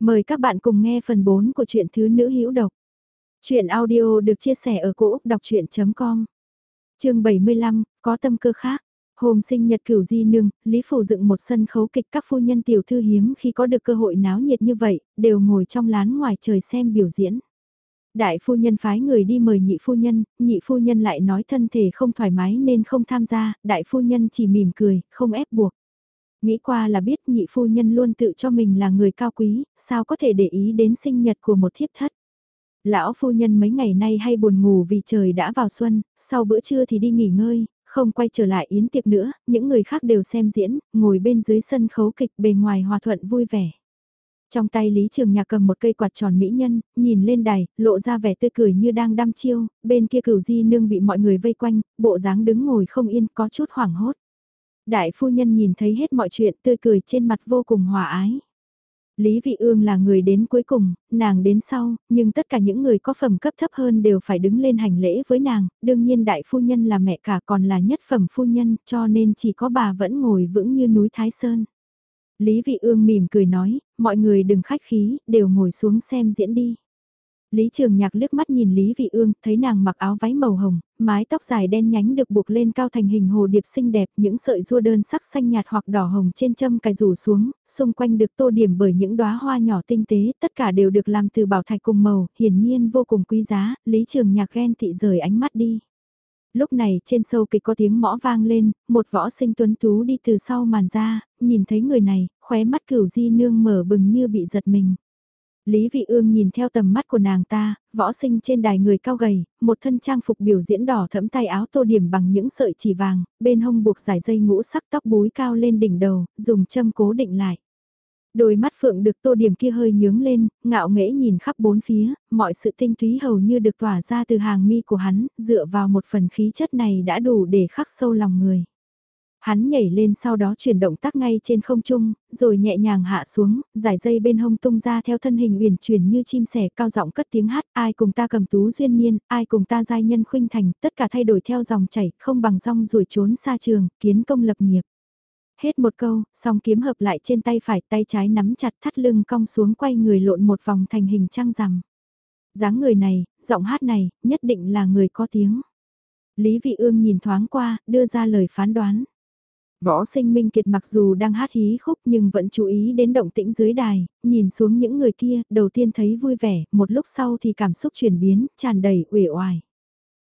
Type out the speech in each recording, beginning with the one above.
Mời các bạn cùng nghe phần 4 của truyện Thứ Nữ Hữu Độc. Chuyện audio được chia sẻ ở cỗ đọc chuyện.com Trường 75, có tâm cơ khác. Hôm sinh nhật cửu di nương, Lý Phủ dựng một sân khấu kịch các phu nhân tiểu thư hiếm khi có được cơ hội náo nhiệt như vậy, đều ngồi trong lán ngoài trời xem biểu diễn. Đại phu nhân phái người đi mời nhị phu nhân, nhị phu nhân lại nói thân thể không thoải mái nên không tham gia, đại phu nhân chỉ mỉm cười, không ép buộc. Nghĩ qua là biết nhị phu nhân luôn tự cho mình là người cao quý, sao có thể để ý đến sinh nhật của một thiếp thất. Lão phu nhân mấy ngày nay hay buồn ngủ vì trời đã vào xuân, sau bữa trưa thì đi nghỉ ngơi, không quay trở lại yến tiệc nữa, những người khác đều xem diễn, ngồi bên dưới sân khấu kịch bề ngoài hòa thuận vui vẻ. Trong tay Lý Trường Nhạc cầm một cây quạt tròn mỹ nhân, nhìn lên đài, lộ ra vẻ tươi cười như đang đăm chiêu, bên kia cửu di nương bị mọi người vây quanh, bộ dáng đứng ngồi không yên, có chút hoảng hốt. Đại phu nhân nhìn thấy hết mọi chuyện tươi cười trên mặt vô cùng hòa ái. Lý Vị Ương là người đến cuối cùng, nàng đến sau, nhưng tất cả những người có phẩm cấp thấp hơn đều phải đứng lên hành lễ với nàng, đương nhiên đại phu nhân là mẹ cả còn là nhất phẩm phu nhân cho nên chỉ có bà vẫn ngồi vững như núi Thái Sơn. Lý Vị Ương mỉm cười nói, mọi người đừng khách khí, đều ngồi xuống xem diễn đi. Lý Trường Nhạc liếc mắt nhìn Lý Vị Ương, thấy nàng mặc áo váy màu hồng, mái tóc dài đen nhánh được buộc lên cao thành hình hồ điệp xinh đẹp, những sợi rua đơn sắc xanh nhạt hoặc đỏ hồng trên châm cài rủ xuống, xung quanh được tô điểm bởi những đóa hoa nhỏ tinh tế, tất cả đều được làm từ bảo thạch cùng màu, hiển nhiên vô cùng quý giá, Lý Trường Nhạc ghen tị rời ánh mắt đi. Lúc này trên sâu kịch có tiếng mõ vang lên, một võ sinh tuấn tú đi từ sau màn ra, nhìn thấy người này, khóe mắt cửu di nương mở bừng như bị giật mình. Lý Vị Ương nhìn theo tầm mắt của nàng ta, võ sinh trên đài người cao gầy, một thân trang phục biểu diễn đỏ thẫm tay áo tô điểm bằng những sợi chỉ vàng, bên hông buộc giải dây ngũ sắc tóc búi cao lên đỉnh đầu, dùng châm cố định lại. Đôi mắt phượng được tô điểm kia hơi nhướng lên, ngạo nghễ nhìn khắp bốn phía, mọi sự tinh túy hầu như được tỏa ra từ hàng mi của hắn, dựa vào một phần khí chất này đã đủ để khắc sâu lòng người. Hắn nhảy lên sau đó chuyển động tác ngay trên không trung, rồi nhẹ nhàng hạ xuống, giải dây bên hông tung ra theo thân hình uyển chuyển như chim sẻ cao giọng cất tiếng hát, ai cùng ta cầm tú duyên niên, ai cùng ta giai nhân khuynh thành, tất cả thay đổi theo dòng chảy, không bằng rong rủi trốn xa trường, kiến công lập nghiệp. Hết một câu, song kiếm hợp lại trên tay phải, tay trái nắm chặt thắt lưng cong xuống quay người lộn một vòng thành hình trăng rằm. dáng người này, giọng hát này, nhất định là người có tiếng. Lý Vị Ương nhìn thoáng qua, đưa ra lời phán đoán. Võ sinh Minh Kiệt mặc dù đang hát hí khúc nhưng vẫn chú ý đến động tĩnh dưới đài, nhìn xuống những người kia, đầu tiên thấy vui vẻ, một lúc sau thì cảm xúc chuyển biến, tràn đầy uể oải.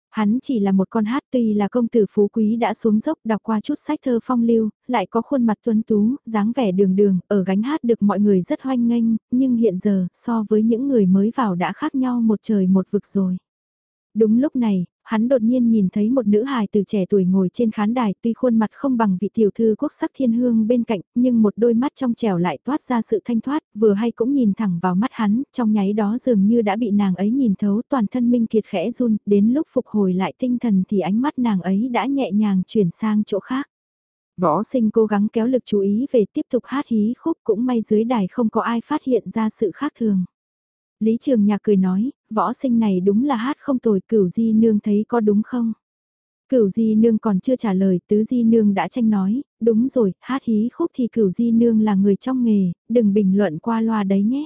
Hắn chỉ là một con hát tuy là công tử phú quý đã xuống dốc đọc qua chút sách thơ phong lưu, lại có khuôn mặt tuấn tú, dáng vẻ đường đường, ở gánh hát được mọi người rất hoanh nghênh, nhưng hiện giờ, so với những người mới vào đã khác nhau một trời một vực rồi. Đúng lúc này, hắn đột nhiên nhìn thấy một nữ hài từ trẻ tuổi ngồi trên khán đài tuy khuôn mặt không bằng vị tiểu thư quốc sắc thiên hương bên cạnh, nhưng một đôi mắt trong trẻo lại toát ra sự thanh thoát, vừa hay cũng nhìn thẳng vào mắt hắn, trong nháy đó dường như đã bị nàng ấy nhìn thấu toàn thân minh kiệt khẽ run, đến lúc phục hồi lại tinh thần thì ánh mắt nàng ấy đã nhẹ nhàng chuyển sang chỗ khác. Võ sinh cố gắng kéo lực chú ý về tiếp tục hát hí khúc cũng may dưới đài không có ai phát hiện ra sự khác thường. Lý Trường Nhạc cười nói, võ sinh này đúng là hát không tồi, cửu di nương thấy có đúng không? Cửu di nương còn chưa trả lời, tứ di nương đã tranh nói, đúng rồi, hát hí khúc thì cửu di nương là người trong nghề, đừng bình luận qua loa đấy nhé.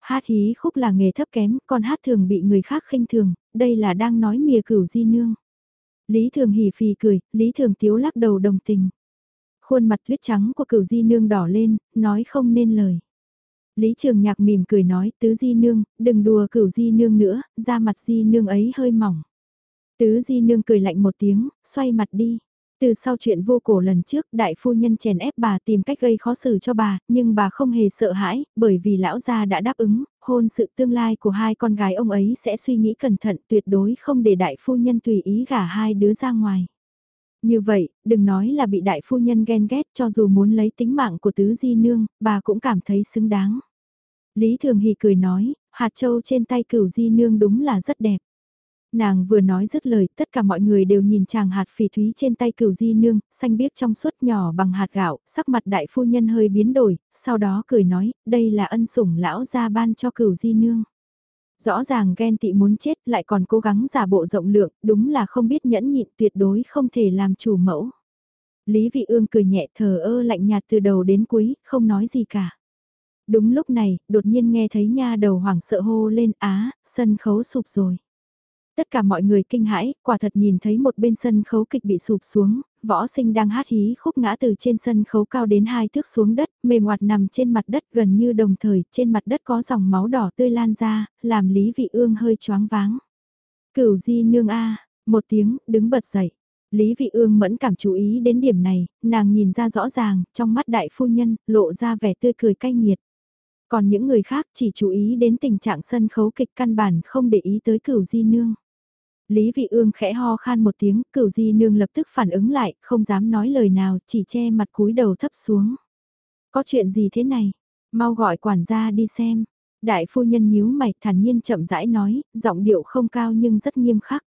Hát hí khúc là nghề thấp kém, còn hát thường bị người khác khinh thường, đây là đang nói mìa cửu di nương. Lý thường hỉ phì cười, Lý thường tiếu lắc đầu đồng tình. Khuôn mặt tuyết trắng của cửu di nương đỏ lên, nói không nên lời. Lý Trường Nhạc mỉm cười nói, tứ di nương, đừng đùa cửu di nương nữa, da mặt di nương ấy hơi mỏng. Tứ di nương cười lạnh một tiếng, xoay mặt đi. Từ sau chuyện vô cổ lần trước, đại phu nhân chèn ép bà tìm cách gây khó xử cho bà, nhưng bà không hề sợ hãi, bởi vì lão gia đã đáp ứng, hôn sự tương lai của hai con gái ông ấy sẽ suy nghĩ cẩn thận tuyệt đối không để đại phu nhân tùy ý gả hai đứa ra ngoài. Như vậy, đừng nói là bị đại phu nhân ghen ghét cho dù muốn lấy tính mạng của tứ di nương, bà cũng cảm thấy xứng đáng. Lý Thường Hỷ cười nói, hạt châu trên tay cửu di nương đúng là rất đẹp. Nàng vừa nói dứt lời, tất cả mọi người đều nhìn chàng hạt phỉ thúy trên tay cửu di nương, xanh biếc trong suốt nhỏ bằng hạt gạo, sắc mặt đại phu nhân hơi biến đổi, sau đó cười nói, đây là ân sủng lão gia ban cho cửu di nương. Rõ ràng ghen tị muốn chết lại còn cố gắng giả bộ rộng lượng, đúng là không biết nhẫn nhịn tuyệt đối không thể làm chủ mẫu. Lý Vị Ương cười nhẹ thờ ơ lạnh nhạt từ đầu đến cuối, không nói gì cả. Đúng lúc này, đột nhiên nghe thấy nha đầu hoảng sợ hô lên á, sân khấu sụp rồi. Tất cả mọi người kinh hãi, quả thật nhìn thấy một bên sân khấu kịch bị sụp xuống, võ sinh đang hát hí khúc ngã từ trên sân khấu cao đến hai thước xuống đất, mềm hoạt nằm trên mặt đất gần như đồng thời, trên mặt đất có dòng máu đỏ tươi lan ra, làm Lý Vị Ương hơi choáng váng. Cửu di nương a một tiếng, đứng bật dậy. Lý Vị Ương mẫn cảm chú ý đến điểm này, nàng nhìn ra rõ ràng, trong mắt đại phu nhân, lộ ra vẻ tươi cười cay nghiệt. Còn những người khác chỉ chú ý đến tình trạng sân khấu kịch căn bản không để ý tới cửu di nương. Lý Vị Ương khẽ ho khan một tiếng, cửu di nương lập tức phản ứng lại, không dám nói lời nào, chỉ che mặt cúi đầu thấp xuống. Có chuyện gì thế này? Mau gọi quản gia đi xem. Đại phu nhân nhíu mày thản nhiên chậm rãi nói, giọng điệu không cao nhưng rất nghiêm khắc.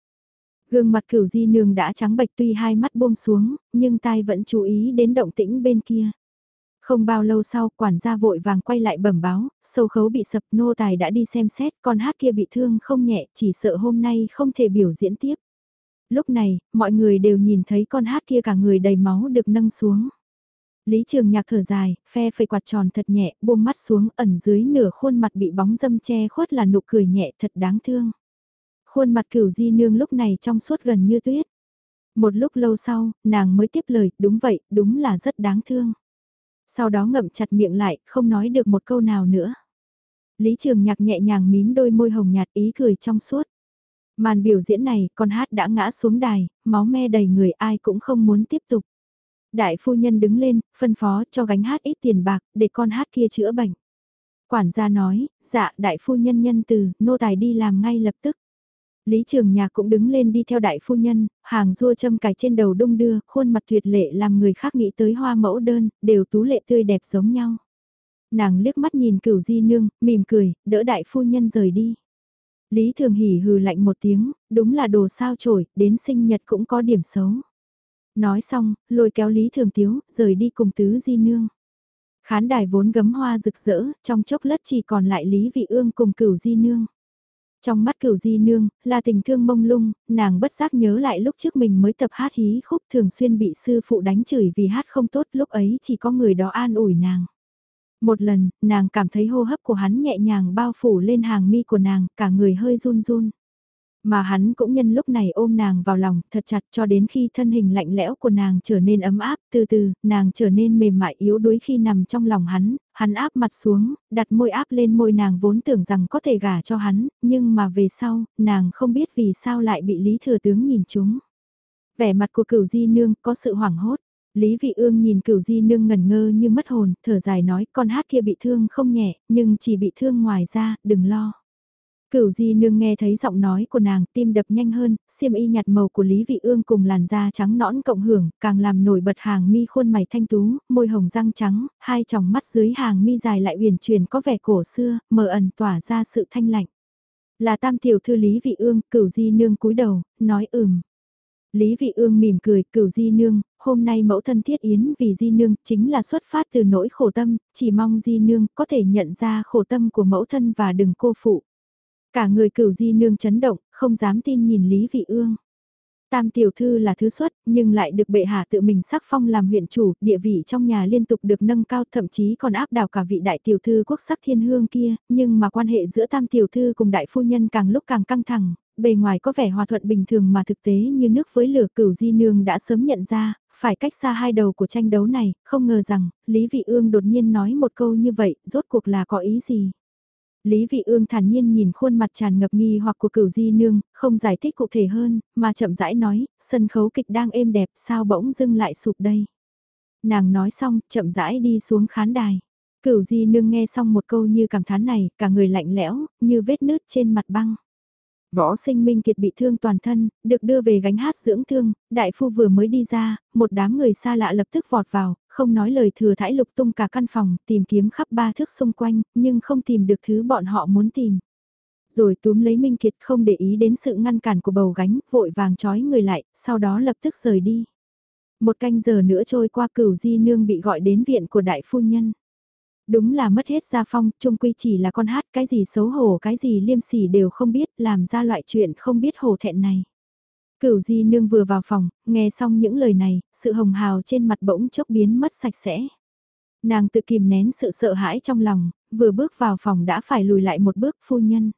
Gương mặt cửu di nương đã trắng bệch tuy hai mắt buông xuống, nhưng tai vẫn chú ý đến động tĩnh bên kia. Không bao lâu sau, quản gia vội vàng quay lại bẩm báo, sâu khấu bị sập nô tài đã đi xem xét, con hát kia bị thương không nhẹ, chỉ sợ hôm nay không thể biểu diễn tiếp. Lúc này, mọi người đều nhìn thấy con hát kia cả người đầy máu được nâng xuống. Lý Trường Nhạc thở dài, phe phẩy quạt tròn thật nhẹ, buông mắt xuống, ẩn dưới nửa khuôn mặt bị bóng dâm che khuất là nụ cười nhẹ thật đáng thương. Khuôn mặt cửu di nương lúc này trong suốt gần như tuyết. Một lúc lâu sau, nàng mới tiếp lời, đúng vậy, đúng là rất đáng thương sau đó ngậm chặt miệng lại, không nói được một câu nào nữa. Lý Trường Nhạc nhẹ nhàng mím đôi môi hồng nhạt ý cười trong suốt. Màn biểu diễn này, con hát đã ngã xuống đài, máu me đầy người ai cũng không muốn tiếp tục. Đại phu nhân đứng lên, phân phó cho gánh hát ít tiền bạc, để con hát kia chữa bệnh. Quản gia nói, dạ đại phu nhân nhân từ, nô tài đi làm ngay lập tức. Lý Trường Nhạc cũng đứng lên đi theo đại phu nhân, hàng rua châm cài trên đầu đung đưa, khuôn mặt tuyệt lệ làm người khác nghĩ tới hoa mẫu đơn, đều tú lệ tươi đẹp giống nhau. Nàng liếc mắt nhìn cửu di nương, mỉm cười, đỡ đại phu nhân rời đi. Lý Thường hỉ hừ lạnh một tiếng, đúng là đồ sao trổi, đến sinh nhật cũng có điểm xấu. Nói xong, lôi kéo Lý Thường Tiếu, rời đi cùng tứ di nương. Khán đài vốn gấm hoa rực rỡ, trong chốc lát chỉ còn lại Lý Vị Ương cùng cửu di nương. Trong mắt cửu di nương, là tình thương mông lung, nàng bất giác nhớ lại lúc trước mình mới tập hát hí khúc thường xuyên bị sư phụ đánh chửi vì hát không tốt lúc ấy chỉ có người đó an ủi nàng. Một lần, nàng cảm thấy hô hấp của hắn nhẹ nhàng bao phủ lên hàng mi của nàng, cả người hơi run run. Mà hắn cũng nhân lúc này ôm nàng vào lòng thật chặt cho đến khi thân hình lạnh lẽo của nàng trở nên ấm áp, từ từ, nàng trở nên mềm mại yếu đuối khi nằm trong lòng hắn, hắn áp mặt xuống, đặt môi áp lên môi nàng vốn tưởng rằng có thể gả cho hắn, nhưng mà về sau, nàng không biết vì sao lại bị Lý Thừa Tướng nhìn chúng. Vẻ mặt của cửu di nương có sự hoảng hốt. Lý Vị Ương nhìn cửu di nương ngần ngơ như mất hồn, thở dài nói con hát kia bị thương không nhẹ, nhưng chỉ bị thương ngoài ra, đừng lo. Cửu di nương nghe thấy giọng nói của nàng tim đập nhanh hơn, xiêm y nhạt màu của Lý Vị Ương cùng làn da trắng nõn cộng hưởng, càng làm nổi bật hàng mi khuôn mày thanh tú, môi hồng răng trắng, hai tròng mắt dưới hàng mi dài lại uyển chuyển có vẻ cổ xưa, mờ ẩn tỏa ra sự thanh lạnh. Là tam tiểu thư Lý Vị Ương, cửu di nương cúi đầu, nói ừm. Lý Vị Ương mỉm cười, cửu di nương, hôm nay mẫu thân thiết yến vì di nương chính là xuất phát từ nỗi khổ tâm, chỉ mong di nương có thể nhận ra khổ tâm của mẫu thân và đừng cô phụ. Cả người cửu di nương chấn động, không dám tin nhìn Lý Vị Ương. Tam tiểu thư là thứ xuất, nhưng lại được bệ hạ tự mình sắc phong làm huyện chủ, địa vị trong nhà liên tục được nâng cao thậm chí còn áp đảo cả vị đại tiểu thư quốc sắc thiên hương kia, nhưng mà quan hệ giữa tam tiểu thư cùng đại phu nhân càng lúc càng căng thẳng, bề ngoài có vẻ hòa thuận bình thường mà thực tế như nước với lửa cửu di nương đã sớm nhận ra, phải cách xa hai đầu của tranh đấu này, không ngờ rằng, Lý Vị Ương đột nhiên nói một câu như vậy, rốt cuộc là có ý gì. Lý Vị Ương thản nhiên nhìn khuôn mặt tràn ngập nghi hoặc của cửu di nương, không giải thích cụ thể hơn, mà chậm rãi nói, sân khấu kịch đang êm đẹp sao bỗng dưng lại sụp đây. Nàng nói xong, chậm rãi đi xuống khán đài. Cửu di nương nghe xong một câu như cảm thán này, cả người lạnh lẽo, như vết nứt trên mặt băng. Võ sinh Minh Kiệt bị thương toàn thân, được đưa về gánh hát dưỡng thương, đại phu vừa mới đi ra, một đám người xa lạ lập tức vọt vào, không nói lời thừa thãi lục tung cả căn phòng, tìm kiếm khắp ba thước xung quanh, nhưng không tìm được thứ bọn họ muốn tìm. Rồi túm lấy Minh Kiệt không để ý đến sự ngăn cản của bầu gánh, vội vàng trói người lại, sau đó lập tức rời đi. Một canh giờ nữa trôi qua cửu di nương bị gọi đến viện của đại phu nhân. Đúng là mất hết gia phong, trung quy chỉ là con hát, cái gì xấu hổ, cái gì liêm sỉ đều không biết, làm ra loại chuyện không biết hổ thẹn này. Cửu di nương vừa vào phòng, nghe xong những lời này, sự hồng hào trên mặt bỗng chốc biến mất sạch sẽ. Nàng tự kìm nén sự sợ hãi trong lòng, vừa bước vào phòng đã phải lùi lại một bước phu nhân.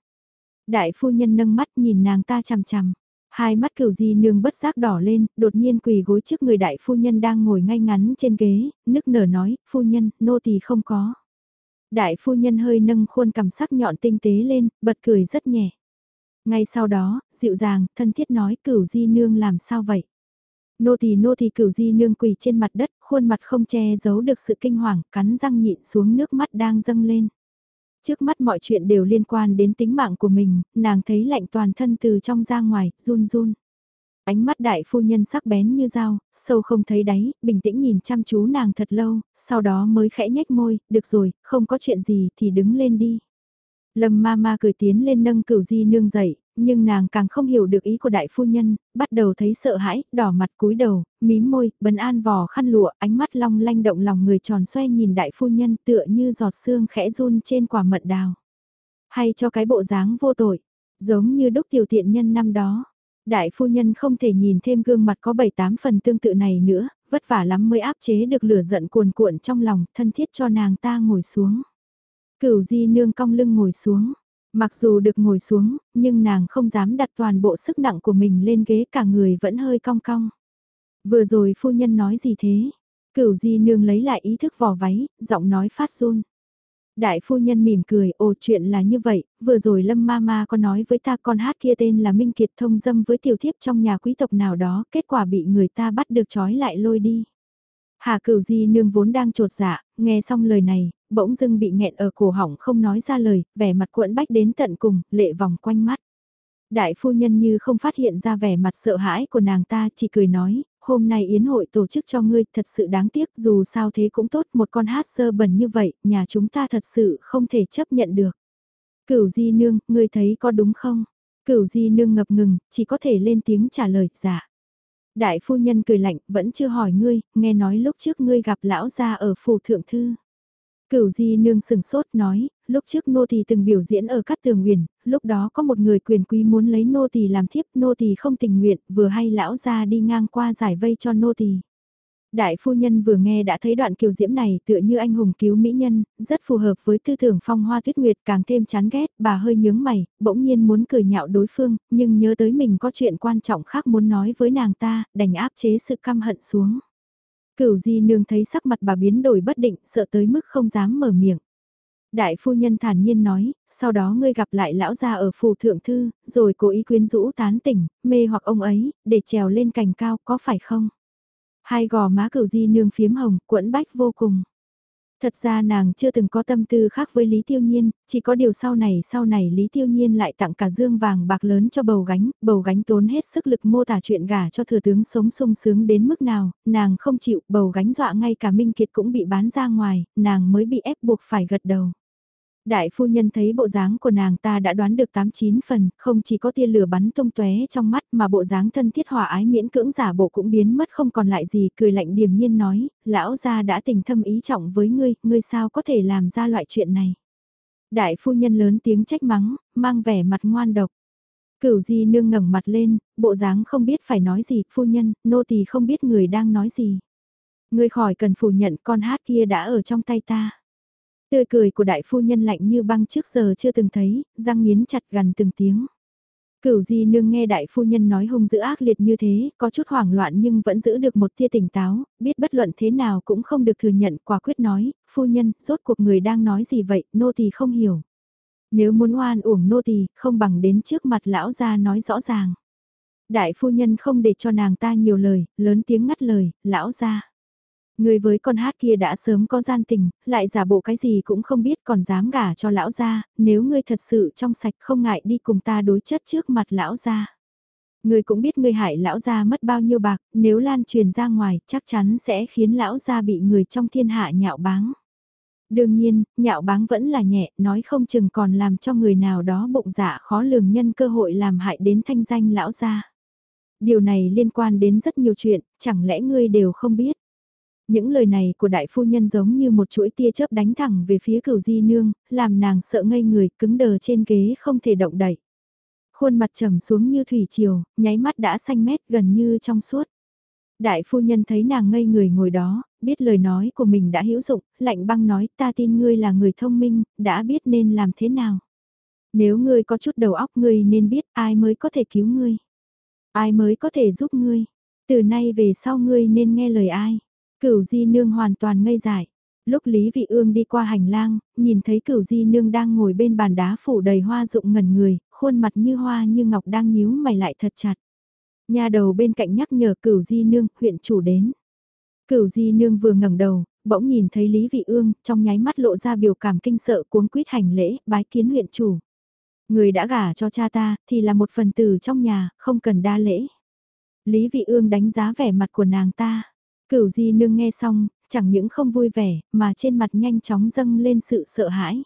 Đại phu nhân nâng mắt nhìn nàng ta chằm chằm. Hai mắt cửu di nương bất giác đỏ lên, đột nhiên quỳ gối trước người đại phu nhân đang ngồi ngay ngắn trên ghế, nức nở nói, phu nhân, nô tỳ không có. Đại phu nhân hơi nâng khuôn cầm sắc nhọn tinh tế lên, bật cười rất nhẹ. Ngay sau đó, dịu dàng, thân thiết nói cửu di nương làm sao vậy? Nô tỳ nô tỳ cửu di nương quỳ trên mặt đất, khuôn mặt không che giấu được sự kinh hoàng, cắn răng nhịn xuống nước mắt đang dâng lên. Trước mắt mọi chuyện đều liên quan đến tính mạng của mình, nàng thấy lạnh toàn thân từ trong ra ngoài, run run. Ánh mắt đại phu nhân sắc bén như dao, sâu không thấy đáy, bình tĩnh nhìn chăm chú nàng thật lâu, sau đó mới khẽ nhếch môi, được rồi, không có chuyện gì thì đứng lên đi. Lâm ma ma cười tiến lên nâng cửu di nương dậy, nhưng nàng càng không hiểu được ý của đại phu nhân, bắt đầu thấy sợ hãi, đỏ mặt cúi đầu, mím môi, bấn an vò khăn lụa, ánh mắt long lanh động lòng người tròn xoay nhìn đại phu nhân tựa như giọt xương khẽ run trên quả mận đào. Hay cho cái bộ dáng vô tội, giống như đúc tiểu tiện nhân năm đó. Đại phu nhân không thể nhìn thêm gương mặt có 7-8 phần tương tự này nữa, vất vả lắm mới áp chế được lửa giận cuồn cuộn trong lòng, thân thiết cho nàng ta ngồi xuống. Cửu di nương cong lưng ngồi xuống. Mặc dù được ngồi xuống, nhưng nàng không dám đặt toàn bộ sức nặng của mình lên ghế cả người vẫn hơi cong cong. Vừa rồi phu nhân nói gì thế? Cửu di nương lấy lại ý thức vò váy, giọng nói phát run. Đại phu nhân mỉm cười, ồ chuyện là như vậy, vừa rồi Lâm Ma Ma có nói với ta con hát kia tên là Minh Kiệt thông dâm với tiểu thiếp trong nhà quý tộc nào đó, kết quả bị người ta bắt được trói lại lôi đi. Hà cửu di nương vốn đang trột dạ, nghe xong lời này, bỗng dưng bị nghẹn ở cổ họng không nói ra lời, vẻ mặt cuộn bách đến tận cùng, lệ vòng quanh mắt. Đại phu nhân như không phát hiện ra vẻ mặt sợ hãi của nàng ta, chỉ cười nói, hôm nay yến hội tổ chức cho ngươi thật sự đáng tiếc dù sao thế cũng tốt một con hát sơ bẩn như vậy, nhà chúng ta thật sự không thể chấp nhận được. Cửu di nương, ngươi thấy có đúng không? Cửu di nương ngập ngừng, chỉ có thể lên tiếng trả lời, dạ. Đại phu nhân cười lạnh, vẫn chưa hỏi ngươi, nghe nói lúc trước ngươi gặp lão gia ở phủ thượng thư. Cửu di nương sừng sốt nói, lúc trước nô tỳ từng biểu diễn ở cát tường huyền, lúc đó có một người quyền quý muốn lấy nô tỳ làm thiếp, nô tỳ không tình nguyện, vừa hay lão gia đi ngang qua giải vây cho nô tỳ. Đại phu nhân vừa nghe đã thấy đoạn kiều diễm này tựa như anh hùng cứu mỹ nhân, rất phù hợp với tư tưởng phong hoa tuyết nguyệt càng thêm chán ghét, bà hơi nhướng mày, bỗng nhiên muốn cười nhạo đối phương, nhưng nhớ tới mình có chuyện quan trọng khác muốn nói với nàng ta, đành áp chế sự căm hận xuống. Cửu di nương thấy sắc mặt bà biến đổi bất định, sợ tới mức không dám mở miệng. Đại phu nhân thản nhiên nói, sau đó ngươi gặp lại lão gia ở phủ thượng thư, rồi cố ý quyến rũ tán tỉnh, mê hoặc ông ấy, để trèo lên cành cao, có phải không? Hai gò má cửu di nương phiếm hồng, quẫn bách vô cùng. Thật ra nàng chưa từng có tâm tư khác với Lý Tiêu Nhiên, chỉ có điều sau này sau này Lý Tiêu Nhiên lại tặng cả dương vàng bạc lớn cho bầu gánh, bầu gánh tốn hết sức lực mô tả chuyện gả cho thừa tướng sống sung sướng đến mức nào, nàng không chịu, bầu gánh dọa ngay cả Minh Kiệt cũng bị bán ra ngoài, nàng mới bị ép buộc phải gật đầu. Đại phu nhân thấy bộ dáng của nàng ta đã đoán được 89 phần, không chỉ có tia lửa bắn tung tóe trong mắt mà bộ dáng thân thiết hòa ái miễn cưỡng giả bộ cũng biến mất không còn lại gì, cười lạnh điềm nhiên nói, lão gia đã tình thâm ý trọng với ngươi, ngươi sao có thể làm ra loại chuyện này. Đại phu nhân lớn tiếng trách mắng, mang vẻ mặt ngoan độc. Cửu di nương ngẩng mặt lên, bộ dáng không biết phải nói gì, phu nhân, nô tỳ không biết người đang nói gì. Ngươi khỏi cần phủ nhận con hát kia đã ở trong tay ta. Tươi cười của đại phu nhân lạnh như băng trước giờ chưa từng thấy, răng nghiến chặt gần từng tiếng. Cửu di nương nghe đại phu nhân nói hung dữ ác liệt như thế, có chút hoảng loạn nhưng vẫn giữ được một tia tỉnh táo, biết bất luận thế nào cũng không được thừa nhận, quả quyết nói, phu nhân, rốt cuộc người đang nói gì vậy, nô tỳ không hiểu. Nếu muốn oan uổng nô tỳ, không bằng đến trước mặt lão ra nói rõ ràng. Đại phu nhân không để cho nàng ta nhiều lời, lớn tiếng ngắt lời, lão ra. Người với con hát kia đã sớm có gian tình, lại giả bộ cái gì cũng không biết còn dám gả cho lão gia, nếu ngươi thật sự trong sạch không ngại đi cùng ta đối chất trước mặt lão gia. Ngươi cũng biết ngươi hại lão gia mất bao nhiêu bạc, nếu lan truyền ra ngoài chắc chắn sẽ khiến lão gia bị người trong thiên hạ nhạo báng. Đương nhiên, nhạo báng vẫn là nhẹ, nói không chừng còn làm cho người nào đó bụng dạ khó lường nhân cơ hội làm hại đến thanh danh lão gia. Điều này liên quan đến rất nhiều chuyện, chẳng lẽ ngươi đều không biết. Những lời này của đại phu nhân giống như một chuỗi tia chớp đánh thẳng về phía cửu di nương, làm nàng sợ ngây người, cứng đờ trên ghế không thể động đậy. Khuôn mặt trầm xuống như thủy triều, nháy mắt đã xanh mét gần như trong suốt. Đại phu nhân thấy nàng ngây người ngồi đó, Biết lời nói của mình đã hữu dụng, lạnh băng nói ta tin ngươi là người thông minh, đã biết nên làm thế nào. Nếu ngươi có chút đầu óc ngươi nên biết ai mới có thể cứu ngươi. Ai mới có thể giúp ngươi. Từ nay về sau ngươi nên nghe lời ai. Cửu di nương hoàn toàn ngây dại. Lúc Lý Vị Ương đi qua hành lang, nhìn thấy cửu di nương đang ngồi bên bàn đá phủ đầy hoa rụng ngẩn người, khuôn mặt như hoa như ngọc đang nhíu mày lại thật chặt. Nhà đầu bên cạnh nhắc nhở cửu di nương, huyện chủ đến. Cửu di nương vừa ngẩng đầu, bỗng nhìn thấy Lý Vị Ương, trong nháy mắt lộ ra biểu cảm kinh sợ cuống quýt hành lễ, bái kiến huyện chủ. Người đã gả cho cha ta, thì là một phần tử trong nhà, không cần đa lễ. Lý Vị Ương đánh giá vẻ mặt của nàng ta. Cửu di nương nghe xong, chẳng những không vui vẻ, mà trên mặt nhanh chóng dâng lên sự sợ hãi.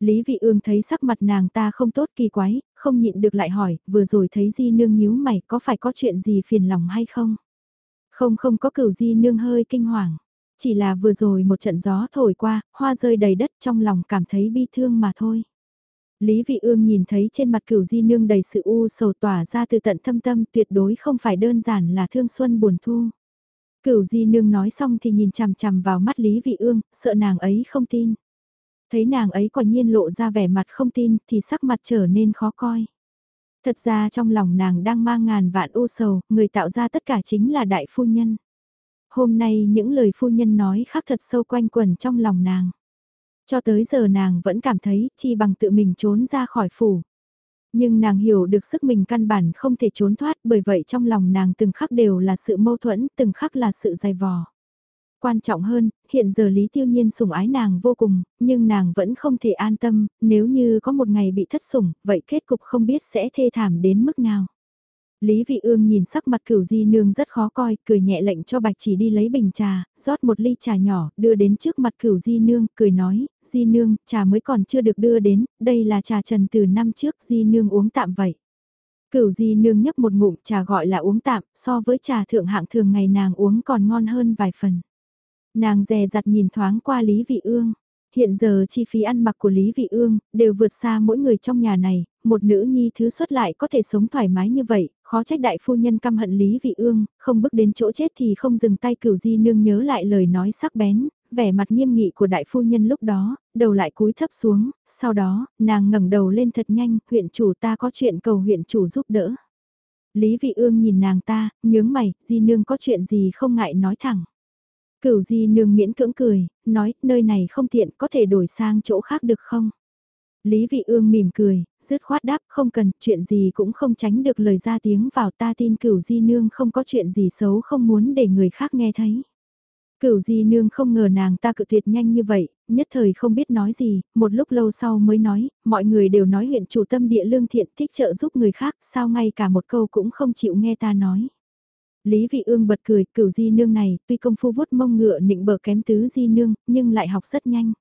Lý Vị Ương thấy sắc mặt nàng ta không tốt kỳ quái, không nhịn được lại hỏi, vừa rồi thấy di nương nhíu mày có phải có chuyện gì phiền lòng hay không? Không không có cửu di nương hơi kinh hoàng. Chỉ là vừa rồi một trận gió thổi qua, hoa rơi đầy đất trong lòng cảm thấy bi thương mà thôi. Lý Vị Ương nhìn thấy trên mặt cửu di nương đầy sự u sầu tỏa ra từ tận thâm tâm tuyệt đối không phải đơn giản là thương xuân buồn thu. Cửu di nương nói xong thì nhìn chằm chằm vào mắt Lý Vị Ương, sợ nàng ấy không tin. Thấy nàng ấy quả nhiên lộ ra vẻ mặt không tin thì sắc mặt trở nên khó coi. Thật ra trong lòng nàng đang mang ngàn vạn u sầu, người tạo ra tất cả chính là đại phu nhân. Hôm nay những lời phu nhân nói khác thật sâu quanh quẩn trong lòng nàng. Cho tới giờ nàng vẫn cảm thấy chi bằng tự mình trốn ra khỏi phủ. Nhưng nàng hiểu được sức mình căn bản không thể trốn thoát bởi vậy trong lòng nàng từng khắc đều là sự mâu thuẫn, từng khắc là sự dày vò. Quan trọng hơn, hiện giờ Lý Tiêu Nhiên sủng ái nàng vô cùng, nhưng nàng vẫn không thể an tâm, nếu như có một ngày bị thất sủng, vậy kết cục không biết sẽ thê thảm đến mức nào. Lý Vị Ương nhìn sắc mặt cửu di nương rất khó coi, cười nhẹ lệnh cho bạch chỉ đi lấy bình trà, rót một ly trà nhỏ, đưa đến trước mặt cửu di nương, cười nói, di nương, trà mới còn chưa được đưa đến, đây là trà trần từ năm trước di nương uống tạm vậy. Cửu di nương nhấp một ngụm trà gọi là uống tạm, so với trà thượng hạng thường ngày nàng uống còn ngon hơn vài phần. Nàng dè dặt nhìn thoáng qua Lý Vị Ương. Hiện giờ chi phí ăn mặc của Lý Vị Ương đều vượt xa mỗi người trong nhà này, một nữ nhi thứ xuất lại có thể sống thoải mái như vậy, khó trách đại phu nhân căm hận Lý Vị Ương, không bước đến chỗ chết thì không dừng tay cửu di nương nhớ lại lời nói sắc bén, vẻ mặt nghiêm nghị của đại phu nhân lúc đó, đầu lại cúi thấp xuống, sau đó, nàng ngẩng đầu lên thật nhanh, huyện chủ ta có chuyện cầu huyện chủ giúp đỡ. Lý Vị Ương nhìn nàng ta, nhướng mày, di nương có chuyện gì không ngại nói thẳng. Cửu di nương miễn cưỡng cười, nói, nơi này không tiện, có thể đổi sang chỗ khác được không? Lý Vị Ương mỉm cười, dứt khoát đáp không cần, chuyện gì cũng không tránh được lời ra tiếng vào ta tin cửu di nương không có chuyện gì xấu không muốn để người khác nghe thấy. Cửu di nương không ngờ nàng ta cự tuyệt nhanh như vậy, nhất thời không biết nói gì, một lúc lâu sau mới nói, mọi người đều nói huyện chủ tâm địa lương thiện thích trợ giúp người khác, sao ngay cả một câu cũng không chịu nghe ta nói. Lý Vị Ương bật cười, cửu di nương này, tuy công phu vuốt mông ngựa nịnh bờ kém tứ di nương, nhưng lại học rất nhanh.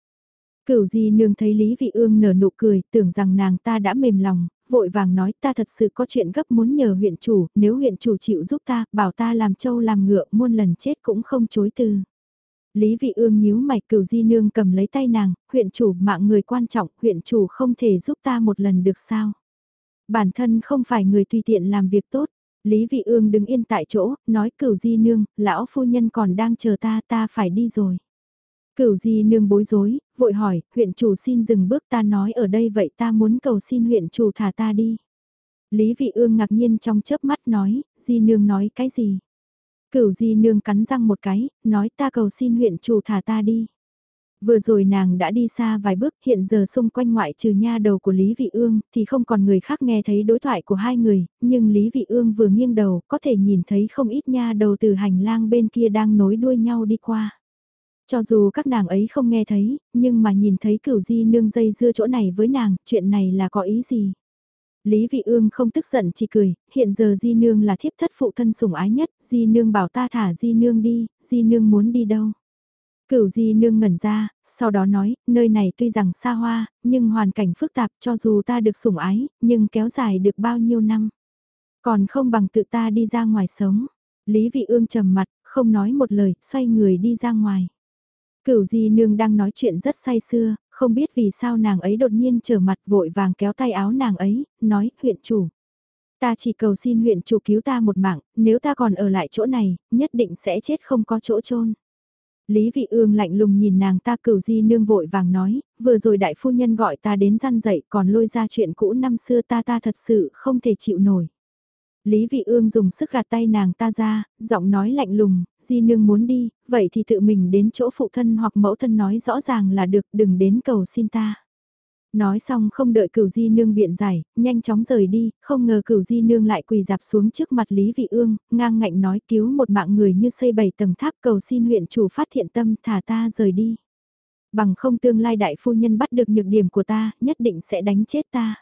Cửu di nương thấy Lý Vị Ương nở nụ cười, tưởng rằng nàng ta đã mềm lòng, vội vàng nói ta thật sự có chuyện gấp muốn nhờ huyện chủ, nếu huyện chủ chịu giúp ta, bảo ta làm trâu làm ngựa, muôn lần chết cũng không chối từ. Lý Vị Ương nhíu mày cửu di nương cầm lấy tay nàng, huyện chủ mạng người quan trọng, huyện chủ không thể giúp ta một lần được sao. Bản thân không phải người tùy tiện làm việc tốt, Lý Vị Ương đứng yên tại chỗ, nói cửu di nương, lão phu nhân còn đang chờ ta, ta phải đi rồi. Cửu di nương bối rối, vội hỏi, huyện chủ xin dừng bước ta nói ở đây vậy ta muốn cầu xin huyện chủ thả ta đi. Lý vị ương ngạc nhiên trong chớp mắt nói, di nương nói cái gì? Cửu di nương cắn răng một cái, nói ta cầu xin huyện chủ thả ta đi. Vừa rồi nàng đã đi xa vài bước, hiện giờ xung quanh ngoại trừ nha đầu của Lý Vị Ương, thì không còn người khác nghe thấy đối thoại của hai người, nhưng Lý Vị Ương vừa nghiêng đầu, có thể nhìn thấy không ít nha đầu từ hành lang bên kia đang nối đuôi nhau đi qua. Cho dù các nàng ấy không nghe thấy, nhưng mà nhìn thấy cửu di nương dây dưa chỗ này với nàng, chuyện này là có ý gì? Lý Vị Ương không tức giận chỉ cười, hiện giờ Di Nương là thiếp thất phụ thân sủng ái nhất, Di Nương bảo ta thả Di Nương đi, Di Nương muốn đi đâu? Cửu Di Nương ngẩn ra, sau đó nói, nơi này tuy rằng xa hoa, nhưng hoàn cảnh phức tạp cho dù ta được sủng ái, nhưng kéo dài được bao nhiêu năm. Còn không bằng tự ta đi ra ngoài sống. Lý Vị Ương trầm mặt, không nói một lời, xoay người đi ra ngoài. Cửu Di Nương đang nói chuyện rất say sưa, không biết vì sao nàng ấy đột nhiên trở mặt vội vàng kéo tay áo nàng ấy, nói, huyện chủ. Ta chỉ cầu xin huyện chủ cứu ta một mạng, nếu ta còn ở lại chỗ này, nhất định sẽ chết không có chỗ chôn Lý Vị Ương lạnh lùng nhìn nàng ta cửu di nương vội vàng nói, vừa rồi đại phu nhân gọi ta đến gian dậy còn lôi ra chuyện cũ năm xưa ta ta thật sự không thể chịu nổi. Lý Vị Ương dùng sức gạt tay nàng ta ra, giọng nói lạnh lùng, di nương muốn đi, vậy thì tự mình đến chỗ phụ thân hoặc mẫu thân nói rõ ràng là được, đừng đến cầu xin ta. Nói xong không đợi cửu di nương biện giải, nhanh chóng rời đi, không ngờ cửu di nương lại quỳ dạp xuống trước mặt Lý Vị Ương, ngang ngạnh nói cứu một mạng người như xây bảy tầng tháp cầu xin huyện chủ phát thiện tâm thả ta rời đi. Bằng không tương lai đại phu nhân bắt được nhược điểm của ta, nhất định sẽ đánh chết ta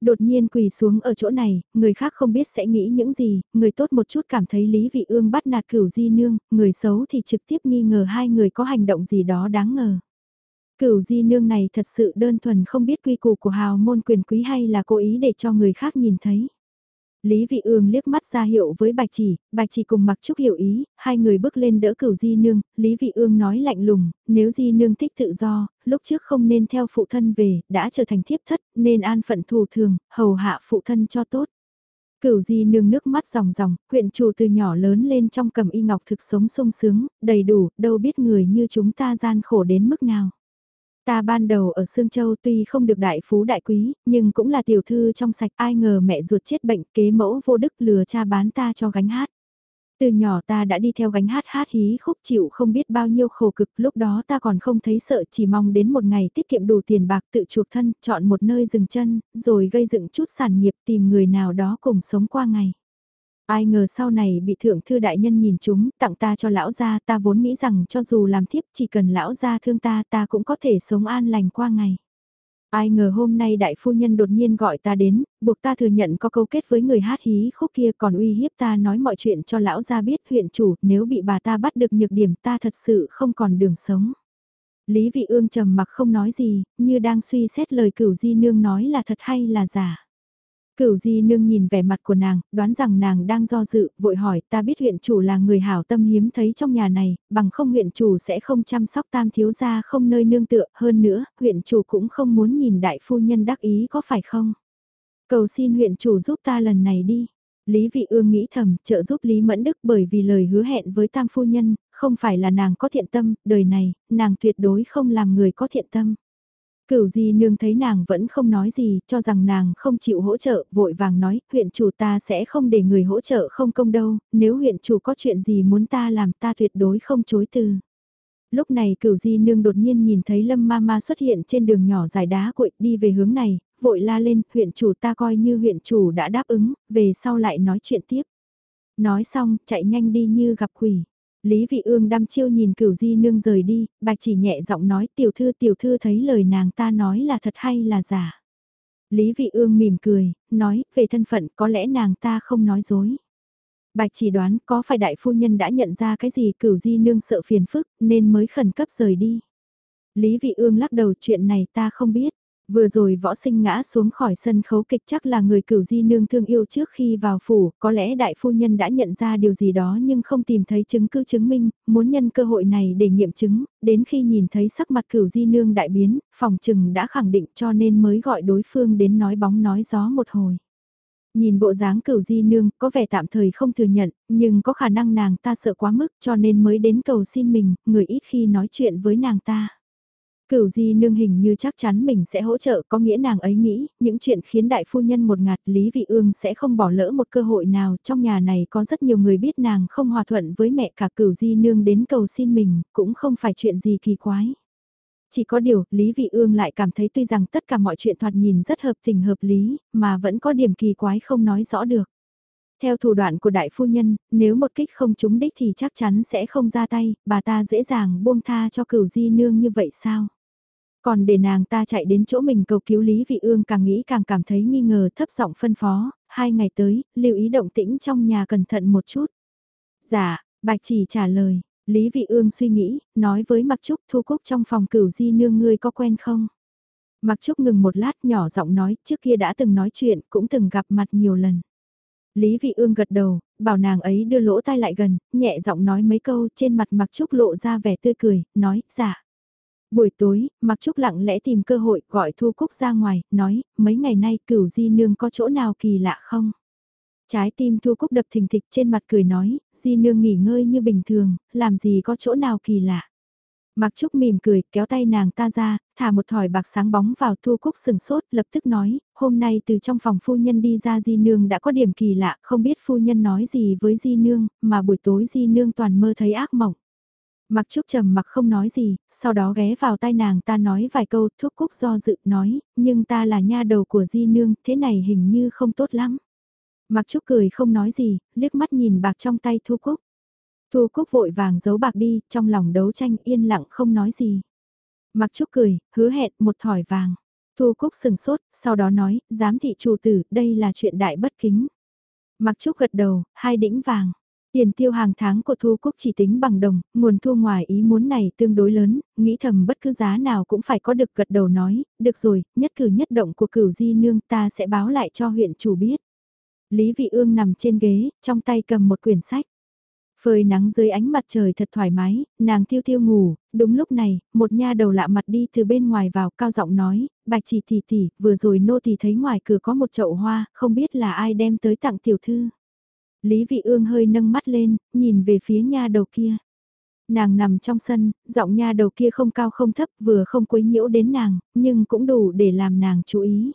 đột nhiên quỳ xuống ở chỗ này, người khác không biết sẽ nghĩ những gì, người tốt một chút cảm thấy Lý Vị Ương bắt nạt cửu di nương, người xấu thì trực tiếp nghi ngờ hai người có hành động gì đó đáng ngờ. Cửu di nương này thật sự đơn thuần không biết quy củ của hào môn quyền quý hay là cố ý để cho người khác nhìn thấy. Lý Vị Ương liếc mắt ra hiệu với Bạch Chỉ, Bạch Chỉ cùng Mặc Trúc hiểu ý, hai người bước lên đỡ cửu Di Nương, Lý Vị Ương nói lạnh lùng, nếu Di Nương thích tự do, lúc trước không nên theo phụ thân về, đã trở thành thiếp thất, nên an phận thù thường, hầu hạ phụ thân cho tốt. Cửu Di Nương nước mắt ròng ròng, huyện chủ từ nhỏ lớn lên trong cầm y ngọc thực sống sung sướng, đầy đủ, đâu biết người như chúng ta gian khổ đến mức nào. Ta ban đầu ở Sương Châu tuy không được đại phú đại quý, nhưng cũng là tiểu thư trong sạch ai ngờ mẹ ruột chết bệnh kế mẫu vô đức lừa cha bán ta cho gánh hát. Từ nhỏ ta đã đi theo gánh hát hát hí khúc chịu không biết bao nhiêu khổ cực, lúc đó ta còn không thấy sợ chỉ mong đến một ngày tiết kiệm đủ tiền bạc tự chuộc thân, chọn một nơi dừng chân, rồi gây dựng chút sản nghiệp tìm người nào đó cùng sống qua ngày. Ai ngờ sau này bị thượng thư đại nhân nhìn chúng, tặng ta cho lão gia ta vốn nghĩ rằng cho dù làm thiếp chỉ cần lão gia thương ta ta cũng có thể sống an lành qua ngày. Ai ngờ hôm nay đại phu nhân đột nhiên gọi ta đến, buộc ta thừa nhận có câu kết với người hát hí khúc kia còn uy hiếp ta nói mọi chuyện cho lão gia biết huyện chủ nếu bị bà ta bắt được nhược điểm ta thật sự không còn đường sống. Lý vị ương trầm mặc không nói gì, như đang suy xét lời cửu di nương nói là thật hay là giả. Cửu di nương nhìn vẻ mặt của nàng, đoán rằng nàng đang do dự, vội hỏi ta biết huyện chủ là người hảo tâm hiếm thấy trong nhà này, bằng không huyện chủ sẽ không chăm sóc tam thiếu gia không nơi nương tựa, hơn nữa, huyện chủ cũng không muốn nhìn đại phu nhân đắc ý có phải không? Cầu xin huyện chủ giúp ta lần này đi. Lý Vị Ương nghĩ thầm, trợ giúp Lý Mẫn Đức bởi vì lời hứa hẹn với tam phu nhân, không phải là nàng có thiện tâm, đời này, nàng tuyệt đối không làm người có thiện tâm. Cửu di nương thấy nàng vẫn không nói gì, cho rằng nàng không chịu hỗ trợ, vội vàng nói, huyện chủ ta sẽ không để người hỗ trợ không công đâu, nếu huyện chủ có chuyện gì muốn ta làm ta tuyệt đối không chối từ. Lúc này cửu di nương đột nhiên nhìn thấy lâm ma ma xuất hiện trên đường nhỏ dài đá cuội đi về hướng này, vội la lên, huyện chủ ta coi như huyện chủ đã đáp ứng, về sau lại nói chuyện tiếp. Nói xong, chạy nhanh đi như gặp quỷ. Lý Vị Ương đăm chiêu nhìn cửu di nương rời đi, bạch chỉ nhẹ giọng nói tiểu thư tiểu thư thấy lời nàng ta nói là thật hay là giả. Lý Vị Ương mỉm cười, nói về thân phận có lẽ nàng ta không nói dối. Bạch chỉ đoán có phải đại phu nhân đã nhận ra cái gì cửu di nương sợ phiền phức nên mới khẩn cấp rời đi. Lý Vị Ương lắc đầu chuyện này ta không biết. Vừa rồi võ sinh ngã xuống khỏi sân khấu kịch chắc là người cửu di nương thương yêu trước khi vào phủ, có lẽ đại phu nhân đã nhận ra điều gì đó nhưng không tìm thấy chứng cứ chứng minh, muốn nhân cơ hội này để nghiệm chứng, đến khi nhìn thấy sắc mặt cửu di nương đại biến, phòng trừng đã khẳng định cho nên mới gọi đối phương đến nói bóng nói gió một hồi. Nhìn bộ dáng cửu di nương có vẻ tạm thời không thừa nhận, nhưng có khả năng nàng ta sợ quá mức cho nên mới đến cầu xin mình, người ít khi nói chuyện với nàng ta. Cửu di nương hình như chắc chắn mình sẽ hỗ trợ có nghĩa nàng ấy nghĩ, những chuyện khiến đại phu nhân một ngạt Lý Vị Ương sẽ không bỏ lỡ một cơ hội nào, trong nhà này có rất nhiều người biết nàng không hòa thuận với mẹ cả cửu di nương đến cầu xin mình, cũng không phải chuyện gì kỳ quái. Chỉ có điều, Lý Vị Ương lại cảm thấy tuy rằng tất cả mọi chuyện thoạt nhìn rất hợp tình hợp lý, mà vẫn có điểm kỳ quái không nói rõ được. Theo thủ đoạn của đại phu nhân, nếu một kích không trúng đích thì chắc chắn sẽ không ra tay, bà ta dễ dàng buông tha cho cửu di nương như vậy sao? Còn để nàng ta chạy đến chỗ mình cầu cứu Lý Vị Ương càng nghĩ càng cảm thấy nghi ngờ thấp giọng phân phó, hai ngày tới, lưu ý động tĩnh trong nhà cẩn thận một chút. Dạ, bạch chỉ trả lời, Lý Vị Ương suy nghĩ, nói với Mặc Trúc thu cúc trong phòng cửu di nương ngươi có quen không? Mặc Trúc ngừng một lát nhỏ giọng nói, trước kia đã từng nói chuyện, cũng từng gặp mặt nhiều lần. Lý Vị Ương gật đầu, bảo nàng ấy đưa lỗ tai lại gần, nhẹ giọng nói mấy câu trên mặt Mặc Trúc lộ ra vẻ tươi cười, nói, dạ. Buổi tối, Mặc Trúc lặng lẽ tìm cơ hội gọi Thu Cúc ra ngoài, nói, mấy ngày nay cửu di nương có chỗ nào kỳ lạ không? Trái tim Thu Cúc đập thình thịch trên mặt cười nói, Di Nương nghỉ ngơi như bình thường, làm gì có chỗ nào kỳ lạ. Mặc Trúc mỉm cười, kéo tay nàng ta ra, thả một thỏi bạc sáng bóng vào Thu Cúc sừng sốt, lập tức nói, hôm nay từ trong phòng phu nhân đi ra Di Nương đã có điểm kỳ lạ, không biết phu nhân nói gì với Di Nương, mà buổi tối Di Nương toàn mơ thấy ác mộng. Mặc Trúc trầm mặc không nói gì, sau đó ghé vào tai nàng ta nói vài câu, thuốc Cúc do dự nói, nhưng ta là nha đầu của Di Nương, thế này hình như không tốt lắm. Mặc Trúc cười không nói gì, liếc mắt nhìn bạc trong tay Thu Cúc. Thu Cúc vội vàng giấu bạc đi, trong lòng đấu tranh yên lặng không nói gì. Mặc Trúc cười, hứa hẹn một thỏi vàng. Thu Cúc sừng sốt, sau đó nói, giám thị chủ tử, đây là chuyện đại bất kính. Mặc Trúc gật đầu, hai đĩnh vàng. Tiền tiêu hàng tháng của Thu Cúc chỉ tính bằng đồng, nguồn thu ngoài ý muốn này tương đối lớn, nghĩ thầm bất cứ giá nào cũng phải có được gật đầu nói, được rồi, nhất cử nhất động của cửu di nương ta sẽ báo lại cho huyện chủ biết. Lý Vị Ương nằm trên ghế, trong tay cầm một quyển sách. Phơi nắng dưới ánh mặt trời thật thoải mái, nàng thiêu thiêu ngủ, đúng lúc này, một nha đầu lạ mặt đi từ bên ngoài vào cao giọng nói, bạch chỉ tỷ tỷ, vừa rồi nô tỷ thấy ngoài cửa có một chậu hoa, không biết là ai đem tới tặng tiểu thư. Lý Vị Ương hơi nâng mắt lên, nhìn về phía nha đầu kia. Nàng nằm trong sân, giọng nha đầu kia không cao không thấp vừa không quấy nhiễu đến nàng, nhưng cũng đủ để làm nàng chú ý.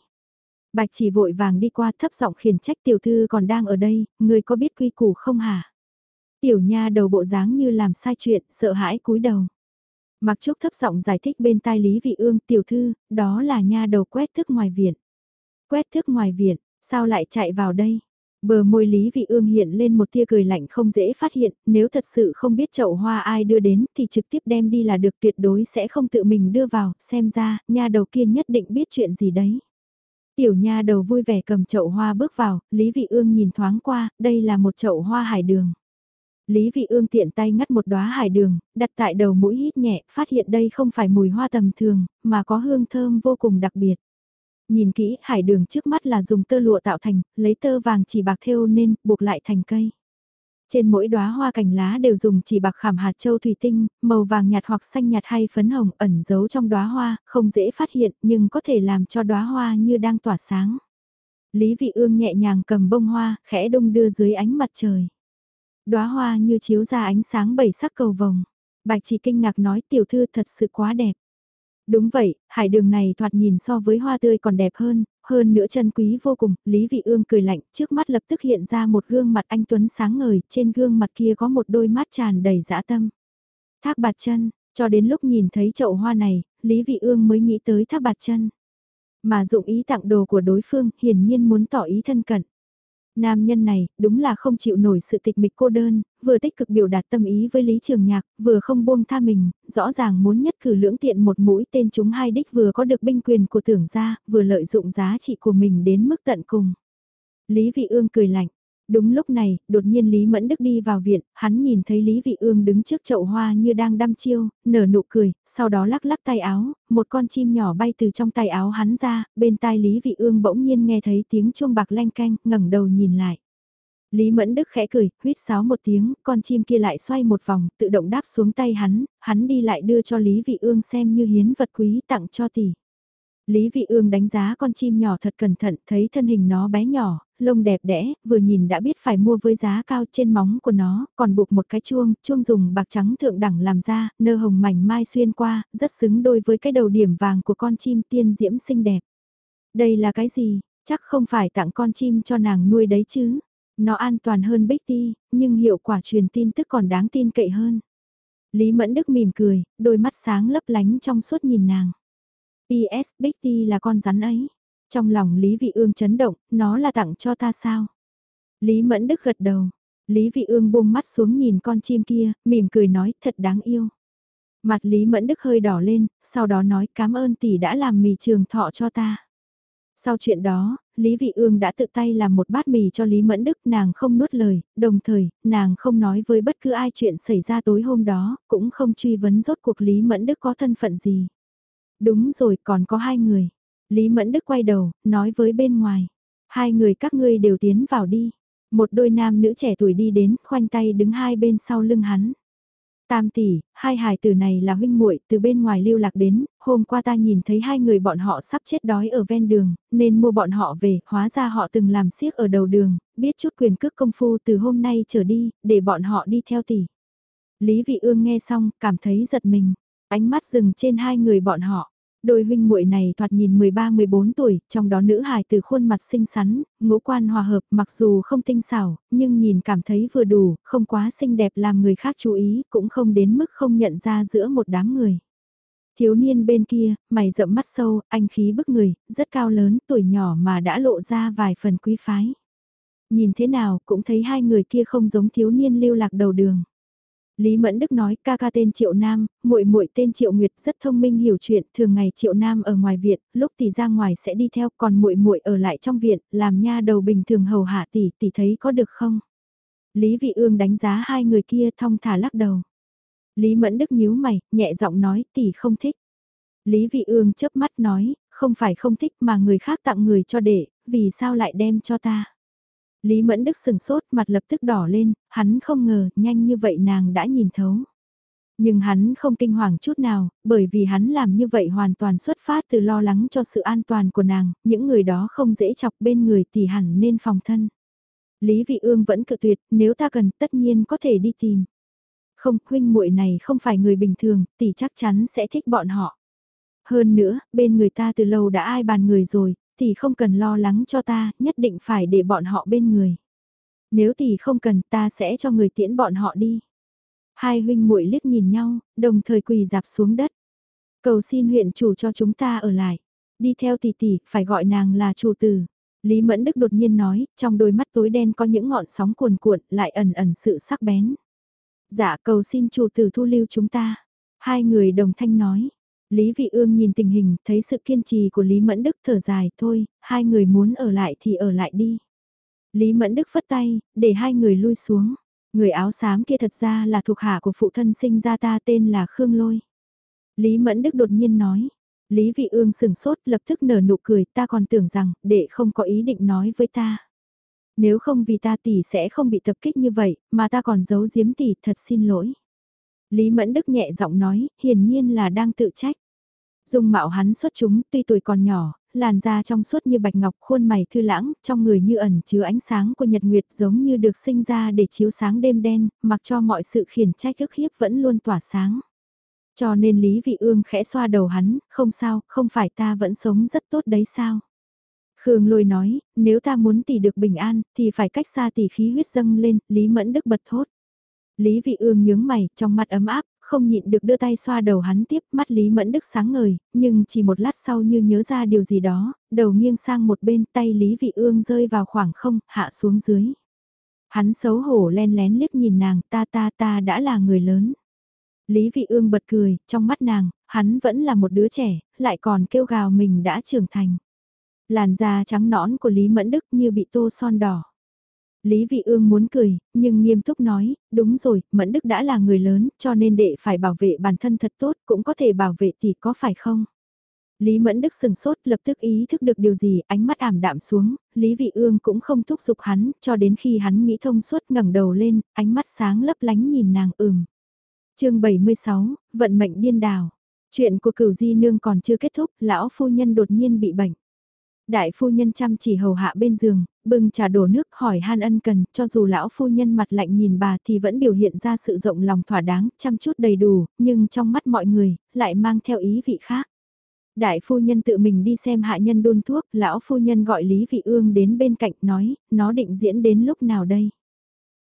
Bạch chỉ vội vàng đi qua thấp giọng khiển trách tiểu thư còn đang ở đây, người có biết quy củ không hả? Tiểu nha đầu bộ dáng như làm sai chuyện, sợ hãi cúi đầu. Mặc Trúc thấp giọng giải thích bên tai Lý Vị Ương tiểu thư, đó là nha đầu quét thức ngoài viện. Quét thức ngoài viện, sao lại chạy vào đây? Bờ môi Lý Vị Ương hiện lên một tia cười lạnh không dễ phát hiện, nếu thật sự không biết chậu hoa ai đưa đến thì trực tiếp đem đi là được tuyệt đối sẽ không tự mình đưa vào, xem ra, nha đầu kia nhất định biết chuyện gì đấy. Tiểu nha đầu vui vẻ cầm chậu hoa bước vào, Lý Vị Ương nhìn thoáng qua, đây là một chậu hoa hải đường. Lý Vị Ương tiện tay ngắt một đóa hải đường, đặt tại đầu mũi hít nhẹ, phát hiện đây không phải mùi hoa tầm thường, mà có hương thơm vô cùng đặc biệt. Nhìn kỹ, hải đường trước mắt là dùng tơ lụa tạo thành, lấy tơ vàng chỉ bạc thêu nên, buộc lại thành cây. Trên mỗi đóa hoa cành lá đều dùng chỉ bạc khảm hạt châu thủy tinh, màu vàng nhạt hoặc xanh nhạt hay phấn hồng ẩn giấu trong đóa hoa, không dễ phát hiện nhưng có thể làm cho đóa hoa như đang tỏa sáng. Lý Vị Ương nhẹ nhàng cầm bông hoa, khẽ đung đưa dưới ánh mặt trời. Đóa hoa như chiếu ra ánh sáng bảy sắc cầu vồng. Bạch chỉ kinh ngạc nói tiểu thư thật sự quá đẹp. Đúng vậy, hải đường này thoạt nhìn so với hoa tươi còn đẹp hơn, hơn nữa chân quý vô cùng, Lý Vị Ương cười lạnh, trước mắt lập tức hiện ra một gương mặt anh Tuấn sáng ngời, trên gương mặt kia có một đôi mắt tràn đầy dã tâm. Thác bạt chân, cho đến lúc nhìn thấy chậu hoa này, Lý Vị Ương mới nghĩ tới thác bạt chân. Mà dụng ý tặng đồ của đối phương, hiển nhiên muốn tỏ ý thân cận. Nam nhân này, đúng là không chịu nổi sự tịch mịch cô đơn, vừa tích cực biểu đạt tâm ý với Lý Trường Nhạc, vừa không buông tha mình, rõ ràng muốn nhất cử lưỡng tiện một mũi tên chúng hai đích vừa có được binh quyền của tưởng gia, vừa lợi dụng giá trị của mình đến mức tận cùng. Lý Vị Ương cười lạnh, Đúng lúc này, đột nhiên Lý Mẫn Đức đi vào viện, hắn nhìn thấy Lý Vị Ương đứng trước chậu hoa như đang đăm chiêu, nở nụ cười, sau đó lắc lắc tay áo, một con chim nhỏ bay từ trong tay áo hắn ra, bên tai Lý Vị Ương bỗng nhiên nghe thấy tiếng chuông bạc leng canh, ngẩng đầu nhìn lại. Lý Mẫn Đức khẽ cười, huýt sáo một tiếng, con chim kia lại xoay một vòng, tự động đáp xuống tay hắn, hắn đi lại đưa cho Lý Vị Ương xem như hiến vật quý tặng cho tỷ. Lý Vị Ương đánh giá con chim nhỏ thật cẩn thận, thấy thân hình nó bé nhỏ, lông đẹp đẽ, vừa nhìn đã biết phải mua với giá cao trên móng của nó, còn buộc một cái chuông, chuông dùng bạc trắng thượng đẳng làm ra, nơ hồng mảnh mai xuyên qua, rất xứng đôi với cái đầu điểm vàng của con chim tiên diễm xinh đẹp. Đây là cái gì? Chắc không phải tặng con chim cho nàng nuôi đấy chứ. Nó an toàn hơn Bích Ti, nhưng hiệu quả truyền tin tức còn đáng tin cậy hơn. Lý Mẫn Đức mỉm cười, đôi mắt sáng lấp lánh trong suốt nhìn nàng. P.S. Big T là con rắn ấy. Trong lòng Lý Vị Ương chấn động, nó là tặng cho ta sao? Lý Mẫn Đức gật đầu. Lý Vị Ương buông mắt xuống nhìn con chim kia, mỉm cười nói thật đáng yêu. Mặt Lý Mẫn Đức hơi đỏ lên, sau đó nói cảm ơn tỷ đã làm mì trường thọ cho ta. Sau chuyện đó, Lý Vị Ương đã tự tay làm một bát mì cho Lý Mẫn Đức nàng không nuốt lời, đồng thời, nàng không nói với bất cứ ai chuyện xảy ra tối hôm đó, cũng không truy vấn rốt cuộc Lý Mẫn Đức có thân phận gì. Đúng rồi còn có hai người. Lý Mẫn Đức quay đầu, nói với bên ngoài. Hai người các ngươi đều tiến vào đi. Một đôi nam nữ trẻ tuổi đi đến, khoanh tay đứng hai bên sau lưng hắn. Tam tỷ, hai hài tử này là huynh muội từ bên ngoài lưu lạc đến, hôm qua ta nhìn thấy hai người bọn họ sắp chết đói ở ven đường, nên mua bọn họ về, hóa ra họ từng làm siếc ở đầu đường, biết chút quyền cước công phu từ hôm nay trở đi, để bọn họ đi theo tỷ. Lý Vị Ương nghe xong, cảm thấy giật mình, ánh mắt dừng trên hai người bọn họ. Đôi huynh muội này thoạt nhìn 13-14 tuổi, trong đó nữ hài từ khuôn mặt xinh xắn, ngũ quan hòa hợp mặc dù không tinh xảo, nhưng nhìn cảm thấy vừa đủ, không quá xinh đẹp làm người khác chú ý, cũng không đến mức không nhận ra giữa một đám người. Thiếu niên bên kia, mày rậm mắt sâu, anh khí bức người, rất cao lớn, tuổi nhỏ mà đã lộ ra vài phần quý phái. Nhìn thế nào cũng thấy hai người kia không giống thiếu niên lưu lạc đầu đường. Lý Mẫn Đức nói ca ca tên Triệu Nam, muội muội tên Triệu Nguyệt rất thông minh hiểu chuyện, thường ngày Triệu Nam ở ngoài viện, lúc tỷ ra ngoài sẽ đi theo, còn muội muội ở lại trong viện, làm nha đầu bình thường hầu hạ tỷ, tỷ thấy có được không? Lý Vị Ương đánh giá hai người kia thong thả lắc đầu. Lý Mẫn Đức nhíu mày, nhẹ giọng nói tỷ không thích. Lý Vị Ương chớp mắt nói, không phải không thích mà người khác tặng người cho đệ, vì sao lại đem cho ta? Lý Mẫn Đức sừng sốt mặt lập tức đỏ lên, hắn không ngờ nhanh như vậy nàng đã nhìn thấu. Nhưng hắn không kinh hoàng chút nào, bởi vì hắn làm như vậy hoàn toàn xuất phát từ lo lắng cho sự an toàn của nàng, những người đó không dễ chọc bên người thì hẳn nên phòng thân. Lý Vị Ương vẫn cự tuyệt, nếu ta cần tất nhiên có thể đi tìm. Không, huynh muội này không phải người bình thường, tỷ chắc chắn sẽ thích bọn họ. Hơn nữa, bên người ta từ lâu đã ai bàn người rồi, thì không cần lo lắng cho ta, nhất định phải để bọn họ bên người. Nếu thì không cần ta sẽ cho người tiễn bọn họ đi. Hai huynh muội liếc nhìn nhau, đồng thời quỳ dạp xuống đất. Cầu xin huyện chủ cho chúng ta ở lại. Đi theo tỷ tỷ, phải gọi nàng là chủ tử. Lý Mẫn Đức đột nhiên nói, trong đôi mắt tối đen có những ngọn sóng cuồn cuộn, lại ẩn ẩn sự sắc bén. Dạ cầu xin chủ tử thu lưu chúng ta. Hai người đồng thanh nói, Lý Vị Ương nhìn tình hình, thấy sự kiên trì của Lý Mẫn Đức thở dài, thôi, hai người muốn ở lại thì ở lại đi. Lý Mẫn Đức phất tay, để hai người lui xuống. Người áo xám kia thật ra là thuộc hạ của phụ thân sinh ra ta tên là Khương Lôi. Lý Mẫn Đức đột nhiên nói. Lý Vị Ương sừng sốt lập tức nở nụ cười ta còn tưởng rằng đệ không có ý định nói với ta. Nếu không vì ta tỷ sẽ không bị tập kích như vậy, mà ta còn giấu giếm tỷ thật xin lỗi. Lý Mẫn Đức nhẹ giọng nói, hiển nhiên là đang tự trách. Dung mạo hắn xuất chúng, tuy tuổi còn nhỏ, làn da trong suốt như bạch ngọc, khuôn mày thư lãng, trong người như ẩn chứa ánh sáng của nhật nguyệt giống như được sinh ra để chiếu sáng đêm đen, mặc cho mọi sự khiển trách ức hiếp vẫn luôn tỏa sáng. Cho nên Lý Vị Ương khẽ xoa đầu hắn, không sao, không phải ta vẫn sống rất tốt đấy sao. Khương lôi nói, nếu ta muốn tỷ được bình an, thì phải cách xa tỷ khí huyết dâng lên, Lý Mẫn Đức bật thốt. Lý Vị Ương nhướng mày, trong mắt ấm áp, không nhịn được đưa tay xoa đầu hắn tiếp, mắt Lý Mẫn Đức sáng ngời, nhưng chỉ một lát sau như nhớ ra điều gì đó, đầu nghiêng sang một bên tay Lý Vị Ương rơi vào khoảng không, hạ xuống dưới. Hắn xấu hổ len lén liếc nhìn nàng, ta ta ta đã là người lớn. Lý Vị Ương bật cười, trong mắt nàng, hắn vẫn là một đứa trẻ, lại còn kêu gào mình đã trưởng thành. Làn da trắng nõn của Lý Mẫn Đức như bị tô son đỏ. Lý Vị Ương muốn cười, nhưng nghiêm túc nói, đúng rồi, Mẫn Đức đã là người lớn, cho nên đệ phải bảo vệ bản thân thật tốt, cũng có thể bảo vệ tỷ có phải không? Lý Mẫn Đức sừng sốt lập tức ý thức được điều gì, ánh mắt ảm đạm xuống, Lý Vị Ương cũng không thúc giục hắn, cho đến khi hắn nghĩ thông suốt ngẩng đầu lên, ánh mắt sáng lấp lánh nhìn nàng ừm. chương 76, Vận mệnh điên đảo. Chuyện của cửu di nương còn chưa kết thúc, lão phu nhân đột nhiên bị bệnh. Đại phu nhân chăm chỉ hầu hạ bên giường, bưng trà đổ nước hỏi han ân cần, cho dù lão phu nhân mặt lạnh nhìn bà thì vẫn biểu hiện ra sự rộng lòng thỏa đáng, chăm chút đầy đủ, nhưng trong mắt mọi người, lại mang theo ý vị khác. Đại phu nhân tự mình đi xem hạ nhân đun thuốc, lão phu nhân gọi Lý Vị Ương đến bên cạnh nói, nó định diễn đến lúc nào đây?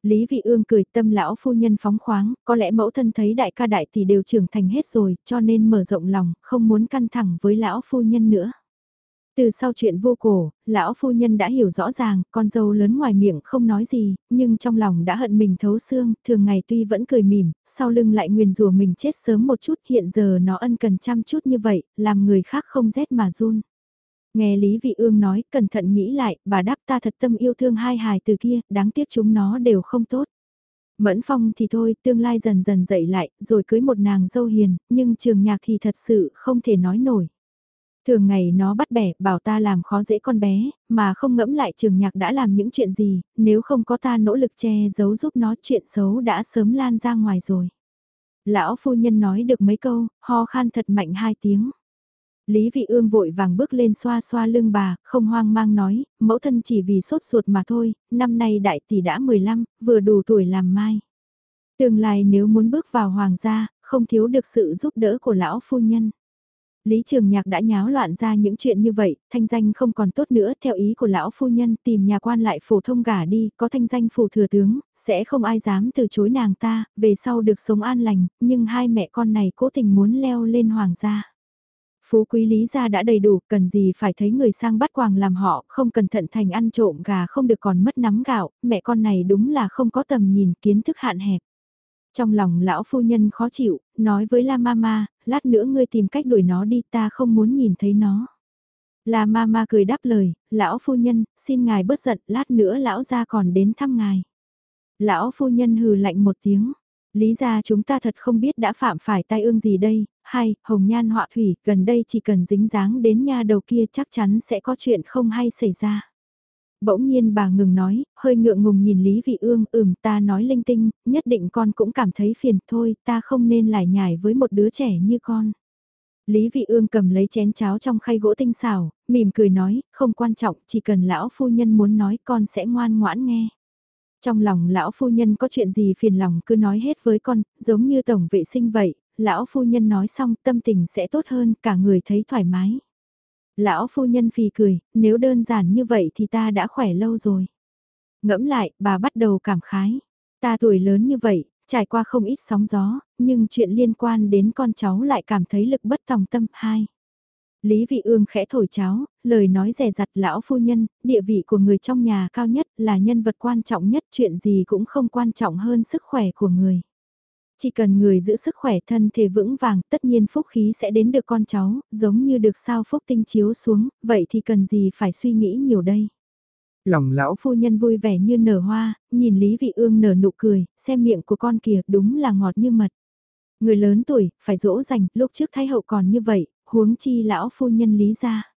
Lý Vị Ương cười tâm lão phu nhân phóng khoáng, có lẽ mẫu thân thấy đại ca đại tỷ đều trưởng thành hết rồi, cho nên mở rộng lòng, không muốn căng thẳng với lão phu nhân nữa. Từ sau chuyện vô cổ, lão phu nhân đã hiểu rõ ràng, con dâu lớn ngoài miệng không nói gì, nhưng trong lòng đã hận mình thấu xương, thường ngày tuy vẫn cười mỉm, sau lưng lại nguyền rủa mình chết sớm một chút, hiện giờ nó ân cần chăm chút như vậy, làm người khác không rét mà run. Nghe Lý Vị Ương nói, cẩn thận nghĩ lại, bà đáp ta thật tâm yêu thương hai hài từ kia, đáng tiếc chúng nó đều không tốt. Mẫn phong thì thôi, tương lai dần dần dậy lại, rồi cưới một nàng dâu hiền, nhưng trường nhạc thì thật sự không thể nói nổi. Thường ngày nó bắt bẻ, bảo ta làm khó dễ con bé, mà không ngẫm lại trường nhạc đã làm những chuyện gì, nếu không có ta nỗ lực che giấu giúp nó chuyện xấu đã sớm lan ra ngoài rồi. Lão phu nhân nói được mấy câu, ho khan thật mạnh hai tiếng. Lý Vị Ương vội vàng bước lên xoa xoa lưng bà, không hoang mang nói, mẫu thân chỉ vì sốt ruột mà thôi, năm nay đại tỷ đã 15, vừa đủ tuổi làm mai. Tương lai nếu muốn bước vào hoàng gia, không thiếu được sự giúp đỡ của lão phu nhân. Lý Trường Nhạc đã nháo loạn ra những chuyện như vậy, thanh danh không còn tốt nữa theo ý của lão phu nhân tìm nhà quan lại phổ thông gả đi, có thanh danh phù thừa tướng, sẽ không ai dám từ chối nàng ta, về sau được sống an lành, nhưng hai mẹ con này cố tình muốn leo lên hoàng gia. Phú quý lý gia đã đầy đủ, cần gì phải thấy người sang bắt quàng làm họ, không cẩn thận thành ăn trộm gà không được còn mất nắm gạo, mẹ con này đúng là không có tầm nhìn kiến thức hạn hẹp. Trong lòng lão phu nhân khó chịu, nói với La Mama, lát nữa ngươi tìm cách đuổi nó đi ta không muốn nhìn thấy nó. La Mama cười đáp lời, lão phu nhân, xin ngài bớt giận, lát nữa lão gia còn đến thăm ngài. Lão phu nhân hừ lạnh một tiếng, lý ra chúng ta thật không biết đã phạm phải tai ương gì đây, hay, hồng nhan họa thủy, gần đây chỉ cần dính dáng đến nha đầu kia chắc chắn sẽ có chuyện không hay xảy ra. Bỗng nhiên bà ngừng nói, hơi ngượng ngùng nhìn Lý Vị Ương, ừm ta nói linh tinh, nhất định con cũng cảm thấy phiền thôi, ta không nên lại nhải với một đứa trẻ như con. Lý Vị Ương cầm lấy chén cháo trong khay gỗ tinh xảo, mỉm cười nói, không quan trọng, chỉ cần lão phu nhân muốn nói con sẽ ngoan ngoãn nghe. Trong lòng lão phu nhân có chuyện gì phiền lòng cứ nói hết với con, giống như tổng vệ sinh vậy, lão phu nhân nói xong tâm tình sẽ tốt hơn, cả người thấy thoải mái. Lão phu nhân phì cười, nếu đơn giản như vậy thì ta đã khỏe lâu rồi. Ngẫm lại, bà bắt đầu cảm khái. Ta tuổi lớn như vậy, trải qua không ít sóng gió, nhưng chuyện liên quan đến con cháu lại cảm thấy lực bất tòng tâm. hai Lý Vị Ương khẽ thổi cháo, lời nói rẻ rặt lão phu nhân, địa vị của người trong nhà cao nhất là nhân vật quan trọng nhất, chuyện gì cũng không quan trọng hơn sức khỏe của người. Chỉ cần người giữ sức khỏe thân thể vững vàng, tất nhiên phúc khí sẽ đến được con cháu, giống như được sao phúc tinh chiếu xuống, vậy thì cần gì phải suy nghĩ nhiều đây. Lòng lão phu nhân vui vẻ như nở hoa, nhìn Lý Vị Ương nở nụ cười, xem miệng của con kìa đúng là ngọt như mật. Người lớn tuổi, phải dỗ dành, lúc trước thái hậu còn như vậy, huống chi lão phu nhân Lý ra.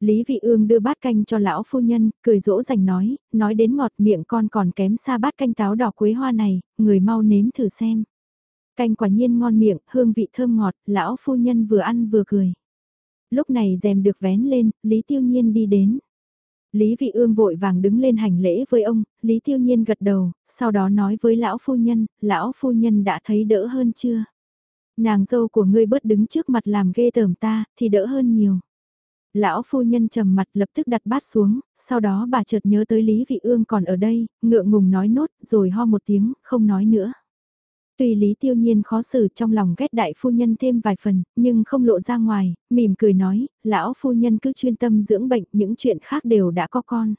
Lý Vị Ương đưa bát canh cho lão phu nhân, cười dỗ dành nói, nói đến ngọt miệng con còn kém xa bát canh táo đỏ quế hoa này, người mau nếm thử xem. Canh quả nhiên ngon miệng, hương vị thơm ngọt, lão phu nhân vừa ăn vừa cười. Lúc này rèm được vén lên, Lý Tiêu Nhiên đi đến. Lý Vị Ương vội vàng đứng lên hành lễ với ông, Lý Tiêu Nhiên gật đầu, sau đó nói với lão phu nhân, lão phu nhân đã thấy đỡ hơn chưa? Nàng dâu của ngươi bớt đứng trước mặt làm ghê tởm ta, thì đỡ hơn nhiều. Lão phu nhân trầm mặt lập tức đặt bát xuống, sau đó bà chợt nhớ tới Lý Vị Ương còn ở đây, ngượng ngùng nói nốt, rồi ho một tiếng, không nói nữa. Tuy Lý Tiêu Nhiên khó xử trong lòng ghét đại phu nhân thêm vài phần, nhưng không lộ ra ngoài, mỉm cười nói, lão phu nhân cứ chuyên tâm dưỡng bệnh, những chuyện khác đều đã có con.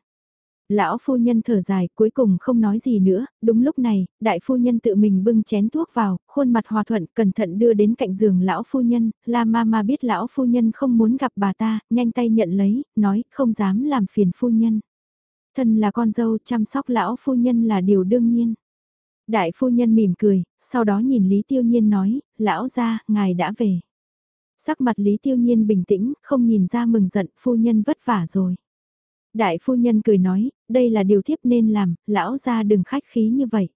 Lão phu nhân thở dài, cuối cùng không nói gì nữa, đúng lúc này, đại phu nhân tự mình bưng chén thuốc vào, khuôn mặt hòa thuận, cẩn thận đưa đến cạnh giường lão phu nhân, la ma ma biết lão phu nhân không muốn gặp bà ta, nhanh tay nhận lấy, nói, không dám làm phiền phu nhân. Thân là con dâu, chăm sóc lão phu nhân là điều đương nhiên. Đại phu nhân mỉm cười, sau đó nhìn Lý Tiêu Nhiên nói, lão ra, ngài đã về. Sắc mặt Lý Tiêu Nhiên bình tĩnh, không nhìn ra mừng giận, phu nhân vất vả rồi. Đại phu nhân cười nói, đây là điều thiếp nên làm, lão ra đừng khách khí như vậy.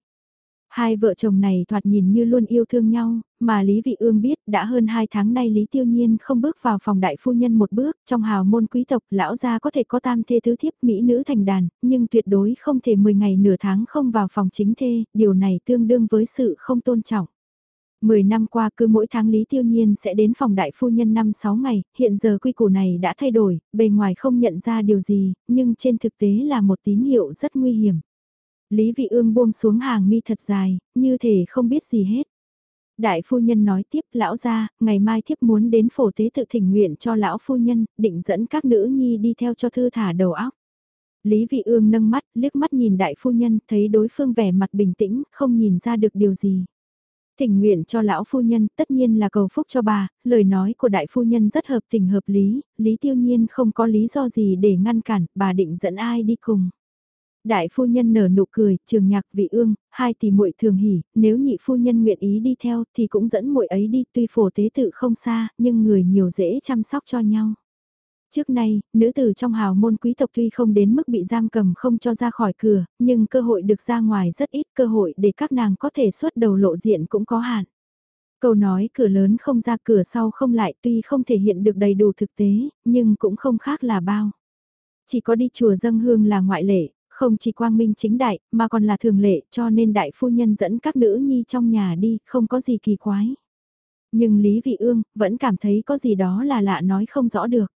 Hai vợ chồng này thoạt nhìn như luôn yêu thương nhau, mà Lý Vị Ương biết đã hơn hai tháng nay Lý Tiêu Nhiên không bước vào phòng đại phu nhân một bước, trong hào môn quý tộc lão gia có thể có tam thê tứ thiếp mỹ nữ thành đàn, nhưng tuyệt đối không thể 10 ngày nửa tháng không vào phòng chính thê, điều này tương đương với sự không tôn trọng. Mười năm qua cứ mỗi tháng Lý Tiêu Nhiên sẽ đến phòng đại phu nhân 5-6 ngày, hiện giờ quy củ này đã thay đổi, bề ngoài không nhận ra điều gì, nhưng trên thực tế là một tín hiệu rất nguy hiểm. Lý Vị Ương buông xuống hàng mi thật dài, như thể không biết gì hết. Đại phu nhân nói tiếp lão gia, ngày mai thiếp muốn đến phổ tế tự thỉnh nguyện cho lão phu nhân, định dẫn các nữ nhi đi theo cho thư thả đầu óc. Lý Vị Ương nâng mắt, liếc mắt nhìn đại phu nhân, thấy đối phương vẻ mặt bình tĩnh, không nhìn ra được điều gì. Thỉnh nguyện cho lão phu nhân, tất nhiên là cầu phúc cho bà, lời nói của đại phu nhân rất hợp tình hợp lý, Lý Tiêu Nhiên không có lý do gì để ngăn cản, bà định dẫn ai đi cùng. Đại phu nhân nở nụ cười, trường nhạc vị ương, hai tỷ muội thường hỉ, nếu nhị phu nhân nguyện ý đi theo thì cũng dẫn muội ấy đi, tuy phổ tế tự không xa, nhưng người nhiều dễ chăm sóc cho nhau. Trước nay, nữ tử trong hào môn quý tộc tuy không đến mức bị giam cầm không cho ra khỏi cửa, nhưng cơ hội được ra ngoài rất ít, cơ hội để các nàng có thể xuất đầu lộ diện cũng có hạn. Câu nói cửa lớn không ra cửa sau không lại tuy không thể hiện được đầy đủ thực tế, nhưng cũng không khác là bao. Chỉ có đi chùa dâng hương là ngoại lệ, không chỉ quang minh chính đại, mà còn là thường lệ cho nên đại phu nhân dẫn các nữ nhi trong nhà đi, không có gì kỳ quái. Nhưng Lý Vị Ương vẫn cảm thấy có gì đó là lạ nói không rõ được.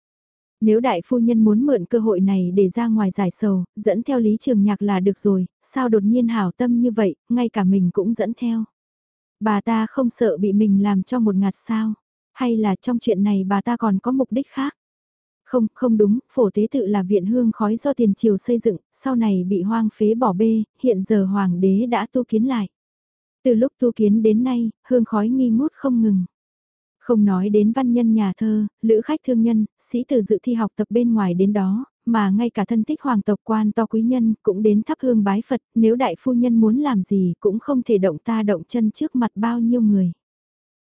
Nếu đại phu nhân muốn mượn cơ hội này để ra ngoài giải sầu, dẫn theo Lý Trường Nhạc là được rồi, sao đột nhiên hảo tâm như vậy, ngay cả mình cũng dẫn theo. Bà ta không sợ bị mình làm cho một ngạt sao, hay là trong chuyện này bà ta còn có mục đích khác. Không, không đúng, phổ tế tự là viện hương khói do tiền triều xây dựng, sau này bị hoang phế bỏ bê, hiện giờ hoàng đế đã tu kiến lại. Từ lúc tu kiến đến nay, hương khói nghi ngút không ngừng. Không nói đến văn nhân nhà thơ, lữ khách thương nhân, sĩ tử dự thi học tập bên ngoài đến đó, mà ngay cả thân tích hoàng tộc quan to quý nhân cũng đến thắp hương bái Phật, nếu đại phu nhân muốn làm gì cũng không thể động ta động chân trước mặt bao nhiêu người.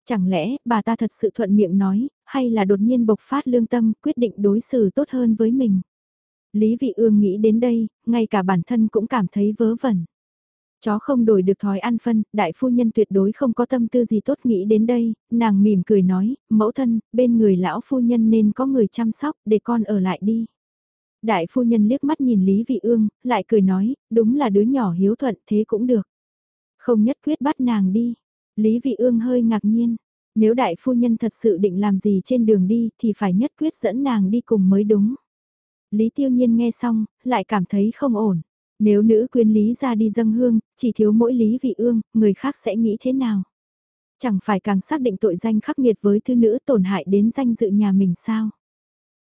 Chẳng lẽ bà ta thật sự thuận miệng nói, hay là đột nhiên bộc phát lương tâm quyết định đối xử tốt hơn với mình. Lý Vị Ương nghĩ đến đây, ngay cả bản thân cũng cảm thấy vớ vẩn. Chó không đổi được thói ăn phân, đại phu nhân tuyệt đối không có tâm tư gì tốt nghĩ đến đây, nàng mỉm cười nói, mẫu thân, bên người lão phu nhân nên có người chăm sóc, để con ở lại đi. Đại phu nhân liếc mắt nhìn Lý Vị Ương, lại cười nói, đúng là đứa nhỏ hiếu thuận thế cũng được. Không nhất quyết bắt nàng đi. Lý Vị Ương hơi ngạc nhiên, nếu đại phu nhân thật sự định làm gì trên đường đi thì phải nhất quyết dẫn nàng đi cùng mới đúng. Lý Tiêu Nhiên nghe xong, lại cảm thấy không ổn. Nếu nữ quyến Lý ra đi dâng hương, chỉ thiếu mỗi Lý Vị Ương, người khác sẽ nghĩ thế nào? Chẳng phải càng xác định tội danh khắc nghiệt với thư nữ tổn hại đến danh dự nhà mình sao?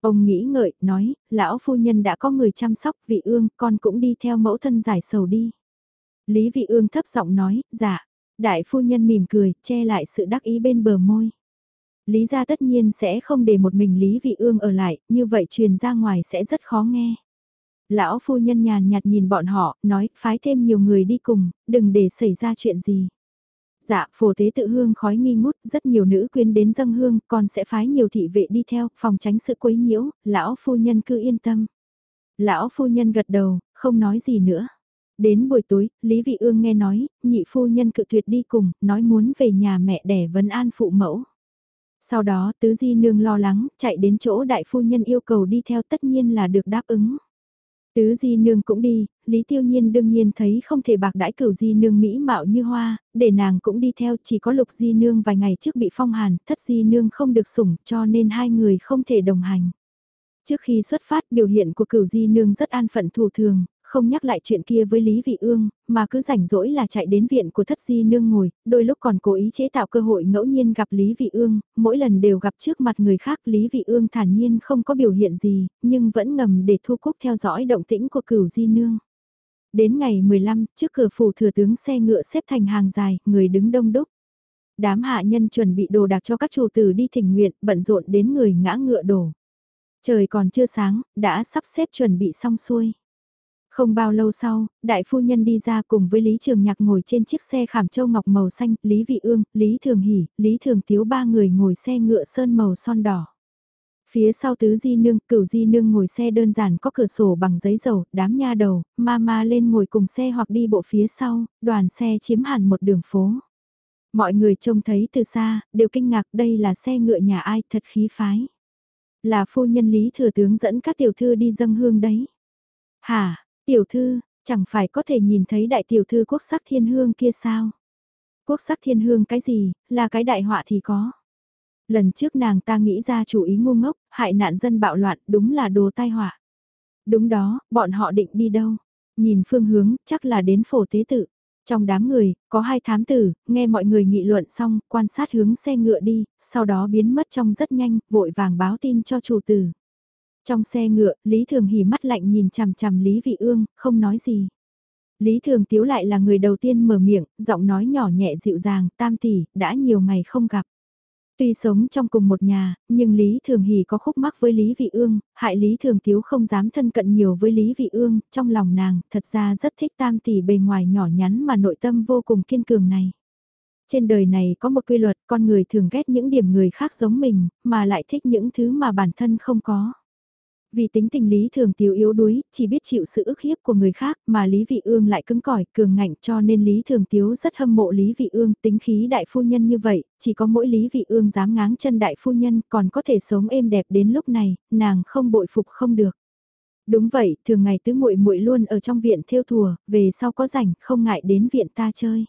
Ông nghĩ ngợi, nói, lão phu nhân đã có người chăm sóc vị ương, con cũng đi theo mẫu thân giải sầu đi. Lý vị ương thấp giọng nói, dạ. Đại phu nhân mỉm cười, che lại sự đắc ý bên bờ môi. Lý gia tất nhiên sẽ không để một mình Lý vị ương ở lại, như vậy truyền ra ngoài sẽ rất khó nghe. Lão phu nhân nhàn nhạt nhìn bọn họ, nói, phái thêm nhiều người đi cùng, đừng để xảy ra chuyện gì. Dạ, phổ tế tự hương khói nghi ngút, rất nhiều nữ quyến đến dâng hương, còn sẽ phái nhiều thị vệ đi theo, phòng tránh sự quấy nhiễu, lão phu nhân cứ yên tâm. Lão phu nhân gật đầu, không nói gì nữa. Đến buổi tối, Lý Vị Ương nghe nói, nhị phu nhân cự tuyệt đi cùng, nói muốn về nhà mẹ đẻ vấn an phụ mẫu. Sau đó, tứ di nương lo lắng, chạy đến chỗ đại phu nhân yêu cầu đi theo tất nhiên là được đáp ứng. Tứ di nương cũng đi, Lý Tiêu Nhiên đương nhiên thấy không thể bạc đãi cửu di nương mỹ mạo như hoa, để nàng cũng đi theo chỉ có lục di nương vài ngày trước bị phong hàn, thất di nương không được sủng cho nên hai người không thể đồng hành. Trước khi xuất phát biểu hiện của cửu di nương rất an phận thủ thường, không nhắc lại chuyện kia với Lý Vị Ương, mà cứ rảnh rỗi là chạy đến viện của thất di nương ngồi, đôi lúc còn cố ý chế tạo cơ hội ngẫu nhiên gặp Lý Vị Ương, mỗi lần đều gặp trước mặt người khác Lý Vị Ương thản nhiên không có biểu hiện gì, nhưng vẫn ngầm để thu cúc theo dõi động tĩnh của cửu di nương. Đến ngày 15, trước cửa phủ thừa tướng xe ngựa xếp thành hàng dài, người đứng đông đúc. Đám hạ nhân chuẩn bị đồ đạc cho các chủ tử đi thỉnh nguyện, bận rộn đến người ngã ngựa đổ. Trời còn chưa sáng, đã sắp xếp chuẩn bị xong xuôi. Không bao lâu sau, đại phu nhân đi ra cùng với Lý Trường Nhạc ngồi trên chiếc xe khảm châu ngọc màu xanh, Lý Vị Ương, Lý Thường Hỷ, Lý Thường Tiếu ba người ngồi xe ngựa sơn màu son đỏ. Phía sau tứ di nương, cửu di nương ngồi xe đơn giản có cửa sổ bằng giấy dầu, đám nha đầu, ma ma lên ngồi cùng xe hoặc đi bộ phía sau, đoàn xe chiếm hẳn một đường phố. Mọi người trông thấy từ xa, đều kinh ngạc đây là xe ngựa nhà ai thật khí phái. Là phu nhân Lý Thừa Tướng dẫn các tiểu thư đi dâng hương đấy. Hả, Tiểu thư, chẳng phải có thể nhìn thấy đại tiểu thư quốc sắc thiên hương kia sao? Quốc sắc thiên hương cái gì, là cái đại họa thì có. Lần trước nàng ta nghĩ ra chủ ý ngu ngốc, hại nạn dân bạo loạn, đúng là đồ tai họa. Đúng đó, bọn họ định đi đâu? Nhìn phương hướng, chắc là đến phổ tế tự. Trong đám người, có hai thám tử, nghe mọi người nghị luận xong, quan sát hướng xe ngựa đi, sau đó biến mất trong rất nhanh, vội vàng báo tin cho chủ tử. Trong xe ngựa, Lý Thường hỉ mắt lạnh nhìn chằm chằm Lý Vị Ương, không nói gì. Lý Thường Tiếu lại là người đầu tiên mở miệng, giọng nói nhỏ nhẹ dịu dàng, tam tỷ, đã nhiều ngày không gặp. Tuy sống trong cùng một nhà, nhưng Lý Thường Hỷ có khúc mắc với Lý Vị Ương, hại Lý Thường Tiếu không dám thân cận nhiều với Lý Vị Ương, trong lòng nàng, thật ra rất thích tam tỷ bề ngoài nhỏ nhắn mà nội tâm vô cùng kiên cường này. Trên đời này có một quy luật, con người thường ghét những điểm người khác giống mình, mà lại thích những thứ mà bản thân không có. Vì tính tình Lý Thường Tiếu yếu đuối, chỉ biết chịu sự ức hiếp của người khác mà Lý Vị Ương lại cứng cỏi, cường ngạnh cho nên Lý Thường Tiếu rất hâm mộ Lý Vị Ương tính khí đại phu nhân như vậy, chỉ có mỗi Lý Vị Ương dám ngáng chân đại phu nhân còn có thể sống êm đẹp đến lúc này, nàng không bội phục không được. Đúng vậy, thường ngày tứ muội muội luôn ở trong viện theo thùa, về sau có rảnh không ngại đến viện ta chơi.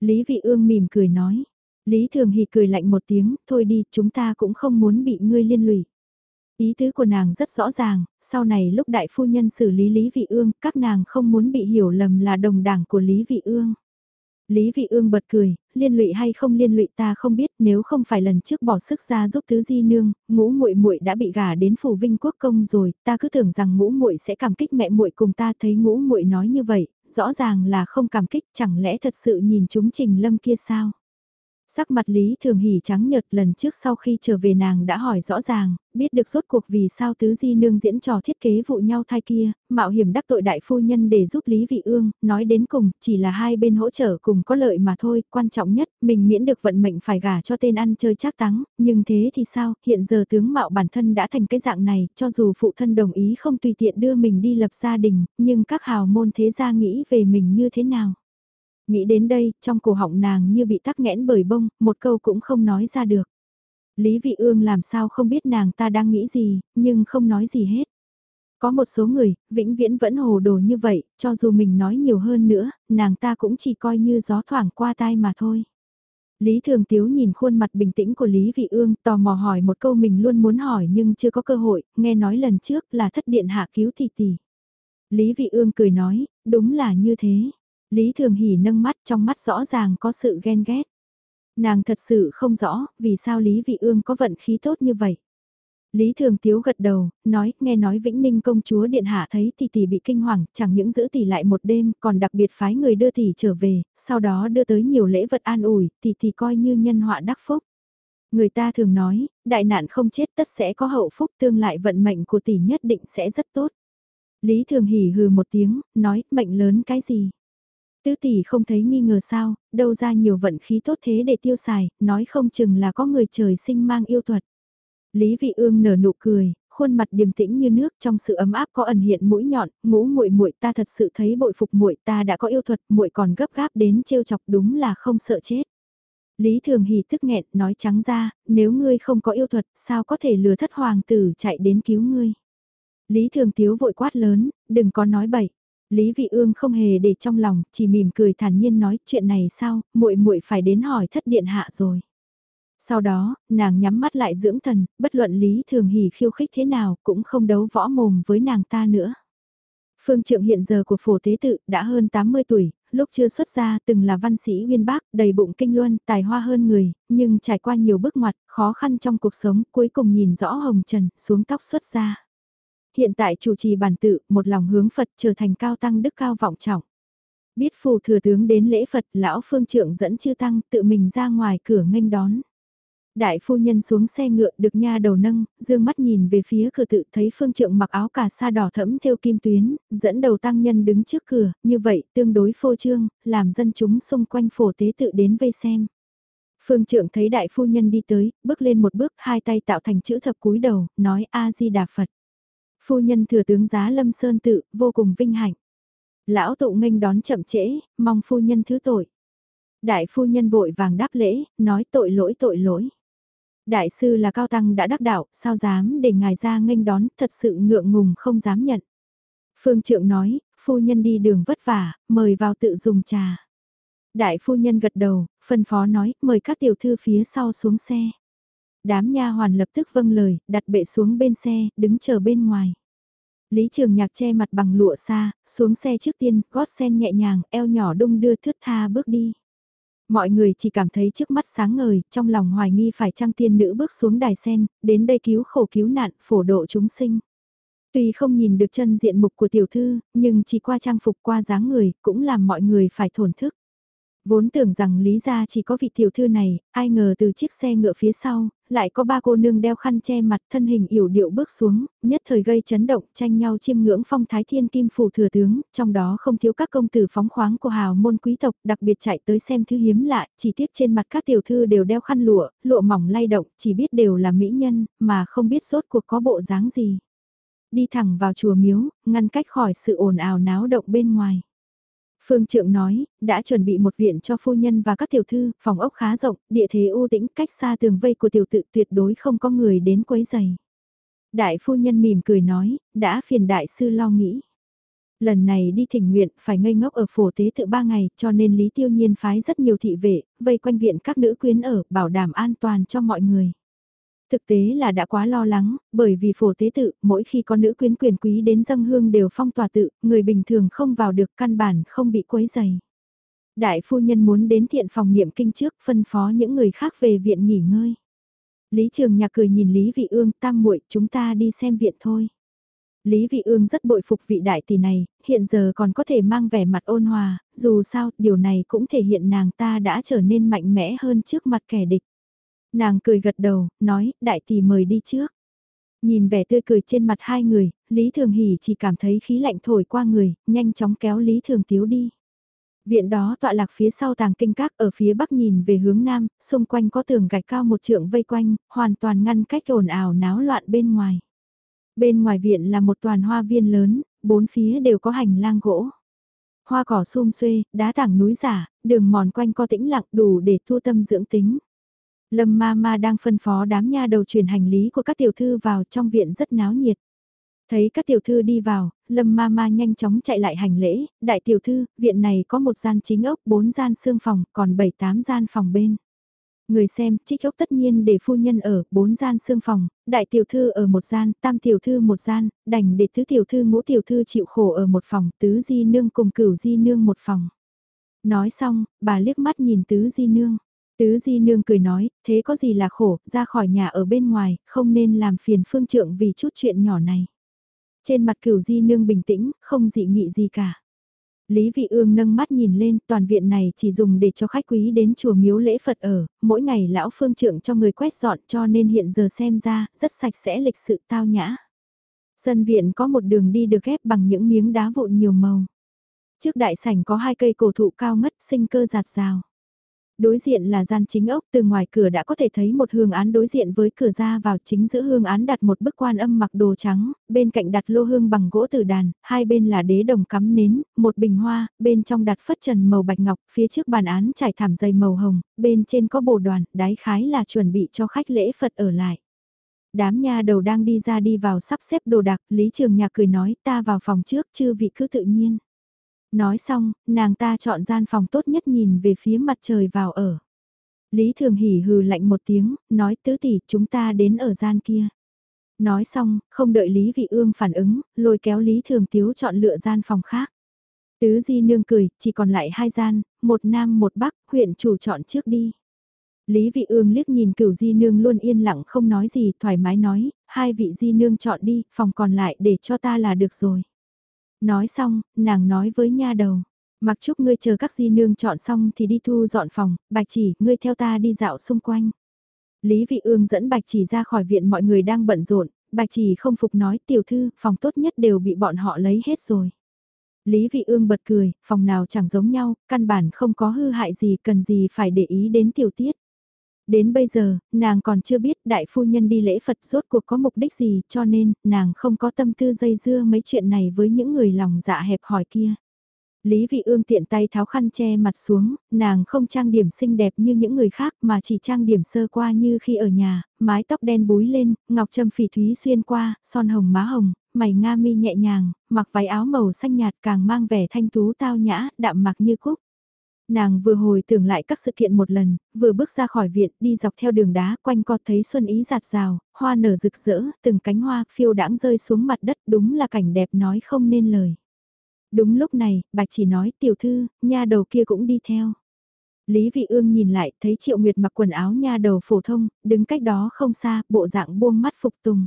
Lý Vị Ương mỉm cười nói. Lý Thường Hì cười lạnh một tiếng, thôi đi, chúng ta cũng không muốn bị ngươi liên lụy. Ý tứ của nàng rất rõ ràng, sau này lúc đại phu nhân xử lý Lý Vị Ương, các nàng không muốn bị hiểu lầm là đồng đảng của Lý Vị Ương. Lý Vị Ương bật cười, liên lụy hay không liên lụy ta không biết, nếu không phải lần trước bỏ sức ra giúp tứ di nương, ngũ muội muội đã bị gả đến phủ Vinh Quốc công rồi, ta cứ tưởng rằng ngũ muội sẽ cảm kích mẹ muội cùng ta thấy ngũ muội nói như vậy, rõ ràng là không cảm kích, chẳng lẽ thật sự nhìn chúng Trình Lâm kia sao? Sắc mặt Lý Thường Hỷ trắng nhợt lần trước sau khi trở về nàng đã hỏi rõ ràng, biết được rốt cuộc vì sao tứ di nương diễn trò thiết kế vụ nhau thai kia, mạo hiểm đắc tội đại phu nhân để giúp Lý Vị Ương, nói đến cùng, chỉ là hai bên hỗ trợ cùng có lợi mà thôi, quan trọng nhất, mình miễn được vận mệnh phải gả cho tên ăn chơi chắc táng, nhưng thế thì sao, hiện giờ tướng mạo bản thân đã thành cái dạng này, cho dù phụ thân đồng ý không tùy tiện đưa mình đi lập gia đình, nhưng các hào môn thế gia nghĩ về mình như thế nào. Nghĩ đến đây, trong cổ họng nàng như bị tắc nghẽn bởi bông, một câu cũng không nói ra được. Lý Vị Ương làm sao không biết nàng ta đang nghĩ gì, nhưng không nói gì hết. Có một số người, vĩnh viễn vẫn hồ đồ như vậy, cho dù mình nói nhiều hơn nữa, nàng ta cũng chỉ coi như gió thoảng qua tai mà thôi. Lý Thường Tiếu nhìn khuôn mặt bình tĩnh của Lý Vị Ương, tò mò hỏi một câu mình luôn muốn hỏi nhưng chưa có cơ hội, nghe nói lần trước là thất điện hạ cứu tỷ tỷ. Lý Vị Ương cười nói, đúng là như thế. Lý Thường Hỷ nâng mắt trong mắt rõ ràng có sự ghen ghét. Nàng thật sự không rõ vì sao Lý Vị Ương có vận khí tốt như vậy. Lý Thường Tiếu gật đầu, nói, nghe nói Vĩnh Ninh công chúa điện hạ thấy tỷ tỷ bị kinh hoàng, chẳng những giữ tỷ lại một đêm, còn đặc biệt phái người đưa tỷ trở về, sau đó đưa tới nhiều lễ vật an ủi, tỷ tỷ coi như nhân họa đắc phúc. Người ta thường nói, đại nạn không chết tất sẽ có hậu phúc tương lại vận mệnh của tỷ nhất định sẽ rất tốt. Lý Thường hỉ hừ một tiếng, nói, mệnh lớn cái gì? Tứ tỷ không thấy nghi ngờ sao, đâu ra nhiều vận khí tốt thế để tiêu xài, nói không chừng là có người trời sinh mang yêu thuật. Lý Vị Ương nở nụ cười, khuôn mặt điềm tĩnh như nước trong sự ấm áp có ẩn hiện mũi nhọn, ngũ muội muội ta thật sự thấy bội phục muội ta đã có yêu thuật, muội còn gấp gáp đến trêu chọc đúng là không sợ chết. Lý Thường Hỷ tức nghẹn nói trắng ra, nếu ngươi không có yêu thuật, sao có thể lừa thất hoàng tử chạy đến cứu ngươi. Lý Thường Tiếu vội quát lớn, đừng có nói bậy. Lý Vị Ương không hề để trong lòng, chỉ mỉm cười thản nhiên nói chuyện này sao, muội muội phải đến hỏi thất điện hạ rồi. Sau đó, nàng nhắm mắt lại dưỡng thần, bất luận Lý Thường Hỷ khiêu khích thế nào cũng không đấu võ mồm với nàng ta nữa. Phương trượng hiện giờ của phổ tế tự đã hơn 80 tuổi, lúc chưa xuất gia từng là văn sĩ uyên bác, đầy bụng kinh luân, tài hoa hơn người, nhưng trải qua nhiều bước ngoặt, khó khăn trong cuộc sống, cuối cùng nhìn rõ hồng trần, xuống tóc xuất gia hiện tại chủ trì bản tự, một lòng hướng Phật trở thành cao tăng đức cao vọng trọng. Biết phù thừa tướng đến lễ Phật, lão phương trượng dẫn chư tăng tự mình ra ngoài cửa nghênh đón. Đại phu nhân xuống xe ngựa được nha đầu nâng, dương mắt nhìn về phía cửa tự thấy phương trượng mặc áo cà sa đỏ thẫm theo kim tuyến, dẫn đầu tăng nhân đứng trước cửa, như vậy tương đối phô trương, làm dân chúng xung quanh phổ tế tự đến vây xem. Phương trượng thấy đại phu nhân đi tới, bước lên một bước, hai tay tạo thành chữ thập cúi đầu, nói A-di-đà Phật. Phu nhân thừa tướng giá lâm sơn tự, vô cùng vinh hạnh. Lão tụ nghênh đón chậm trễ, mong phu nhân thứ tội. Đại phu nhân vội vàng đáp lễ, nói tội lỗi tội lỗi. Đại sư là cao tăng đã đắc đạo, sao dám để ngài ra nghênh đón, thật sự ngượng ngùng không dám nhận. Phương trượng nói, phu nhân đi đường vất vả, mời vào tự dùng trà. Đại phu nhân gật đầu, phân phó nói, mời các tiểu thư phía sau xuống xe đám nha hoàn lập tức vâng lời, đặt bệ xuống bên xe, đứng chờ bên ngoài. Lý Trường Nhạc che mặt bằng lụa xa, xuống xe trước tiên, gót sen nhẹ nhàng, eo nhỏ đung đưa thướt tha bước đi. Mọi người chỉ cảm thấy trước mắt sáng ngời, trong lòng hoài nghi phải trăng tiên nữ bước xuống đài sen, đến đây cứu khổ cứu nạn, phổ độ chúng sinh. Tuy không nhìn được chân diện mục của tiểu thư, nhưng chỉ qua trang phục qua dáng người, cũng làm mọi người phải thổn thức. Vốn tưởng rằng lý gia chỉ có vị tiểu thư này, ai ngờ từ chiếc xe ngựa phía sau, lại có ba cô nương đeo khăn che mặt thân hình yểu điệu bước xuống, nhất thời gây chấn động tranh nhau chiêm ngưỡng phong thái thiên kim phủ thừa tướng, trong đó không thiếu các công tử phóng khoáng của hào môn quý tộc đặc biệt chạy tới xem thứ hiếm lạ, chỉ tiếc trên mặt các tiểu thư đều đeo khăn lụa, lụa mỏng lay động, chỉ biết đều là mỹ nhân, mà không biết rốt cuộc có bộ dáng gì. đi thẳng vào chùa miếu, ngăn cách khỏi sự ồn ào náo động bên ngoài. Phương Trượng nói, đã chuẩn bị một viện cho phu nhân và các tiểu thư, phòng ốc khá rộng, địa thế ưu tĩnh, cách xa tường vây của tiểu tự tuyệt đối không có người đến quấy giày. Đại phu nhân mỉm cười nói, đã phiền đại sư lo nghĩ. Lần này đi thỉnh nguyện phải ngây ngốc ở phổ tế tự ba ngày cho nên Lý Tiêu Nhiên phái rất nhiều thị vệ, vây quanh viện các nữ quyến ở, bảo đảm an toàn cho mọi người. Thực tế là đã quá lo lắng, bởi vì phổ tế tự, mỗi khi có nữ quyến quyền quý đến dâng hương đều phong tỏa tự, người bình thường không vào được căn bản không bị quấy dày. Đại phu nhân muốn đến thiện phòng niệm kinh trước phân phó những người khác về viện nghỉ ngơi. Lý Trường Nhạc cười nhìn Lý Vị Ương tam muội chúng ta đi xem viện thôi. Lý Vị Ương rất bội phục vị đại tỷ này, hiện giờ còn có thể mang vẻ mặt ôn hòa, dù sao điều này cũng thể hiện nàng ta đã trở nên mạnh mẽ hơn trước mặt kẻ địch. Nàng cười gật đầu, nói, đại tỷ mời đi trước. Nhìn vẻ tươi cười trên mặt hai người, Lý Thường Hỷ chỉ cảm thấy khí lạnh thổi qua người, nhanh chóng kéo Lý Thường Tiếu đi. Viện đó tọa lạc phía sau tàng kinh các ở phía bắc nhìn về hướng nam, xung quanh có tường gạch cao một trượng vây quanh, hoàn toàn ngăn cách ồn ào náo loạn bên ngoài. Bên ngoài viện là một toàn hoa viên lớn, bốn phía đều có hành lang gỗ. Hoa cỏ sum xuê, đá tảng núi giả, đường mòn quanh co tĩnh lặng đủ để thu tâm dưỡng tính. Lâm ma ma đang phân phó đám nha đầu chuyển hành lý của các tiểu thư vào trong viện rất náo nhiệt. Thấy các tiểu thư đi vào, Lâm ma ma nhanh chóng chạy lại hành lễ, đại tiểu thư, viện này có một gian chính ốc, bốn gian xương phòng, còn bảy tám gian phòng bên. Người xem, trích ốc tất nhiên để phu nhân ở, bốn gian xương phòng, đại tiểu thư ở một gian, tam tiểu thư một gian, đành để tứ tiểu thư ngũ tiểu thư chịu khổ ở một phòng, tứ di nương cùng cửu di nương một phòng. Nói xong, bà liếc mắt nhìn tứ di nương. Tứ di nương cười nói, thế có gì là khổ, ra khỏi nhà ở bên ngoài, không nên làm phiền phương trượng vì chút chuyện nhỏ này. Trên mặt cửu di nương bình tĩnh, không dị nghị gì cả. Lý Vị Ương nâng mắt nhìn lên, toàn viện này chỉ dùng để cho khách quý đến chùa miếu lễ Phật ở, mỗi ngày lão phương trượng cho người quét dọn cho nên hiện giờ xem ra, rất sạch sẽ lịch sự tao nhã. Sân viện có một đường đi được ghép bằng những miếng đá vụn nhiều màu. Trước đại sảnh có hai cây cổ thụ cao ngất sinh cơ giạt rào. Đối diện là gian chính ốc, từ ngoài cửa đã có thể thấy một hương án đối diện với cửa ra vào chính giữa hương án đặt một bức quan âm mặc đồ trắng, bên cạnh đặt lô hương bằng gỗ tử đàn, hai bên là đế đồng cắm nến, một bình hoa, bên trong đặt phất trần màu bạch ngọc, phía trước bàn án trải thảm dày màu hồng, bên trên có bồ đoàn, đái khái là chuẩn bị cho khách lễ Phật ở lại. Đám nha đầu đang đi ra đi vào sắp xếp đồ đạc, Lý Trường Nhạc cười nói ta vào phòng trước, chư vị cứ tự nhiên. Nói xong, nàng ta chọn gian phòng tốt nhất nhìn về phía mặt trời vào ở. Lý Thường hỉ hừ lạnh một tiếng, nói tứ tỷ chúng ta đến ở gian kia. Nói xong, không đợi Lý Vị Ương phản ứng, lôi kéo Lý Thường Tiếu chọn lựa gian phòng khác. Tứ Di Nương cười, chỉ còn lại hai gian, một nam một bắc, huyện chủ chọn trước đi. Lý Vị Ương liếc nhìn cửu Di Nương luôn yên lặng không nói gì, thoải mái nói, hai vị Di Nương chọn đi, phòng còn lại để cho ta là được rồi. Nói xong, nàng nói với nha đầu. Mặc chúc ngươi chờ các di nương chọn xong thì đi thu dọn phòng, bạch chỉ, ngươi theo ta đi dạo xung quanh. Lý Vị Ương dẫn bạch chỉ ra khỏi viện mọi người đang bận rộn, bạch chỉ không phục nói tiểu thư, phòng tốt nhất đều bị bọn họ lấy hết rồi. Lý Vị Ương bật cười, phòng nào chẳng giống nhau, căn bản không có hư hại gì cần gì phải để ý đến tiểu tiết. Đến bây giờ, nàng còn chưa biết đại phu nhân đi lễ Phật rốt cuộc có mục đích gì cho nên nàng không có tâm tư dây dưa mấy chuyện này với những người lòng dạ hẹp hỏi kia. Lý Vị Ương tiện tay tháo khăn che mặt xuống, nàng không trang điểm xinh đẹp như những người khác mà chỉ trang điểm sơ qua như khi ở nhà, mái tóc đen búi lên, ngọc trâm phỉ thúy xuyên qua, son hồng má hồng, mày nga mi nhẹ nhàng, mặc váy áo màu xanh nhạt càng mang vẻ thanh tú tao nhã, đạm mặc như cúc. Nàng vừa hồi tưởng lại các sự kiện một lần, vừa bước ra khỏi viện đi dọc theo đường đá quanh co thấy xuân ý giạt rào, hoa nở rực rỡ, từng cánh hoa phiêu đãng rơi xuống mặt đất đúng là cảnh đẹp nói không nên lời. Đúng lúc này, bạch chỉ nói tiểu thư, nha đầu kia cũng đi theo. Lý Vị Ương nhìn lại thấy Triệu Nguyệt mặc quần áo nha đầu phổ thông, đứng cách đó không xa, bộ dạng buông mắt phục tùng.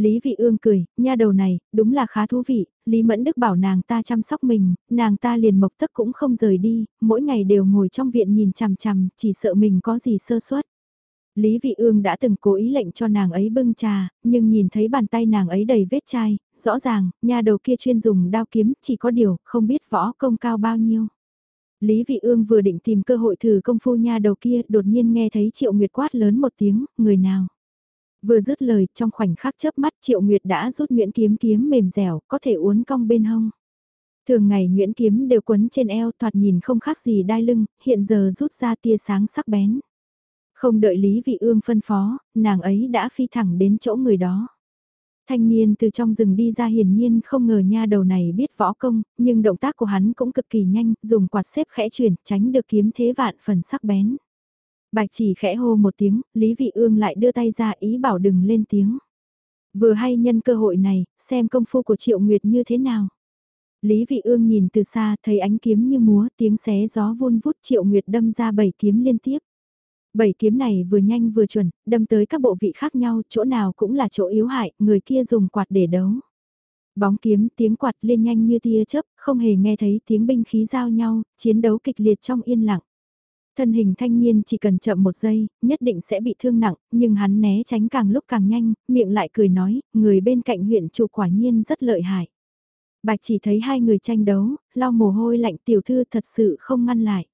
Lý Vị Ương cười, nha đầu này, đúng là khá thú vị, Lý Mẫn Đức bảo nàng ta chăm sóc mình, nàng ta liền mộc tất cũng không rời đi, mỗi ngày đều ngồi trong viện nhìn chằm chằm, chỉ sợ mình có gì sơ suất. Lý Vị Ương đã từng cố ý lệnh cho nàng ấy bưng trà, nhưng nhìn thấy bàn tay nàng ấy đầy vết chai, rõ ràng, nha đầu kia chuyên dùng đao kiếm, chỉ có điều, không biết võ công cao bao nhiêu. Lý Vị Ương vừa định tìm cơ hội thử công phu nha đầu kia, đột nhiên nghe thấy Triệu Nguyệt quát lớn một tiếng, người nào. Vừa dứt lời, trong khoảnh khắc chớp mắt Triệu Nguyệt đã rút Nguyễn Kiếm kiếm mềm dẻo, có thể uốn cong bên hông. Thường ngày Nguyễn Kiếm đều quấn trên eo thoạt nhìn không khác gì đai lưng, hiện giờ rút ra tia sáng sắc bén. Không đợi Lý Vị Ương phân phó, nàng ấy đã phi thẳng đến chỗ người đó. Thanh niên từ trong rừng đi ra hiển nhiên không ngờ nha đầu này biết võ công, nhưng động tác của hắn cũng cực kỳ nhanh, dùng quạt xếp khẽ chuyển, tránh được kiếm thế vạn phần sắc bén. Bạch chỉ khẽ hô một tiếng, Lý Vị Ương lại đưa tay ra ý bảo đừng lên tiếng. Vừa hay nhân cơ hội này, xem công phu của Triệu Nguyệt như thế nào. Lý Vị Ương nhìn từ xa thấy ánh kiếm như múa tiếng xé gió vun vút Triệu Nguyệt đâm ra bảy kiếm liên tiếp. Bảy kiếm này vừa nhanh vừa chuẩn, đâm tới các bộ vị khác nhau, chỗ nào cũng là chỗ yếu hại, người kia dùng quạt để đấu. Bóng kiếm, tiếng quạt liên nhanh như tia chớp, không hề nghe thấy tiếng binh khí giao nhau, chiến đấu kịch liệt trong yên lặng. Thân hình thanh niên chỉ cần chậm một giây, nhất định sẽ bị thương nặng, nhưng hắn né tránh càng lúc càng nhanh, miệng lại cười nói, người bên cạnh huyện chủ quả nhiên rất lợi hại. Bạch chỉ thấy hai người tranh đấu, lau mồ hôi lạnh tiểu thư thật sự không ngăn lại.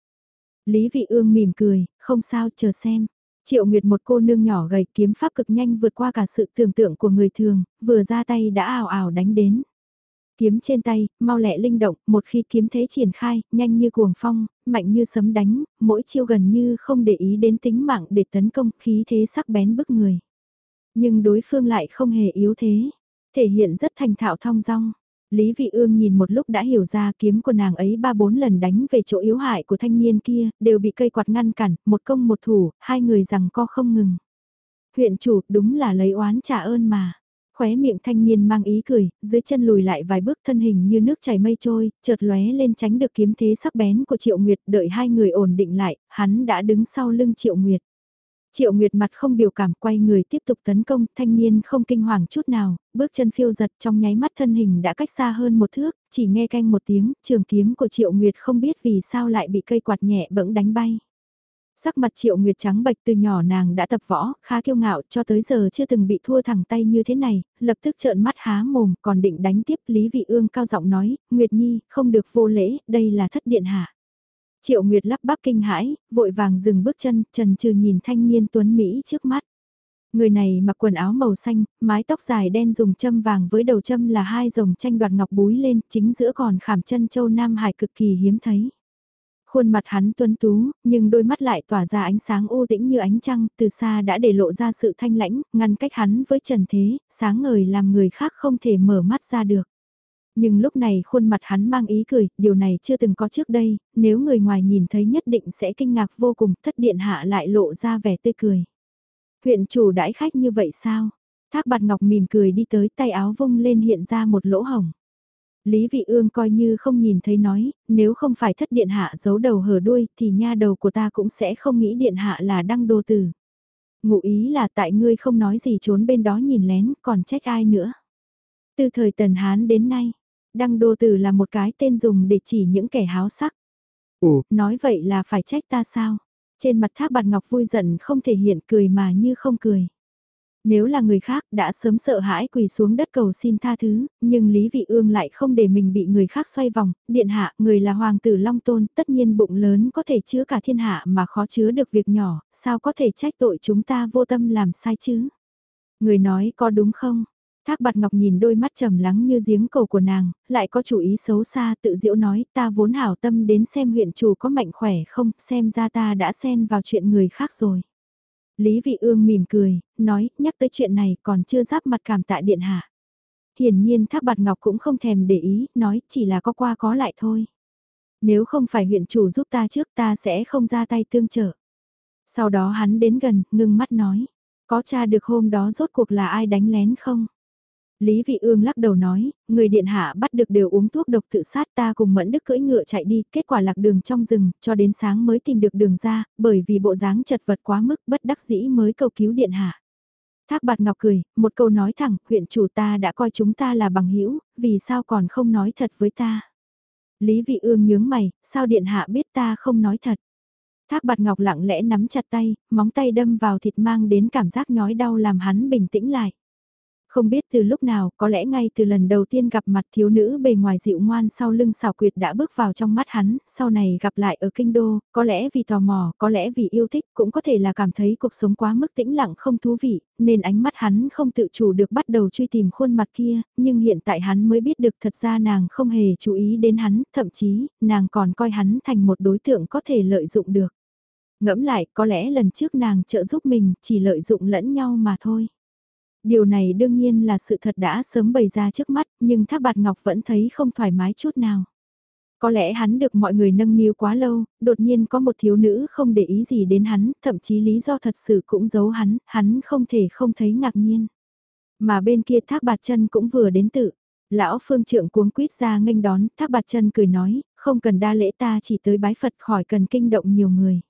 Lý Vị Ương mỉm cười, không sao chờ xem. Triệu Nguyệt một cô nương nhỏ gầy kiếm pháp cực nhanh vượt qua cả sự tưởng tượng của người thường, vừa ra tay đã ảo ảo đánh đến. Kiếm trên tay, mau lẹ linh động, một khi kiếm thế triển khai, nhanh như cuồng phong, mạnh như sấm đánh, mỗi chiêu gần như không để ý đến tính mạng để tấn công, khí thế sắc bén bức người. Nhưng đối phương lại không hề yếu thế, thể hiện rất thành thạo thong dong. Lý Vị Ương nhìn một lúc đã hiểu ra kiếm của nàng ấy ba bốn lần đánh về chỗ yếu hại của thanh niên kia, đều bị cây quạt ngăn cản, một công một thủ, hai người rằng co không ngừng. Huyện chủ đúng là lấy oán trả ơn mà. Khóe miệng thanh niên mang ý cười, dưới chân lùi lại vài bước thân hình như nước chảy mây trôi, chợt lóe lên tránh được kiếm thế sắc bén của Triệu Nguyệt, đợi hai người ổn định lại, hắn đã đứng sau lưng Triệu Nguyệt. Triệu Nguyệt mặt không biểu cảm quay người tiếp tục tấn công, thanh niên không kinh hoàng chút nào, bước chân phiêu giật trong nháy mắt thân hình đã cách xa hơn một thước, chỉ nghe canh một tiếng, trường kiếm của Triệu Nguyệt không biết vì sao lại bị cây quạt nhẹ bỗng đánh bay. Sắc mặt Triệu Nguyệt trắng bạch từ nhỏ nàng đã tập võ, khá kiêu ngạo cho tới giờ chưa từng bị thua thẳng tay như thế này, lập tức trợn mắt há mồm còn định đánh tiếp Lý Vị Ương cao giọng nói, Nguyệt Nhi, không được vô lễ, đây là thất điện hạ. Triệu Nguyệt lắp bắp kinh hãi, vội vàng dừng bước chân, trần trừ nhìn thanh niên tuấn Mỹ trước mắt. Người này mặc quần áo màu xanh, mái tóc dài đen dùng châm vàng với đầu châm là hai dòng tranh đoạt ngọc búi lên, chính giữa còn khảm chân châu Nam Hải cực kỳ hiếm thấy. Khuôn mặt hắn tuấn tú, nhưng đôi mắt lại tỏa ra ánh sáng u tĩnh như ánh trăng, từ xa đã để lộ ra sự thanh lãnh, ngăn cách hắn với trần thế, sáng ngời làm người khác không thể mở mắt ra được. Nhưng lúc này khuôn mặt hắn mang ý cười, điều này chưa từng có trước đây, nếu người ngoài nhìn thấy nhất định sẽ kinh ngạc vô cùng, thất điện hạ lại lộ ra vẻ tươi cười. Huyện chủ đãi khách như vậy sao? Thác bạt ngọc mỉm cười đi tới tay áo vung lên hiện ra một lỗ hồng. Lý Vị Ương coi như không nhìn thấy nói, nếu không phải thất điện hạ giấu đầu hở đuôi thì nha đầu của ta cũng sẽ không nghĩ điện hạ là đăng đô tử. Ngụ ý là tại ngươi không nói gì trốn bên đó nhìn lén còn trách ai nữa. Từ thời Tần Hán đến nay, đăng đô tử là một cái tên dùng để chỉ những kẻ háo sắc. Ồ, nói vậy là phải trách ta sao? Trên mặt thác bạt ngọc vui giận không thể hiện cười mà như không cười. Nếu là người khác đã sớm sợ hãi quỳ xuống đất cầu xin tha thứ, nhưng Lý Vị Ương lại không để mình bị người khác xoay vòng, điện hạ, người là hoàng tử Long Tôn, tất nhiên bụng lớn có thể chứa cả thiên hạ mà khó chứa được việc nhỏ, sao có thể trách tội chúng ta vô tâm làm sai chứ? Người nói có đúng không? Thác bạt ngọc nhìn đôi mắt trầm lắng như giếng cầu của nàng, lại có chủ ý xấu xa tự diễu nói ta vốn hảo tâm đến xem huyện chủ có mạnh khỏe không, xem ra ta đã xen vào chuyện người khác rồi. Lý Vị Ương mỉm cười, nói, nhắc tới chuyện này còn chưa giáp mặt cảm tạ điện hạ. Hiển nhiên Thác Bạt Ngọc cũng không thèm để ý, nói chỉ là có qua có lại thôi. Nếu không phải huyện chủ giúp ta trước ta sẽ không ra tay tương trợ. Sau đó hắn đến gần, ngưng mắt nói, có tra được hôm đó rốt cuộc là ai đánh lén không? Lý Vị Ương lắc đầu nói, người điện hạ bắt được đều uống thuốc độc tự sát ta cùng mẫn đức cưỡi ngựa chạy đi, kết quả lạc đường trong rừng, cho đến sáng mới tìm được đường ra, bởi vì bộ dáng chật vật quá mức bất đắc dĩ mới cầu cứu điện hạ. Thác bạt ngọc cười, một câu nói thẳng, huyện chủ ta đã coi chúng ta là bằng hữu vì sao còn không nói thật với ta. Lý Vị Ương nhướng mày, sao điện hạ biết ta không nói thật. Thác bạt ngọc lặng lẽ nắm chặt tay, móng tay đâm vào thịt mang đến cảm giác nhói đau làm hắn bình tĩnh lại. Không biết từ lúc nào, có lẽ ngay từ lần đầu tiên gặp mặt thiếu nữ bề ngoài dịu ngoan sau lưng xảo quyệt đã bước vào trong mắt hắn, sau này gặp lại ở kinh đô, có lẽ vì tò mò, có lẽ vì yêu thích, cũng có thể là cảm thấy cuộc sống quá mức tĩnh lặng không thú vị, nên ánh mắt hắn không tự chủ được bắt đầu truy tìm khuôn mặt kia, nhưng hiện tại hắn mới biết được thật ra nàng không hề chú ý đến hắn, thậm chí, nàng còn coi hắn thành một đối tượng có thể lợi dụng được. Ngẫm lại, có lẽ lần trước nàng trợ giúp mình chỉ lợi dụng lẫn nhau mà thôi. Điều này đương nhiên là sự thật đã sớm bày ra trước mắt, nhưng Thác Bạt Ngọc vẫn thấy không thoải mái chút nào. Có lẽ hắn được mọi người nâng niu quá lâu, đột nhiên có một thiếu nữ không để ý gì đến hắn, thậm chí lý do thật sự cũng giấu hắn, hắn không thể không thấy ngạc nhiên. Mà bên kia Thác Bạt Chân cũng vừa đến tự. Lão phương trượng cuống quýt ra nghênh đón, Thác Bạt Chân cười nói, không cần đa lễ ta chỉ tới bái Phật khỏi cần kinh động nhiều người.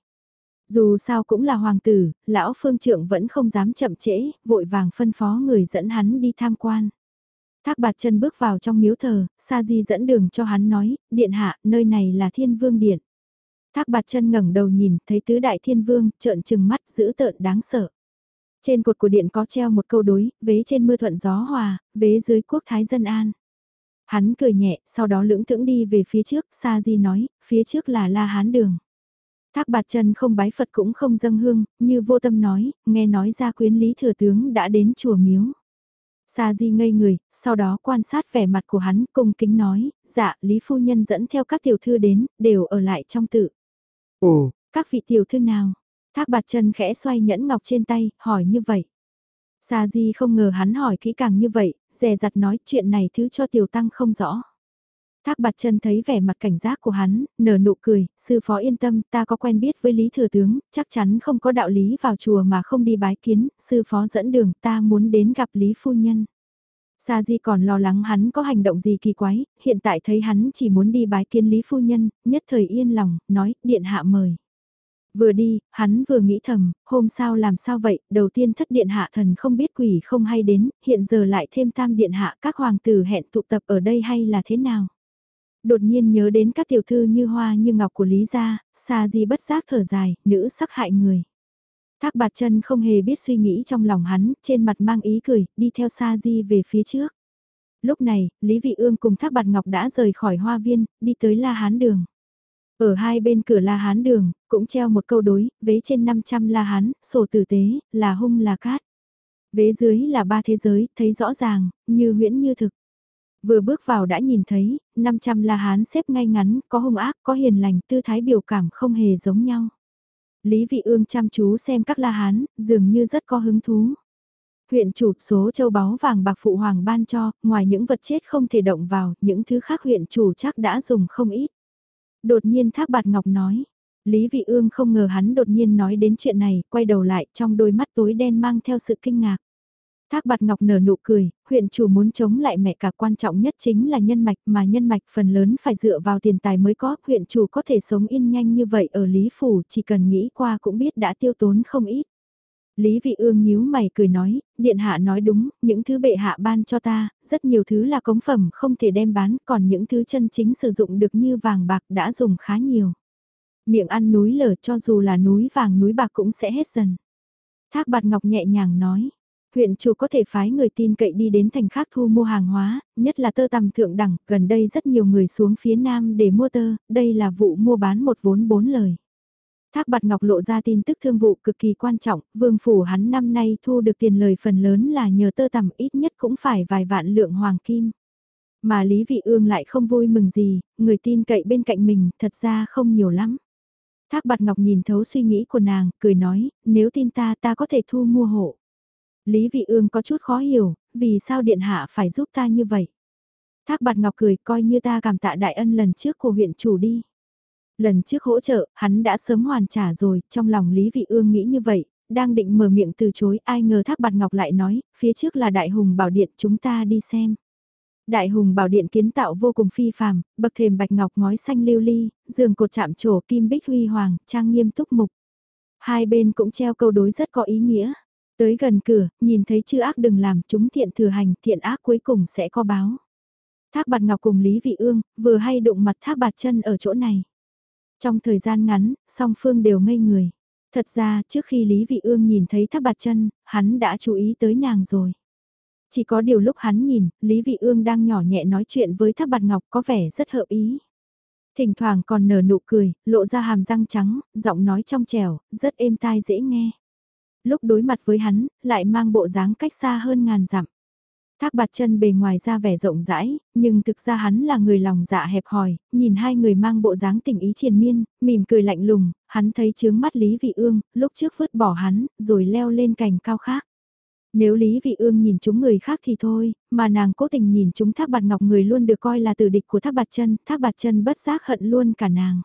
Dù sao cũng là hoàng tử, lão phương trượng vẫn không dám chậm trễ, vội vàng phân phó người dẫn hắn đi tham quan. Thác bạt chân bước vào trong miếu thờ, Sa Di dẫn đường cho hắn nói, điện hạ, nơi này là thiên vương điện. Thác bạt chân ngẩng đầu nhìn, thấy tứ đại thiên vương, trợn trừng mắt, dữ tợn đáng sợ. Trên cột của điện có treo một câu đối, vế trên mưa thuận gió hòa, vế dưới quốc thái dân an. Hắn cười nhẹ, sau đó lưỡng thưởng đi về phía trước, Sa Di nói, phía trước là La Hán đường. Thác bạt chân không bái Phật cũng không dâng hương, như vô tâm nói, nghe nói ra quyến lý thừa tướng đã đến chùa miếu. Sa Di ngây người, sau đó quan sát vẻ mặt của hắn, cung kính nói, dạ, Lý Phu Nhân dẫn theo các tiểu thư đến, đều ở lại trong tự. Ồ, các vị tiểu thư nào? Thác bạt chân khẽ xoay nhẫn ngọc trên tay, hỏi như vậy. Sa Di không ngờ hắn hỏi kỹ càng như vậy, dè dặt nói chuyện này thứ cho tiểu tăng không rõ. Thác bạt chân thấy vẻ mặt cảnh giác của hắn, nở nụ cười, sư phó yên tâm, ta có quen biết với Lý Thừa Tướng, chắc chắn không có đạo lý vào chùa mà không đi bái kiến, sư phó dẫn đường, ta muốn đến gặp Lý Phu Nhân. Sa Di còn lo lắng hắn có hành động gì kỳ quái, hiện tại thấy hắn chỉ muốn đi bái kiến Lý Phu Nhân, nhất thời yên lòng, nói, điện hạ mời. Vừa đi, hắn vừa nghĩ thầm, hôm sau làm sao vậy, đầu tiên thất điện hạ thần không biết quỷ không hay đến, hiện giờ lại thêm tam điện hạ các hoàng tử hẹn tụ tập ở đây hay là thế nào đột nhiên nhớ đến các tiểu thư như hoa như ngọc của Lý Gia, xa gì bất giác thở dài, nữ sắc hại người. Thác bạt chân không hề biết suy nghĩ trong lòng hắn, trên mặt mang ý cười, đi theo Sa Di về phía trước. Lúc này, Lý Vị Ương cùng Thác bạt ngọc đã rời khỏi hoa viên, đi tới La Hán Đường. Ở hai bên cửa La Hán Đường, cũng treo một câu đối, vế trên 500 La Hán, sổ tử tế, là hung là cát. Vế dưới là ba thế giới, thấy rõ ràng, như huyễn như thực. Vừa bước vào đã nhìn thấy, 500 la hán xếp ngay ngắn, có hung ác, có hiền lành, tư thái biểu cảm không hề giống nhau. Lý Vị Ương chăm chú xem các la hán, dường như rất có hứng thú. Huyện chủ số châu báu vàng bạc phụ hoàng ban cho, ngoài những vật chết không thể động vào, những thứ khác huyện chủ chắc đã dùng không ít. Đột nhiên Thác Bạt Ngọc nói, Lý Vị Ương không ngờ hắn đột nhiên nói đến chuyện này, quay đầu lại trong đôi mắt tối đen mang theo sự kinh ngạc. Thác bạt ngọc nở nụ cười, huyện chủ muốn chống lại mẹ cả quan trọng nhất chính là nhân mạch mà nhân mạch phần lớn phải dựa vào tiền tài mới có, huyện chủ có thể sống yên nhanh như vậy ở Lý Phủ chỉ cần nghĩ qua cũng biết đã tiêu tốn không ít. Lý Vị Ương nhíu mày cười nói, điện hạ nói đúng, những thứ bệ hạ ban cho ta, rất nhiều thứ là cống phẩm không thể đem bán, còn những thứ chân chính sử dụng được như vàng bạc đã dùng khá nhiều. Miệng ăn núi lở cho dù là núi vàng núi bạc cũng sẽ hết dần. Thác bạt ngọc nhẹ nhàng nói, Huyện chủ có thể phái người tin cậy đi đến thành khác thu mua hàng hóa, nhất là tơ tằm thượng đẳng, gần đây rất nhiều người xuống phía nam để mua tơ, đây là vụ mua bán một vốn bốn lời. Thác Bạt Ngọc lộ ra tin tức thương vụ cực kỳ quan trọng, vương phủ hắn năm nay thu được tiền lời phần lớn là nhờ tơ tằm ít nhất cũng phải vài vạn lượng hoàng kim. Mà Lý Vị Ương lại không vui mừng gì, người tin cậy bên cạnh mình thật ra không nhiều lắm. Thác Bạt Ngọc nhìn thấu suy nghĩ của nàng, cười nói, nếu tin ta ta có thể thu mua hộ. Lý Vị Ương có chút khó hiểu, vì sao Điện Hạ phải giúp ta như vậy? Thác bạt ngọc cười coi như ta cảm tạ đại ân lần trước của huyện chủ đi. Lần trước hỗ trợ, hắn đã sớm hoàn trả rồi, trong lòng Lý Vị Ương nghĩ như vậy, đang định mở miệng từ chối, ai ngờ Thác Bạt Ngọc lại nói, phía trước là Đại Hùng Bảo Điện, chúng ta đi xem. Đại Hùng Bảo Điện kiến tạo vô cùng phi phàm, bậc thềm bạch ngọc ngói xanh lưu ly, giường cột chạm trổ kim bích huy hoàng, trang nghiêm túc mục. Hai bên cũng treo câu đối rất có ý nghĩa. Tới gần cửa, nhìn thấy chữ ác đừng làm chúng thiện thừa hành, thiện ác cuối cùng sẽ có báo. Thác bạt ngọc cùng Lý Vị Ương, vừa hay đụng mặt thác bạt chân ở chỗ này. Trong thời gian ngắn, song phương đều ngây người. Thật ra, trước khi Lý Vị Ương nhìn thấy thác bạt chân, hắn đã chú ý tới nàng rồi. Chỉ có điều lúc hắn nhìn, Lý Vị Ương đang nhỏ nhẹ nói chuyện với Thác Bạt Ngọc có vẻ rất hợp ý. Thỉnh thoảng còn nở nụ cười, lộ ra hàm răng trắng, giọng nói trong trẻo, rất êm tai dễ nghe. Lúc đối mặt với hắn, lại mang bộ dáng cách xa hơn ngàn dặm. Thác bạt chân bề ngoài ra vẻ rộng rãi, nhưng thực ra hắn là người lòng dạ hẹp hòi, nhìn hai người mang bộ dáng tình ý triền miên, mỉm cười lạnh lùng, hắn thấy chướng mắt Lý Vị Ương, lúc trước vứt bỏ hắn, rồi leo lên cành cao khác. Nếu Lý Vị Ương nhìn chúng người khác thì thôi, mà nàng cố tình nhìn chúng Thác Bạt Ngọc người luôn được coi là tử địch của Thác Bạt Chân, Thác Bạt Chân bất giác hận luôn cả nàng.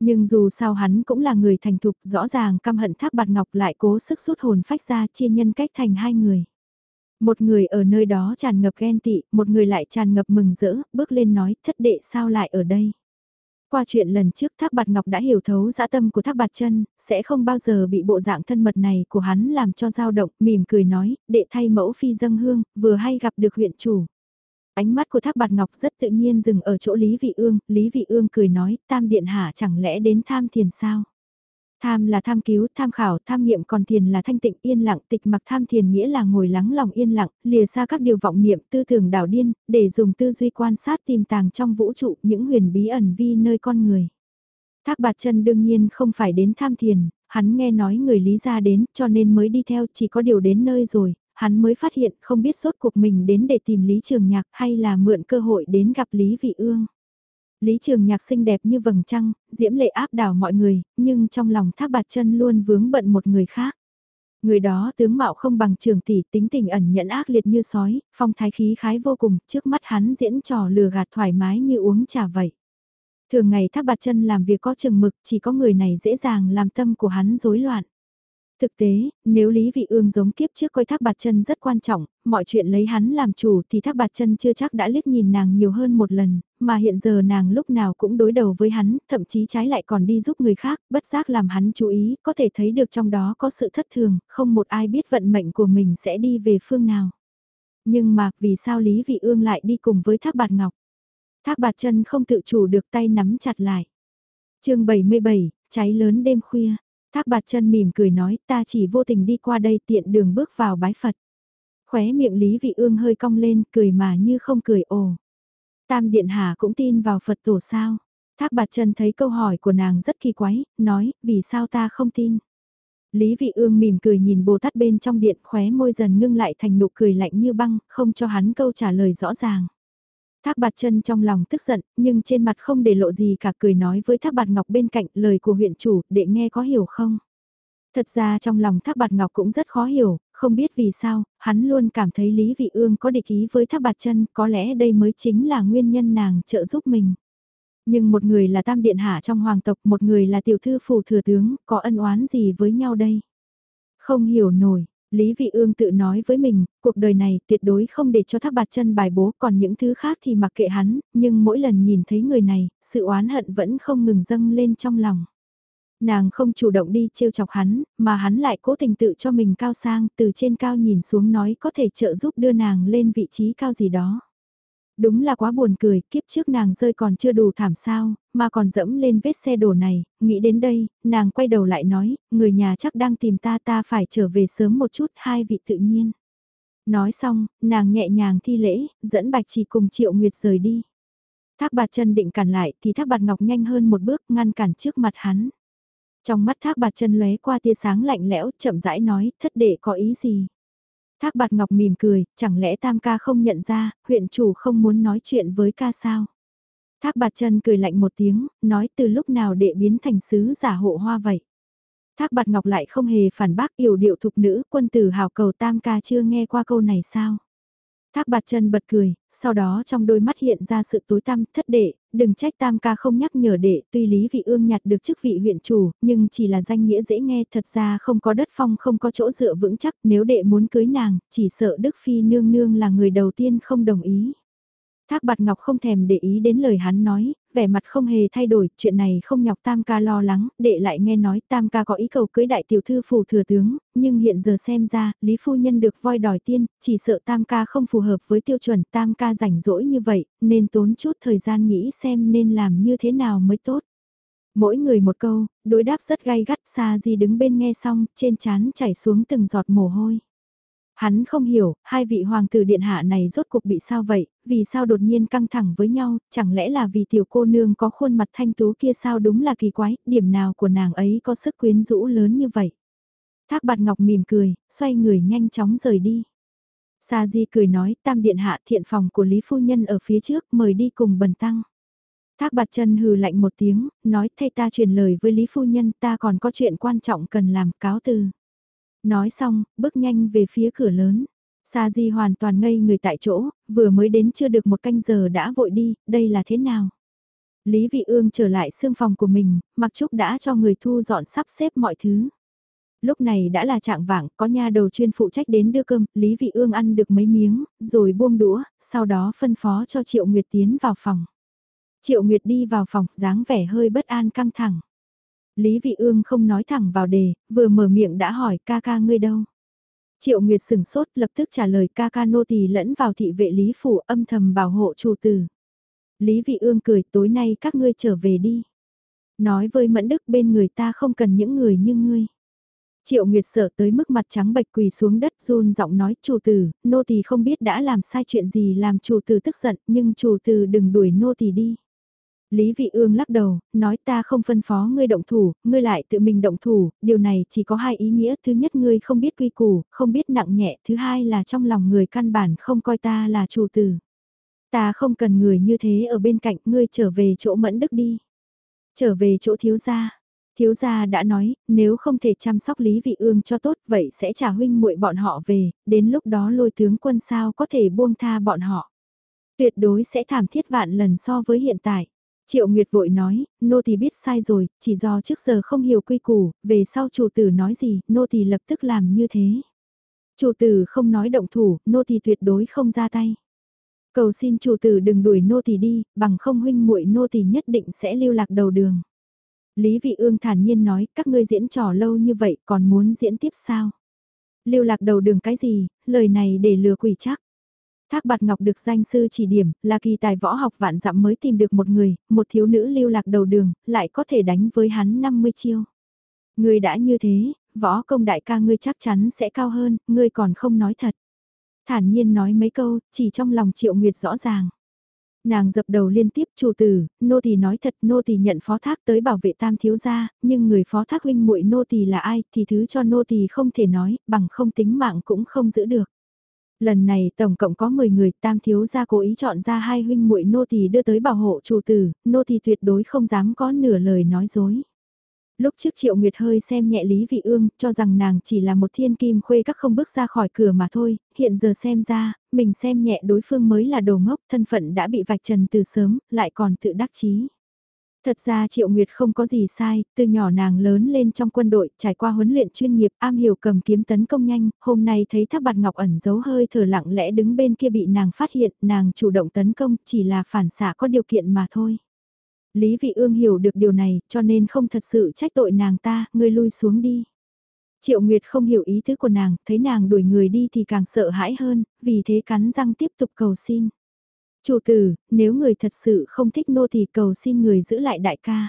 Nhưng dù sao hắn cũng là người thành thục, rõ ràng căm hận Thác Bạt Ngọc lại cố sức rút hồn phách ra chia nhân cách thành hai người. Một người ở nơi đó tràn ngập ghen tị, một người lại tràn ngập mừng rỡ, bước lên nói thất đệ sao lại ở đây. Qua chuyện lần trước Thác Bạt Ngọc đã hiểu thấu dã tâm của Thác Bạt Chân, sẽ không bao giờ bị bộ dạng thân mật này của hắn làm cho dao động, mỉm cười nói, đệ thay mẫu phi dâng hương, vừa hay gặp được huyện chủ. Ánh mắt của Thác Bạt Ngọc rất tự nhiên dừng ở chỗ Lý Vị Ương, Lý Vị Ương cười nói, Tam Điện Hạ chẳng lẽ đến tham thiền sao? Tham là tham cứu, tham khảo, tham nghiệm còn thiền là thanh tịnh yên lặng, tịch mặc tham thiền nghĩa là ngồi lắng lòng yên lặng, lìa xa các điều vọng niệm tư tưởng đảo điên, để dùng tư duy quan sát tìm tàng trong vũ trụ những huyền bí ẩn vi nơi con người. Thác bạt chân đương nhiên không phải đến tham thiền, hắn nghe nói người lý gia đến cho nên mới đi theo chỉ có điều đến nơi rồi, hắn mới phát hiện không biết sốt cuộc mình đến để tìm Lý Trường Nhạc hay là mượn cơ hội đến gặp Lý Vị Ương. Lý Trường Nhạc xinh đẹp như vầng trăng, diễm lệ áp đảo mọi người, nhưng trong lòng thác bạt chân luôn vướng bận một người khác. Người đó tướng mạo không bằng trường tỷ tính tình ẩn nhẫn ác liệt như sói, phong thái khí khái vô cùng, trước mắt hắn diễn trò lừa gạt thoải mái như uống trà vậy. Thường ngày thác bạt chân làm việc có chừng mực, chỉ có người này dễ dàng làm tâm của hắn rối loạn. Thực tế, nếu Lý Vị Ương giống kiếp trước coi Thác Bạt Chân rất quan trọng, mọi chuyện lấy hắn làm chủ thì Thác Bạt Chân chưa chắc đã liếc nhìn nàng nhiều hơn một lần, mà hiện giờ nàng lúc nào cũng đối đầu với hắn, thậm chí trái lại còn đi giúp người khác, bất giác làm hắn chú ý, có thể thấy được trong đó có sự thất thường, không một ai biết vận mệnh của mình sẽ đi về phương nào. Nhưng mà, vì sao Lý Vị Ương lại đi cùng với Thác Bạt Ngọc? Thác Bạt Chân không tự chủ được tay nắm chặt lại. Chương 77, cháy lớn đêm khuya. Thác bạt chân mỉm cười nói ta chỉ vô tình đi qua đây tiện đường bước vào bái Phật. Khóe miệng Lý Vị Ương hơi cong lên cười mà như không cười ồ. Tam Điện Hà cũng tin vào Phật tổ sao. Thác bạt chân thấy câu hỏi của nàng rất kỳ quái, nói vì sao ta không tin. Lý Vị Ương mỉm cười nhìn Bồ Tát bên trong điện khóe môi dần ngưng lại thành nụ cười lạnh như băng, không cho hắn câu trả lời rõ ràng. Thác bạt chân trong lòng tức giận, nhưng trên mặt không để lộ gì cả cười nói với thác bạt ngọc bên cạnh lời của huyện chủ, để nghe có hiểu không? Thật ra trong lòng thác bạt ngọc cũng rất khó hiểu, không biết vì sao, hắn luôn cảm thấy Lý Vị Ương có địch ý với thác bạt chân, có lẽ đây mới chính là nguyên nhân nàng trợ giúp mình. Nhưng một người là tam điện hạ trong hoàng tộc, một người là tiểu thư phủ thừa tướng, có ân oán gì với nhau đây? Không hiểu nổi, Lý Vị Ương tự nói với mình, cuộc đời này tuyệt đối không để cho thác bạt chân bài bố còn những thứ khác thì mặc kệ hắn, nhưng mỗi lần nhìn thấy người này, sự oán hận vẫn không ngừng dâng lên trong lòng. Nàng không chủ động đi trêu chọc hắn, mà hắn lại cố tình tự cho mình cao sang, từ trên cao nhìn xuống nói có thể trợ giúp đưa nàng lên vị trí cao gì đó. Đúng là quá buồn cười, kiếp trước nàng rơi còn chưa đủ thảm sao, mà còn dẫm lên vết xe đổ này, nghĩ đến đây, nàng quay đầu lại nói, người nhà chắc đang tìm ta ta phải trở về sớm một chút hai vị tự nhiên. Nói xong, nàng nhẹ nhàng thi lễ, dẫn bạch chỉ cùng triệu nguyệt rời đi. Thác bạt chân định cản lại thì thác bạt ngọc nhanh hơn một bước ngăn cản trước mặt hắn. Trong mắt thác bạt chân lóe qua tia sáng lạnh lẽo chậm rãi nói thất đệ có ý gì. Thác bạt ngọc mỉm cười, chẳng lẽ tam ca không nhận ra, huyện chủ không muốn nói chuyện với ca sao? Thác bạt chân cười lạnh một tiếng, nói từ lúc nào đệ biến thành sứ giả hộ hoa vậy? Thác bạt ngọc lại không hề phản bác yểu điệu thục nữ, quân tử hào cầu tam ca chưa nghe qua câu này sao? Thác bạt chân bật cười, sau đó trong đôi mắt hiện ra sự tối tăm thất đệ, đừng trách tam ca không nhắc nhở đệ, tuy Lý Vị Ương nhặt được chức vị huyện chủ, nhưng chỉ là danh nghĩa dễ nghe thật ra không có đất phong không có chỗ dựa vững chắc nếu đệ muốn cưới nàng, chỉ sợ Đức Phi nương nương là người đầu tiên không đồng ý. Thác bạt ngọc không thèm để ý đến lời hắn nói, vẻ mặt không hề thay đổi, chuyện này không nhọc tam ca lo lắng, đệ lại nghe nói tam ca có ý cầu cưới đại tiểu thư phủ thừa tướng, nhưng hiện giờ xem ra, Lý Phu Nhân được voi đòi tiên, chỉ sợ tam ca không phù hợp với tiêu chuẩn tam ca rảnh rỗi như vậy, nên tốn chút thời gian nghĩ xem nên làm như thế nào mới tốt. Mỗi người một câu, đối đáp rất gay gắt xa gì đứng bên nghe xong, trên chán chảy xuống từng giọt mồ hôi. Hắn không hiểu, hai vị hoàng tử điện hạ này rốt cuộc bị sao vậy, vì sao đột nhiên căng thẳng với nhau, chẳng lẽ là vì tiểu cô nương có khuôn mặt thanh tú kia sao đúng là kỳ quái, điểm nào của nàng ấy có sức quyến rũ lớn như vậy. Thác bạt ngọc mỉm cười, xoay người nhanh chóng rời đi. Sa Di cười nói, tam điện hạ thiện phòng của Lý Phu Nhân ở phía trước, mời đi cùng bần tăng. Thác bạt chân hừ lạnh một tiếng, nói thay ta truyền lời với Lý Phu Nhân ta còn có chuyện quan trọng cần làm cáo từ. Nói xong, bước nhanh về phía cửa lớn. Sa Di hoàn toàn ngây người tại chỗ, vừa mới đến chưa được một canh giờ đã vội đi, đây là thế nào? Lý Vị Ương trở lại xương phòng của mình, Mặc Trúc đã cho người thu dọn sắp xếp mọi thứ. Lúc này đã là trạng vạng, có nha đầu chuyên phụ trách đến đưa cơm, Lý Vị Ương ăn được mấy miếng, rồi buông đũa, sau đó phân phó cho Triệu Nguyệt tiến vào phòng. Triệu Nguyệt đi vào phòng, dáng vẻ hơi bất an căng thẳng. Lý Vị Ương không nói thẳng vào đề, vừa mở miệng đã hỏi ca ca ngươi đâu. Triệu Nguyệt sừng sốt lập tức trả lời ca ca nô tỳ lẫn vào thị vệ Lý Phủ âm thầm bảo hộ chủ tử. Lý Vị Ương cười tối nay các ngươi trở về đi. Nói với Mẫn Đức bên người ta không cần những người như ngươi. Triệu Nguyệt sợ tới mức mặt trắng bệch quỳ xuống đất run giọng nói chủ tử, nô tỳ không biết đã làm sai chuyện gì làm chủ tử tức giận nhưng chủ tử đừng đuổi nô tỳ đi. Lý Vị Ương lắc đầu, nói ta không phân phó ngươi động thủ, ngươi lại tự mình động thủ, điều này chỉ có hai ý nghĩa, thứ nhất ngươi không biết quy củ, không biết nặng nhẹ, thứ hai là trong lòng người căn bản không coi ta là chủ tử. Ta không cần người như thế ở bên cạnh, ngươi trở về chỗ mẫn đức đi. Trở về chỗ thiếu gia. Thiếu gia đã nói, nếu không thể chăm sóc Lý Vị Ương cho tốt, vậy sẽ trả huynh muội bọn họ về, đến lúc đó lôi tướng quân sao có thể buông tha bọn họ. Tuyệt đối sẽ thảm thiết vạn lần so với hiện tại. Triệu Nguyệt vội nói, nô tỳ biết sai rồi, chỉ do trước giờ không hiểu quy củ, về sau chủ tử nói gì, nô tỳ lập tức làm như thế. Chủ tử không nói động thủ, nô tỳ tuyệt đối không ra tay. Cầu xin chủ tử đừng đuổi nô tỳ đi, bằng không huynh muội nô tỳ nhất định sẽ lưu lạc đầu đường. Lý Vị Ương thản nhiên nói, các ngươi diễn trò lâu như vậy còn muốn diễn tiếp sao? Lưu lạc đầu đường cái gì, lời này để lừa quỷ chắc. Thác Bạt Ngọc được danh sư chỉ điểm, là kỳ tài võ học vạn dặm mới tìm được một người, một thiếu nữ lưu lạc đầu đường, lại có thể đánh với hắn 50 chiêu. Ngươi đã như thế, võ công đại ca ngươi chắc chắn sẽ cao hơn, ngươi còn không nói thật. Thản nhiên nói mấy câu, chỉ trong lòng Triệu Nguyệt rõ ràng. Nàng dập đầu liên tiếp chủ tử, nô tỳ nói thật nô tỳ nhận phó thác tới bảo vệ tam thiếu gia, nhưng người phó thác huynh muội nô tỳ là ai thì thứ cho nô tỳ không thể nói, bằng không tính mạng cũng không giữ được. Lần này tổng cộng có 10 người, tam thiếu gia cố ý chọn ra hai huynh muội nô tỳ đưa tới bảo hộ chủ tử, nô tỳ tuyệt đối không dám có nửa lời nói dối. Lúc trước Triệu Nguyệt hơi xem nhẹ Lý Vị Ương, cho rằng nàng chỉ là một thiên kim khuê các không bước ra khỏi cửa mà thôi, hiện giờ xem ra, mình xem nhẹ đối phương mới là đồ ngốc, thân phận đã bị vạch trần từ sớm, lại còn tự đắc chí. Thật ra Triệu Nguyệt không có gì sai, từ nhỏ nàng lớn lên trong quân đội, trải qua huấn luyện chuyên nghiệp, am hiểu cầm kiếm tấn công nhanh, hôm nay thấy tháp bạt ngọc ẩn giấu hơi thở lặng lẽ đứng bên kia bị nàng phát hiện, nàng chủ động tấn công, chỉ là phản xạ có điều kiện mà thôi. Lý Vị Ương hiểu được điều này, cho nên không thật sự trách tội nàng ta, ngươi lui xuống đi. Triệu Nguyệt không hiểu ý tứ của nàng, thấy nàng đuổi người đi thì càng sợ hãi hơn, vì thế cắn răng tiếp tục cầu xin. Chủ tử, nếu người thật sự không thích nô thì cầu xin người giữ lại đại ca.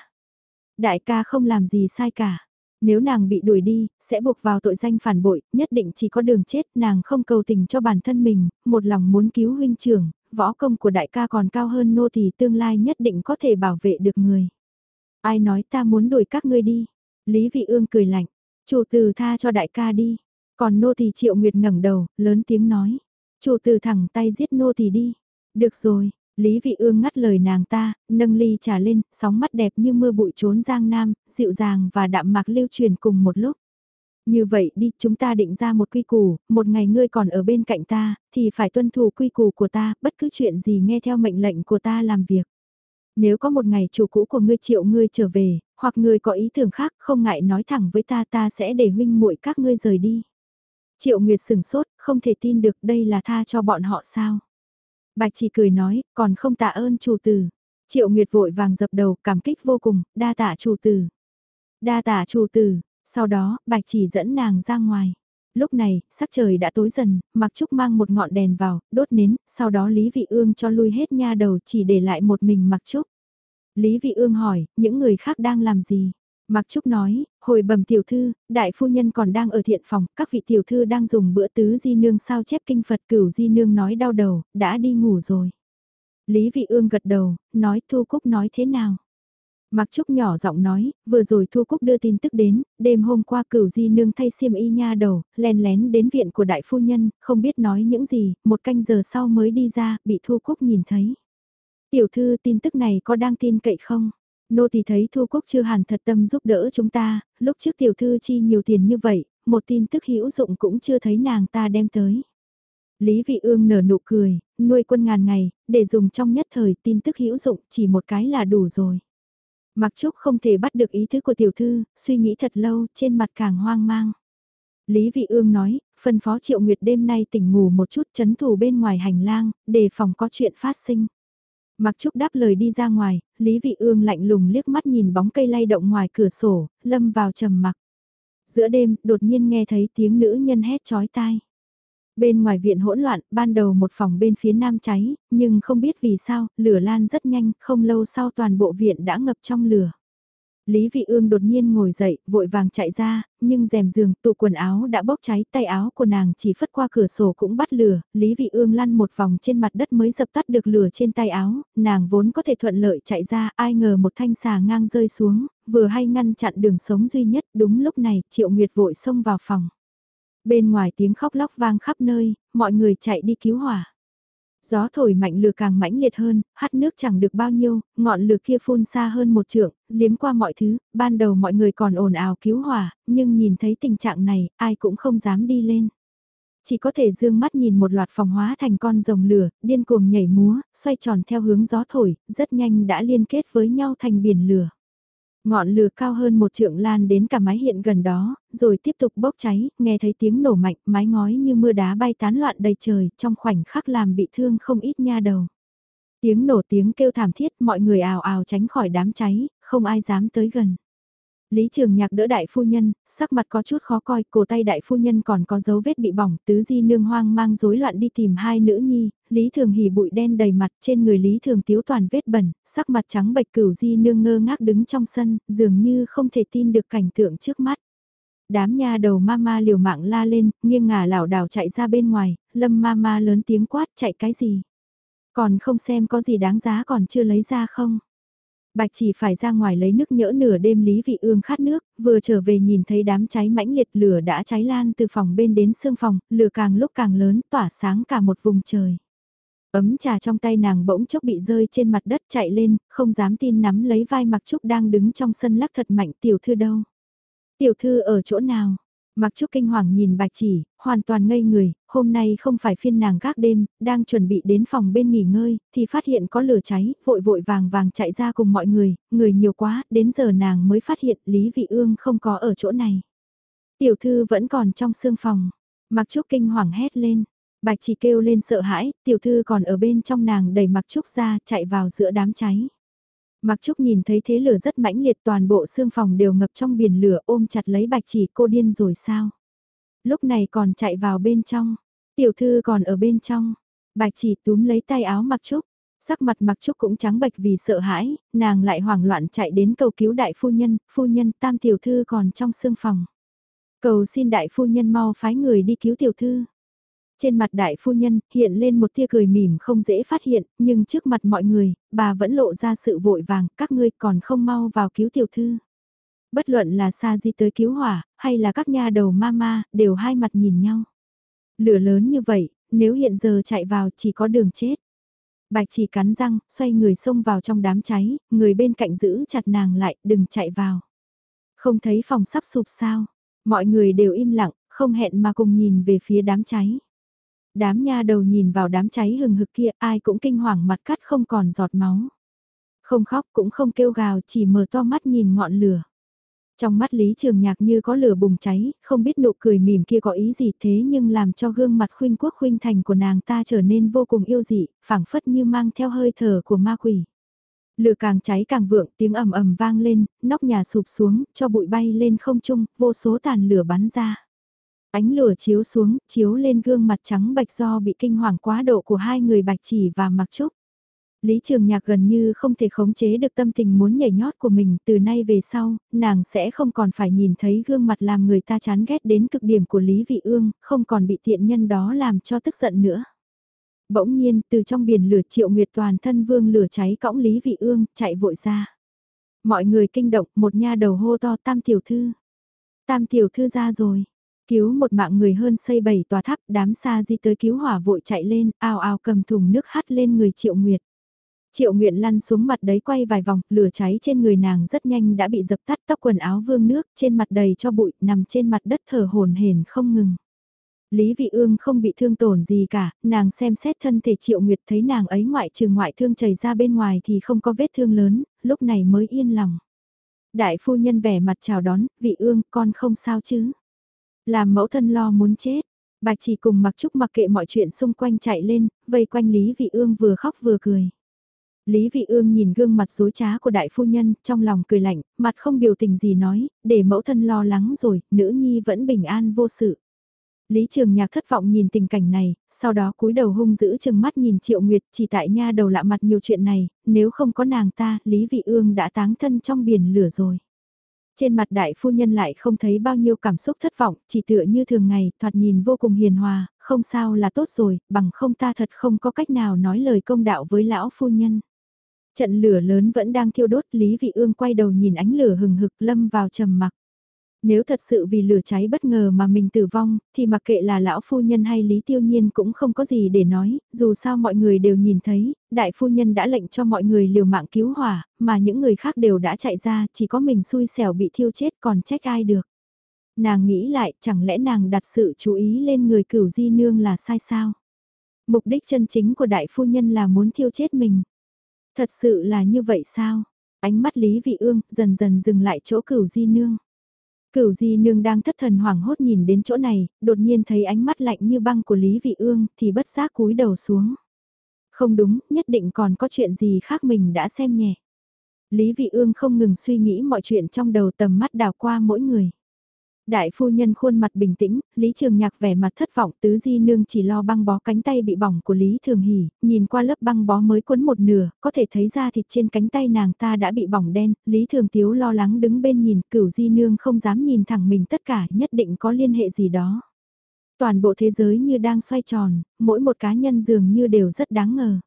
Đại ca không làm gì sai cả. Nếu nàng bị đuổi đi, sẽ buộc vào tội danh phản bội, nhất định chỉ có đường chết, nàng không cầu tình cho bản thân mình, một lòng muốn cứu huynh trưởng, võ công của đại ca còn cao hơn nô thì tương lai nhất định có thể bảo vệ được người. Ai nói ta muốn đuổi các ngươi đi? Lý Vị Ương cười lạnh, chủ tử tha cho đại ca đi. Còn nô thì triệu nguyệt ngẩng đầu, lớn tiếng nói. Chủ tử thẳng tay giết nô thì đi. Được rồi, Lý Vị Ương ngắt lời nàng ta, nâng ly trà lên, sóng mắt đẹp như mưa bụi trốn giang nam, dịu dàng và đạm mạc lưu truyền cùng một lúc. Như vậy đi, chúng ta định ra một quy củ, một ngày ngươi còn ở bên cạnh ta, thì phải tuân thủ quy củ của ta, bất cứ chuyện gì nghe theo mệnh lệnh của ta làm việc. Nếu có một ngày chủ cũ của ngươi triệu ngươi trở về, hoặc ngươi có ý tưởng khác không ngại nói thẳng với ta ta sẽ để huynh muội các ngươi rời đi. Triệu Nguyệt sừng sốt, không thể tin được đây là tha cho bọn họ sao. Bạch chỉ cười nói, còn không tạ ơn chủ tử. Triệu Nguyệt vội vàng dập đầu, cảm kích vô cùng, đa tạ chủ tử. Đa tạ chủ tử, sau đó, Bạch chỉ dẫn nàng ra ngoài. Lúc này, sắc trời đã tối dần, Mặc Trúc mang một ngọn đèn vào, đốt nến, sau đó Lý Vị Ương cho lui hết nha đầu chỉ để lại một mình Mặc Trúc. Lý Vị Ương hỏi, những người khác đang làm gì? Mạc Trúc nói, hồi bẩm tiểu thư, đại phu nhân còn đang ở thiện phòng, các vị tiểu thư đang dùng bữa tứ di nương sao chép kinh Phật cửu di nương nói đau đầu, đã đi ngủ rồi. Lý Vị Ương gật đầu, nói Thu Cúc nói thế nào? Mạc Trúc nhỏ giọng nói, vừa rồi Thu Cúc đưa tin tức đến, đêm hôm qua cửu di nương thay xiêm y nha đầu, len lén đến viện của đại phu nhân, không biết nói những gì, một canh giờ sau mới đi ra, bị Thu Cúc nhìn thấy. Tiểu thư tin tức này có đang tin cậy không? Nô thì thấy Thu Cúc chưa hẳn thật tâm giúp đỡ chúng ta, lúc trước tiểu thư chi nhiều tiền như vậy, một tin tức hữu dụng cũng chưa thấy nàng ta đem tới. Lý Vị Ương nở nụ cười, nuôi quân ngàn ngày, để dùng trong nhất thời tin tức hữu dụng chỉ một cái là đủ rồi. Mặc Trúc không thể bắt được ý thức của tiểu thư, suy nghĩ thật lâu, trên mặt càng hoang mang. Lý Vị Ương nói, phân phó Triệu Nguyệt đêm nay tỉnh ngủ một chút chấn thủ bên ngoài hành lang, đề phòng có chuyện phát sinh. Mặc Trúc đáp lời đi ra ngoài, Lý Vị Ương lạnh lùng liếc mắt nhìn bóng cây lay động ngoài cửa sổ, lâm vào trầm mặc. Giữa đêm, đột nhiên nghe thấy tiếng nữ nhân hét chói tai. Bên ngoài viện hỗn loạn, ban đầu một phòng bên phía nam cháy, nhưng không biết vì sao, lửa lan rất nhanh, không lâu sau toàn bộ viện đã ngập trong lửa. Lý Vị Ương đột nhiên ngồi dậy, vội vàng chạy ra, nhưng rèm giường, tủ quần áo đã bốc cháy, tay áo của nàng chỉ phất qua cửa sổ cũng bắt lửa, Lý Vị Ương lăn một vòng trên mặt đất mới dập tắt được lửa trên tay áo, nàng vốn có thể thuận lợi chạy ra, ai ngờ một thanh xà ngang rơi xuống, vừa hay ngăn chặn đường sống duy nhất, đúng lúc này, Triệu Nguyệt vội xông vào phòng. Bên ngoài tiếng khóc lóc vang khắp nơi, mọi người chạy đi cứu hỏa. Gió thổi mạnh lửa càng mãnh liệt hơn, hắt nước chẳng được bao nhiêu, ngọn lửa kia phun xa hơn một trượng, liếm qua mọi thứ, ban đầu mọi người còn ồn ào cứu hỏa, nhưng nhìn thấy tình trạng này, ai cũng không dám đi lên. Chỉ có thể dương mắt nhìn một loạt phòng hóa thành con rồng lửa, điên cuồng nhảy múa, xoay tròn theo hướng gió thổi, rất nhanh đã liên kết với nhau thành biển lửa. Ngọn lửa cao hơn một trượng lan đến cả mái hiện gần đó, rồi tiếp tục bốc cháy, nghe thấy tiếng nổ mạnh, mái ngói như mưa đá bay tán loạn đầy trời, trong khoảnh khắc làm bị thương không ít nha đầu. Tiếng nổ tiếng kêu thảm thiết, mọi người ào ào tránh khỏi đám cháy, không ai dám tới gần. Lý Trường Nhạc đỡ đại phu nhân, sắc mặt có chút khó coi, cổ tay đại phu nhân còn có dấu vết bị bỏng, tứ di nương hoang mang rối loạn đi tìm hai nữ nhi, Lý Thường hỉ bụi đen đầy mặt trên người Lý Thường tiếu toàn vết bẩn, sắc mặt trắng bệch cửu di nương ngơ ngác đứng trong sân, dường như không thể tin được cảnh tượng trước mắt. Đám nha đầu mama liều mạng la lên, nghiêng ngả lảo đảo chạy ra bên ngoài, lâm mama lớn tiếng quát chạy cái gì. Còn không xem có gì đáng giá còn chưa lấy ra không. Bạch chỉ phải ra ngoài lấy nước nhỡ nửa đêm Lý Vị Ương khát nước, vừa trở về nhìn thấy đám cháy mãnh liệt lửa đã cháy lan từ phòng bên đến xương phòng, lửa càng lúc càng lớn tỏa sáng cả một vùng trời. Ấm trà trong tay nàng bỗng chốc bị rơi trên mặt đất chạy lên, không dám tin nắm lấy vai Mặc Trúc đang đứng trong sân lắc thật mạnh tiểu thư đâu. Tiểu thư ở chỗ nào? Mặc Trúc kinh hoàng nhìn bạch chỉ, hoàn toàn ngây người, hôm nay không phải phiên nàng gác đêm, đang chuẩn bị đến phòng bên nghỉ ngơi, thì phát hiện có lửa cháy, vội vội vàng vàng chạy ra cùng mọi người, người nhiều quá, đến giờ nàng mới phát hiện Lý Vị Ương không có ở chỗ này. Tiểu thư vẫn còn trong xương phòng, Mặc Trúc kinh hoàng hét lên, bạch chỉ kêu lên sợ hãi, tiểu thư còn ở bên trong nàng đẩy Mặc Trúc ra, chạy vào giữa đám cháy. Mặc Trúc nhìn thấy thế lửa rất mãnh liệt toàn bộ xương phòng đều ngập trong biển lửa ôm chặt lấy bạch chỉ cô điên rồi sao. Lúc này còn chạy vào bên trong, tiểu thư còn ở bên trong, bạch chỉ túm lấy tay áo Mặc Trúc. Sắc mặt Mặc Trúc cũng trắng bệch vì sợ hãi, nàng lại hoảng loạn chạy đến cầu cứu đại phu nhân, phu nhân tam tiểu thư còn trong xương phòng. Cầu xin đại phu nhân mau phái người đi cứu tiểu thư. Trên mặt đại phu nhân hiện lên một tia cười mỉm không dễ phát hiện, nhưng trước mặt mọi người, bà vẫn lộ ra sự vội vàng, các ngươi còn không mau vào cứu tiểu thư. Bất luận là xa di tới cứu hỏa, hay là các nhà đầu mama, đều hai mặt nhìn nhau. Lửa lớn như vậy, nếu hiện giờ chạy vào chỉ có đường chết. Bạch chỉ cắn răng, xoay người xông vào trong đám cháy, người bên cạnh giữ chặt nàng lại, đừng chạy vào. Không thấy phòng sắp sụp sao, mọi người đều im lặng, không hẹn mà cùng nhìn về phía đám cháy. Đám nha đầu nhìn vào đám cháy hừng hực kia ai cũng kinh hoàng mặt cắt không còn giọt máu. Không khóc cũng không kêu gào chỉ mở to mắt nhìn ngọn lửa. Trong mắt Lý Trường Nhạc như có lửa bùng cháy, không biết nụ cười mỉm kia có ý gì thế nhưng làm cho gương mặt khuynh quốc khuynh thành của nàng ta trở nên vô cùng yêu dị, phảng phất như mang theo hơi thở của ma quỷ. Lửa càng cháy càng vượng, tiếng ầm ầm vang lên, nóc nhà sụp xuống, cho bụi bay lên không trung, vô số tàn lửa bắn ra. Ánh lửa chiếu xuống, chiếu lên gương mặt trắng bạch do bị kinh hoàng quá độ của hai người bạch chỉ và mặc trúc. Lý Trường Nhạc gần như không thể khống chế được tâm tình muốn nhảy nhót của mình, từ nay về sau, nàng sẽ không còn phải nhìn thấy gương mặt làm người ta chán ghét đến cực điểm của Lý Vị Ương, không còn bị tiện nhân đó làm cho tức giận nữa. Bỗng nhiên, từ trong biển lửa triệu nguyệt toàn thân vương lửa cháy cõng Lý Vị Ương, chạy vội ra. Mọi người kinh động, một nha đầu hô to tam tiểu thư. Tam tiểu thư ra rồi. Cứu một mạng người hơn xây bảy tòa tháp, đám xa di tới cứu hỏa vội chạy lên, ào ào cầm thùng nước hắt lên người triệu nguyệt. Triệu nguyệt lăn xuống mặt đấy quay vài vòng, lửa cháy trên người nàng rất nhanh đã bị dập tắt tóc quần áo vương nước, trên mặt đầy cho bụi, nằm trên mặt đất thở hồn hển không ngừng. Lý Vị Ương không bị thương tổn gì cả, nàng xem xét thân thể Triệu Nguyệt thấy nàng ấy ngoại trừ ngoại thương chảy ra bên ngoài thì không có vết thương lớn, lúc này mới yên lòng. Đại phu nhân vẻ mặt chào đón, Vị Ương con không sao chứ. Làm mẫu thân lo muốn chết, Bạch chỉ cùng mặc trúc mặc kệ mọi chuyện xung quanh chạy lên, vây quanh Lý Vị Ương vừa khóc vừa cười. Lý Vị Ương nhìn gương mặt dối trá của đại phu nhân, trong lòng cười lạnh, mặt không biểu tình gì nói, để mẫu thân lo lắng rồi, nữ nhi vẫn bình an vô sự. Lý Trường Nhạc thất vọng nhìn tình cảnh này, sau đó cúi đầu hung dữ, chừng mắt nhìn Triệu Nguyệt chỉ tại nha đầu lạ mặt nhiều chuyện này, nếu không có nàng ta, Lý Vị Ương đã táng thân trong biển lửa rồi. Trên mặt đại phu nhân lại không thấy bao nhiêu cảm xúc thất vọng, chỉ tựa như thường ngày, thoạt nhìn vô cùng hiền hòa, không sao là tốt rồi, bằng không ta thật không có cách nào nói lời công đạo với lão phu nhân. Trận lửa lớn vẫn đang thiêu đốt, Lý Vị Ương quay đầu nhìn ánh lửa hừng hực lâm vào trầm mặc. Nếu thật sự vì lửa cháy bất ngờ mà mình tử vong, thì mặc kệ là lão phu nhân hay Lý Tiêu Nhiên cũng không có gì để nói, dù sao mọi người đều nhìn thấy, đại phu nhân đã lệnh cho mọi người liều mạng cứu hỏa, mà những người khác đều đã chạy ra, chỉ có mình xui xẻo bị thiêu chết còn trách ai được. Nàng nghĩ lại, chẳng lẽ nàng đặt sự chú ý lên người cửu di nương là sai sao? Mục đích chân chính của đại phu nhân là muốn thiêu chết mình. Thật sự là như vậy sao? Ánh mắt Lý Vị Ương dần dần dừng lại chỗ cửu di nương. Cửu di nương đang thất thần hoảng hốt nhìn đến chỗ này, đột nhiên thấy ánh mắt lạnh như băng của Lý Vị Ương thì bất giác cúi đầu xuống. Không đúng, nhất định còn có chuyện gì khác mình đã xem nhẹ. Lý Vị Ương không ngừng suy nghĩ mọi chuyện trong đầu tầm mắt đào qua mỗi người. Đại phu nhân khuôn mặt bình tĩnh, Lý Trường Nhạc vẻ mặt thất vọng tứ di nương chỉ lo băng bó cánh tay bị bỏng của Lý Thường Hỷ, nhìn qua lớp băng bó mới cuốn một nửa, có thể thấy da thịt trên cánh tay nàng ta đã bị bỏng đen, Lý Thường Tiếu lo lắng đứng bên nhìn, cửu di nương không dám nhìn thẳng mình tất cả, nhất định có liên hệ gì đó. Toàn bộ thế giới như đang xoay tròn, mỗi một cá nhân dường như đều rất đáng ngờ.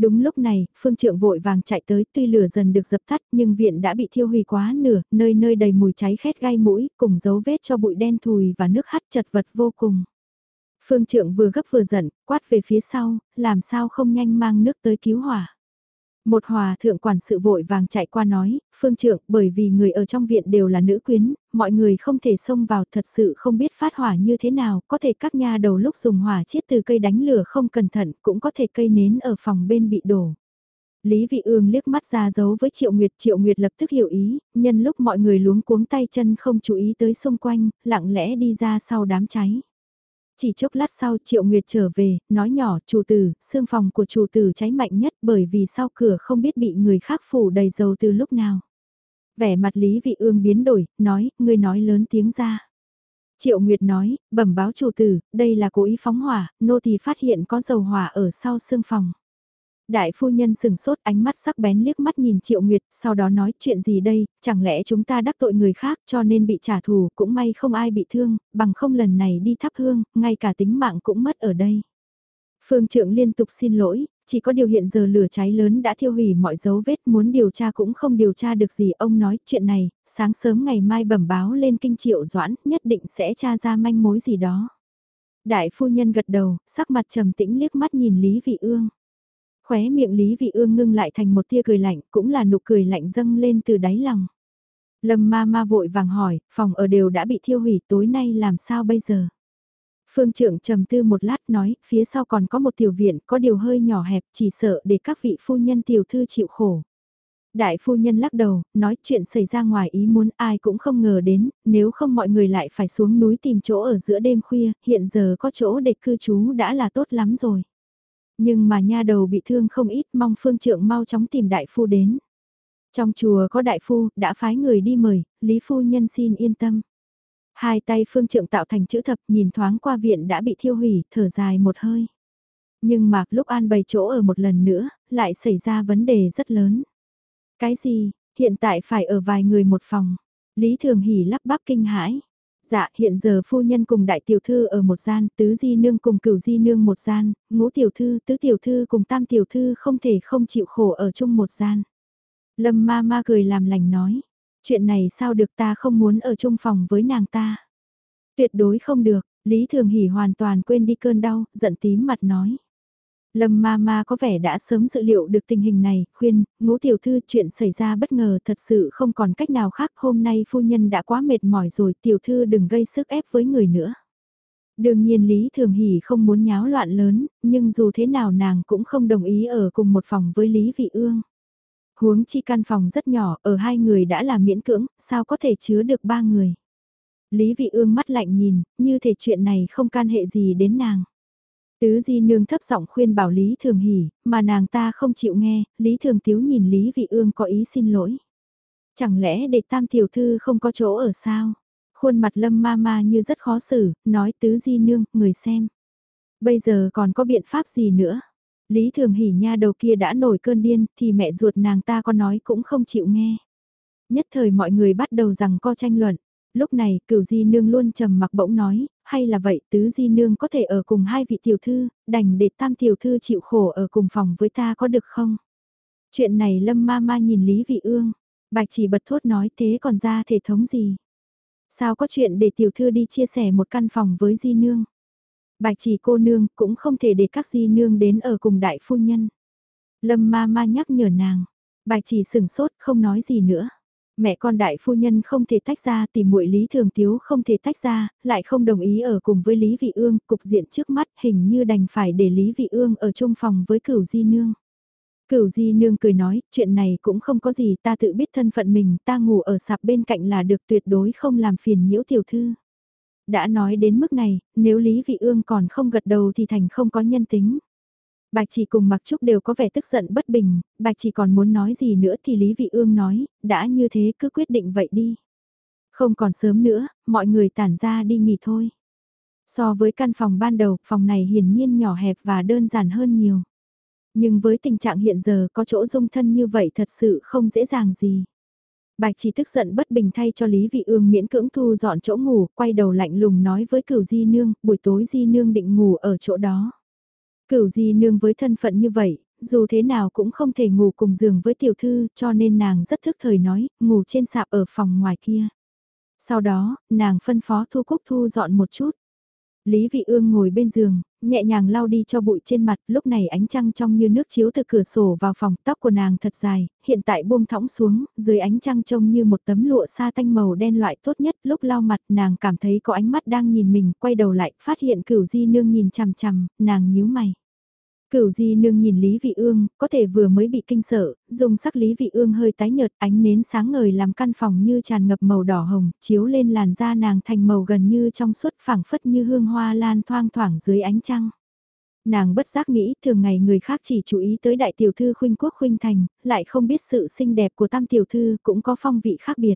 Đúng lúc này, phương trượng vội vàng chạy tới tuy lửa dần được dập tắt nhưng viện đã bị thiêu hủy quá nửa, nơi nơi đầy mùi cháy khét gai mũi, cùng dấu vết cho bụi đen thùi và nước hắt chật vật vô cùng. Phương trượng vừa gấp vừa giận, quát về phía sau, làm sao không nhanh mang nước tới cứu hỏa. Một hòa thượng quản sự vội vàng chạy qua nói, phương trượng bởi vì người ở trong viện đều là nữ quyến, mọi người không thể xông vào thật sự không biết phát hỏa như thế nào, có thể các nhà đầu lúc dùng hỏa chiết từ cây đánh lửa không cẩn thận cũng có thể cây nến ở phòng bên bị đổ. Lý Vị Ương liếc mắt ra dấu với Triệu Nguyệt, Triệu Nguyệt lập tức hiểu ý, nhân lúc mọi người luống cuống tay chân không chú ý tới xung quanh, lặng lẽ đi ra sau đám cháy. Chỉ chốc lát sau Triệu Nguyệt trở về, nói nhỏ chủ tử, xương phòng của chủ tử cháy mạnh nhất bởi vì sau cửa không biết bị người khác phủ đầy dầu từ lúc nào. Vẻ mặt Lý Vị Ương biến đổi, nói, ngươi nói lớn tiếng ra. Triệu Nguyệt nói, bẩm báo chủ tử, đây là cố ý phóng hỏa, nô tỳ phát hiện có dầu hỏa ở sau xương phòng. Đại phu nhân sừng sốt ánh mắt sắc bén liếc mắt nhìn Triệu Nguyệt, sau đó nói chuyện gì đây, chẳng lẽ chúng ta đắc tội người khác cho nên bị trả thù, cũng may không ai bị thương, bằng không lần này đi thắp hương, ngay cả tính mạng cũng mất ở đây. Phương trượng liên tục xin lỗi, chỉ có điều hiện giờ lửa cháy lớn đã thiêu hủy mọi dấu vết muốn điều tra cũng không điều tra được gì. Ông nói chuyện này, sáng sớm ngày mai bẩm báo lên kinh triệu doãn, nhất định sẽ tra ra manh mối gì đó. Đại phu nhân gật đầu, sắc mặt trầm tĩnh liếc mắt nhìn Lý Vị Ương. Khóe miệng Lý Vị Ương ngưng lại thành một tia cười lạnh, cũng là nụ cười lạnh dâng lên từ đáy lòng. Lâm ma ma vội vàng hỏi, phòng ở đều đã bị thiêu hủy tối nay làm sao bây giờ? Phương trưởng trầm tư một lát nói, phía sau còn có một tiểu viện, có điều hơi nhỏ hẹp, chỉ sợ để các vị phu nhân tiểu thư chịu khổ. Đại phu nhân lắc đầu, nói chuyện xảy ra ngoài ý muốn ai cũng không ngờ đến, nếu không mọi người lại phải xuống núi tìm chỗ ở giữa đêm khuya, hiện giờ có chỗ để cư trú đã là tốt lắm rồi. Nhưng mà nha đầu bị thương không ít mong phương trượng mau chóng tìm đại phu đến. Trong chùa có đại phu, đã phái người đi mời, Lý phu nhân xin yên tâm. Hai tay phương trượng tạo thành chữ thập nhìn thoáng qua viện đã bị thiêu hủy, thở dài một hơi. Nhưng mà lúc an bày chỗ ở một lần nữa, lại xảy ra vấn đề rất lớn. Cái gì, hiện tại phải ở vài người một phòng. Lý Thường Hỷ lắp bắp kinh hãi. Dạ, hiện giờ phu nhân cùng đại tiểu thư ở một gian, tứ di nương cùng cửu di nương một gian, ngũ tiểu thư, tứ tiểu thư cùng tam tiểu thư không thể không chịu khổ ở chung một gian. Lâm ma ma cười làm lành nói, chuyện này sao được ta không muốn ở chung phòng với nàng ta. Tuyệt đối không được, Lý Thường Hỷ hoàn toàn quên đi cơn đau, giận tím mặt nói. Lâm ma ma có vẻ đã sớm dự liệu được tình hình này, khuyên, ngũ tiểu thư chuyện xảy ra bất ngờ thật sự không còn cách nào khác hôm nay phu nhân đã quá mệt mỏi rồi tiểu thư đừng gây sức ép với người nữa. Đương nhiên Lý Thường Hỷ không muốn nháo loạn lớn, nhưng dù thế nào nàng cũng không đồng ý ở cùng một phòng với Lý Vị Ương. Huống chi căn phòng rất nhỏ, ở hai người đã là miễn cưỡng, sao có thể chứa được ba người. Lý Vị Ương mắt lạnh nhìn, như thể chuyện này không can hệ gì đến nàng. Tứ Di Nương thấp giọng khuyên bảo Lý Thường Hỷ, mà nàng ta không chịu nghe, Lý Thường Tiếu nhìn Lý Vị Ương có ý xin lỗi. Chẳng lẽ để tam tiểu thư không có chỗ ở sao? Khuôn mặt lâm ma ma như rất khó xử, nói Tứ Di Nương, người xem. Bây giờ còn có biện pháp gì nữa? Lý Thường Hỷ nha đầu kia đã nổi cơn điên, thì mẹ ruột nàng ta có nói cũng không chịu nghe. Nhất thời mọi người bắt đầu rằng co tranh luận. Lúc này, cửu di nương luôn trầm mặc bỗng nói, hay là vậy tứ di nương có thể ở cùng hai vị tiểu thư, đành để tam tiểu thư chịu khổ ở cùng phòng với ta có được không? Chuyện này lâm ma ma nhìn Lý Vị Ương, bạch chỉ bật thốt nói thế còn ra thể thống gì? Sao có chuyện để tiểu thư đi chia sẻ một căn phòng với di nương? Bạch chỉ cô nương cũng không thể để các di nương đến ở cùng đại phu nhân. Lâm ma ma nhắc nhở nàng, bạch chỉ sửng sốt không nói gì nữa mẹ con đại phu nhân không thể tách ra tìm muội Lý Thường Tiếu không thể tách ra, lại không đồng ý ở cùng với Lý Vị Ương, cục diện trước mắt hình như đành phải để Lý Vị Ương ở chung phòng với cửu di nương. Cửu di nương cười nói, chuyện này cũng không có gì, ta tự biết thân phận mình, ta ngủ ở sạp bên cạnh là được tuyệt đối không làm phiền nhiễu tiểu thư. Đã nói đến mức này, nếu Lý Vị Ương còn không gật đầu thì thành không có nhân tính. Bạch chỉ cùng Mặc Trúc đều có vẻ tức giận bất bình, Bạch chỉ còn muốn nói gì nữa thì Lý Vị Ương nói, đã như thế cứ quyết định vậy đi. Không còn sớm nữa, mọi người tản ra đi nghỉ thôi. So với căn phòng ban đầu, phòng này hiển nhiên nhỏ hẹp và đơn giản hơn nhiều. Nhưng với tình trạng hiện giờ có chỗ dung thân như vậy thật sự không dễ dàng gì. Bạch chỉ tức giận bất bình thay cho Lý Vị Ương miễn cưỡng thu dọn chỗ ngủ, quay đầu lạnh lùng nói với cửu Di Nương, buổi tối Di Nương định ngủ ở chỗ đó. Cửu di nương với thân phận như vậy, dù thế nào cũng không thể ngủ cùng giường với tiểu thư cho nên nàng rất thức thời nói, ngủ trên sạp ở phòng ngoài kia. Sau đó, nàng phân phó Thu Cúc thu dọn một chút. Lý Vị Ương ngồi bên giường, nhẹ nhàng lau đi cho bụi trên mặt, lúc này ánh trăng trong như nước chiếu từ cửa sổ vào phòng, tóc của nàng thật dài, hiện tại buông thõng xuống, dưới ánh trăng trông như một tấm lụa sa tanh màu đen loại tốt nhất, lúc lau mặt nàng cảm thấy có ánh mắt đang nhìn mình, quay đầu lại, phát hiện cửu di nương nhìn chằm chằm, nàng nhíu mày. Cửu di nương nhìn Lý Vị Ương, có thể vừa mới bị kinh sợ, dùng sắc Lý Vị Ương hơi tái nhợt ánh nến sáng ngời làm căn phòng như tràn ngập màu đỏ hồng, chiếu lên làn da nàng thành màu gần như trong suốt phảng phất như hương hoa lan thoang thoảng dưới ánh trăng. Nàng bất giác nghĩ thường ngày người khác chỉ chú ý tới đại tiểu thư khuynh quốc khuynh thành, lại không biết sự xinh đẹp của tam tiểu thư cũng có phong vị khác biệt.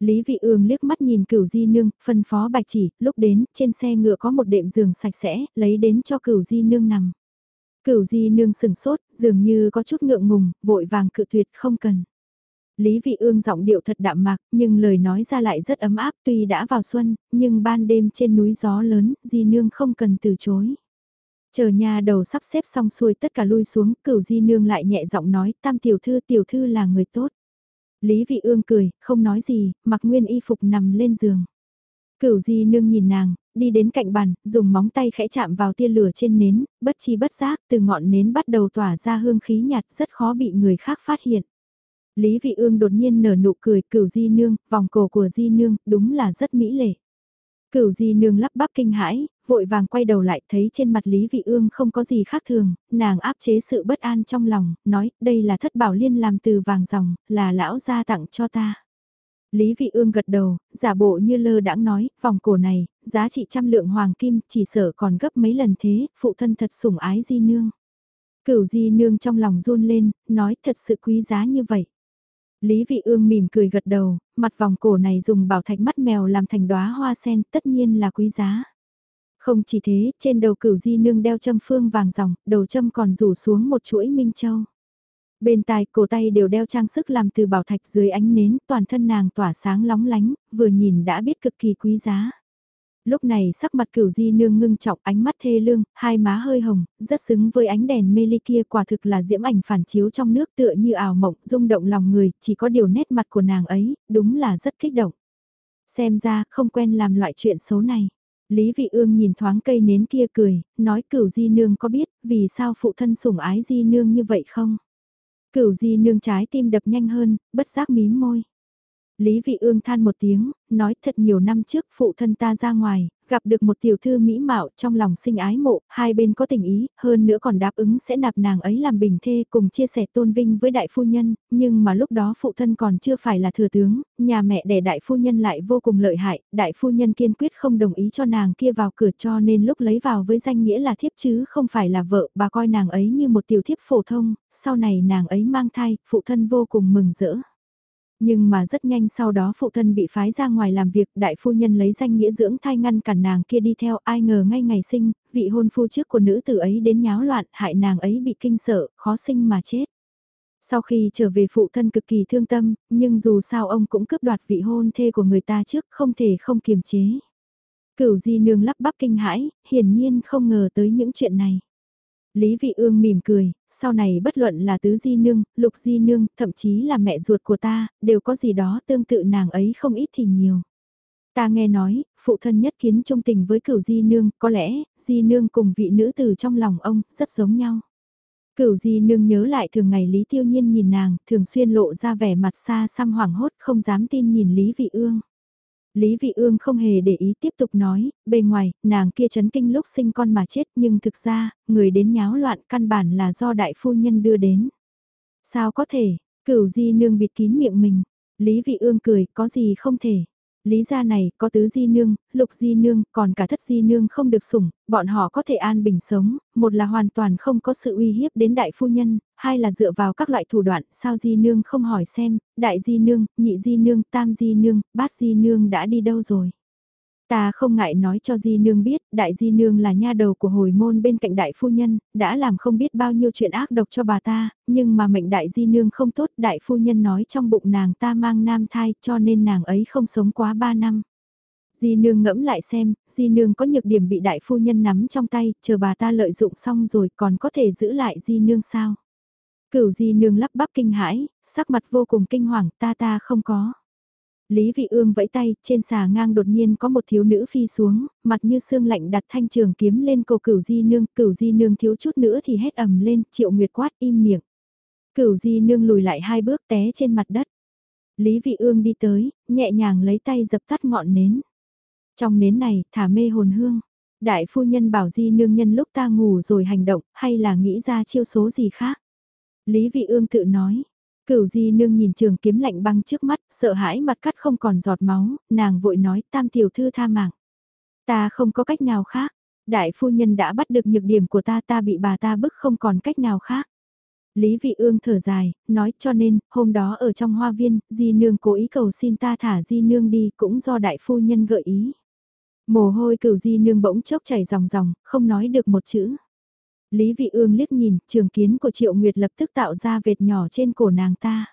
Lý Vị Ương liếc mắt nhìn cửu di nương, phân phó bạch chỉ, lúc đến, trên xe ngựa có một đệm giường sạch sẽ, lấy đến cho cửu di nương nằm. Cửu di nương sừng sốt, dường như có chút ngượng ngùng, vội vàng cự tuyệt không cần. Lý vị ương giọng điệu thật đạm mạc, nhưng lời nói ra lại rất ấm áp tuy đã vào xuân, nhưng ban đêm trên núi gió lớn, di nương không cần từ chối. Chờ nhà đầu sắp xếp xong xuôi tất cả lui xuống, cửu di nương lại nhẹ giọng nói, tam tiểu thư tiểu thư là người tốt. Lý vị ương cười, không nói gì, mặc nguyên y phục nằm lên giường. Cửu di nương nhìn nàng, đi đến cạnh bàn, dùng móng tay khẽ chạm vào tia lửa trên nến, bất chi bất giác từ ngọn nến bắt đầu tỏa ra hương khí nhạt rất khó bị người khác phát hiện. Lý Vị Ương đột nhiên nở nụ cười cửu di nương, vòng cổ của di nương, đúng là rất mỹ lệ. Cửu di nương lắp bắp kinh hãi, vội vàng quay đầu lại thấy trên mặt Lý Vị Ương không có gì khác thường, nàng áp chế sự bất an trong lòng, nói đây là thất bảo liên làm từ vàng ròng, là lão gia tặng cho ta. Lý Vị Ương gật đầu, giả bộ như lơ đãng nói, vòng cổ này, giá trị trăm lượng hoàng kim, chỉ sợ còn gấp mấy lần thế, phụ thân thật sủng ái di nương. Cửu di nương trong lòng run lên, nói thật sự quý giá như vậy. Lý Vị Ương mỉm cười gật đầu, mặt vòng cổ này dùng bảo thạch mắt mèo làm thành đóa hoa sen, tất nhiên là quý giá. Không chỉ thế, trên đầu cửu di nương đeo châm phương vàng ròng, đầu châm còn rủ xuống một chuỗi minh châu. Bên tai, cổ tay đều đeo trang sức làm từ bảo thạch dưới ánh nến, toàn thân nàng tỏa sáng lóng lánh, vừa nhìn đã biết cực kỳ quý giá. Lúc này sắc mặt cửu di nương ngưng trọng ánh mắt thê lương, hai má hơi hồng, rất xứng với ánh đèn mê ly kia quả thực là diễm ảnh phản chiếu trong nước tựa như ảo mộng, rung động lòng người, chỉ có điều nét mặt của nàng ấy, đúng là rất kích động. Xem ra, không quen làm loại chuyện xấu này. Lý Vị Ương nhìn thoáng cây nến kia cười, nói cửu di nương có biết, vì sao phụ thân sủng ái di nương như vậy không? Cửu di nương trái tim đập nhanh hơn, bất giác mím môi. Lý Vị Ương than một tiếng, nói thật nhiều năm trước phụ thân ta ra ngoài, gặp được một tiểu thư mỹ mạo trong lòng sinh ái mộ, hai bên có tình ý, hơn nữa còn đáp ứng sẽ nạp nàng ấy làm bình thê cùng chia sẻ tôn vinh với đại phu nhân, nhưng mà lúc đó phụ thân còn chưa phải là thừa tướng, nhà mẹ đẻ đại phu nhân lại vô cùng lợi hại, đại phu nhân kiên quyết không đồng ý cho nàng kia vào cửa cho nên lúc lấy vào với danh nghĩa là thiếp chứ không phải là vợ, bà coi nàng ấy như một tiểu thiếp phổ thông, sau này nàng ấy mang thai, phụ thân vô cùng mừng rỡ. Nhưng mà rất nhanh sau đó phụ thân bị phái ra ngoài làm việc, đại phu nhân lấy danh nghĩa dưỡng thai ngăn cản nàng kia đi theo, ai ngờ ngay ngày sinh, vị hôn phu trước của nữ tử ấy đến nháo loạn, hại nàng ấy bị kinh sợ, khó sinh mà chết. Sau khi trở về phụ thân cực kỳ thương tâm, nhưng dù sao ông cũng cướp đoạt vị hôn thê của người ta trước, không thể không kiềm chế. Cửu di nương lắp bắp kinh hãi, hiển nhiên không ngờ tới những chuyện này. Lý Vị Ương mỉm cười, sau này bất luận là tứ di nương, lục di nương, thậm chí là mẹ ruột của ta, đều có gì đó tương tự nàng ấy không ít thì nhiều. Ta nghe nói, phụ thân nhất kiến trung tình với cửu di nương, có lẽ, di nương cùng vị nữ tử trong lòng ông, rất giống nhau. Cửu di nương nhớ lại thường ngày Lý Tiêu Nhiên nhìn nàng, thường xuyên lộ ra vẻ mặt xa xăm hoảng hốt không dám tin nhìn Lý Vị Ương. Lý Vị Ương không hề để ý tiếp tục nói, bề ngoài, nàng kia chấn kinh lúc sinh con mà chết nhưng thực ra, người đến nháo loạn căn bản là do đại phu nhân đưa đến. Sao có thể, cửu di nương bịt kín miệng mình, Lý Vị Ương cười, có gì không thể. Lý gia này, có tứ di nương, lục di nương, còn cả thất di nương không được sủng, bọn họ có thể an bình sống, một là hoàn toàn không có sự uy hiếp đến đại phu nhân, hai là dựa vào các loại thủ đoạn, sao di nương không hỏi xem, đại di nương, nhị di nương, tam di nương, bát di nương đã đi đâu rồi. Ta không ngại nói cho Di Nương biết, Đại Di Nương là nha đầu của hồi môn bên cạnh Đại Phu Nhân, đã làm không biết bao nhiêu chuyện ác độc cho bà ta, nhưng mà mệnh Đại Di Nương không tốt, Đại Phu Nhân nói trong bụng nàng ta mang nam thai cho nên nàng ấy không sống quá ba năm. Di Nương ngẫm lại xem, Di Nương có nhược điểm bị Đại Phu Nhân nắm trong tay, chờ bà ta lợi dụng xong rồi còn có thể giữ lại Di Nương sao? Cửu Di Nương lắp bắp kinh hãi, sắc mặt vô cùng kinh hoàng ta ta không có. Lý Vị Ương vẫy tay, trên xà ngang đột nhiên có một thiếu nữ phi xuống, mặt như xương lạnh đặt thanh trường kiếm lên cổ cửu di nương, cửu di nương thiếu chút nữa thì hét ầm lên, triệu nguyệt quát im miệng. Cửu di nương lùi lại hai bước té trên mặt đất. Lý Vị Ương đi tới, nhẹ nhàng lấy tay dập tắt ngọn nến. Trong nến này, thả mê hồn hương. Đại phu nhân bảo di nương nhân lúc ta ngủ rồi hành động, hay là nghĩ ra chiêu số gì khác. Lý Vị Ương tự nói, Cửu di nương nhìn trường kiếm lạnh băng trước mắt, sợ hãi mặt cắt không còn giọt máu, nàng vội nói tam tiểu thư tha mạng. Ta không có cách nào khác, đại phu nhân đã bắt được nhược điểm của ta ta bị bà ta bức không còn cách nào khác. Lý vị ương thở dài, nói cho nên, hôm đó ở trong hoa viên, di nương cố ý cầu xin ta thả di nương đi cũng do đại phu nhân gợi ý. Mồ hôi cửu di nương bỗng chốc chảy ròng ròng, không nói được một chữ. Lý Vị Ương liếc nhìn, trường kiến của Triệu Nguyệt lập tức tạo ra vệt nhỏ trên cổ nàng ta.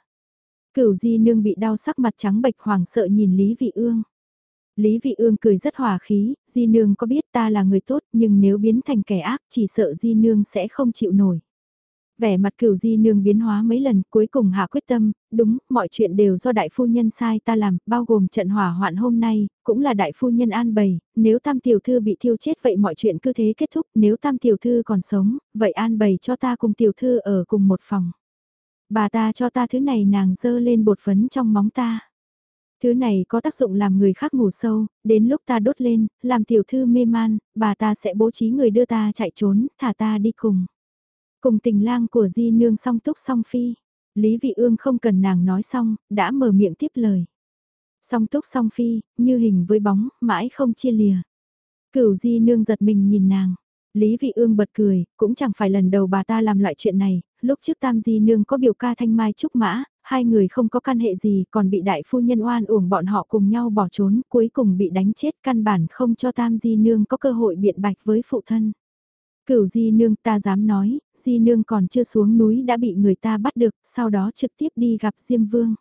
Cửu Di Nương bị đau sắc mặt trắng bệch hoàng sợ nhìn Lý Vị Ương. Lý Vị Ương cười rất hòa khí, Di Nương có biết ta là người tốt nhưng nếu biến thành kẻ ác chỉ sợ Di Nương sẽ không chịu nổi vẻ mặt cửu di nương biến hóa mấy lần cuối cùng hạ quyết tâm, đúng, mọi chuyện đều do đại phu nhân sai ta làm, bao gồm trận hỏa hoạn hôm nay, cũng là đại phu nhân an bày, nếu tam tiểu thư bị thiêu chết vậy mọi chuyện cứ thế kết thúc, nếu tam tiểu thư còn sống, vậy an bày cho ta cùng tiểu thư ở cùng một phòng. Bà ta cho ta thứ này nàng dơ lên bột phấn trong móng ta. Thứ này có tác dụng làm người khác ngủ sâu, đến lúc ta đốt lên, làm tiểu thư mê man, bà ta sẽ bố trí người đưa ta chạy trốn, thả ta đi cùng. Cùng tình lang của di nương song túc song phi. Lý vị ương không cần nàng nói xong, đã mở miệng tiếp lời. Song túc song phi, như hình với bóng, mãi không chia lìa. Cửu di nương giật mình nhìn nàng. Lý vị ương bật cười, cũng chẳng phải lần đầu bà ta làm loại chuyện này, lúc trước tam di nương có biểu ca thanh mai trúc mã, hai người không có căn hệ gì còn bị đại phu nhân oan uổng bọn họ cùng nhau bỏ trốn, cuối cùng bị đánh chết căn bản không cho tam di nương có cơ hội biện bạch với phụ thân. Cửu di nương ta dám nói, di nương còn chưa xuống núi đã bị người ta bắt được, sau đó trực tiếp đi gặp Diêm Vương.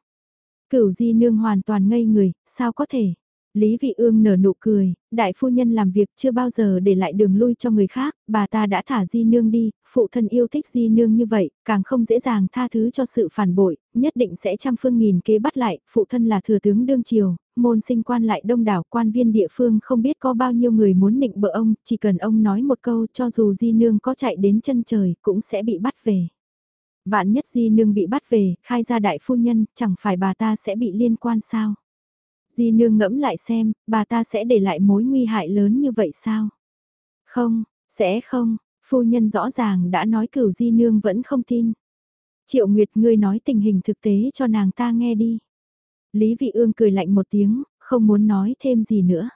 Cửu di nương hoàn toàn ngây người, sao có thể? Lý Vị Ương nở nụ cười, đại phu nhân làm việc chưa bao giờ để lại đường lui cho người khác, bà ta đã thả Di Nương đi, phụ thân yêu thích Di Nương như vậy, càng không dễ dàng tha thứ cho sự phản bội, nhất định sẽ trăm phương nghìn kế bắt lại, phụ thân là thừa tướng đương triều, môn sinh quan lại đông đảo quan viên địa phương không biết có bao nhiêu người muốn nịnh bợ ông, chỉ cần ông nói một câu cho dù Di Nương có chạy đến chân trời cũng sẽ bị bắt về. Vạn nhất Di Nương bị bắt về, khai ra đại phu nhân, chẳng phải bà ta sẽ bị liên quan sao? Di nương ngẫm lại xem, bà ta sẽ để lại mối nguy hại lớn như vậy sao? Không, sẽ không, phu nhân rõ ràng đã nói cửu di nương vẫn không tin. Triệu Nguyệt ngươi nói tình hình thực tế cho nàng ta nghe đi. Lý Vị Ương cười lạnh một tiếng, không muốn nói thêm gì nữa.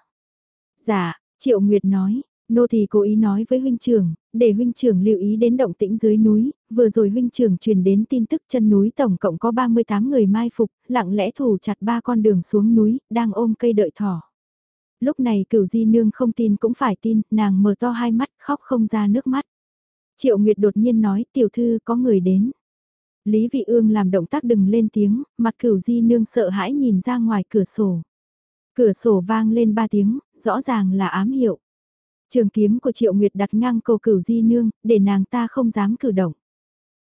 Dạ, Triệu Nguyệt nói, Nô thì cố ý nói với huynh trưởng, để huynh trưởng lưu ý đến động tĩnh dưới núi, vừa rồi huynh trưởng truyền đến tin tức chân núi tổng cộng có 38 người mai phục, lặng lẽ thủ chặt ba con đường xuống núi, đang ôm cây đợi thỏ. Lúc này cửu di nương không tin cũng phải tin, nàng mở to hai mắt khóc không ra nước mắt. Triệu Nguyệt đột nhiên nói tiểu thư có người đến. Lý Vị Ương làm động tác đừng lên tiếng, mặt cửu di nương sợ hãi nhìn ra ngoài cửa sổ. Cửa sổ vang lên ba tiếng, rõ ràng là ám hiệu. Trường kiếm của Triệu Nguyệt đặt ngang cầu cửu di nương, để nàng ta không dám cử động.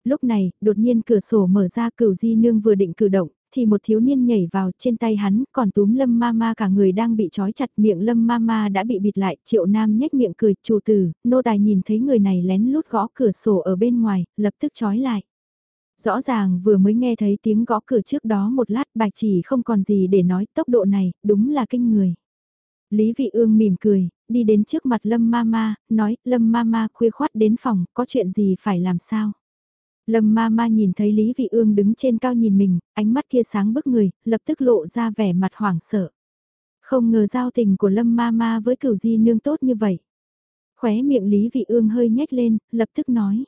Lúc này, đột nhiên cửa sổ mở ra cửu di nương vừa định cử động, thì một thiếu niên nhảy vào trên tay hắn, còn túm lâm ma ma cả người đang bị trói chặt miệng lâm ma ma đã bị bịt lại, triệu nam nhếch miệng cười, chủ tử, nô tài nhìn thấy người này lén lút gõ cửa sổ ở bên ngoài, lập tức trói lại. Rõ ràng vừa mới nghe thấy tiếng gõ cửa trước đó một lát bạch chỉ không còn gì để nói tốc độ này, đúng là kinh người. Lý Vị Ương mỉm cười, đi đến trước mặt Lâm Mama, nói, Lâm Mama khuya khoát đến phòng, có chuyện gì phải làm sao? Lâm Mama nhìn thấy Lý Vị Ương đứng trên cao nhìn mình, ánh mắt kia sáng bức người, lập tức lộ ra vẻ mặt hoảng sợ. Không ngờ giao tình của Lâm Mama với cửu di nương tốt như vậy. Khóe miệng Lý Vị Ương hơi nhếch lên, lập tức nói.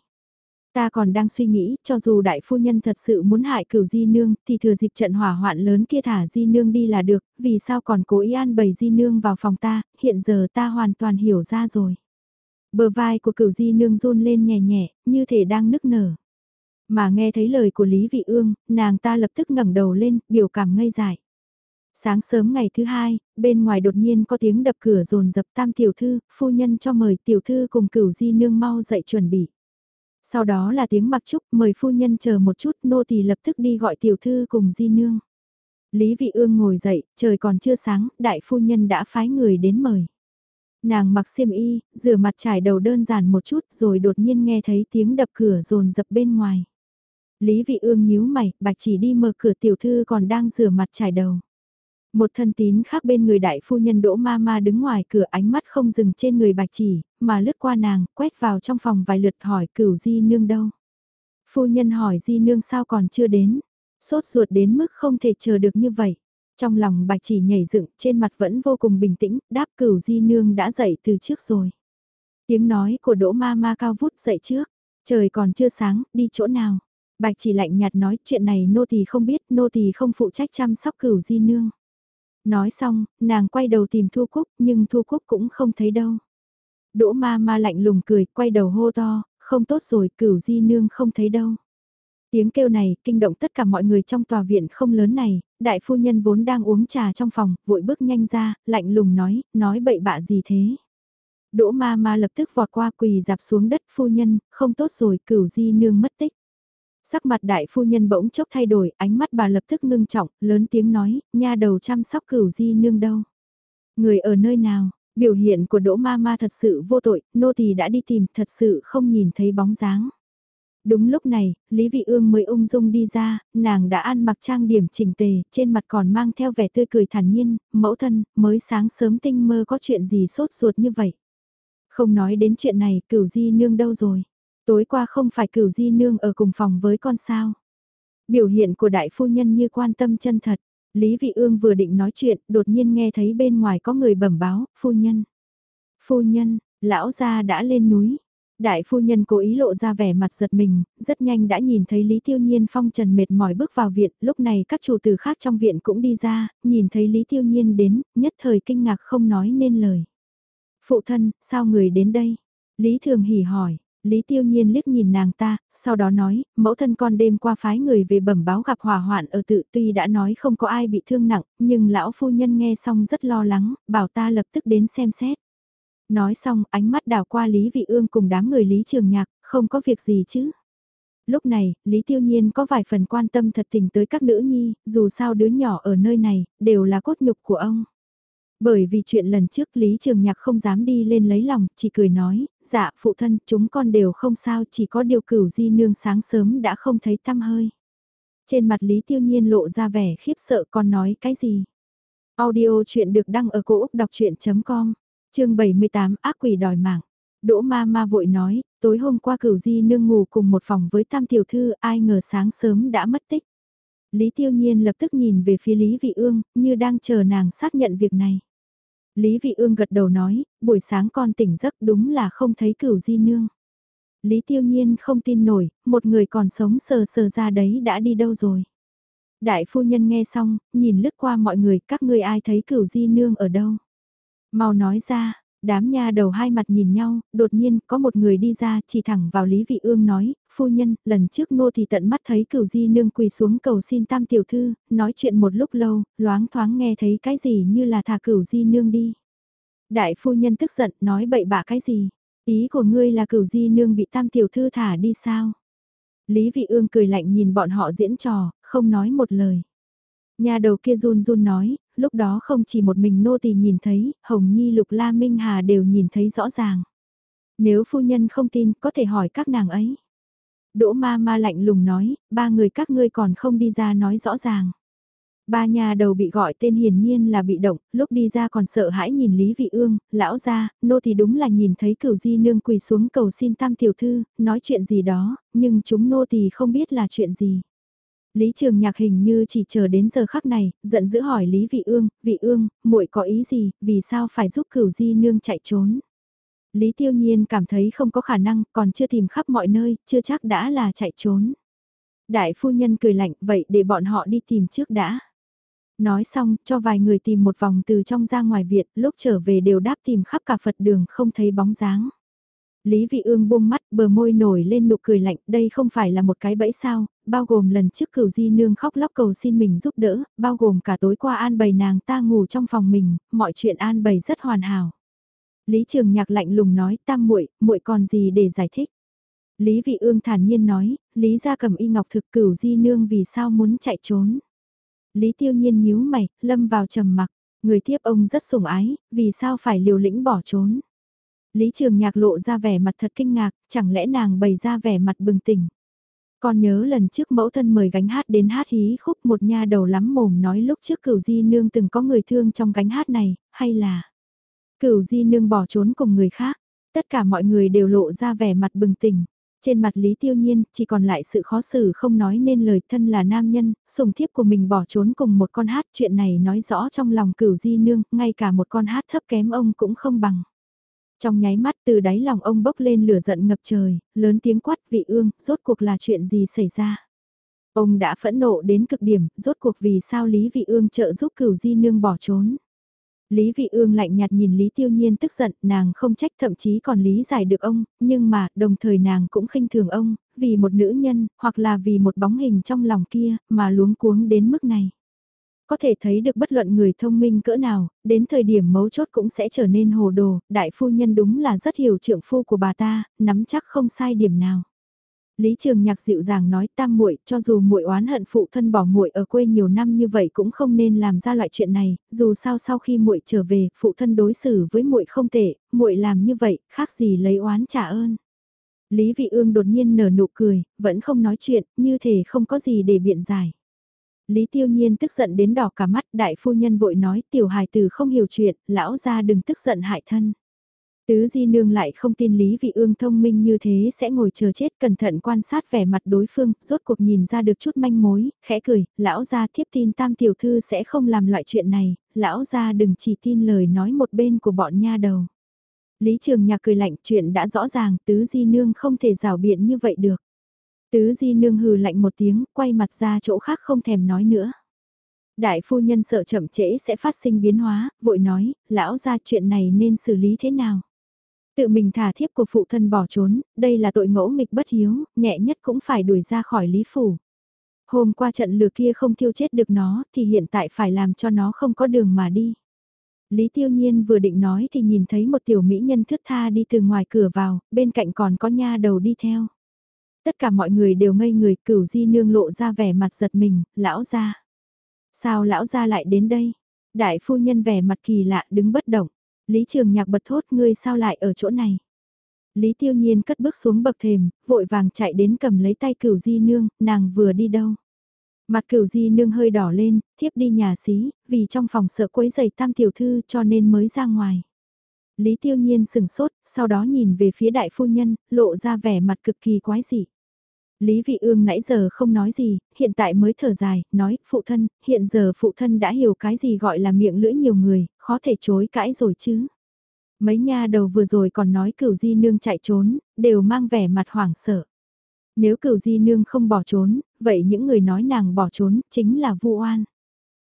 Ta còn đang suy nghĩ, cho dù đại phu nhân thật sự muốn hại cửu di nương, thì thừa dịp trận hỏa hoạn lớn kia thả di nương đi là được, vì sao còn cố ý an bày di nương vào phòng ta, hiện giờ ta hoàn toàn hiểu ra rồi. Bờ vai của cửu di nương run lên nhẹ nhẹ, như thể đang nức nở. Mà nghe thấy lời của Lý Vị Ương, nàng ta lập tức ngẩng đầu lên, biểu cảm ngây dại. Sáng sớm ngày thứ hai, bên ngoài đột nhiên có tiếng đập cửa rồn dập tam tiểu thư, phu nhân cho mời tiểu thư cùng cửu di nương mau dậy chuẩn bị. Sau đó là tiếng mặc trúc mời phu nhân chờ một chút nô tỳ lập tức đi gọi tiểu thư cùng di nương. Lý Vị Ương ngồi dậy, trời còn chưa sáng, đại phu nhân đã phái người đến mời. Nàng mặc xiêm y, rửa mặt trải đầu đơn giản một chút rồi đột nhiên nghe thấy tiếng đập cửa rồn dập bên ngoài. Lý Vị Ương nhíu mày, bạch chỉ đi mở cửa tiểu thư còn đang rửa mặt trải đầu. Một thân tín khác bên người đại phu nhân đỗ ma ma đứng ngoài cửa ánh mắt không dừng trên người bạch chỉ, mà lướt qua nàng, quét vào trong phòng vài lượt hỏi cửu di nương đâu. Phu nhân hỏi di nương sao còn chưa đến, sốt ruột đến mức không thể chờ được như vậy. Trong lòng bạch chỉ nhảy dựng, trên mặt vẫn vô cùng bình tĩnh, đáp cửu di nương đã dậy từ trước rồi. Tiếng nói của đỗ ma ma cao vút dậy trước, trời còn chưa sáng, đi chỗ nào. Bạch chỉ lạnh nhạt nói chuyện này nô tỳ không biết, nô tỳ không phụ trách chăm sóc cửu di nương. Nói xong, nàng quay đầu tìm Thu Cúc, nhưng Thu Cúc cũng không thấy đâu. Đỗ ma ma lạnh lùng cười, quay đầu hô to, không tốt rồi, cửu di nương không thấy đâu. Tiếng kêu này, kinh động tất cả mọi người trong tòa viện không lớn này, đại phu nhân vốn đang uống trà trong phòng, vội bước nhanh ra, lạnh lùng nói, nói bậy bạ gì thế. Đỗ ma ma lập tức vọt qua quỳ dạp xuống đất phu nhân, không tốt rồi, cửu di nương mất tích. Sắc mặt đại phu nhân bỗng chốc thay đổi, ánh mắt bà lập tức ngưng trọng, lớn tiếng nói, nha đầu chăm sóc cửu di nương đâu. Người ở nơi nào, biểu hiện của đỗ ma ma thật sự vô tội, nô tỳ đã đi tìm, thật sự không nhìn thấy bóng dáng. Đúng lúc này, Lý Vị Ương mới ung dung đi ra, nàng đã ăn mặc trang điểm chỉnh tề, trên mặt còn mang theo vẻ tươi cười thản nhiên, mẫu thân, mới sáng sớm tinh mơ có chuyện gì sốt ruột như vậy. Không nói đến chuyện này, cửu di nương đâu rồi. Tối qua không phải cửu di nương ở cùng phòng với con sao. Biểu hiện của đại phu nhân như quan tâm chân thật. Lý Vị Ương vừa định nói chuyện, đột nhiên nghe thấy bên ngoài có người bẩm báo, phu nhân. Phu nhân, lão gia đã lên núi. Đại phu nhân cố ý lộ ra vẻ mặt giật mình, rất nhanh đã nhìn thấy Lý Tiêu Nhiên phong trần mệt mỏi bước vào viện, lúc này các chủ tử khác trong viện cũng đi ra, nhìn thấy Lý Tiêu Nhiên đến, nhất thời kinh ngạc không nói nên lời. Phụ thân, sao người đến đây? Lý Thường Hỉ hỏi, Lý Tiêu Nhiên liếc nhìn nàng ta, sau đó nói, mẫu thân con đêm qua phái người về bẩm báo gặp hỏa hoạn ở tự tuy đã nói không có ai bị thương nặng, nhưng lão phu nhân nghe xong rất lo lắng, bảo ta lập tức đến xem xét. Nói xong, ánh mắt đảo qua Lý Vị Ương cùng đám người Lý Trường Nhạc, không có việc gì chứ. Lúc này, Lý Tiêu Nhiên có vài phần quan tâm thật tình tới các nữ nhi, dù sao đứa nhỏ ở nơi này, đều là cốt nhục của ông. Bởi vì chuyện lần trước Lý Trường Nhạc không dám đi lên lấy lòng, chỉ cười nói, dạ phụ thân chúng con đều không sao chỉ có điều cửu di nương sáng sớm đã không thấy tăm hơi. Trên mặt Lý Tiêu Nhiên lộ ra vẻ khiếp sợ con nói cái gì. Audio chuyện được đăng ở cổ Úc đọc chuyện.com, chương 78 ác quỷ đòi mạng. Đỗ ma ma vội nói, tối hôm qua cửu di nương ngủ cùng một phòng với tam tiểu thư ai ngờ sáng sớm đã mất tích. Lý Tiêu Nhiên lập tức nhìn về phía Lý Vị Ương, như đang chờ nàng xác nhận việc này. Lý Vị Ương gật đầu nói, buổi sáng con tỉnh giấc đúng là không thấy cửu di nương. Lý Tiêu Nhiên không tin nổi, một người còn sống sờ sờ ra đấy đã đi đâu rồi. Đại phu nhân nghe xong, nhìn lướt qua mọi người, các ngươi ai thấy cửu di nương ở đâu. Mau nói ra, đám nha đầu hai mặt nhìn nhau, đột nhiên có một người đi ra chỉ thẳng vào Lý Vị Ương nói, phu nhân, lần trước nô thì tận mắt thấy cửu di nương quỳ xuống cầu xin tam tiểu thư, nói chuyện một lúc lâu, loáng thoáng nghe thấy cái gì như là thả cửu di nương đi. Đại phu nhân tức giận nói bậy bạ cái gì, ý của ngươi là cửu di nương bị tam tiểu thư thả đi sao? Lý Vị Ương cười lạnh nhìn bọn họ diễn trò, không nói một lời. Nhà đầu kia run run nói, lúc đó không chỉ một mình nô tỳ nhìn thấy, Hồng Nhi Lục La Minh Hà đều nhìn thấy rõ ràng. Nếu phu nhân không tin, có thể hỏi các nàng ấy. Đỗ ma ma lạnh lùng nói, ba người các ngươi còn không đi ra nói rõ ràng. Ba nhà đầu bị gọi tên hiển nhiên là bị động, lúc đi ra còn sợ hãi nhìn Lý Vị Ương, lão gia nô thì đúng là nhìn thấy cửu di nương quỳ xuống cầu xin tam tiểu thư, nói chuyện gì đó, nhưng chúng nô thì không biết là chuyện gì. Lý Trường Nhạc hình như chỉ chờ đến giờ khắc này, giận dữ hỏi Lý Vị Ương, Vị Ương, muội có ý gì, vì sao phải giúp cửu di nương chạy trốn? Lý Tiêu Nhiên cảm thấy không có khả năng, còn chưa tìm khắp mọi nơi, chưa chắc đã là chạy trốn. Đại phu nhân cười lạnh, vậy để bọn họ đi tìm trước đã. Nói xong, cho vài người tìm một vòng từ trong ra ngoài viện, lúc trở về đều đáp tìm khắp cả Phật đường không thấy bóng dáng. Lý Vị Ương buông mắt, bờ môi nổi lên nụ cười lạnh, đây không phải là một cái bẫy sao, bao gồm lần trước cửu di nương khóc lóc cầu xin mình giúp đỡ, bao gồm cả tối qua an bày nàng ta ngủ trong phòng mình, mọi chuyện an bày rất hoàn hảo. Lý Trường Nhạc lạnh lùng nói, tam muội, muội còn gì để giải thích? Lý Vị Ương thản nhiên nói, Lý gia cầm y ngọc thực cửu di nương vì sao muốn chạy trốn? Lý Tiêu Nhiên nhíu mày, lâm vào trầm mặc, người tiếp ông rất sủng ái, vì sao phải liều lĩnh bỏ trốn? Lý Trường Nhạc lộ ra vẻ mặt thật kinh ngạc, chẳng lẽ nàng bày ra vẻ mặt bừng tỉnh. Còn nhớ lần trước mẫu thân mời gánh hát đến hát hí khúc một nha đầu lắm mồm nói lúc trước cửu di nương từng có người thương trong gánh hát này, hay là cửu di nương bỏ trốn cùng người khác. Tất cả mọi người đều lộ ra vẻ mặt bừng tỉnh. Trên mặt Lý Tiêu Nhiên, chỉ còn lại sự khó xử không nói nên lời thân là nam nhân, sùng thiếp của mình bỏ trốn cùng một con hát. Chuyện này nói rõ trong lòng cửu di nương, ngay cả một con hát thấp kém ông cũng không bằng. Trong nháy mắt từ đáy lòng ông bốc lên lửa giận ngập trời, lớn tiếng quát vị ương, rốt cuộc là chuyện gì xảy ra. Ông đã phẫn nộ đến cực điểm, rốt cuộc vì sao Lý Vị Ương trợ giúp cửu di nương bỏ trốn. Lý Vị Ương lạnh nhạt nhìn Lý Tiêu Nhiên tức giận, nàng không trách thậm chí còn lý giải được ông, nhưng mà, đồng thời nàng cũng khinh thường ông, vì một nữ nhân, hoặc là vì một bóng hình trong lòng kia, mà luống cuống đến mức này. Có thể thấy được bất luận người thông minh cỡ nào, đến thời điểm mấu chốt cũng sẽ trở nên hồ đồ, đại phu nhân đúng là rất hiểu trượng phu của bà ta, nắm chắc không sai điểm nào. Lý Trường Nhạc dịu dàng nói tam muội, cho dù muội oán hận phụ thân bỏ muội ở quê nhiều năm như vậy cũng không nên làm ra loại chuyện này, dù sao sau khi muội trở về, phụ thân đối xử với muội không tệ, muội làm như vậy, khác gì lấy oán trả ơn. Lý Vị Ương đột nhiên nở nụ cười, vẫn không nói chuyện, như thể không có gì để biện giải. Lý Tiêu Nhiên tức giận đến đỏ cả mắt, đại phu nhân vội nói tiểu hài tử không hiểu chuyện, lão gia đừng tức giận hại thân. Tứ Di Nương lại không tin Lý Vị Ương thông minh như thế sẽ ngồi chờ chết cẩn thận quan sát vẻ mặt đối phương, rốt cuộc nhìn ra được chút manh mối, khẽ cười, lão gia thiếp tin tam tiểu thư sẽ không làm loại chuyện này, lão gia đừng chỉ tin lời nói một bên của bọn nha đầu. Lý Trường Nhạc cười lạnh chuyện đã rõ ràng tứ di nương không thể rào biện như vậy được. Tứ di nương hừ lạnh một tiếng, quay mặt ra chỗ khác không thèm nói nữa. Đại phu nhân sợ chậm trễ sẽ phát sinh biến hóa, vội nói, lão ra chuyện này nên xử lý thế nào? Tự mình thả thiếp của phụ thân bỏ trốn, đây là tội ngỗ nghịch bất hiếu, nhẹ nhất cũng phải đuổi ra khỏi lý phủ. Hôm qua trận lừa kia không thiêu chết được nó thì hiện tại phải làm cho nó không có đường mà đi. Lý Tiêu Nhiên vừa định nói thì nhìn thấy một tiểu mỹ nhân thướt tha đi từ ngoài cửa vào, bên cạnh còn có nha đầu đi theo. Tất cả mọi người đều ngây người cửu di nương lộ ra vẻ mặt giật mình, lão ra. Sao lão ra lại đến đây? Đại phu nhân vẻ mặt kỳ lạ đứng bất động. Lý Trường Nhạc bật thốt ngươi sao lại ở chỗ này? Lý Tiêu Nhiên cất bước xuống bậc thềm, vội vàng chạy đến cầm lấy tay cửu di nương, nàng vừa đi đâu? Mặt cửu di nương hơi đỏ lên, thiếp đi nhà xí, vì trong phòng sợ quấy giày tam tiểu thư cho nên mới ra ngoài. Lý Tiêu Nhiên sừng sốt, sau đó nhìn về phía đại phu nhân, lộ ra vẻ mặt cực kỳ quái dị. Lý Vị Ương nãy giờ không nói gì, hiện tại mới thở dài, nói, phụ thân, hiện giờ phụ thân đã hiểu cái gì gọi là miệng lưỡi nhiều người, khó thể chối cãi rồi chứ. Mấy nha đầu vừa rồi còn nói cửu di nương chạy trốn, đều mang vẻ mặt hoảng sợ. Nếu cửu di nương không bỏ trốn, vậy những người nói nàng bỏ trốn chính là vu oan.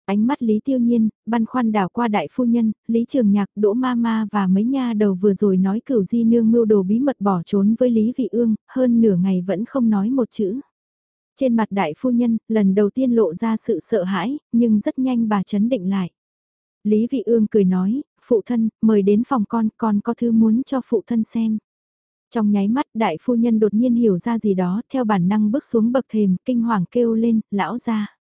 Ánh mắt Lý Tiêu Nhiên, băn khoăn đảo qua đại phu nhân, Lý Trường Nhạc, Đỗ Ma Ma và mấy nha đầu vừa rồi nói cửu di nương mưu đồ bí mật bỏ trốn với Lý Vị Ương, hơn nửa ngày vẫn không nói một chữ. Trên mặt đại phu nhân, lần đầu tiên lộ ra sự sợ hãi, nhưng rất nhanh bà chấn định lại. Lý Vị Ương cười nói, phụ thân, mời đến phòng con, con có thứ muốn cho phụ thân xem. Trong nháy mắt đại phu nhân đột nhiên hiểu ra gì đó, theo bản năng bước xuống bậc thềm, kinh hoàng kêu lên, lão gia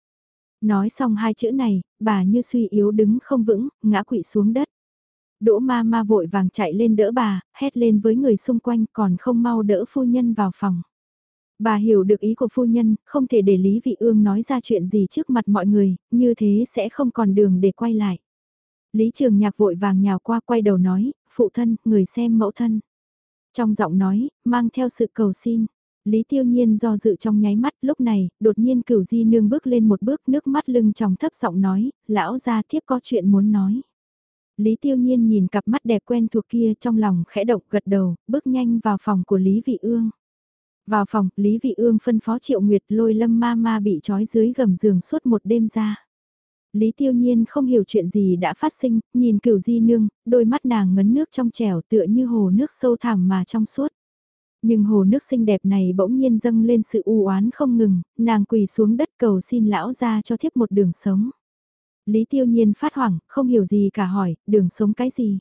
Nói xong hai chữ này, bà như suy yếu đứng không vững, ngã quỵ xuống đất. Đỗ ma ma vội vàng chạy lên đỡ bà, hét lên với người xung quanh còn không mau đỡ phu nhân vào phòng. Bà hiểu được ý của phu nhân, không thể để Lý Vị Ương nói ra chuyện gì trước mặt mọi người, như thế sẽ không còn đường để quay lại. Lý Trường Nhạc vội vàng nhào qua quay đầu nói, phụ thân, người xem mẫu thân. Trong giọng nói, mang theo sự cầu xin. Lý Tiêu Nhiên do dự trong nháy mắt lúc này, đột nhiên cửu di nương bước lên một bước nước mắt lưng tròng thấp giọng nói, lão gia thiếp có chuyện muốn nói. Lý Tiêu Nhiên nhìn cặp mắt đẹp quen thuộc kia trong lòng khẽ động gật đầu, bước nhanh vào phòng của Lý Vị Ương. Vào phòng, Lý Vị Ương phân phó Triệu Nguyệt lôi lâm ma ma bị trói dưới gầm giường suốt một đêm ra. Lý Tiêu Nhiên không hiểu chuyện gì đã phát sinh, nhìn cửu di nương, đôi mắt nàng ngấn nước trong trẻo tựa như hồ nước sâu thẳm mà trong suốt. Nhưng hồ nước xinh đẹp này bỗng nhiên dâng lên sự u oán không ngừng, nàng quỳ xuống đất cầu xin lão ra cho thiếp một đường sống. Lý Tiêu Nhiên phát hoảng, không hiểu gì cả hỏi, đường sống cái gì?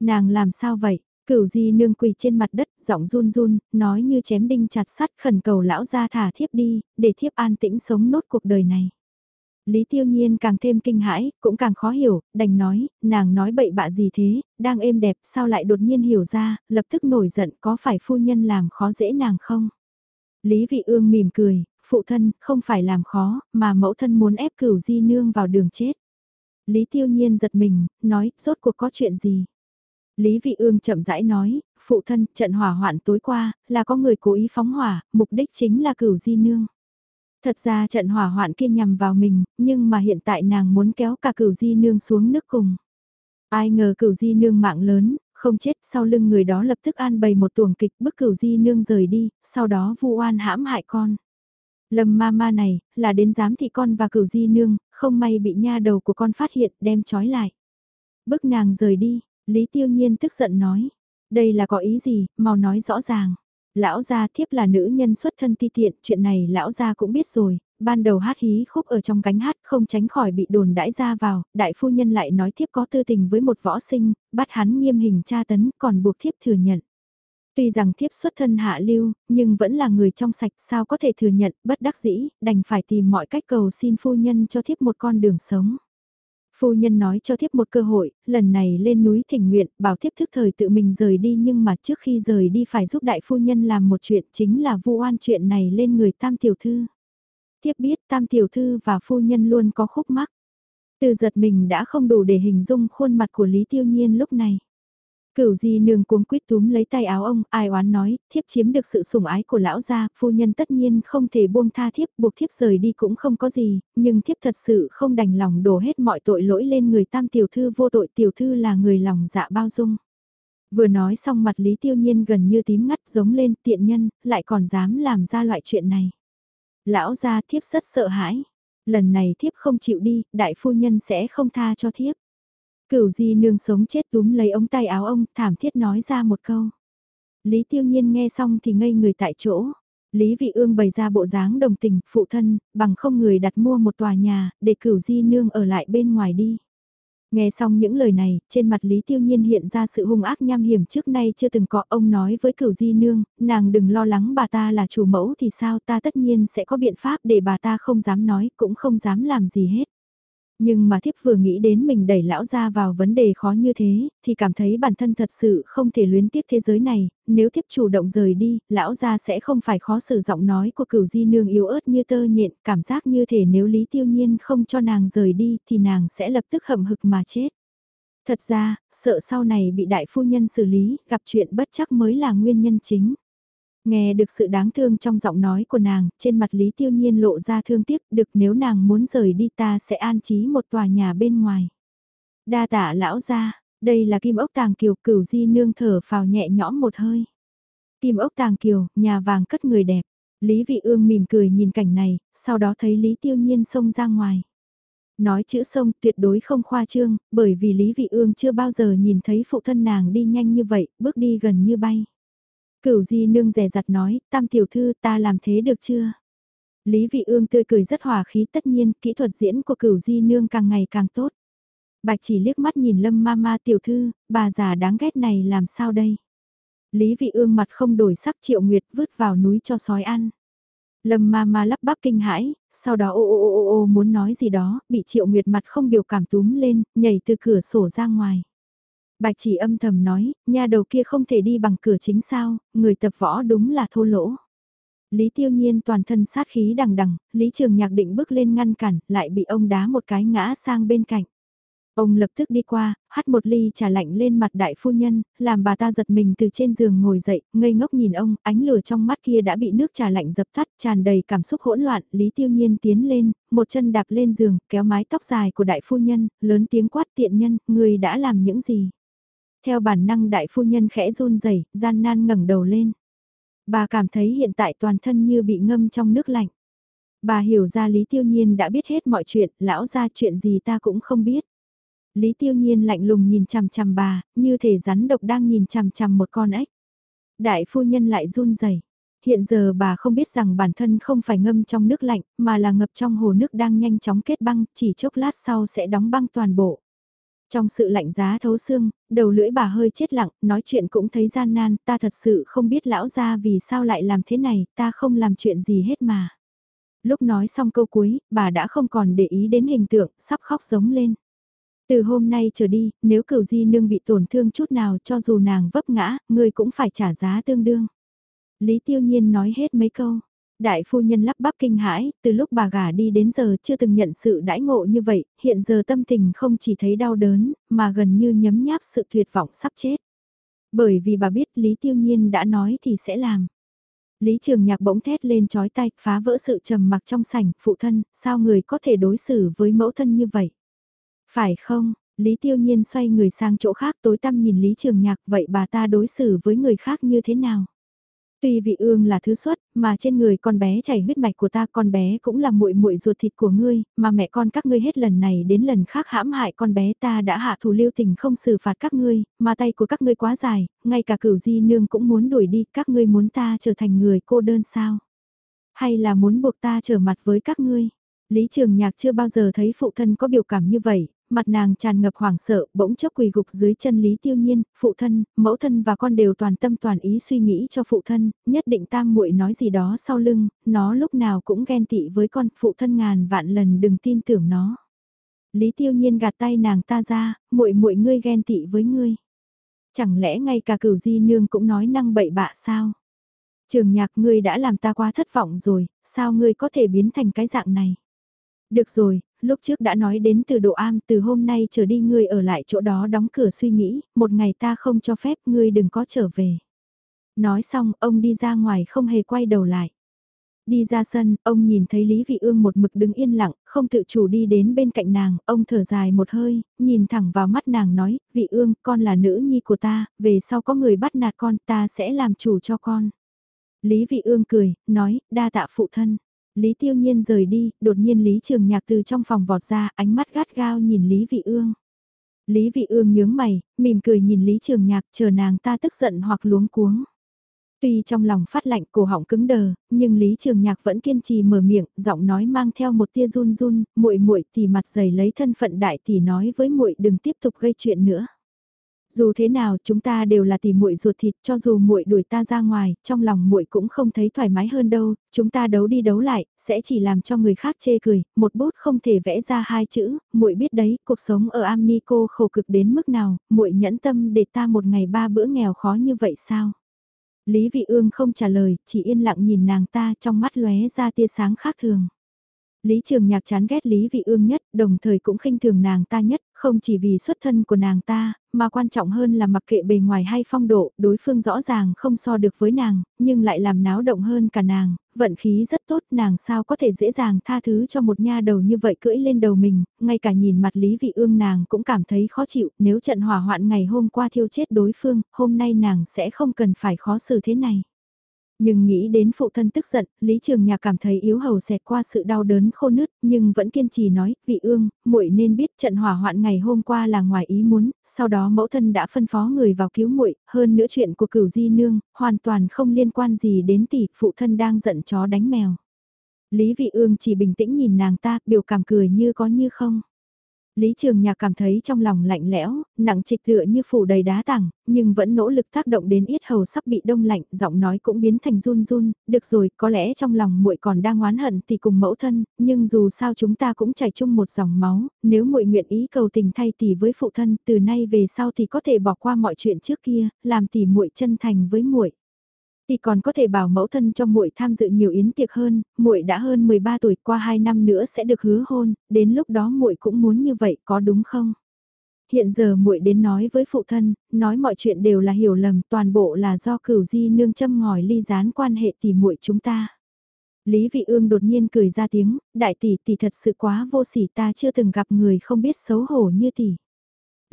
Nàng làm sao vậy? Cửu di nương quỳ trên mặt đất, giọng run run, nói như chém đinh chặt sắt khẩn cầu lão ra thả thiếp đi, để thiếp an tĩnh sống nốt cuộc đời này. Lý Tiêu Nhiên càng thêm kinh hãi, cũng càng khó hiểu, đành nói, nàng nói bậy bạ gì thế, đang êm đẹp sao lại đột nhiên hiểu ra, lập tức nổi giận có phải phu nhân làm khó dễ nàng không? Lý Vị Ương mỉm cười, phụ thân, không phải làm khó, mà mẫu thân muốn ép cửu di nương vào đường chết. Lý Tiêu Nhiên giật mình, nói, rốt cuộc có chuyện gì? Lý Vị Ương chậm rãi nói, phụ thân, trận hỏa hoạn tối qua, là có người cố ý phóng hỏa, mục đích chính là cửu di nương. Thật ra trận hỏa hoạn kia nhằm vào mình, nhưng mà hiện tại nàng muốn kéo cả cửu di nương xuống nước cùng. Ai ngờ cửu di nương mạng lớn, không chết sau lưng người đó lập tức an bày một tuồng kịch bức cửu di nương rời đi, sau đó vu oan hãm hại con. Lâm ma ma này, là đến giám thị con và cửu di nương, không may bị nha đầu của con phát hiện đem trói lại. Bức nàng rời đi, Lý Tiêu Nhiên tức giận nói. Đây là có ý gì, mau nói rõ ràng. Lão gia thiếp là nữ nhân xuất thân ti tiện, chuyện này lão gia cũng biết rồi, ban đầu hát hí khúc ở trong cánh hát không tránh khỏi bị đồn đãi ra vào, đại phu nhân lại nói thiếp có tư tình với một võ sinh, bắt hắn nghiêm hình tra tấn còn buộc thiếp thừa nhận. Tuy rằng thiếp xuất thân hạ lưu, nhưng vẫn là người trong sạch sao có thể thừa nhận, bất đắc dĩ, đành phải tìm mọi cách cầu xin phu nhân cho thiếp một con đường sống. Phu nhân nói cho thiếp một cơ hội, lần này lên núi thỉnh nguyện, bảo thiếp thức thời tự mình rời đi nhưng mà trước khi rời đi phải giúp đại phu nhân làm một chuyện chính là vu oan chuyện này lên người tam tiểu thư. Thiếp biết tam tiểu thư và phu nhân luôn có khúc mắc. Từ giật mình đã không đủ để hình dung khuôn mặt của Lý Tiêu Nhiên lúc này. Cửu di nương cuống quýt túm lấy tay áo ông, ai oán nói, thiếp chiếm được sự sủng ái của lão gia, phu nhân tất nhiên không thể buông tha thiếp, buộc thiếp rời đi cũng không có gì, nhưng thiếp thật sự không đành lòng đổ hết mọi tội lỗi lên người tam tiểu thư vô tội tiểu thư là người lòng dạ bao dung. Vừa nói xong mặt Lý Tiêu Nhiên gần như tím ngắt giống lên tiện nhân, lại còn dám làm ra loại chuyện này. Lão gia thiếp rất sợ hãi. Lần này thiếp không chịu đi, đại phu nhân sẽ không tha cho thiếp. Cửu di nương sống chết túm lấy ống tay áo ông, thảm thiết nói ra một câu. Lý Tiêu Nhiên nghe xong thì ngây người tại chỗ. Lý Vị Ương bày ra bộ dáng đồng tình, phụ thân, bằng không người đặt mua một tòa nhà, để cửu di nương ở lại bên ngoài đi. Nghe xong những lời này, trên mặt Lý Tiêu Nhiên hiện ra sự hung ác nham hiểm trước nay chưa từng có ông nói với cửu di nương, nàng đừng lo lắng bà ta là chủ mẫu thì sao ta tất nhiên sẽ có biện pháp để bà ta không dám nói cũng không dám làm gì hết. Nhưng mà thiếp vừa nghĩ đến mình đẩy lão ra vào vấn đề khó như thế, thì cảm thấy bản thân thật sự không thể luyến tiếc thế giới này, nếu thiếp chủ động rời đi, lão ra sẽ không phải khó xử giọng nói của cửu di nương yếu ớt như tơ nhện, cảm giác như thể nếu Lý Tiêu Nhiên không cho nàng rời đi thì nàng sẽ lập tức hậm hực mà chết. Thật ra, sợ sau này bị đại phu nhân xử lý, gặp chuyện bất chắc mới là nguyên nhân chính. Nghe được sự đáng thương trong giọng nói của nàng, trên mặt Lý Tiêu Nhiên lộ ra thương tiếc, được nếu nàng muốn rời đi ta sẽ an trí một tòa nhà bên ngoài. Đa tạ lão ra, đây là kim ốc tàng kiều cửu di nương thở phào nhẹ nhõm một hơi. Kim ốc tàng kiều, nhà vàng cất người đẹp. Lý Vị Ương mỉm cười nhìn cảnh này, sau đó thấy Lý Tiêu Nhiên xông ra ngoài. Nói chữ sông tuyệt đối không khoa trương, bởi vì Lý Vị Ương chưa bao giờ nhìn thấy phụ thân nàng đi nhanh như vậy, bước đi gần như bay. Cửu di nương rè rặt nói, tam tiểu thư ta làm thế được chưa? Lý vị ương tươi cười rất hòa khí tất nhiên, kỹ thuật diễn của cửu di nương càng ngày càng tốt. Bạch chỉ liếc mắt nhìn lâm ma ma tiểu thư, bà già đáng ghét này làm sao đây? Lý vị ương mặt không đổi sắc triệu nguyệt vứt vào núi cho sói ăn. Lâm ma ma lắp bắp kinh hãi, sau đó ô ô ô ô ô muốn nói gì đó, bị triệu nguyệt mặt không biểu cảm túm lên, nhảy từ cửa sổ ra ngoài. Bạch chỉ âm thầm nói, nhà đầu kia không thể đi bằng cửa chính sao, người tập võ đúng là thô lỗ. Lý tiêu nhiên toàn thân sát khí đằng đằng, Lý trường nhạc định bước lên ngăn cản, lại bị ông đá một cái ngã sang bên cạnh. Ông lập tức đi qua, hắt một ly trà lạnh lên mặt đại phu nhân, làm bà ta giật mình từ trên giường ngồi dậy, ngây ngốc nhìn ông, ánh lửa trong mắt kia đã bị nước trà lạnh dập tắt, tràn đầy cảm xúc hỗn loạn, Lý Tiêu Nhiên tiến lên, một chân đạp lên giường, kéo mái tóc dài của đại phu nhân, lớn tiếng quát tiện nhân, người đã làm những gì? Theo bản năng đại phu nhân khẽ run rẩy, gian nan ngẩng đầu lên. Bà cảm thấy hiện tại toàn thân như bị ngâm trong nước lạnh. Bà hiểu ra Lý Tiêu Nhiên đã biết hết mọi chuyện, lão ra chuyện gì ta cũng không biết. Lý Tiêu Nhiên lạnh lùng nhìn chằm chằm bà, như thể rắn độc đang nhìn chằm chằm một con ếch. Đại phu nhân lại run rẩy. Hiện giờ bà không biết rằng bản thân không phải ngâm trong nước lạnh, mà là ngập trong hồ nước đang nhanh chóng kết băng, chỉ chốc lát sau sẽ đóng băng toàn bộ. Trong sự lạnh giá thấu xương, đầu lưỡi bà hơi chết lặng, nói chuyện cũng thấy gian nan, ta thật sự không biết lão gia vì sao lại làm thế này, ta không làm chuyện gì hết mà. Lúc nói xong câu cuối, bà đã không còn để ý đến hình tượng, sắp khóc giống lên. Từ hôm nay trở đi, nếu cửu di nương bị tổn thương chút nào cho dù nàng vấp ngã, người cũng phải trả giá tương đương. Lý tiêu nhiên nói hết mấy câu, Đại phu nhân lắp bắp kinh hãi, từ lúc bà gả đi đến giờ chưa từng nhận sự đãi ngộ như vậy, hiện giờ tâm tình không chỉ thấy đau đớn, mà gần như nhấm nháp sự tuyệt vọng sắp chết. Bởi vì bà biết Lý Tiêu Nhiên đã nói thì sẽ làm. Lý Trường Nhạc bỗng thét lên chói tay, phá vỡ sự trầm mặc trong sảnh, phụ thân, sao người có thể đối xử với mẫu thân như vậy? Phải không? Lý Tiêu Nhiên xoay người sang chỗ khác tối tăm nhìn Lý Trường Nhạc, vậy bà ta đối xử với người khác như thế nào? Tuy vị ương là thứ xuất, mà trên người con bé chảy huyết mạch của ta, con bé cũng là muội muội ruột thịt của ngươi, mà mẹ con các ngươi hết lần này đến lần khác hãm hại con bé ta đã hạ thủ lưu tình không xử phạt các ngươi, mà tay của các ngươi quá dài, ngay cả cửu di nương cũng muốn đuổi đi, các ngươi muốn ta trở thành người cô đơn sao? Hay là muốn buộc ta trở mặt với các ngươi? Lý Trường Nhạc chưa bao giờ thấy phụ thân có biểu cảm như vậy, mặt nàng tràn ngập hoảng sợ, bỗng chốc quỳ gục dưới chân Lý Tiêu Nhiên, phụ thân, mẫu thân và con đều toàn tâm toàn ý suy nghĩ cho phụ thân, nhất định tam muội nói gì đó sau lưng, nó lúc nào cũng ghen tị với con, phụ thân ngàn vạn lần đừng tin tưởng nó. Lý Tiêu Nhiên gạt tay nàng ta ra, muội muội ngươi ghen tị với ngươi. Chẳng lẽ ngay cả cửu di nương cũng nói năng bậy bạ sao? Trường nhạc ngươi đã làm ta quá thất vọng rồi, sao ngươi có thể biến thành cái dạng này? Được rồi, lúc trước đã nói đến từ độ am từ hôm nay trở đi ngươi ở lại chỗ đó đóng cửa suy nghĩ, một ngày ta không cho phép ngươi đừng có trở về. Nói xong ông đi ra ngoài không hề quay đầu lại. Đi ra sân, ông nhìn thấy Lý Vị Ương một mực đứng yên lặng, không tự chủ đi đến bên cạnh nàng, ông thở dài một hơi, nhìn thẳng vào mắt nàng nói, Vị Ương, con là nữ nhi của ta, về sau có người bắt nạt con, ta sẽ làm chủ cho con. Lý Vị Ương cười, nói, đa tạ phụ thân. Lý Tiêu Nhiên rời đi, đột nhiên Lý Trường Nhạc từ trong phòng vọt ra, ánh mắt gắt gao nhìn Lý Vị Ương. Lý Vị Ương nhướng mày, mỉm cười nhìn Lý Trường Nhạc chờ nàng ta tức giận hoặc luống cuống. Tuy trong lòng phát lạnh cổ họng cứng đờ, nhưng Lý Trường Nhạc vẫn kiên trì mở miệng, giọng nói mang theo một tia run run, muội muội thì mặt dày lấy thân phận đại tỷ nói với muội đừng tiếp tục gây chuyện nữa. Dù thế nào, chúng ta đều là tỷ muội ruột thịt, cho dù muội đuổi ta ra ngoài, trong lòng muội cũng không thấy thoải mái hơn đâu, chúng ta đấu đi đấu lại, sẽ chỉ làm cho người khác chê cười, một bút không thể vẽ ra hai chữ, muội biết đấy, cuộc sống ở Amnico khổ cực đến mức nào, muội nhẫn tâm để ta một ngày ba bữa nghèo khó như vậy sao? Lý Vị Ương không trả lời, chỉ yên lặng nhìn nàng ta trong mắt lóe ra tia sáng khác thường. Lý Trường Nhạc chán ghét Lý Vị Ương nhất, đồng thời cũng khinh thường nàng ta nhất, không chỉ vì xuất thân của nàng ta, mà quan trọng hơn là mặc kệ bề ngoài hay phong độ, đối phương rõ ràng không so được với nàng, nhưng lại làm náo động hơn cả nàng, vận khí rất tốt, nàng sao có thể dễ dàng tha thứ cho một nha đầu như vậy cưỡi lên đầu mình, ngay cả nhìn mặt Lý Vị Ương nàng cũng cảm thấy khó chịu, nếu trận hỏa hoạn ngày hôm qua thiêu chết đối phương, hôm nay nàng sẽ không cần phải khó xử thế này. Nhưng nghĩ đến phụ thân tức giận, Lý Trường Nhạc cảm thấy yếu hầu xẹt qua sự đau đớn khô nứt, nhưng vẫn kiên trì nói, vị ương, muội nên biết trận hỏa hoạn ngày hôm qua là ngoài ý muốn, sau đó mẫu thân đã phân phó người vào cứu muội, hơn nữa chuyện của cửu di nương, hoàn toàn không liên quan gì đến tỷ, phụ thân đang giận chó đánh mèo. Lý vị ương chỉ bình tĩnh nhìn nàng ta, biểu cảm cười như có như không. Lý Trường Nhạc cảm thấy trong lòng lạnh lẽo, nặng trịch tựa như phủ đầy đá tảng, nhưng vẫn nỗ lực tác động đến yết hầu sắp bị đông lạnh, giọng nói cũng biến thành run run, được rồi, có lẽ trong lòng muội còn đang oán hận thì cùng mẫu thân, nhưng dù sao chúng ta cũng chảy chung một dòng máu, nếu muội nguyện ý cầu tình thay tỷ với phụ thân, từ nay về sau thì có thể bỏ qua mọi chuyện trước kia, làm tỷ muội chân thành với muội. Thì còn có thể bảo mẫu thân cho muội tham dự nhiều yến tiệc hơn, muội đã hơn 13 tuổi, qua 2 năm nữa sẽ được hứa hôn, đến lúc đó muội cũng muốn như vậy, có đúng không? Hiện giờ muội đến nói với phụ thân, nói mọi chuyện đều là hiểu lầm, toàn bộ là do cửu di nương châm ngòi ly gián quan hệ tỷ muội chúng ta. Lý Vị Ương đột nhiên cười ra tiếng, đại tỷ tỷ thật sự quá vô sỉ ta chưa từng gặp người không biết xấu hổ như tỷ.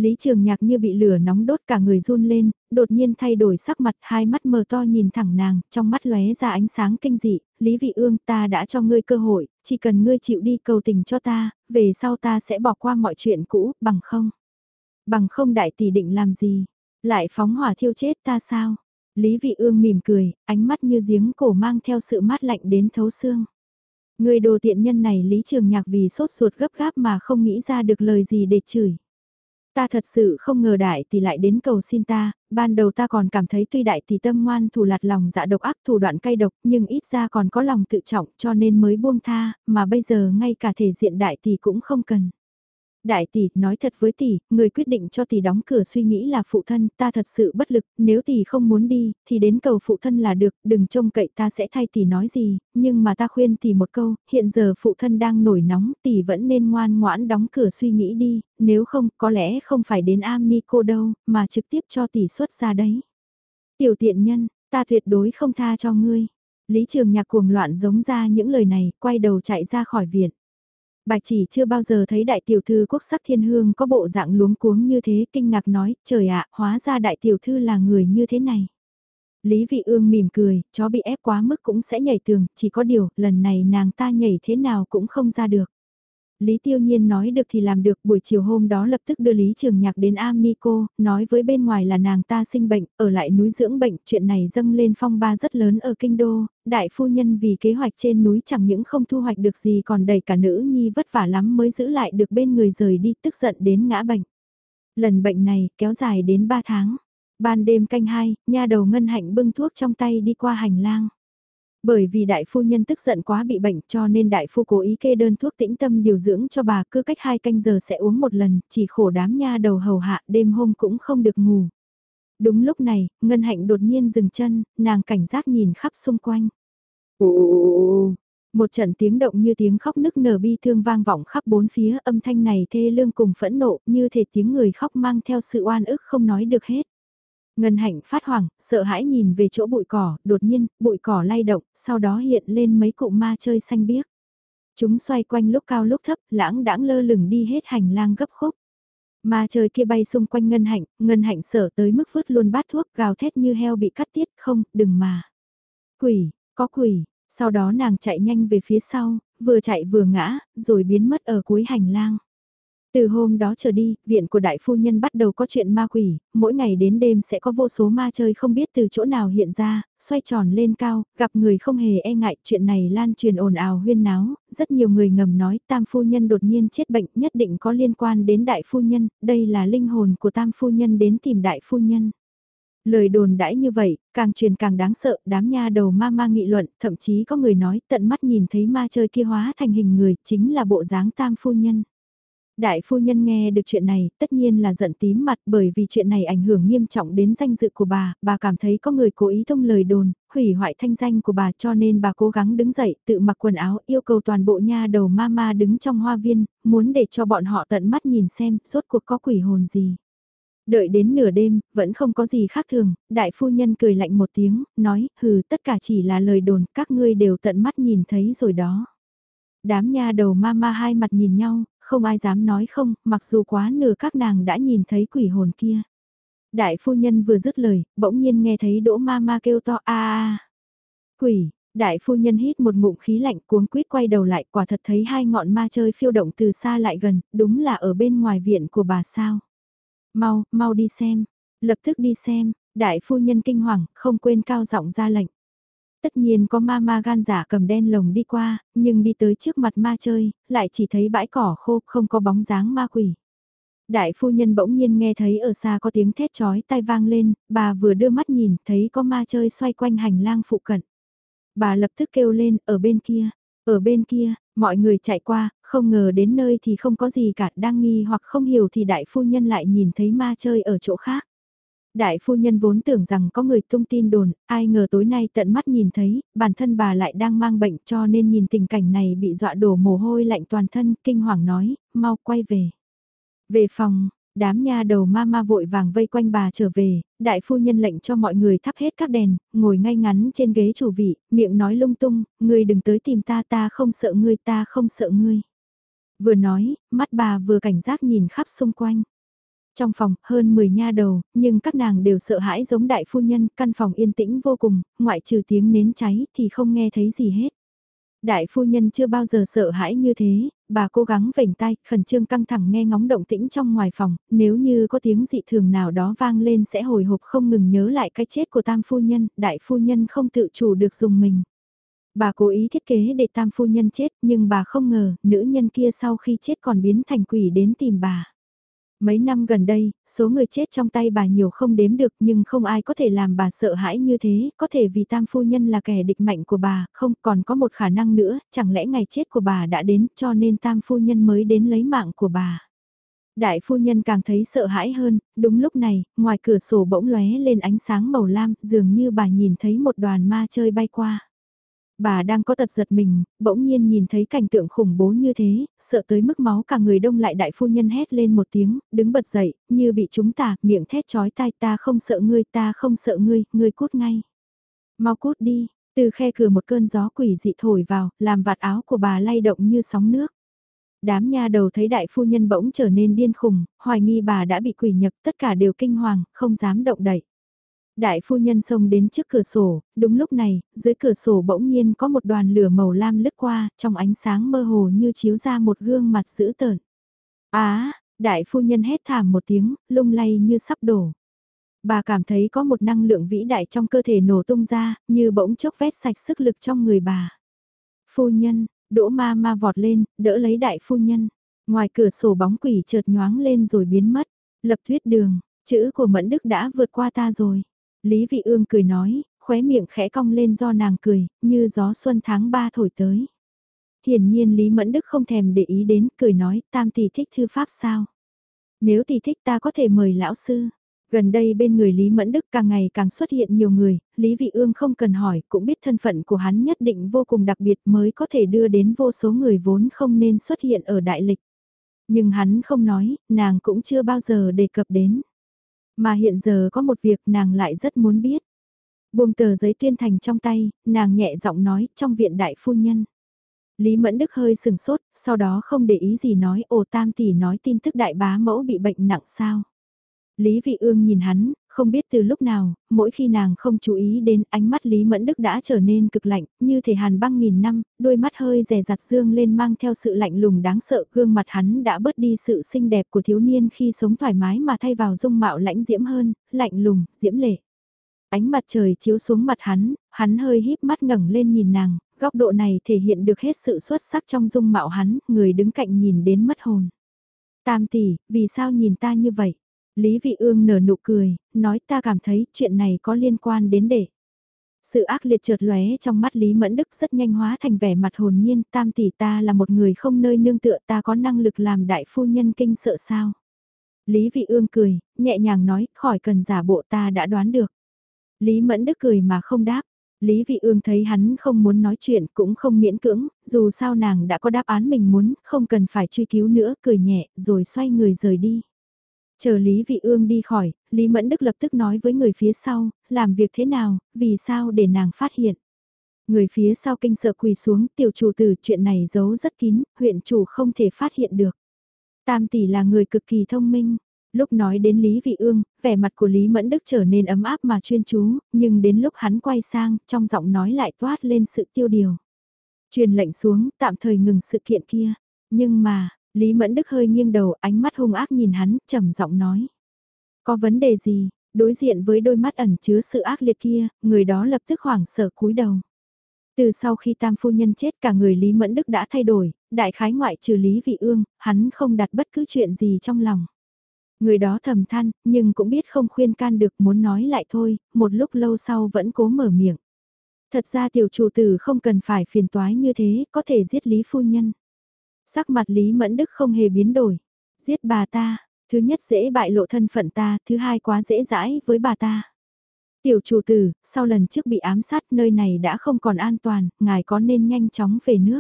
Lý Trường Nhạc như bị lửa nóng đốt cả người run lên, đột nhiên thay đổi sắc mặt hai mắt mờ to nhìn thẳng nàng, trong mắt lóe ra ánh sáng kinh dị, Lý Vị Ương ta đã cho ngươi cơ hội, chỉ cần ngươi chịu đi cầu tình cho ta, về sau ta sẽ bỏ qua mọi chuyện cũ, bằng không. Bằng không đại tỷ định làm gì, lại phóng hỏa thiêu chết ta sao? Lý Vị Ương mỉm cười, ánh mắt như giếng cổ mang theo sự mát lạnh đến thấu xương. Người đồ tiện nhân này Lý Trường Nhạc vì sốt ruột gấp gáp mà không nghĩ ra được lời gì để chửi. Ta thật sự không ngờ đại tỷ lại đến cầu xin ta, ban đầu ta còn cảm thấy tuy đại tỷ tâm ngoan thủ lạt lòng dạ độc ác thủ đoạn cay độc nhưng ít ra còn có lòng tự trọng cho nên mới buông tha, mà bây giờ ngay cả thể diện đại tỷ cũng không cần. Đại tỷ, nói thật với tỷ, người quyết định cho tỷ đóng cửa suy nghĩ là phụ thân, ta thật sự bất lực, nếu tỷ không muốn đi, thì đến cầu phụ thân là được, đừng trông cậy ta sẽ thay tỷ nói gì, nhưng mà ta khuyên tỷ một câu, hiện giờ phụ thân đang nổi nóng, tỷ vẫn nên ngoan ngoãn đóng cửa suy nghĩ đi, nếu không, có lẽ không phải đến am ni cô đâu, mà trực tiếp cho tỷ xuất ra đấy. Tiểu tiện nhân, ta tuyệt đối không tha cho ngươi. Lý Trường Nhạc cuồng loạn giống ra những lời này, quay đầu chạy ra khỏi viện. Bạch chỉ chưa bao giờ thấy đại tiểu thư quốc sắc thiên hương có bộ dạng luống cuống như thế, kinh ngạc nói, trời ạ, hóa ra đại tiểu thư là người như thế này. Lý vị ương mỉm cười, chó bị ép quá mức cũng sẽ nhảy tường, chỉ có điều, lần này nàng ta nhảy thế nào cũng không ra được. Lý Tiêu Nhiên nói được thì làm được buổi chiều hôm đó lập tức đưa Lý Trường Nhạc đến Am Nico, nói với bên ngoài là nàng ta sinh bệnh, ở lại núi dưỡng bệnh, chuyện này dâng lên phong ba rất lớn ở Kinh Đô, đại phu nhân vì kế hoạch trên núi chẳng những không thu hoạch được gì còn đẩy cả nữ nhi vất vả lắm mới giữ lại được bên người rời đi tức giận đến ngã bệnh. Lần bệnh này kéo dài đến 3 tháng. Ban đêm canh hai, nha đầu ngân hạnh bưng thuốc trong tay đi qua hành lang. Bởi vì đại phu nhân tức giận quá bị bệnh cho nên đại phu cố ý kê đơn thuốc tĩnh tâm điều dưỡng cho bà cứ cách hai canh giờ sẽ uống một lần, chỉ khổ đám nha đầu hầu hạ đêm hôm cũng không được ngủ. Đúng lúc này, Ngân Hạnh đột nhiên dừng chân, nàng cảnh giác nhìn khắp xung quanh. Một trận tiếng động như tiếng khóc nức nở bi thương vang vọng khắp bốn phía âm thanh này thê lương cùng phẫn nộ như thể tiếng người khóc mang theo sự oan ức không nói được hết. Ngân hạnh phát hoảng, sợ hãi nhìn về chỗ bụi cỏ, đột nhiên, bụi cỏ lay động, sau đó hiện lên mấy cụ ma chơi xanh biếc. Chúng xoay quanh lúc cao lúc thấp, lãng đãng lơ lửng đi hết hành lang gấp khúc. Ma chơi kia bay xung quanh ngân hạnh, ngân hạnh sở tới mức vứt luôn bát thuốc gào thét như heo bị cắt tiết, không, đừng mà. Quỷ, có quỷ, sau đó nàng chạy nhanh về phía sau, vừa chạy vừa ngã, rồi biến mất ở cuối hành lang. Từ hôm đó trở đi, viện của đại phu nhân bắt đầu có chuyện ma quỷ, mỗi ngày đến đêm sẽ có vô số ma chơi không biết từ chỗ nào hiện ra, xoay tròn lên cao, gặp người không hề e ngại, chuyện này lan truyền ồn ào huyên náo, rất nhiều người ngầm nói tam phu nhân đột nhiên chết bệnh nhất định có liên quan đến đại phu nhân, đây là linh hồn của tam phu nhân đến tìm đại phu nhân. Lời đồn đãi như vậy, càng truyền càng đáng sợ, đám nha đầu ma ma nghị luận, thậm chí có người nói tận mắt nhìn thấy ma chơi kia hóa thành hình người, chính là bộ dáng tam phu nhân. Đại phu nhân nghe được chuyện này, tất nhiên là giận tím mặt bởi vì chuyện này ảnh hưởng nghiêm trọng đến danh dự của bà, bà cảm thấy có người cố ý thông lời đồn, hủy hoại thanh danh của bà cho nên bà cố gắng đứng dậy, tự mặc quần áo, yêu cầu toàn bộ nha đầu mama đứng trong hoa viên, muốn để cho bọn họ tận mắt nhìn xem, rốt cuộc có quỷ hồn gì. Đợi đến nửa đêm, vẫn không có gì khác thường, đại phu nhân cười lạnh một tiếng, nói, hừ, tất cả chỉ là lời đồn, các ngươi đều tận mắt nhìn thấy rồi đó. Đám nha đầu mama hai mặt nhìn nhau, không ai dám nói không, mặc dù quá nửa các nàng đã nhìn thấy quỷ hồn kia. Đại phu nhân vừa dứt lời, bỗng nhiên nghe thấy đỗ ma ma kêu to a a. Quỷ, đại phu nhân hít một ngụm khí lạnh cuống quýt quay đầu lại quả thật thấy hai ngọn ma chơi phiêu động từ xa lại gần, đúng là ở bên ngoài viện của bà sao. Mau, mau đi xem, lập tức đi xem, đại phu nhân kinh hoàng, không quên cao giọng ra lệnh. Tất nhiên có ma ma gan giả cầm đen lồng đi qua, nhưng đi tới trước mặt ma chơi, lại chỉ thấy bãi cỏ khô không có bóng dáng ma quỷ. Đại phu nhân bỗng nhiên nghe thấy ở xa có tiếng thét chói tai vang lên, bà vừa đưa mắt nhìn thấy có ma chơi xoay quanh hành lang phụ cận. Bà lập tức kêu lên, ở bên kia, ở bên kia, mọi người chạy qua, không ngờ đến nơi thì không có gì cả, đang nghi hoặc không hiểu thì đại phu nhân lại nhìn thấy ma chơi ở chỗ khác. Đại phu nhân vốn tưởng rằng có người tung tin đồn, ai ngờ tối nay tận mắt nhìn thấy, bản thân bà lại đang mang bệnh cho nên nhìn tình cảnh này bị dọa đổ mồ hôi lạnh toàn thân, kinh hoàng nói, mau quay về. Về phòng, đám nha đầu ma ma vội vàng vây quanh bà trở về, đại phu nhân lệnh cho mọi người thắp hết các đèn, ngồi ngay ngắn trên ghế chủ vị, miệng nói lung tung, ngươi đừng tới tìm ta ta không sợ ngươi ta không sợ ngươi. Vừa nói, mắt bà vừa cảnh giác nhìn khắp xung quanh. Trong phòng, hơn 10 nha đầu, nhưng các nàng đều sợ hãi giống đại phu nhân, căn phòng yên tĩnh vô cùng, ngoại trừ tiếng nến cháy thì không nghe thấy gì hết. Đại phu nhân chưa bao giờ sợ hãi như thế, bà cố gắng vểnh tay, khẩn trương căng thẳng nghe ngóng động tĩnh trong ngoài phòng, nếu như có tiếng dị thường nào đó vang lên sẽ hồi hộp không ngừng nhớ lại cái chết của tam phu nhân, đại phu nhân không tự chủ được dùng mình. Bà cố ý thiết kế để tam phu nhân chết, nhưng bà không ngờ, nữ nhân kia sau khi chết còn biến thành quỷ đến tìm bà. Mấy năm gần đây, số người chết trong tay bà nhiều không đếm được nhưng không ai có thể làm bà sợ hãi như thế, có thể vì tam phu nhân là kẻ địch mạnh của bà, không còn có một khả năng nữa, chẳng lẽ ngày chết của bà đã đến cho nên tam phu nhân mới đến lấy mạng của bà. Đại phu nhân càng thấy sợ hãi hơn, đúng lúc này, ngoài cửa sổ bỗng lóe lên ánh sáng màu lam, dường như bà nhìn thấy một đoàn ma chơi bay qua. Bà đang có tật giật mình, bỗng nhiên nhìn thấy cảnh tượng khủng bố như thế, sợ tới mức máu cả người đông lại đại phu nhân hét lên một tiếng, đứng bật dậy, như bị chúng ta miệng thét chói tai ta không sợ ngươi, ta không sợ ngươi, ngươi cút ngay. Mau cút đi, từ khe cửa một cơn gió quỷ dị thổi vào, làm vạt áo của bà lay động như sóng nước. Đám nha đầu thấy đại phu nhân bỗng trở nên điên khùng, hoài nghi bà đã bị quỷ nhập, tất cả đều kinh hoàng, không dám động đậy. Đại phu nhân xông đến trước cửa sổ, đúng lúc này, dưới cửa sổ bỗng nhiên có một đoàn lửa màu lam lướt qua, trong ánh sáng mơ hồ như chiếu ra một gương mặt dữ tợn. Á, đại phu nhân hét thảm một tiếng, lung lay như sắp đổ. Bà cảm thấy có một năng lượng vĩ đại trong cơ thể nổ tung ra, như bỗng chốc vét sạch sức lực trong người bà. Phu nhân, đỗ ma ma vọt lên, đỡ lấy đại phu nhân. Ngoài cửa sổ bóng quỷ chợt nhoáng lên rồi biến mất. Lập thuyết đường, chữ của Mẫn Đức đã vượt qua ta rồi. Lý Vị Ương cười nói, khóe miệng khẽ cong lên do nàng cười, như gió xuân tháng 3 thổi tới. Hiển nhiên Lý Mẫn Đức không thèm để ý đến, cười nói, tam tỷ thích thư pháp sao? Nếu tỷ thích ta có thể mời lão sư. Gần đây bên người Lý Mẫn Đức càng ngày càng xuất hiện nhiều người, Lý Vị Ương không cần hỏi cũng biết thân phận của hắn nhất định vô cùng đặc biệt mới có thể đưa đến vô số người vốn không nên xuất hiện ở đại lịch. Nhưng hắn không nói, nàng cũng chưa bao giờ đề cập đến. Mà hiện giờ có một việc nàng lại rất muốn biết. Buông tờ giấy tuyên thành trong tay, nàng nhẹ giọng nói trong viện đại phu nhân. Lý Mẫn Đức hơi sừng sốt, sau đó không để ý gì nói ồ tam tỷ nói tin tức đại bá mẫu bị bệnh nặng sao. Lý Vị Ương nhìn hắn, không biết từ lúc nào, mỗi khi nàng không chú ý đến ánh mắt Lý Mẫn Đức đã trở nên cực lạnh, như thể hàn băng nghìn năm, đôi mắt hơi rè rặt dương lên mang theo sự lạnh lùng đáng sợ, gương mặt hắn đã bớt đi sự xinh đẹp của thiếu niên khi sống thoải mái mà thay vào dung mạo lãnh diễm hơn, lạnh lùng, diễm lệ. Ánh mặt trời chiếu xuống mặt hắn, hắn hơi híp mắt ngẩng lên nhìn nàng, góc độ này thể hiện được hết sự xuất sắc trong dung mạo hắn, người đứng cạnh nhìn đến mất hồn. Tam tỷ, vì sao nhìn ta như vậy? Lý Vị Ương nở nụ cười, nói ta cảm thấy chuyện này có liên quan đến đệ. Sự ác liệt chợt lóe trong mắt Lý Mẫn Đức rất nhanh hóa thành vẻ mặt hồn nhiên, tam tỷ ta là một người không nơi nương tựa ta có năng lực làm đại phu nhân kinh sợ sao. Lý Vị Ương cười, nhẹ nhàng nói, khỏi cần giả bộ ta đã đoán được. Lý Mẫn Đức cười mà không đáp. Lý Vị Ương thấy hắn không muốn nói chuyện cũng không miễn cưỡng, dù sao nàng đã có đáp án mình muốn, không cần phải truy cứu nữa, cười nhẹ, rồi xoay người rời đi. Chờ Lý Vị Ương đi khỏi, Lý Mẫn Đức lập tức nói với người phía sau, làm việc thế nào, vì sao để nàng phát hiện. Người phía sau kinh sợ quỳ xuống, tiểu chủ tử chuyện này giấu rất kín, huyện chủ không thể phát hiện được. Tam tỷ là người cực kỳ thông minh. Lúc nói đến Lý Vị Ương, vẻ mặt của Lý Mẫn Đức trở nên ấm áp mà chuyên chú, nhưng đến lúc hắn quay sang, trong giọng nói lại toát lên sự tiêu điều. Truyền lệnh xuống, tạm thời ngừng sự kiện kia. Nhưng mà, Lý Mẫn Đức hơi nghiêng đầu, ánh mắt hung ác nhìn hắn, trầm giọng nói. Có vấn đề gì, đối diện với đôi mắt ẩn chứa sự ác liệt kia, người đó lập tức hoảng sợ cúi đầu. Từ sau khi tam phu nhân chết cả người Lý Mẫn Đức đã thay đổi, đại khái ngoại trừ Lý Vị Ương, hắn không đặt bất cứ chuyện gì trong lòng. Người đó thầm than, nhưng cũng biết không khuyên can được muốn nói lại thôi, một lúc lâu sau vẫn cố mở miệng. Thật ra tiểu chủ tử không cần phải phiền toái như thế, có thể giết Lý phu nhân. Sắc mặt Lý Mẫn Đức không hề biến đổi. Giết bà ta, thứ nhất dễ bại lộ thân phận ta, thứ hai quá dễ dãi với bà ta. Tiểu chủ tử, sau lần trước bị ám sát nơi này đã không còn an toàn, ngài có nên nhanh chóng về nước.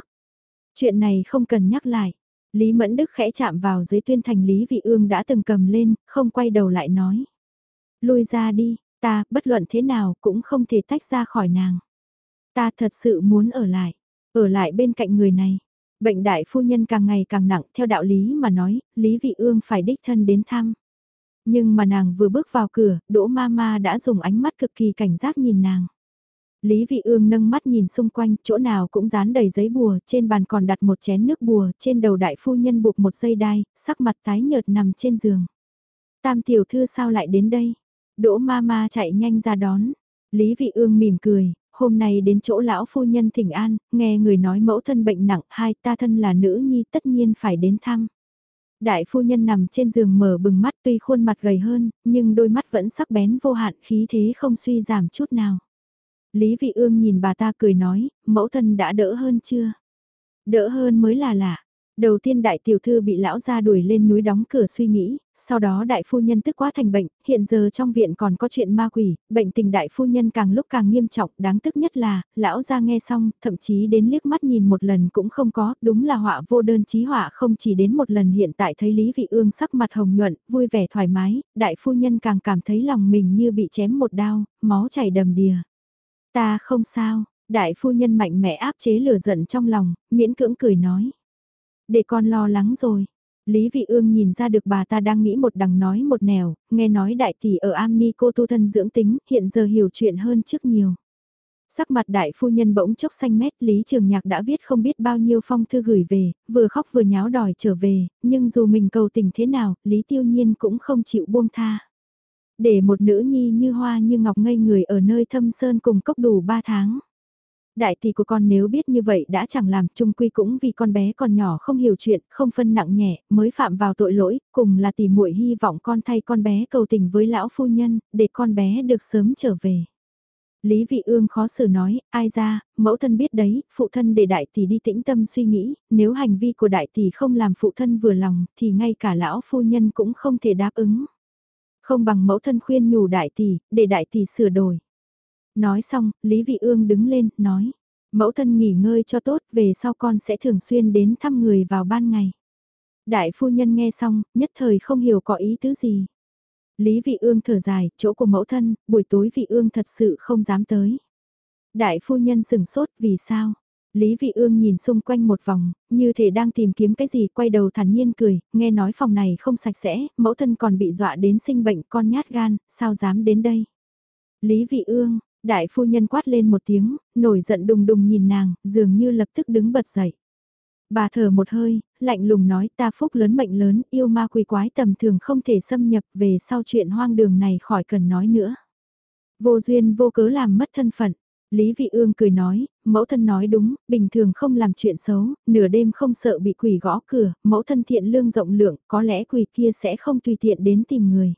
Chuyện này không cần nhắc lại. Lý Mẫn Đức khẽ chạm vào dưới tuyên thành Lý Vị Ương đã từng cầm lên, không quay đầu lại nói. Lui ra đi, ta, bất luận thế nào, cũng không thể tách ra khỏi nàng. Ta thật sự muốn ở lại, ở lại bên cạnh người này. Bệnh đại phu nhân càng ngày càng nặng, theo đạo lý mà nói, Lý Vị Ương phải đích thân đến thăm. Nhưng mà nàng vừa bước vào cửa, Đỗ Mama đã dùng ánh mắt cực kỳ cảnh giác nhìn nàng. Lý Vị Ương nâng mắt nhìn xung quanh, chỗ nào cũng dán đầy giấy bùa, trên bàn còn đặt một chén nước bùa, trên đầu đại phu nhân buộc một dây đai, sắc mặt tái nhợt nằm trên giường. Tam tiểu thư sao lại đến đây? Đỗ Mama chạy nhanh ra đón. Lý Vị Ương mỉm cười, hôm nay đến chỗ lão phu nhân thỉnh an, nghe người nói mẫu thân bệnh nặng, hai ta thân là nữ nhi tất nhiên phải đến thăm. Đại phu nhân nằm trên giường mở bừng mắt tuy khuôn mặt gầy hơn, nhưng đôi mắt vẫn sắc bén vô hạn khí thế không suy giảm chút nào. Lý Vị Ương nhìn bà ta cười nói, mẫu thân đã đỡ hơn chưa? Đỡ hơn mới là lạ. Đầu tiên đại tiểu thư bị lão gia đuổi lên núi đóng cửa suy nghĩ, sau đó đại phu nhân tức quá thành bệnh, hiện giờ trong viện còn có chuyện ma quỷ, bệnh tình đại phu nhân càng lúc càng nghiêm trọng, đáng tức nhất là, lão ra nghe xong, thậm chí đến liếc mắt nhìn một lần cũng không có, đúng là họa vô đơn chí họa không chỉ đến một lần hiện tại thấy Lý Vị Ương sắc mặt hồng nhuận, vui vẻ thoải mái, đại phu nhân càng cảm thấy lòng mình như bị chém một đao, máu chảy đầm đìa. Ta không sao, đại phu nhân mạnh mẽ áp chế lửa giận trong lòng, miễn cưỡng cười nói. Để con lo lắng rồi, Lý Vị Ương nhìn ra được bà ta đang nghĩ một đằng nói một nẻo, nghe nói đại tỷ ở Amni cô tu thân dưỡng tính, hiện giờ hiểu chuyện hơn trước nhiều. Sắc mặt đại phu nhân bỗng chốc xanh mét, Lý Trường Nhạc đã viết không biết bao nhiêu phong thư gửi về, vừa khóc vừa nháo đòi trở về, nhưng dù mình cầu tình thế nào, Lý Tiêu Nhiên cũng không chịu buông tha. Để một nữ nhi như hoa như ngọc ngây người ở nơi thâm sơn cùng cốc đủ ba tháng. Đại tỷ của con nếu biết như vậy đã chẳng làm chung quy cũng vì con bé còn nhỏ không hiểu chuyện, không phân nặng nhẹ, mới phạm vào tội lỗi, cùng là tỷ muội hy vọng con thay con bé cầu tình với lão phu nhân, để con bé được sớm trở về. Lý Vị Ương khó xử nói, ai ra, mẫu thân biết đấy, phụ thân để đại tỷ đi tĩnh tâm suy nghĩ, nếu hành vi của đại tỷ không làm phụ thân vừa lòng, thì ngay cả lão phu nhân cũng không thể đáp ứng. Không bằng mẫu thân khuyên nhủ đại tỷ, để đại tỷ sửa đổi. Nói xong, Lý Vị Ương đứng lên, nói. Mẫu thân nghỉ ngơi cho tốt, về sau con sẽ thường xuyên đến thăm người vào ban ngày. Đại phu nhân nghe xong, nhất thời không hiểu có ý tứ gì. Lý Vị Ương thở dài, chỗ của mẫu thân, buổi tối Vị Ương thật sự không dám tới. Đại phu nhân sừng sốt, vì sao? Lý Vị Ương nhìn xung quanh một vòng, như thể đang tìm kiếm cái gì, quay đầu thản nhiên cười, nghe nói phòng này không sạch sẽ, mẫu thân còn bị dọa đến sinh bệnh con nhát gan, sao dám đến đây? Lý Vị Ương, đại phu nhân quát lên một tiếng, nổi giận đùng đùng nhìn nàng, dường như lập tức đứng bật dậy. Bà thở một hơi, lạnh lùng nói ta phúc lớn mệnh lớn, yêu ma quỷ quái tầm thường không thể xâm nhập về sau chuyện hoang đường này khỏi cần nói nữa. Vô duyên vô cớ làm mất thân phận. Lý Vị Ương cười nói, mẫu thân nói đúng, bình thường không làm chuyện xấu, nửa đêm không sợ bị quỷ gõ cửa, mẫu thân thiện lương rộng lượng, có lẽ quỷ kia sẽ không tùy tiện đến tìm người.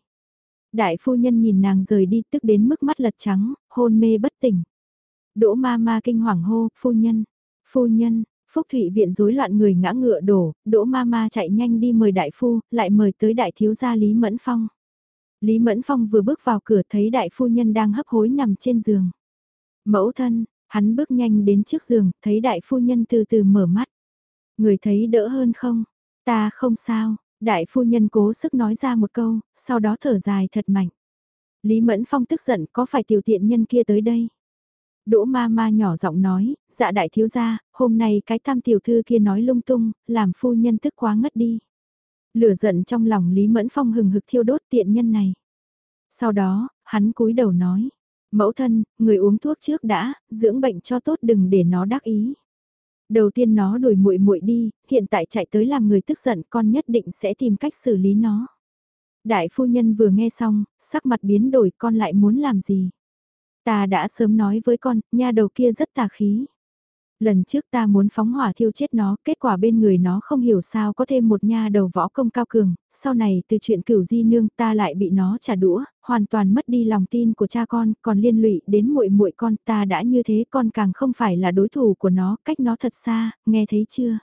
Đại phu nhân nhìn nàng rời đi tức đến mức mắt lật trắng, hôn mê bất tỉnh. Đỗ ma ma kinh hoàng hô, phu nhân, phu nhân, Phúc Thụy viện rối loạn người ngã ngựa đổ, Đỗ ma ma chạy nhanh đi mời đại phu, lại mời tới đại thiếu gia Lý Mẫn Phong. Lý Mẫn Phong vừa bước vào cửa thấy đại phu nhân đang hấp hối nằm trên giường. Mẫu thân, hắn bước nhanh đến trước giường, thấy đại phu nhân từ từ mở mắt. Người thấy đỡ hơn không? Ta không sao, đại phu nhân cố sức nói ra một câu, sau đó thở dài thật mạnh. Lý Mẫn Phong tức giận có phải tiểu tiện nhân kia tới đây? Đỗ ma ma nhỏ giọng nói, dạ đại thiếu gia, hôm nay cái tam tiểu thư kia nói lung tung, làm phu nhân tức quá ngất đi. Lửa giận trong lòng Lý Mẫn Phong hừng hực thiêu đốt tiện nhân này. Sau đó, hắn cúi đầu nói, mẫu thân, người uống thuốc trước đã, dưỡng bệnh cho tốt đừng để nó đắc ý. Đầu tiên nó đuổi muội muội đi, hiện tại chạy tới làm người tức giận con nhất định sẽ tìm cách xử lý nó. Đại phu nhân vừa nghe xong, sắc mặt biến đổi con lại muốn làm gì. Ta đã sớm nói với con, nha đầu kia rất tà khí. Lần trước ta muốn phóng hỏa thiêu chết nó, kết quả bên người nó không hiểu sao có thêm một nha đầu võ công cao cường, sau này từ chuyện cửu di nương ta lại bị nó trả đũa, hoàn toàn mất đi lòng tin của cha con, còn liên lụy đến muội muội con ta đã như thế con càng không phải là đối thủ của nó, cách nó thật xa, nghe thấy chưa?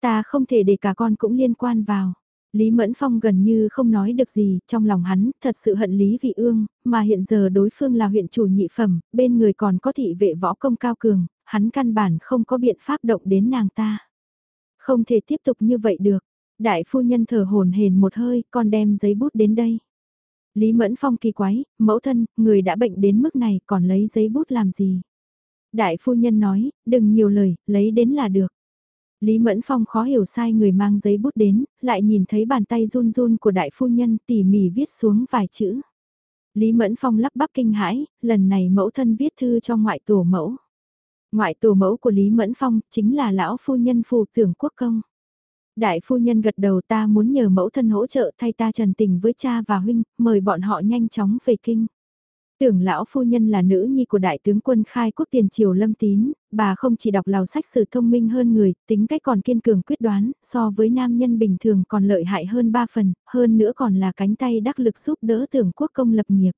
Ta không thể để cả con cũng liên quan vào. Lý Mẫn Phong gần như không nói được gì, trong lòng hắn thật sự hận Lý Vị Ương, mà hiện giờ đối phương là huyện chủ nhị phẩm, bên người còn có thị vệ võ công cao cường, hắn căn bản không có biện pháp động đến nàng ta. Không thể tiếp tục như vậy được, đại phu nhân thở hồn hền một hơi, con đem giấy bút đến đây. Lý Mẫn Phong kỳ quái, mẫu thân, người đã bệnh đến mức này còn lấy giấy bút làm gì? Đại phu nhân nói, đừng nhiều lời, lấy đến là được. Lý Mẫn Phong khó hiểu sai người mang giấy bút đến, lại nhìn thấy bàn tay run run của đại phu nhân tỉ mỉ viết xuống vài chữ. Lý Mẫn Phong lắp bắp kinh hãi, lần này mẫu thân viết thư cho ngoại tổ mẫu. Ngoại tổ mẫu của Lý Mẫn Phong chính là lão phu nhân phù tưởng quốc công. Đại phu nhân gật đầu ta muốn nhờ mẫu thân hỗ trợ thay ta trần tình với cha và huynh, mời bọn họ nhanh chóng về kinh. Tưởng lão phu nhân là nữ nhi của đại tướng quân khai quốc tiền triều lâm tín, bà không chỉ đọc lào sách sử thông minh hơn người, tính cách còn kiên cường quyết đoán, so với nam nhân bình thường còn lợi hại hơn ba phần, hơn nữa còn là cánh tay đắc lực giúp đỡ tưởng quốc công lập nghiệp.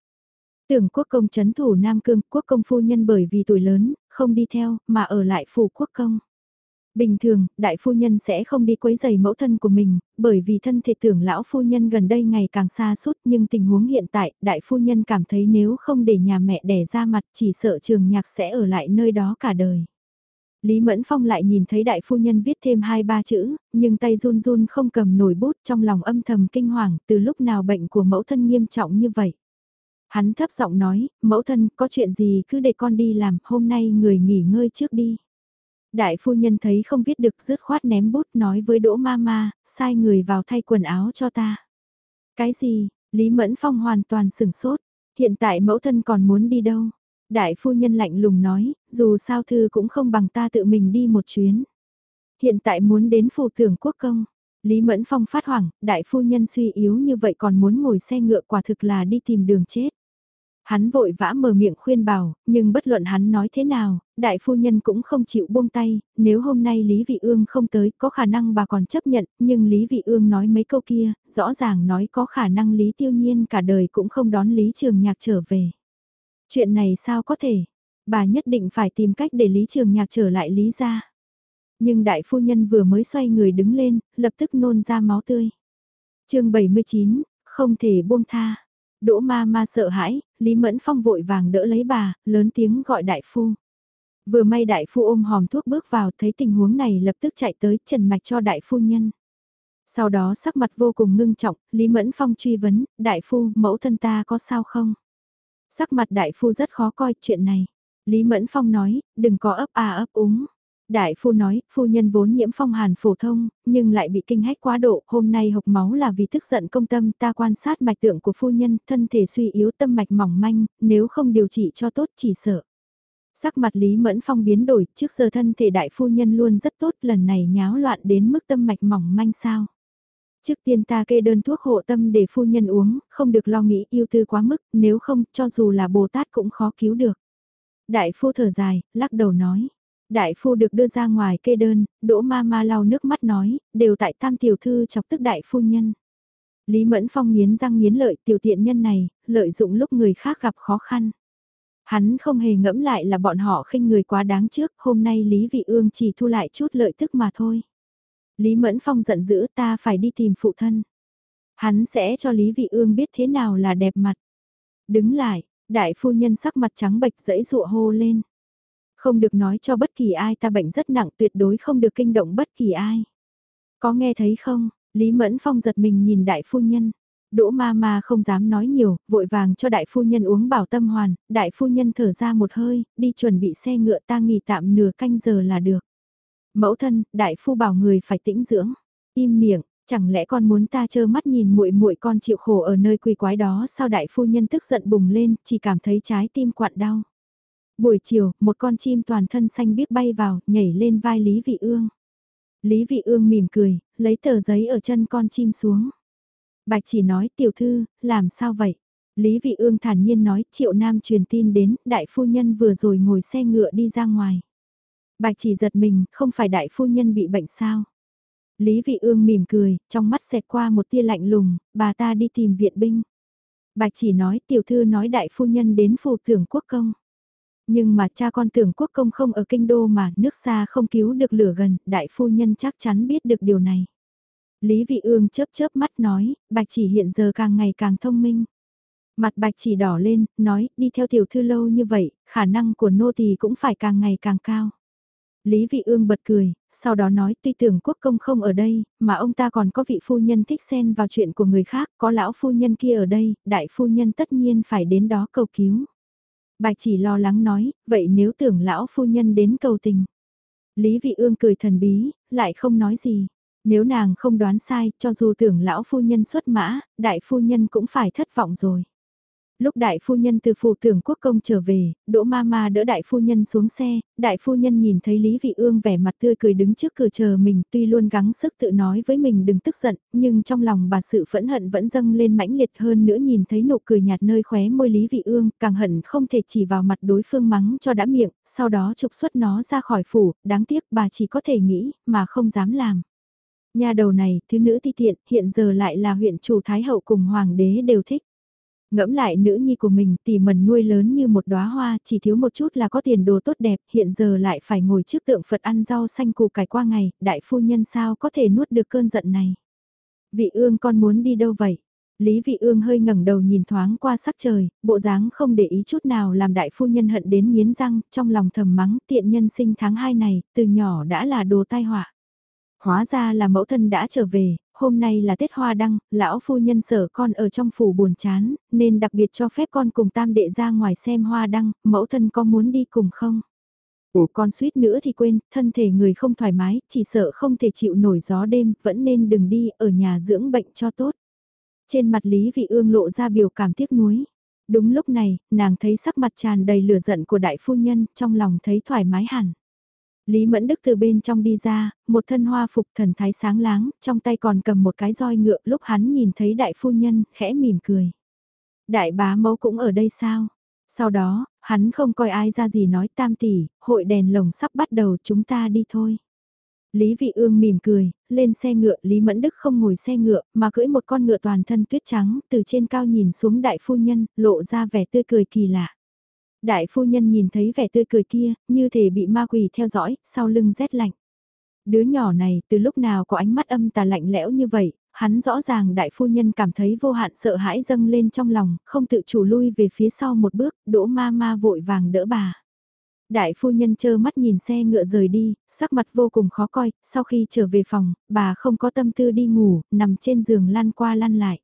Tưởng quốc công chấn thủ Nam Cương, quốc công phu nhân bởi vì tuổi lớn, không đi theo, mà ở lại phủ quốc công. Bình thường, đại phu nhân sẽ không đi quấy giày mẫu thân của mình, bởi vì thân thể tưởng lão phu nhân gần đây ngày càng xa suốt nhưng tình huống hiện tại, đại phu nhân cảm thấy nếu không để nhà mẹ đẻ ra mặt chỉ sợ trường nhạc sẽ ở lại nơi đó cả đời. Lý Mẫn Phong lại nhìn thấy đại phu nhân viết thêm hai ba chữ, nhưng tay run run không cầm nổi bút trong lòng âm thầm kinh hoàng từ lúc nào bệnh của mẫu thân nghiêm trọng như vậy. Hắn thấp giọng nói, mẫu thân có chuyện gì cứ để con đi làm, hôm nay người nghỉ ngơi trước đi. Đại phu nhân thấy không viết được rứt khoát ném bút nói với Đỗ Mama, sai người vào thay quần áo cho ta. Cái gì, Lý Mẫn Phong hoàn toàn sửng sốt, hiện tại mẫu thân còn muốn đi đâu? Đại phu nhân lạnh lùng nói, dù sao thư cũng không bằng ta tự mình đi một chuyến. Hiện tại muốn đến phủ tưởng quốc công. Lý Mẫn Phong phát hoảng, đại phu nhân suy yếu như vậy còn muốn ngồi xe ngựa quả thực là đi tìm đường chết. Hắn vội vã mở miệng khuyên bảo, nhưng bất luận hắn nói thế nào, đại phu nhân cũng không chịu buông tay, nếu hôm nay Lý Vị Ương không tới có khả năng bà còn chấp nhận, nhưng Lý Vị Ương nói mấy câu kia, rõ ràng nói có khả năng Lý Tiêu Nhiên cả đời cũng không đón Lý Trường Nhạc trở về. Chuyện này sao có thể? Bà nhất định phải tìm cách để Lý Trường Nhạc trở lại Lý gia. Nhưng đại phu nhân vừa mới xoay người đứng lên, lập tức nôn ra máu tươi. chương 79, không thể buông tha. Đỗ ma ma sợ hãi, Lý Mẫn Phong vội vàng đỡ lấy bà, lớn tiếng gọi đại phu. Vừa may đại phu ôm hòm thuốc bước vào thấy tình huống này lập tức chạy tới trần mạch cho đại phu nhân. Sau đó sắc mặt vô cùng ngưng trọng, Lý Mẫn Phong truy vấn, đại phu, mẫu thân ta có sao không? Sắc mặt đại phu rất khó coi chuyện này. Lý Mẫn Phong nói, đừng có ấp à ấp úng. Đại phu nói, phu nhân vốn nhiễm phong hàn phổ thông, nhưng lại bị kinh hách quá độ, hôm nay hộc máu là vì tức giận công tâm, ta quan sát mạch tượng của phu nhân, thân thể suy yếu tâm mạch mỏng manh, nếu không điều trị cho tốt chỉ sợ. Sắc mặt Lý Mẫn Phong biến đổi, trước giờ thân thể đại phu nhân luôn rất tốt, lần này nháo loạn đến mức tâm mạch mỏng manh sao. Trước tiên ta kê đơn thuốc hộ tâm để phu nhân uống, không được lo nghĩ yêu tư quá mức, nếu không, cho dù là Bồ Tát cũng khó cứu được. Đại phu thở dài, lắc đầu nói. Đại phu được đưa ra ngoài kê đơn, đỗ ma ma lau nước mắt nói, đều tại tam tiểu thư chọc tức đại phu nhân. Lý Mẫn Phong nghiến răng nghiến lợi tiểu tiện nhân này, lợi dụng lúc người khác gặp khó khăn. Hắn không hề ngẫm lại là bọn họ khinh người quá đáng trước, hôm nay Lý Vị Ương chỉ thu lại chút lợi tức mà thôi. Lý Mẫn Phong giận dữ ta phải đi tìm phụ thân. Hắn sẽ cho Lý Vị Ương biết thế nào là đẹp mặt. Đứng lại, đại phu nhân sắc mặt trắng bệch dẫy dụa hô lên. Không được nói cho bất kỳ ai ta bệnh rất nặng tuyệt đối không được kinh động bất kỳ ai. Có nghe thấy không? Lý Mẫn Phong giật mình nhìn đại phu nhân. Đỗ ma ma không dám nói nhiều, vội vàng cho đại phu nhân uống bảo tâm hoàn, đại phu nhân thở ra một hơi, đi chuẩn bị xe ngựa ta nghỉ tạm nửa canh giờ là được. Mẫu thân, đại phu bảo người phải tĩnh dưỡng. Im miệng, chẳng lẽ con muốn ta trơ mắt nhìn muội muội con chịu khổ ở nơi quỳ quái đó sao đại phu nhân tức giận bùng lên, chỉ cảm thấy trái tim quặn đau. Buổi chiều, một con chim toàn thân xanh biếc bay vào, nhảy lên vai Lý Vị Ương. Lý Vị Ương mỉm cười, lấy tờ giấy ở chân con chim xuống. Bạch chỉ nói tiểu thư, làm sao vậy? Lý Vị Ương thản nhiên nói triệu nam truyền tin đến, đại phu nhân vừa rồi ngồi xe ngựa đi ra ngoài. Bạch chỉ giật mình, không phải đại phu nhân bị bệnh sao? Lý Vị Ương mỉm cười, trong mắt xẹt qua một tia lạnh lùng, bà ta đi tìm viện binh. Bạch chỉ nói tiểu thư nói đại phu nhân đến phù thưởng quốc công. Nhưng mà cha con tưởng quốc công không ở kinh đô mà nước xa không cứu được lửa gần, đại phu nhân chắc chắn biết được điều này. Lý Vị Ương chớp chớp mắt nói, bạch chỉ hiện giờ càng ngày càng thông minh. Mặt bạch chỉ đỏ lên, nói, đi theo tiểu thư lâu như vậy, khả năng của nô tỳ cũng phải càng ngày càng cao. Lý Vị Ương bật cười, sau đó nói tuy tưởng quốc công không ở đây, mà ông ta còn có vị phu nhân thích xen vào chuyện của người khác, có lão phu nhân kia ở đây, đại phu nhân tất nhiên phải đến đó cầu cứu. Bạch chỉ lo lắng nói, vậy nếu tưởng lão phu nhân đến cầu tình. Lý Vị Ương cười thần bí, lại không nói gì. Nếu nàng không đoán sai, cho dù tưởng lão phu nhân xuất mã, đại phu nhân cũng phải thất vọng rồi. Lúc đại phu nhân từ phủ tưởng quốc công trở về, đỗ ma ma đỡ đại phu nhân xuống xe, đại phu nhân nhìn thấy Lý Vị Ương vẻ mặt tươi cười đứng trước cửa chờ mình tuy luôn gắng sức tự nói với mình đừng tức giận, nhưng trong lòng bà sự phẫn hận vẫn dâng lên mãnh liệt hơn nữa nhìn thấy nụ cười nhạt nơi khóe môi Lý Vị Ương, càng hận không thể chỉ vào mặt đối phương mắng cho đã miệng, sau đó trục xuất nó ra khỏi phủ, đáng tiếc bà chỉ có thể nghĩ, mà không dám làm. Nhà đầu này, thứ nữ ti tiện, hiện giờ lại là huyện chủ Thái Hậu cùng Hoàng đế đều thích. Ngẫm lại nữ nhi của mình tỉ mần nuôi lớn như một đóa hoa chỉ thiếu một chút là có tiền đồ tốt đẹp hiện giờ lại phải ngồi trước tượng Phật ăn rau xanh củ cải qua ngày, đại phu nhân sao có thể nuốt được cơn giận này. Vị ương con muốn đi đâu vậy? Lý vị ương hơi ngẩng đầu nhìn thoáng qua sắc trời, bộ dáng không để ý chút nào làm đại phu nhân hận đến miến răng, trong lòng thầm mắng tiện nhân sinh tháng 2 này, từ nhỏ đã là đồ tai họa. Hóa ra là mẫu thân đã trở về, hôm nay là Tết Hoa Đăng, lão phu nhân sở con ở trong phủ buồn chán, nên đặc biệt cho phép con cùng tam đệ ra ngoài xem Hoa Đăng, mẫu thân có muốn đi cùng không? Ủa con suýt nữa thì quên, thân thể người không thoải mái, chỉ sợ không thể chịu nổi gió đêm, vẫn nên đừng đi, ở nhà dưỡng bệnh cho tốt. Trên mặt Lý Vị Ương lộ ra biểu cảm tiếc nuối. Đúng lúc này, nàng thấy sắc mặt tràn đầy lửa giận của đại phu nhân, trong lòng thấy thoải mái hẳn. Lý Mẫn Đức từ bên trong đi ra, một thân hoa phục thần thái sáng láng, trong tay còn cầm một cái roi ngựa lúc hắn nhìn thấy đại phu nhân, khẽ mỉm cười. Đại bá mẫu cũng ở đây sao? Sau đó, hắn không coi ai ra gì nói tam tỷ, hội đèn lồng sắp bắt đầu chúng ta đi thôi. Lý Vị Ương mỉm cười, lên xe ngựa, Lý Mẫn Đức không ngồi xe ngựa, mà cưỡi một con ngựa toàn thân tuyết trắng, từ trên cao nhìn xuống đại phu nhân, lộ ra vẻ tươi cười kỳ lạ. Đại phu nhân nhìn thấy vẻ tươi cười kia, như thể bị ma quỷ theo dõi, sau lưng rét lạnh. Đứa nhỏ này từ lúc nào có ánh mắt âm tà lạnh lẽo như vậy, hắn rõ ràng đại phu nhân cảm thấy vô hạn sợ hãi dâng lên trong lòng, không tự chủ lui về phía sau một bước, đỗ ma ma vội vàng đỡ bà. Đại phu nhân chơ mắt nhìn xe ngựa rời đi, sắc mặt vô cùng khó coi, sau khi trở về phòng, bà không có tâm tư đi ngủ, nằm trên giường lăn qua lăn lại.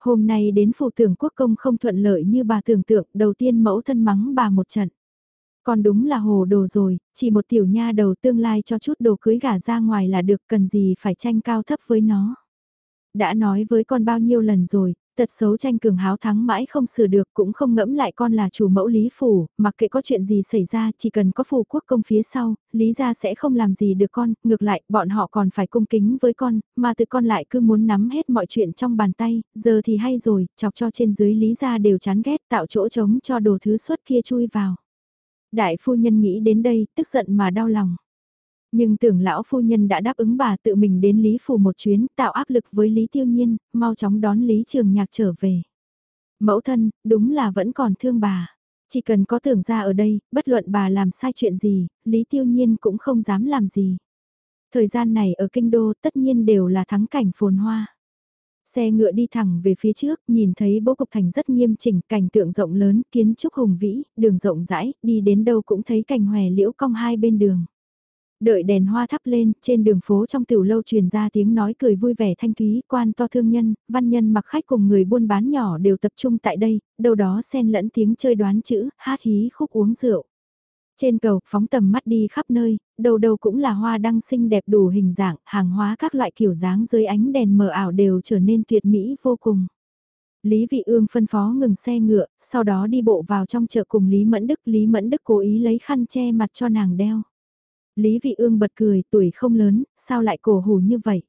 Hôm nay đến phủ tưởng quốc công không thuận lợi như bà tưởng tượng, đầu tiên mẫu thân mắng bà một trận. Còn đúng là hồ đồ rồi, chỉ một tiểu nha đầu tương lai cho chút đồ cưới gả ra ngoài là được cần gì phải tranh cao thấp với nó. Đã nói với con bao nhiêu lần rồi, tật xấu tranh cường háo thắng mãi không sửa được cũng không ngẫm lại con là chủ mẫu Lý Phủ, mặc kệ có chuyện gì xảy ra chỉ cần có phù quốc công phía sau, Lý gia sẽ không làm gì được con, ngược lại bọn họ còn phải cung kính với con, mà từ con lại cứ muốn nắm hết mọi chuyện trong bàn tay, giờ thì hay rồi, chọc cho trên dưới Lý gia đều chán ghét tạo chỗ trống cho đồ thứ xuất kia chui vào. Đại phu nhân nghĩ đến đây, tức giận mà đau lòng. Nhưng tưởng lão phu nhân đã đáp ứng bà tự mình đến Lý Phủ một chuyến tạo áp lực với Lý Tiêu Nhiên, mau chóng đón Lý Trường Nhạc trở về. Mẫu thân, đúng là vẫn còn thương bà. Chỉ cần có tưởng ra ở đây, bất luận bà làm sai chuyện gì, Lý Tiêu Nhiên cũng không dám làm gì. Thời gian này ở Kinh Đô tất nhiên đều là thắng cảnh phồn hoa. Xe ngựa đi thẳng về phía trước, nhìn thấy bố cục thành rất nghiêm chỉnh, cảnh tượng rộng lớn, kiến trúc hùng vĩ, đường rộng rãi, đi đến đâu cũng thấy cảnh hòe liễu cong hai bên đường. Đợi đèn hoa thắp lên, trên đường phố trong tiểu lâu truyền ra tiếng nói cười vui vẻ thanh thúy, quan to thương nhân, văn nhân mặc khách cùng người buôn bán nhỏ đều tập trung tại đây, đâu đó xen lẫn tiếng chơi đoán chữ, hát hí khúc uống rượu. Trên cầu, phóng tầm mắt đi khắp nơi, đầu đầu cũng là hoa đăng xinh đẹp đủ hình dạng, hàng hóa các loại kiểu dáng dưới ánh đèn mờ ảo đều trở nên tuyệt mỹ vô cùng. Lý Vị Ương phân phó ngừng xe ngựa, sau đó đi bộ vào trong chợ cùng Lý Mẫn Đức. Lý Mẫn Đức cố ý lấy khăn che mặt cho nàng đeo. Lý Vị Ương bật cười, tuổi không lớn, sao lại cổ hủ như vậy?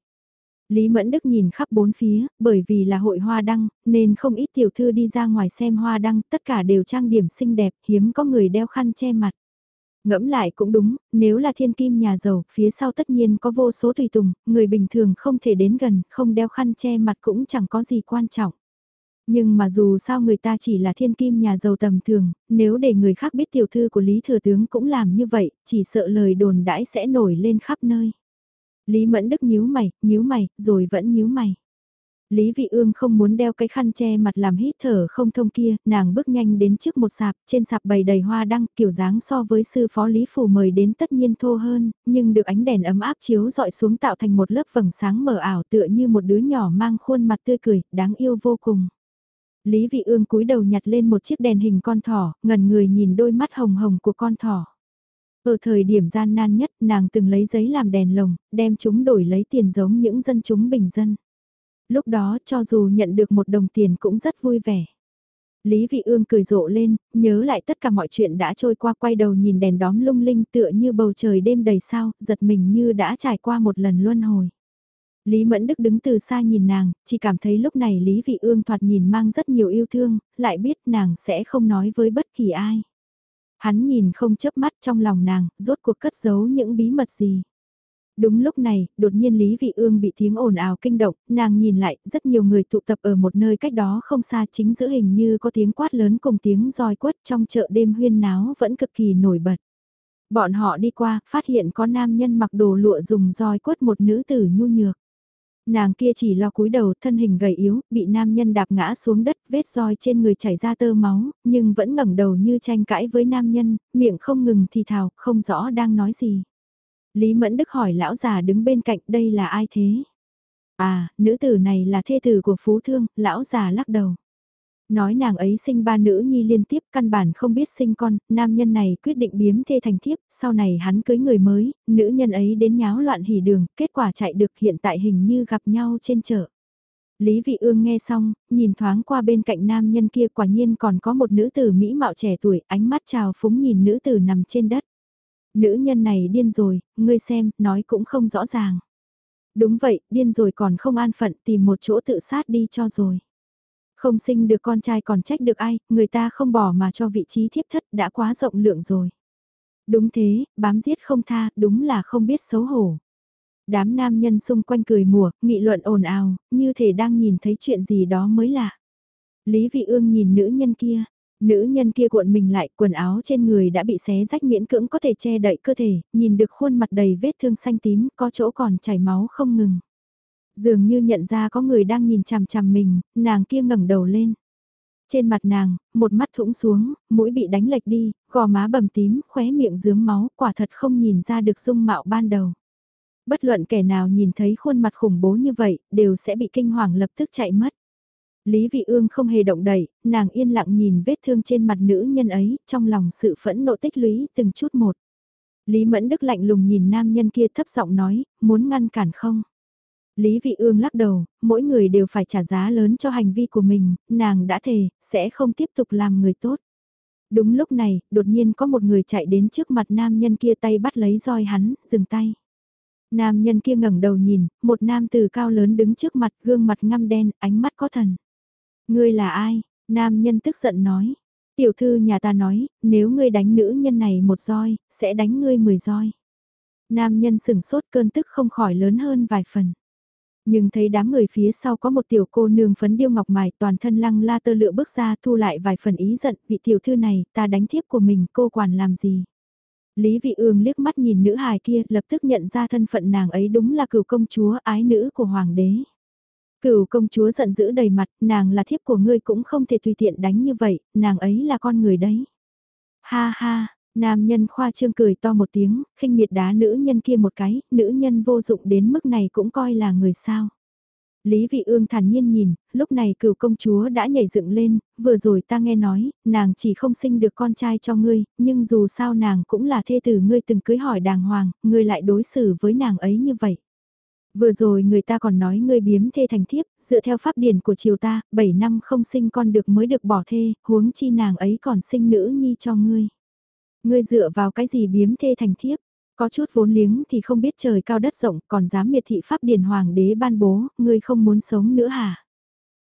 Lý Mẫn Đức nhìn khắp bốn phía, bởi vì là hội hoa đăng, nên không ít tiểu thư đi ra ngoài xem hoa đăng, tất cả đều trang điểm xinh đẹp, hiếm có người đeo khăn che mặt. Ngẫm lại cũng đúng, nếu là thiên kim nhà giàu, phía sau tất nhiên có vô số tùy tùng, người bình thường không thể đến gần, không đeo khăn che mặt cũng chẳng có gì quan trọng. Nhưng mà dù sao người ta chỉ là thiên kim nhà giàu tầm thường, nếu để người khác biết tiểu thư của Lý Thừa Tướng cũng làm như vậy, chỉ sợ lời đồn đãi sẽ nổi lên khắp nơi. Lý Mẫn Đức nhíu mày, nhíu mày, rồi vẫn nhíu mày. Lý Vị Ương không muốn đeo cái khăn che mặt làm hít thở không thông kia, nàng bước nhanh đến trước một sạp, trên sạp bày đầy hoa đăng, kiểu dáng so với sư phó Lý Phủ mời đến tất nhiên thô hơn, nhưng được ánh đèn ấm áp chiếu dọi xuống tạo thành một lớp vầng sáng mờ ảo tựa như một đứa nhỏ mang khuôn mặt tươi cười, đáng yêu vô cùng. Lý Vị Ương cúi đầu nhặt lên một chiếc đèn hình con thỏ, ngần người nhìn đôi mắt hồng hồng của con thỏ. Ở thời điểm gian nan nhất, nàng từng lấy giấy làm đèn lồng, đem chúng đổi lấy tiền giống những dân chúng bình dân. Lúc đó cho dù nhận được một đồng tiền cũng rất vui vẻ. Lý Vị Ương cười rộ lên, nhớ lại tất cả mọi chuyện đã trôi qua quay đầu nhìn đèn đóm lung linh tựa như bầu trời đêm đầy sao, giật mình như đã trải qua một lần luân hồi. Lý Mẫn Đức đứng từ xa nhìn nàng, chỉ cảm thấy lúc này Lý Vị Ương thoạt nhìn mang rất nhiều yêu thương, lại biết nàng sẽ không nói với bất kỳ ai. Hắn nhìn không chớp mắt trong lòng nàng, rốt cuộc cất giấu những bí mật gì. Đúng lúc này, đột nhiên Lý Vị Ương bị tiếng ồn ào kinh động, nàng nhìn lại, rất nhiều người tụ tập ở một nơi cách đó không xa chính giữa hình như có tiếng quát lớn cùng tiếng roi quất trong chợ đêm huyên náo vẫn cực kỳ nổi bật. Bọn họ đi qua, phát hiện có nam nhân mặc đồ lụa dùng roi quất một nữ tử nhu nhược. Nàng kia chỉ lo cúi đầu thân hình gầy yếu, bị nam nhân đạp ngã xuống đất, vết roi trên người chảy ra tơ máu, nhưng vẫn ngẩng đầu như tranh cãi với nam nhân, miệng không ngừng thì thào, không rõ đang nói gì. Lý Mẫn Đức hỏi lão già đứng bên cạnh đây là ai thế? À, nữ tử này là thê tử của Phú Thương, lão già lắc đầu. Nói nàng ấy sinh ba nữ nhi liên tiếp căn bản không biết sinh con, nam nhân này quyết định biếm thê thành thiếp, sau này hắn cưới người mới, nữ nhân ấy đến nháo loạn hỉ đường, kết quả chạy được hiện tại hình như gặp nhau trên chợ. Lý Vị Ương nghe xong, nhìn thoáng qua bên cạnh nam nhân kia quả nhiên còn có một nữ tử mỹ mạo trẻ tuổi, ánh mắt trào phúng nhìn nữ tử nằm trên đất. Nữ nhân này điên rồi, ngươi xem, nói cũng không rõ ràng. Đúng vậy, điên rồi còn không an phận tìm một chỗ tự sát đi cho rồi. Không sinh được con trai còn trách được ai, người ta không bỏ mà cho vị trí thiếp thất đã quá rộng lượng rồi. Đúng thế, bám giết không tha, đúng là không biết xấu hổ. Đám nam nhân xung quanh cười mùa, nghị luận ồn ào, như thể đang nhìn thấy chuyện gì đó mới lạ. Lý Vị Ương nhìn nữ nhân kia, nữ nhân kia cuộn mình lại, quần áo trên người đã bị xé rách miễn cưỡng có thể che đậy cơ thể, nhìn được khuôn mặt đầy vết thương xanh tím, có chỗ còn chảy máu không ngừng. Dường như nhận ra có người đang nhìn chằm chằm mình, nàng kia ngẩng đầu lên. Trên mặt nàng, một mắt thũng xuống, mũi bị đánh lệch đi, gò má bầm tím, khóe miệng dướm máu, quả thật không nhìn ra được dung mạo ban đầu. Bất luận kẻ nào nhìn thấy khuôn mặt khủng bố như vậy, đều sẽ bị kinh hoàng lập tức chạy mất. Lý Vị Ương không hề động đậy, nàng yên lặng nhìn vết thương trên mặt nữ nhân ấy, trong lòng sự phẫn nộ tích lũy từng chút một. Lý Mẫn Đức lạnh lùng nhìn nam nhân kia thấp giọng nói, muốn ngăn cản không? Lý Vị Ương lắc đầu, mỗi người đều phải trả giá lớn cho hành vi của mình, nàng đã thề, sẽ không tiếp tục làm người tốt. Đúng lúc này, đột nhiên có một người chạy đến trước mặt nam nhân kia tay bắt lấy roi hắn, dừng tay. Nam nhân kia ngẩng đầu nhìn, một nam tử cao lớn đứng trước mặt, gương mặt ngăm đen, ánh mắt có thần. Ngươi là ai? Nam nhân tức giận nói. Tiểu thư nhà ta nói, nếu ngươi đánh nữ nhân này một roi, sẽ đánh ngươi mười roi. Nam nhân sừng sốt cơn tức không khỏi lớn hơn vài phần. Nhưng thấy đám người phía sau có một tiểu cô nương phấn điêu ngọc mài toàn thân lăng la tơ lựa bước ra thu lại vài phần ý giận vị tiểu thư này ta đánh thiếp của mình cô quản làm gì. Lý vị ương liếc mắt nhìn nữ hài kia lập tức nhận ra thân phận nàng ấy đúng là cửu công chúa ái nữ của hoàng đế. Cửu công chúa giận dữ đầy mặt, nàng là thiếp của ngươi cũng không thể tùy tiện đánh như vậy, nàng ấy là con người đấy. Ha ha, nam nhân khoa trương cười to một tiếng, khinh miệt đá nữ nhân kia một cái, nữ nhân vô dụng đến mức này cũng coi là người sao. Lý Vị Ương thản nhiên nhìn, lúc này cửu công chúa đã nhảy dựng lên, vừa rồi ta nghe nói, nàng chỉ không sinh được con trai cho ngươi, nhưng dù sao nàng cũng là thê tử ngươi từng cưới hỏi đàng hoàng, ngươi lại đối xử với nàng ấy như vậy. Vừa rồi người ta còn nói ngươi biếm thê thành thiếp, dựa theo pháp điển của triều ta, 7 năm không sinh con được mới được bỏ thê, huống chi nàng ấy còn sinh nữ nhi cho ngươi. Ngươi dựa vào cái gì biếm thê thành thiếp? Có chút vốn liếng thì không biết trời cao đất rộng còn dám miệt thị pháp điển hoàng đế ban bố, ngươi không muốn sống nữa hả?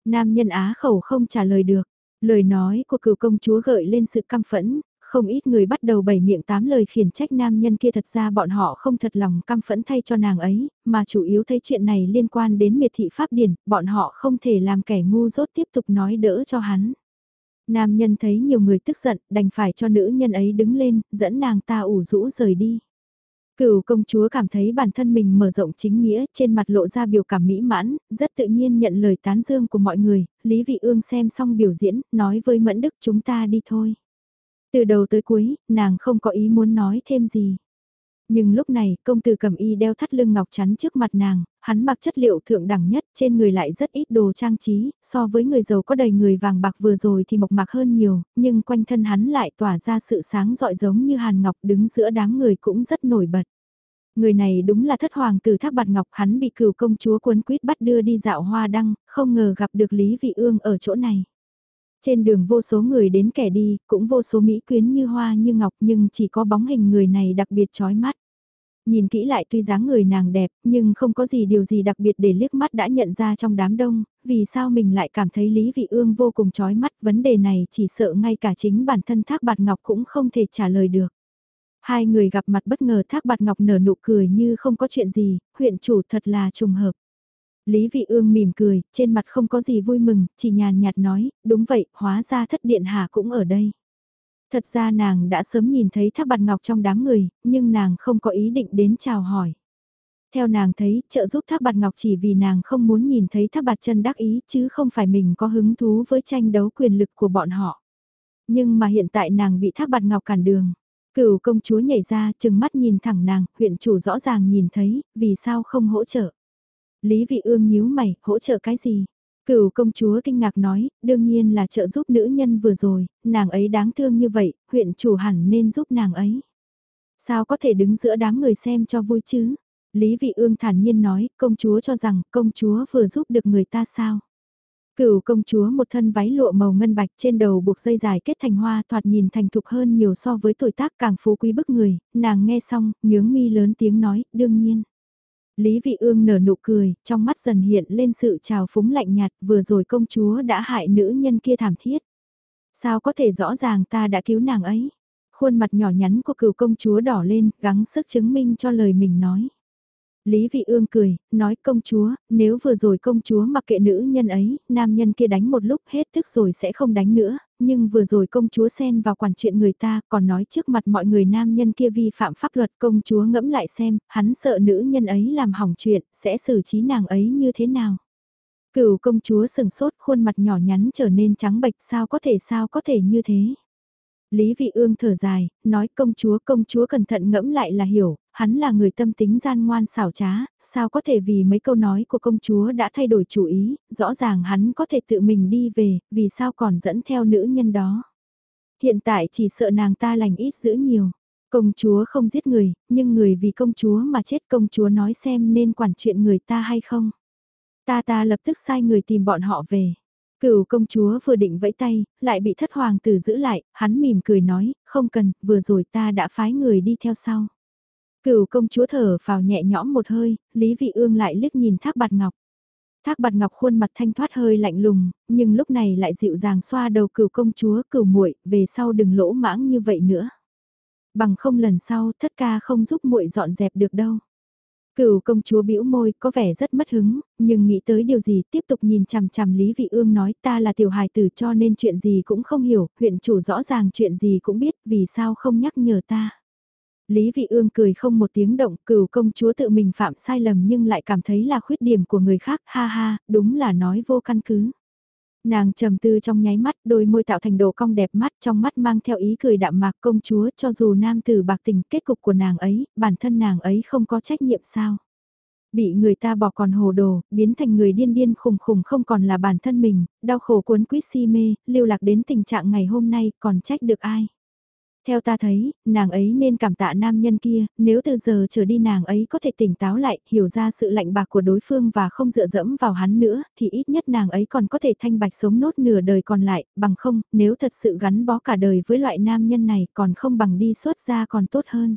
Nam nhân á khẩu không trả lời được. Lời nói của cựu công chúa gợi lên sự căm phẫn, không ít người bắt đầu bảy miệng tám lời khiển trách nam nhân kia thật ra bọn họ không thật lòng căm phẫn thay cho nàng ấy, mà chủ yếu thấy chuyện này liên quan đến miệt thị pháp điển, bọn họ không thể làm kẻ ngu dốt tiếp tục nói đỡ cho hắn. Nam nhân thấy nhiều người tức giận, đành phải cho nữ nhân ấy đứng lên, dẫn nàng ta ủ rũ rời đi. Cửu công chúa cảm thấy bản thân mình mở rộng chính nghĩa, trên mặt lộ ra biểu cảm mỹ mãn, rất tự nhiên nhận lời tán dương của mọi người, Lý Vị Ương xem xong biểu diễn, nói với Mẫn Đức chúng ta đi thôi. Từ đầu tới cuối, nàng không có ý muốn nói thêm gì. Nhưng lúc này, công tử cầm y đeo thắt lưng ngọc chắn trước mặt nàng, hắn mặc chất liệu thượng đẳng nhất, trên người lại rất ít đồ trang trí, so với người giàu có đầy người vàng bạc vừa rồi thì mộc mạc hơn nhiều, nhưng quanh thân hắn lại tỏa ra sự sáng rọi giống như hàn ngọc đứng giữa đám người cũng rất nổi bật. Người này đúng là thất hoàng tử thác bạt ngọc hắn bị cửu công chúa cuốn quýt bắt đưa đi dạo hoa đăng, không ngờ gặp được Lý Vị Ương ở chỗ này. Trên đường vô số người đến kẻ đi, cũng vô số mỹ quyến như hoa như ngọc nhưng chỉ có bóng hình người này đặc biệt chói mắt. Nhìn kỹ lại tuy dáng người nàng đẹp, nhưng không có gì điều gì đặc biệt để liếc mắt đã nhận ra trong đám đông, vì sao mình lại cảm thấy Lý Vị Ương vô cùng chói mắt, vấn đề này chỉ sợ ngay cả chính bản thân Thác Bạt Ngọc cũng không thể trả lời được. Hai người gặp mặt bất ngờ Thác Bạt Ngọc nở nụ cười như không có chuyện gì, huyện chủ thật là trùng hợp. Lý Vị Ương mỉm cười, trên mặt không có gì vui mừng, chỉ nhàn nhạt nói, đúng vậy, hóa ra thất điện hạ cũng ở đây. Thật ra nàng đã sớm nhìn thấy thác bạt ngọc trong đám người, nhưng nàng không có ý định đến chào hỏi. Theo nàng thấy, trợ giúp thác bạt ngọc chỉ vì nàng không muốn nhìn thấy thác bạt chân đắc ý chứ không phải mình có hứng thú với tranh đấu quyền lực của bọn họ. Nhưng mà hiện tại nàng bị thác bạt ngọc cản đường. Cửu công chúa nhảy ra chừng mắt nhìn thẳng nàng, huyện chủ rõ ràng nhìn thấy, vì sao không hỗ trợ. Lý vị ương nhíu mày, hỗ trợ cái gì? Cửu công chúa kinh ngạc nói, đương nhiên là trợ giúp nữ nhân vừa rồi, nàng ấy đáng thương như vậy, huyện chủ hẳn nên giúp nàng ấy. Sao có thể đứng giữa đám người xem cho vui chứ? Lý vị ương thản nhiên nói, công chúa cho rằng công chúa vừa giúp được người ta sao? Cửu công chúa một thân váy lụa màu ngân bạch trên đầu buộc dây dài kết thành hoa thoạt nhìn thành thục hơn nhiều so với tuổi tác càng phú quý bức người, nàng nghe xong, nhướng mi lớn tiếng nói, đương nhiên. Lý Vị Ương nở nụ cười, trong mắt dần hiện lên sự trào phúng lạnh nhạt vừa rồi công chúa đã hại nữ nhân kia thảm thiết. Sao có thể rõ ràng ta đã cứu nàng ấy? Khuôn mặt nhỏ nhắn của cựu công chúa đỏ lên, gắng sức chứng minh cho lời mình nói. Lý Vị Ương cười, nói công chúa, nếu vừa rồi công chúa mặc kệ nữ nhân ấy, nam nhân kia đánh một lúc hết tức rồi sẽ không đánh nữa, nhưng vừa rồi công chúa xen vào quản chuyện người ta còn nói trước mặt mọi người nam nhân kia vi phạm pháp luật công chúa ngẫm lại xem, hắn sợ nữ nhân ấy làm hỏng chuyện, sẽ xử trí nàng ấy như thế nào. Cửu công chúa sừng sốt khuôn mặt nhỏ nhắn trở nên trắng bệch sao có thể sao có thể như thế. Lý Vị Ương thở dài, nói công chúa công chúa cẩn thận ngẫm lại là hiểu, hắn là người tâm tính gian ngoan xảo trá, sao có thể vì mấy câu nói của công chúa đã thay đổi chủ ý, rõ ràng hắn có thể tự mình đi về, vì sao còn dẫn theo nữ nhân đó. Hiện tại chỉ sợ nàng ta lành ít dữ nhiều. Công chúa không giết người, nhưng người vì công chúa mà chết công chúa nói xem nên quản chuyện người ta hay không. Ta ta lập tức sai người tìm bọn họ về. Cửu công chúa vừa định vẫy tay, lại bị thất hoàng tử giữ lại, hắn mỉm cười nói, không cần, vừa rồi ta đã phái người đi theo sau. Cửu công chúa thở vào nhẹ nhõm một hơi, Lý Vị Ương lại liếc nhìn thác bạt ngọc. Thác bạt ngọc khuôn mặt thanh thoát hơi lạnh lùng, nhưng lúc này lại dịu dàng xoa đầu cửu công chúa cửu muội về sau đừng lỗ mãng như vậy nữa. Bằng không lần sau thất ca không giúp muội dọn dẹp được đâu. Cửu công chúa bĩu môi có vẻ rất mất hứng, nhưng nghĩ tới điều gì tiếp tục nhìn chằm chằm Lý Vị Ương nói ta là tiểu hài tử cho nên chuyện gì cũng không hiểu, huyện chủ rõ ràng chuyện gì cũng biết vì sao không nhắc nhở ta. Lý Vị Ương cười không một tiếng động, cửu công chúa tự mình phạm sai lầm nhưng lại cảm thấy là khuyết điểm của người khác, ha ha, đúng là nói vô căn cứ. Nàng trầm tư trong nháy mắt, đôi môi tạo thành độ cong đẹp mắt, trong mắt mang theo ý cười đạm mạc công chúa cho dù nam tử bạc tình kết cục của nàng ấy, bản thân nàng ấy không có trách nhiệm sao. Bị người ta bỏ còn hồ đồ, biến thành người điên điên khùng khùng không còn là bản thân mình, đau khổ cuốn quýt si mê, lưu lạc đến tình trạng ngày hôm nay còn trách được ai. Theo ta thấy, nàng ấy nên cảm tạ nam nhân kia, nếu từ giờ trở đi nàng ấy có thể tỉnh táo lại, hiểu ra sự lạnh bạc của đối phương và không dựa dẫm vào hắn nữa, thì ít nhất nàng ấy còn có thể thanh bạch sống nốt nửa đời còn lại, bằng không, nếu thật sự gắn bó cả đời với loại nam nhân này còn không bằng đi xuất ra còn tốt hơn.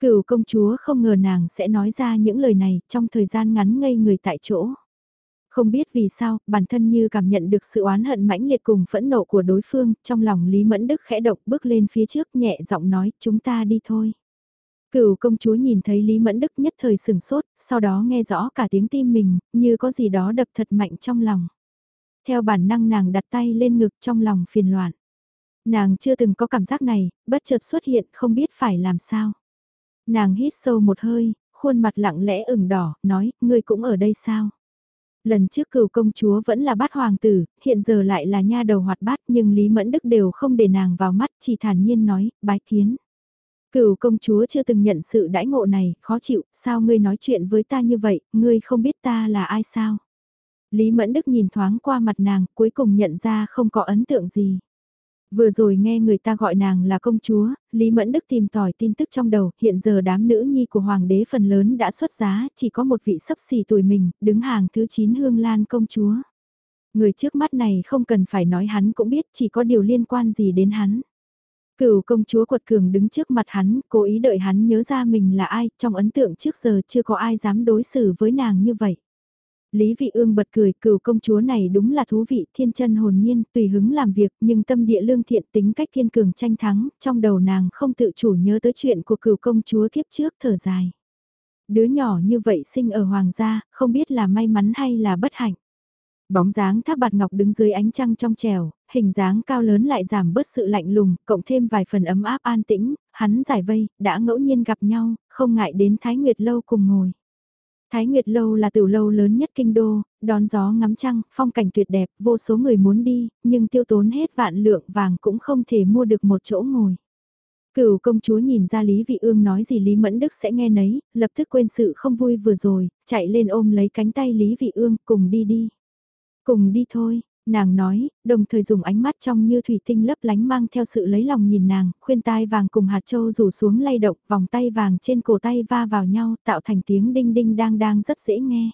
cựu công chúa không ngờ nàng sẽ nói ra những lời này trong thời gian ngắn ngây người tại chỗ. Không biết vì sao, bản thân như cảm nhận được sự oán hận mãnh liệt cùng phẫn nộ của đối phương, trong lòng Lý Mẫn Đức khẽ động bước lên phía trước nhẹ giọng nói, chúng ta đi thôi. Cửu công chúa nhìn thấy Lý Mẫn Đức nhất thời sửng sốt, sau đó nghe rõ cả tiếng tim mình, như có gì đó đập thật mạnh trong lòng. Theo bản năng nàng đặt tay lên ngực trong lòng phiền loạn. Nàng chưa từng có cảm giác này, bất chợt xuất hiện không biết phải làm sao. Nàng hít sâu một hơi, khuôn mặt lặng lẽ ửng đỏ, nói, ngươi cũng ở đây sao? Lần trước cựu công chúa vẫn là bát hoàng tử, hiện giờ lại là nha đầu hoạt bát nhưng Lý Mẫn Đức đều không để nàng vào mắt chỉ thản nhiên nói, bái kiến. Cựu công chúa chưa từng nhận sự đãi ngộ này, khó chịu, sao ngươi nói chuyện với ta như vậy, ngươi không biết ta là ai sao? Lý Mẫn Đức nhìn thoáng qua mặt nàng, cuối cùng nhận ra không có ấn tượng gì. Vừa rồi nghe người ta gọi nàng là công chúa, Lý Mẫn Đức tìm tòi tin tức trong đầu, hiện giờ đám nữ nhi của hoàng đế phần lớn đã xuất giá, chỉ có một vị sấp xỉ tuổi mình, đứng hàng thứ 9 hương lan công chúa. Người trước mắt này không cần phải nói hắn cũng biết chỉ có điều liên quan gì đến hắn. cựu công chúa quật cường đứng trước mặt hắn, cố ý đợi hắn nhớ ra mình là ai, trong ấn tượng trước giờ chưa có ai dám đối xử với nàng như vậy. Lý Vị Ương bật cười, cửu công chúa này đúng là thú vị, thiên chân hồn nhiên, tùy hứng làm việc, nhưng tâm địa lương thiện tính cách kiên cường tranh thắng, trong đầu nàng không tự chủ nhớ tới chuyện của cửu công chúa kiếp trước thở dài. Đứa nhỏ như vậy sinh ở hoàng gia, không biết là may mắn hay là bất hạnh. Bóng dáng thác bạt ngọc đứng dưới ánh trăng trong trèo, hình dáng cao lớn lại giảm bớt sự lạnh lùng, cộng thêm vài phần ấm áp an tĩnh, hắn giải vây, đã ngẫu nhiên gặp nhau, không ngại đến Thái Nguyệt Lâu cùng ngồi. Thái Nguyệt Lâu là tiểu lâu lớn nhất kinh đô, đón gió ngắm trăng, phong cảnh tuyệt đẹp, vô số người muốn đi, nhưng tiêu tốn hết vạn lượng vàng cũng không thể mua được một chỗ ngồi. Cửu công chúa nhìn ra Lý Vị Ương nói gì Lý Mẫn Đức sẽ nghe nấy, lập tức quên sự không vui vừa rồi, chạy lên ôm lấy cánh tay Lý Vị Ương, cùng đi đi. Cùng đi thôi, nàng nói, đồng thời dùng ánh mắt trong như thủy tinh lấp lánh mang theo sự lấy lòng nhìn nàng, khuyên tai vàng cùng hạt châu rủ xuống lay động, vòng tay vàng trên cổ tay va vào nhau, tạo thành tiếng đinh đinh đang đang rất dễ nghe.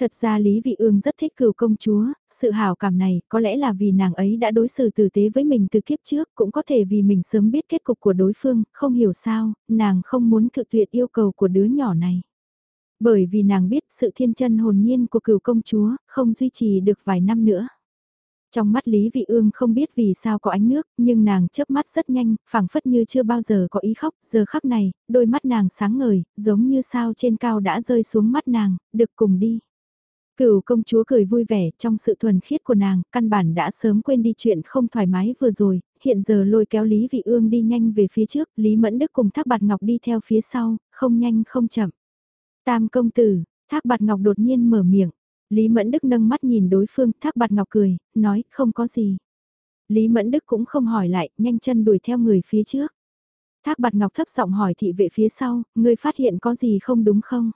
Thật ra Lý Vị Ương rất thích cửu công chúa, sự hảo cảm này có lẽ là vì nàng ấy đã đối xử tử tế với mình từ kiếp trước, cũng có thể vì mình sớm biết kết cục của đối phương, không hiểu sao, nàng không muốn cự tuyệt yêu cầu của đứa nhỏ này. Bởi vì nàng biết sự thiên chân hồn nhiên của cửu công chúa không duy trì được vài năm nữa. Trong mắt Lý Vị Ương không biết vì sao có ánh nước, nhưng nàng chớp mắt rất nhanh, phảng phất như chưa bao giờ có ý khóc, giờ khắc này, đôi mắt nàng sáng ngời, giống như sao trên cao đã rơi xuống mắt nàng, được cùng đi. Cửu công chúa cười vui vẻ trong sự thuần khiết của nàng, căn bản đã sớm quên đi chuyện không thoải mái vừa rồi, hiện giờ lôi kéo Lý Vị Ương đi nhanh về phía trước, Lý Mẫn Đức cùng Thác Bạt Ngọc đi theo phía sau, không nhanh không chậm. Tam công tử, Thác Bạt Ngọc đột nhiên mở miệng, Lý Mẫn Đức nâng mắt nhìn đối phương, thác bạt ngọc cười, nói, không có gì. Lý Mẫn Đức cũng không hỏi lại, nhanh chân đuổi theo người phía trước. Thác bạt ngọc thấp giọng hỏi thị vệ phía sau, ngươi phát hiện có gì không đúng không?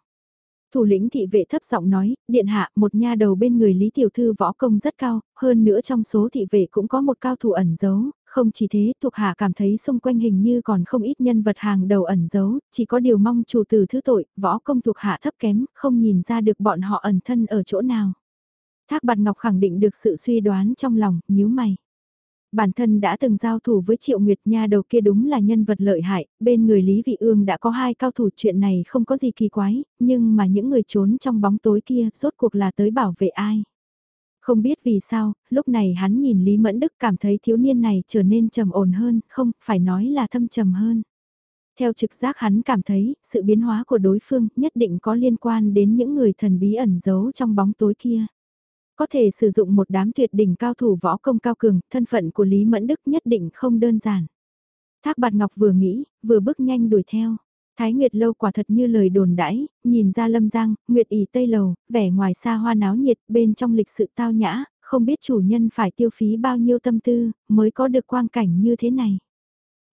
Thủ lĩnh thị vệ thấp giọng nói, điện hạ, một nha đầu bên người Lý Tiểu Thư võ công rất cao, hơn nữa trong số thị vệ cũng có một cao thủ ẩn giấu, không chỉ thế, thuộc hạ cảm thấy xung quanh hình như còn không ít nhân vật hàng đầu ẩn giấu, chỉ có điều mong chủ tử thứ tội, võ công thuộc hạ thấp kém, không nhìn ra được bọn họ ẩn thân ở chỗ nào. Thác Bạt Ngọc khẳng định được sự suy đoán trong lòng, nhíu mày. Bản thân đã từng giao thủ với Triệu Nguyệt Nha đầu kia đúng là nhân vật lợi hại, bên người Lý Vị Ương đã có hai cao thủ chuyện này không có gì kỳ quái, nhưng mà những người trốn trong bóng tối kia rốt cuộc là tới bảo vệ ai. Không biết vì sao, lúc này hắn nhìn Lý Mẫn Đức cảm thấy thiếu niên này trở nên trầm ổn hơn, không, phải nói là thâm trầm hơn. Theo trực giác hắn cảm thấy, sự biến hóa của đối phương nhất định có liên quan đến những người thần bí ẩn giấu trong bóng tối kia. Có thể sử dụng một đám tuyệt đỉnh cao thủ võ công cao cường, thân phận của Lý Mẫn Đức nhất định không đơn giản. Thác Bạt Ngọc vừa nghĩ, vừa bước nhanh đuổi theo. Thái Nguyệt lâu quả thật như lời đồn đãi, nhìn ra Lâm Giang, Nguyệt ỉ Tây lầu, vẻ ngoài xa hoa náo nhiệt, bên trong lịch sự tao nhã, không biết chủ nhân phải tiêu phí bao nhiêu tâm tư, mới có được quang cảnh như thế này.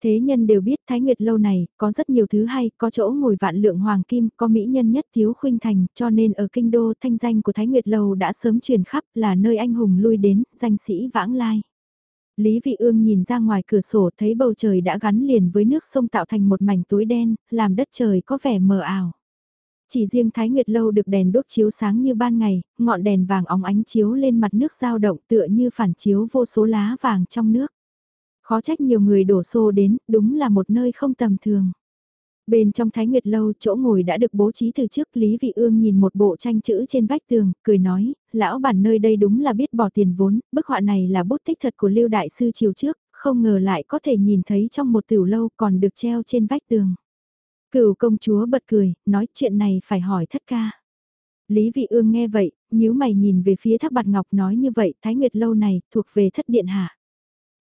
Thế nhân đều biết Thái Nguyệt lâu này, có rất nhiều thứ hay, có chỗ ngồi vạn lượng hoàng kim, có mỹ nhân nhất thiếu khuynh thành, cho nên ở kinh đô thanh danh của Thái Nguyệt lâu đã sớm truyền khắp là nơi anh hùng lui đến, danh sĩ vãng lai. Lý Vị Ương nhìn ra ngoài cửa sổ thấy bầu trời đã gắn liền với nước sông tạo thành một mảnh tối đen, làm đất trời có vẻ mờ ảo. Chỉ riêng Thái Nguyệt Lâu được đèn đốt chiếu sáng như ban ngày, ngọn đèn vàng óng ánh chiếu lên mặt nước dao động tựa như phản chiếu vô số lá vàng trong nước. Khó trách nhiều người đổ xô đến, đúng là một nơi không tầm thường. Bên trong Thái Nguyệt Lâu chỗ ngồi đã được bố trí từ trước Lý Vị Ương nhìn một bộ tranh chữ trên vách tường, cười nói, lão bản nơi đây đúng là biết bỏ tiền vốn, bức họa này là bút tích thật của Lưu Đại Sư chiều trước, không ngờ lại có thể nhìn thấy trong một tiểu lâu còn được treo trên vách tường. Cửu công chúa bật cười, nói chuyện này phải hỏi thất ca. Lý Vị Ương nghe vậy, nhíu mày nhìn về phía Thác Bạt Ngọc nói như vậy, Thái Nguyệt lâu này thuộc về thất điện hạ.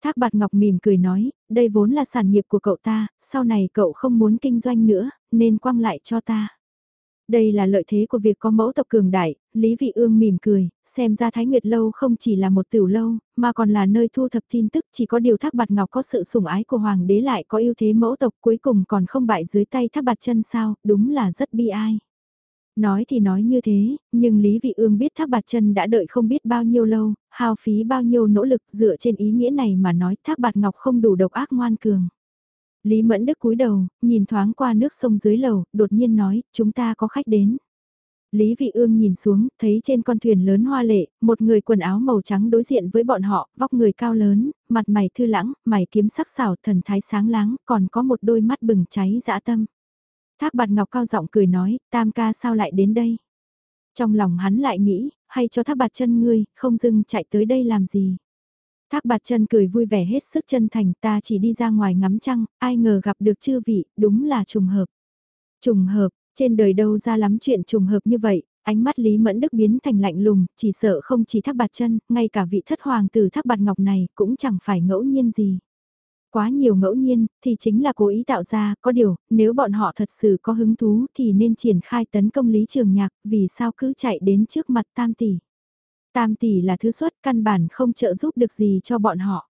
Thác Bạt Ngọc mỉm cười nói, đây vốn là sản nghiệp của cậu ta, sau này cậu không muốn kinh doanh nữa, nên quăng lại cho ta. Đây là lợi thế của việc có mẫu tộc cường đại, Lý Vị Ương mỉm cười, xem ra Thái Nguyệt Lâu không chỉ là một tiểu lâu, mà còn là nơi thu thập tin tức, chỉ có điều Thác Bạt Ngọc có sự sủng ái của Hoàng đế lại có ưu thế mẫu tộc cuối cùng còn không bại dưới tay Thác Bạt chân sao, đúng là rất bi ai. Nói thì nói như thế, nhưng Lý Vị Ương biết Thác Bạt Chân đã đợi không biết bao nhiêu lâu, hao phí bao nhiêu nỗ lực dựa trên ý nghĩa này mà nói Thác Bạt Ngọc không đủ độc ác ngoan cường. Lý Mẫn Đức cúi đầu, nhìn thoáng qua nước sông dưới lầu, đột nhiên nói, chúng ta có khách đến. Lý Vị Ương nhìn xuống, thấy trên con thuyền lớn hoa lệ, một người quần áo màu trắng đối diện với bọn họ, vóc người cao lớn, mặt mày thư lãng, mày kiếm sắc sảo, thần thái sáng láng, còn có một đôi mắt bừng cháy dã tâm. Thác bạt ngọc cao giọng cười nói, tam ca sao lại đến đây? Trong lòng hắn lại nghĩ, hay cho thác bạt chân ngươi, không dưng chạy tới đây làm gì? Thác bạt chân cười vui vẻ hết sức chân thành ta chỉ đi ra ngoài ngắm trăng, ai ngờ gặp được chư vị, đúng là trùng hợp. Trùng hợp, trên đời đâu ra lắm chuyện trùng hợp như vậy, ánh mắt Lý Mẫn Đức biến thành lạnh lùng, chỉ sợ không chỉ thác bạt chân, ngay cả vị thất hoàng tử thác bạt ngọc này cũng chẳng phải ngẫu nhiên gì. Quá nhiều ngẫu nhiên, thì chính là cố ý tạo ra, có điều, nếu bọn họ thật sự có hứng thú thì nên triển khai tấn công Lý Trường Nhạc, vì sao cứ chạy đến trước mặt Tam Tỷ. Tam Tỷ là thứ xuất căn bản không trợ giúp được gì cho bọn họ.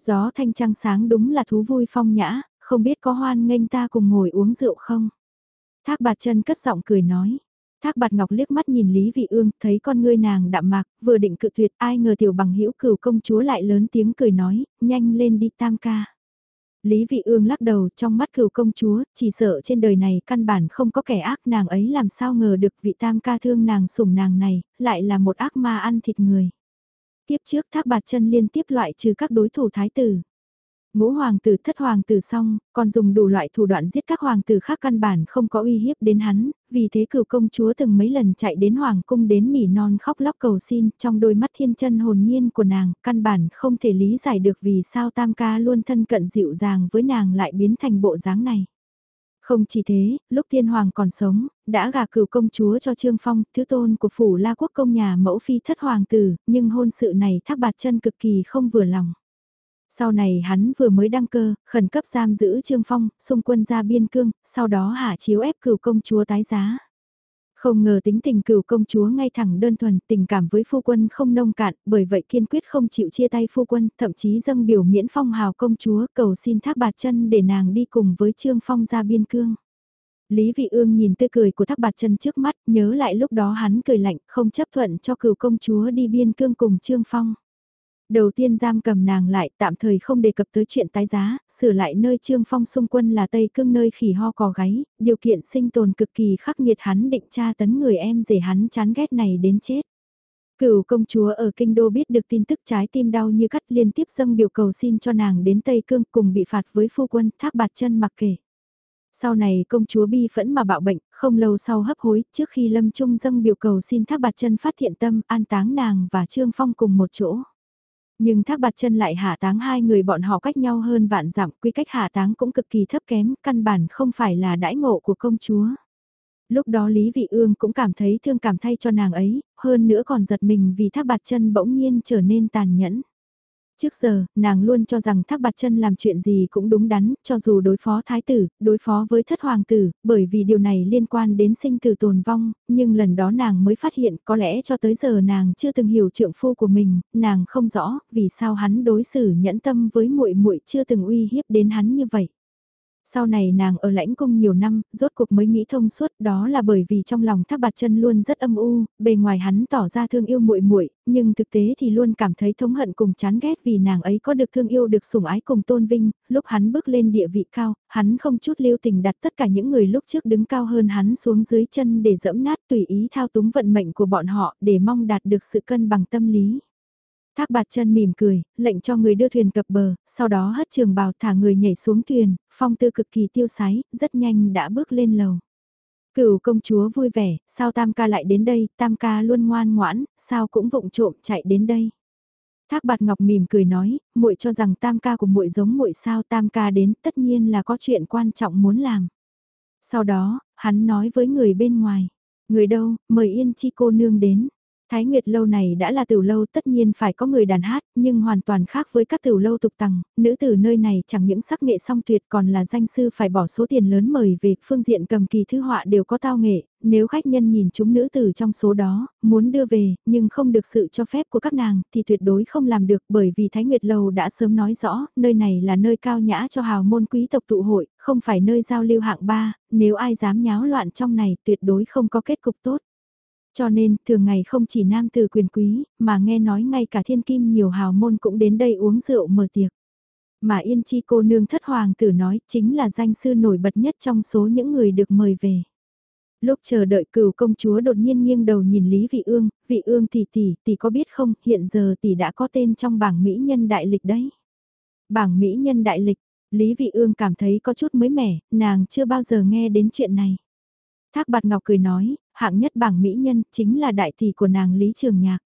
Gió thanh trăng sáng đúng là thú vui phong nhã, không biết có hoan nghênh ta cùng ngồi uống rượu không? Thác bạt chân cất giọng cười nói. Thác bạt ngọc liếc mắt nhìn Lý Vị Ương, thấy con ngươi nàng đạm mạc, vừa định cự tuyệt ai ngờ tiểu bằng hữu cửu công chúa lại lớn tiếng cười nói, nhanh lên đi tam ca. Lý Vị Ương lắc đầu trong mắt cửu công chúa, chỉ sợ trên đời này căn bản không có kẻ ác nàng ấy làm sao ngờ được vị tam ca thương nàng sủng nàng này, lại là một ác ma ăn thịt người. Tiếp trước thác bạt chân liên tiếp loại trừ các đối thủ thái tử. Ngũ hoàng tử thất hoàng tử xong, còn dùng đủ loại thủ đoạn giết các hoàng tử khác căn bản không có uy hiếp đến hắn, vì thế cửu công chúa từng mấy lần chạy đến hoàng cung đến nỉ non khóc lóc cầu xin trong đôi mắt thiên chân hồn nhiên của nàng, căn bản không thể lý giải được vì sao tam ca luôn thân cận dịu dàng với nàng lại biến thành bộ dáng này. Không chỉ thế, lúc thiên hoàng còn sống, đã gả cửu công chúa cho Trương Phong, thứ tôn của phủ la quốc công nhà mẫu phi thất hoàng tử, nhưng hôn sự này thác bạt chân cực kỳ không vừa lòng. Sau này hắn vừa mới đăng cơ, khẩn cấp giam giữ Trương Phong, xung quân ra biên cương, sau đó hạ chiếu ép cửu công chúa tái giá. Không ngờ tính tình cửu công chúa ngay thẳng đơn thuần tình cảm với phu quân không nông cạn, bởi vậy kiên quyết không chịu chia tay phu quân, thậm chí dâng biểu miễn phong hào công chúa cầu xin thác bạt chân để nàng đi cùng với Trương Phong ra biên cương. Lý Vị Ương nhìn tươi cười của thác bạt chân trước mắt, nhớ lại lúc đó hắn cười lạnh, không chấp thuận cho cửu công chúa đi biên cương cùng Trương Phong. Đầu tiên giam cầm nàng lại tạm thời không đề cập tới chuyện tái giá, sửa lại nơi trương phong xung quân là Tây Cương nơi khỉ ho cò gáy, điều kiện sinh tồn cực kỳ khắc nghiệt hắn định tra tấn người em rể hắn chán ghét này đến chết. Cửu công chúa ở kinh đô biết được tin tức trái tim đau như cắt liên tiếp dâng biểu cầu xin cho nàng đến Tây Cương cùng bị phạt với phu quân thác bạt chân mặc kể. Sau này công chúa bi phẫn mà bạo bệnh, không lâu sau hấp hối, trước khi lâm trung dâng biểu cầu xin thác bạt chân phát thiện tâm an táng nàng và trương phong cùng một chỗ. Nhưng thác bạt chân lại hạ táng hai người bọn họ cách nhau hơn vạn dặm, quy cách hạ táng cũng cực kỳ thấp kém, căn bản không phải là đãi ngộ của công chúa. Lúc đó Lý Vị Ương cũng cảm thấy thương cảm thay cho nàng ấy, hơn nữa còn giật mình vì thác bạt chân bỗng nhiên trở nên tàn nhẫn. Trước giờ, nàng luôn cho rằng Thác Bạt Chân làm chuyện gì cũng đúng đắn, cho dù đối phó thái tử, đối phó với thất hoàng tử, bởi vì điều này liên quan đến sinh tử tồn vong, nhưng lần đó nàng mới phát hiện có lẽ cho tới giờ nàng chưa từng hiểu trượng phu của mình, nàng không rõ vì sao hắn đối xử nhẫn tâm với muội muội chưa từng uy hiếp đến hắn như vậy. Sau này nàng ở lãnh cung nhiều năm, rốt cuộc mới nghĩ thông suốt đó là bởi vì trong lòng thác bạt chân luôn rất âm u, bề ngoài hắn tỏ ra thương yêu muội muội nhưng thực tế thì luôn cảm thấy thống hận cùng chán ghét vì nàng ấy có được thương yêu được sủng ái cùng tôn vinh, lúc hắn bước lên địa vị cao, hắn không chút lưu tình đặt tất cả những người lúc trước đứng cao hơn hắn xuống dưới chân để dẫm nát tùy ý thao túng vận mệnh của bọn họ để mong đạt được sự cân bằng tâm lý. Thác bạt chân mỉm cười, lệnh cho người đưa thuyền cập bờ, sau đó hất trường bào thả người nhảy xuống thuyền, phong tư cực kỳ tiêu sái, rất nhanh đã bước lên lầu. Cửu công chúa vui vẻ, sao tam ca lại đến đây, tam ca luôn ngoan ngoãn, sao cũng vụng trộm chạy đến đây. Thác bạt ngọc mỉm cười nói, muội cho rằng tam ca của muội giống muội sao tam ca đến tất nhiên là có chuyện quan trọng muốn làm. Sau đó, hắn nói với người bên ngoài, người đâu, mời yên chi cô nương đến. Thái Nguyệt lâu này đã là tiểu lâu tất nhiên phải có người đàn hát, nhưng hoàn toàn khác với các tiểu lâu tục tằng, nữ tử nơi này chẳng những sắc nghệ song tuyệt còn là danh sư phải bỏ số tiền lớn mời về, phương diện cầm kỳ thư họa đều có tao nghệ, nếu khách nhân nhìn chúng nữ tử trong số đó, muốn đưa về, nhưng không được sự cho phép của các nàng, thì tuyệt đối không làm được bởi vì Thái Nguyệt lâu đã sớm nói rõ, nơi này là nơi cao nhã cho hào môn quý tộc tụ hội, không phải nơi giao lưu hạng ba, nếu ai dám nháo loạn trong này tuyệt đối không có kết cục tốt. Cho nên, thường ngày không chỉ nam tử quyền quý, mà nghe nói ngay cả thiên kim nhiều hào môn cũng đến đây uống rượu mở tiệc. Mà Yên Chi cô nương thất hoàng tử nói chính là danh sư nổi bật nhất trong số những người được mời về. Lúc chờ đợi cửu công chúa đột nhiên nghiêng đầu nhìn Lý Vị Ương, Vị Ương tỷ tỷ, tỷ có biết không, hiện giờ tỷ đã có tên trong bảng Mỹ nhân đại lịch đấy. Bảng Mỹ nhân đại lịch, Lý Vị Ương cảm thấy có chút mới mẻ, nàng chưa bao giờ nghe đến chuyện này. Thác Bạt Ngọc cười nói, hạng nhất bảng mỹ nhân chính là đại tỷ của nàng Lý Trường Nhạc.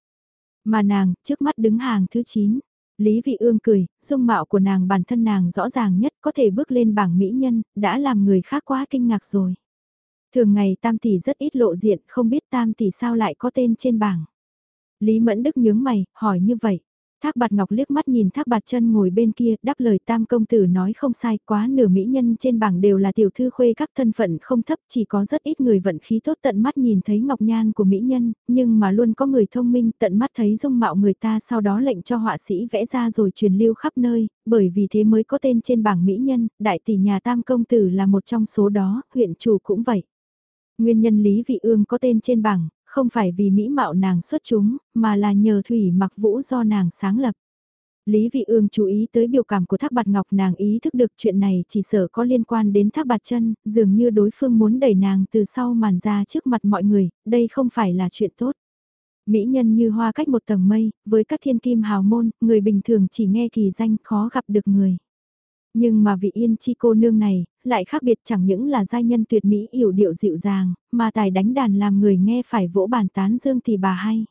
Mà nàng, trước mắt đứng hàng thứ 9. Lý Vị Ương cười, dung mạo của nàng bản thân nàng rõ ràng nhất có thể bước lên bảng mỹ nhân, đã làm người khác quá kinh ngạc rồi. Thường ngày Tam Tỷ rất ít lộ diện, không biết Tam Tỷ sao lại có tên trên bảng. Lý Mẫn Đức nhướng mày, hỏi như vậy. Thác bạt ngọc liếc mắt nhìn thác bạt chân ngồi bên kia, đáp lời tam công tử nói không sai, quá nửa mỹ nhân trên bảng đều là tiểu thư khuê các thân phận không thấp, chỉ có rất ít người vận khí tốt tận mắt nhìn thấy ngọc nhan của mỹ nhân, nhưng mà luôn có người thông minh tận mắt thấy dung mạo người ta sau đó lệnh cho họa sĩ vẽ ra rồi truyền lưu khắp nơi, bởi vì thế mới có tên trên bảng mỹ nhân, đại tỷ nhà tam công tử là một trong số đó, huyện chủ cũng vậy. Nguyên nhân Lý Vị Ương có tên trên bảng, không phải vì mỹ mạo nàng xuất chúng, mà là nhờ thủy mặc vũ do nàng sáng lập. Lý Vị Ương chú ý tới biểu cảm của Thác Bạt Ngọc nàng ý thức được chuyện này chỉ sợ có liên quan đến Thác Bạt Chân, dường như đối phương muốn đẩy nàng từ sau màn ra trước mặt mọi người, đây không phải là chuyện tốt. Mỹ nhân như hoa cách một tầng mây, với các thiên kim hào môn, người bình thường chỉ nghe kỳ danh khó gặp được người. Nhưng mà vị yên chi cô nương này, lại khác biệt chẳng những là giai nhân tuyệt mỹ yểu điệu dịu dàng, mà tài đánh đàn làm người nghe phải vỗ bàn tán dương thì bà hay.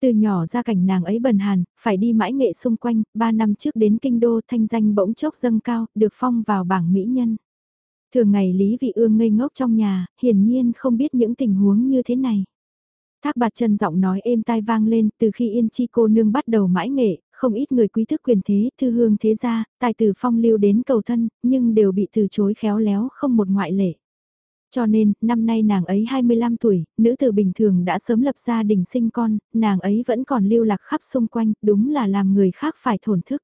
Từ nhỏ ra cảnh nàng ấy bần hàn, phải đi mãi nghệ xung quanh, ba năm trước đến kinh đô thanh danh bỗng chốc dâng cao, được phong vào bảng mỹ nhân. Thường ngày Lý Vị Ương ngây ngốc trong nhà, hiển nhiên không biết những tình huống như thế này. Thác bạt chân giọng nói êm tai vang lên từ khi yên chi cô nương bắt đầu mãi nghệ, không ít người quý thức quyền thế, thư hương thế gia, tài tử phong lưu đến cầu thân, nhưng đều bị từ chối khéo léo không một ngoại lệ. Cho nên, năm nay nàng ấy 25 tuổi, nữ tử bình thường đã sớm lập gia đình sinh con, nàng ấy vẫn còn lưu lạc khắp xung quanh, đúng là làm người khác phải thổn thức.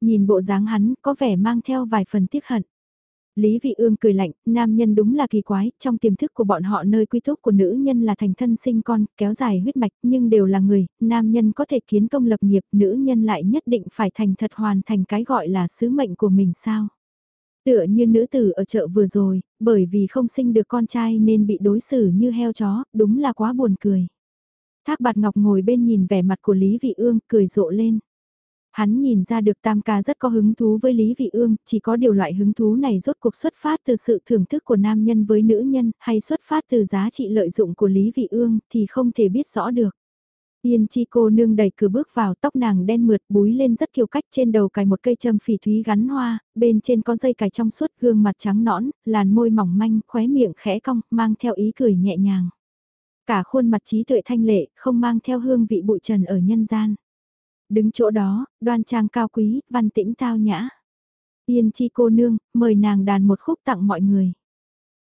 Nhìn bộ dáng hắn có vẻ mang theo vài phần tiếc hận. Lý Vị Ương cười lạnh, nam nhân đúng là kỳ quái, trong tiềm thức của bọn họ nơi quy túc của nữ nhân là thành thân sinh con, kéo dài huyết mạch, nhưng đều là người, nam nhân có thể kiến công lập nghiệp, nữ nhân lại nhất định phải thành thật hoàn thành cái gọi là sứ mệnh của mình sao. Tựa như nữ tử ở chợ vừa rồi, bởi vì không sinh được con trai nên bị đối xử như heo chó, đúng là quá buồn cười. Thác bạt ngọc ngồi bên nhìn vẻ mặt của Lý Vị Ương, cười rộ lên. Hắn nhìn ra được Tam ca rất có hứng thú với Lý Vị Ương, chỉ có điều loại hứng thú này rốt cuộc xuất phát từ sự thưởng thức của nam nhân với nữ nhân, hay xuất phát từ giá trị lợi dụng của Lý Vị Ương, thì không thể biết rõ được. Yên chi cô nương đẩy cửa bước vào tóc nàng đen mượt búi lên rất kiêu cách trên đầu cài một cây châm phỉ thúy gắn hoa, bên trên có dây cài trong suốt gương mặt trắng nõn, làn môi mỏng manh, khóe miệng khẽ cong, mang theo ý cười nhẹ nhàng. Cả khuôn mặt trí tuệ thanh lệ, không mang theo hương vị bụi trần ở nhân gian. Đứng chỗ đó, đoan trang cao quý, văn tĩnh tao nhã. Yên chi cô nương, mời nàng đàn một khúc tặng mọi người.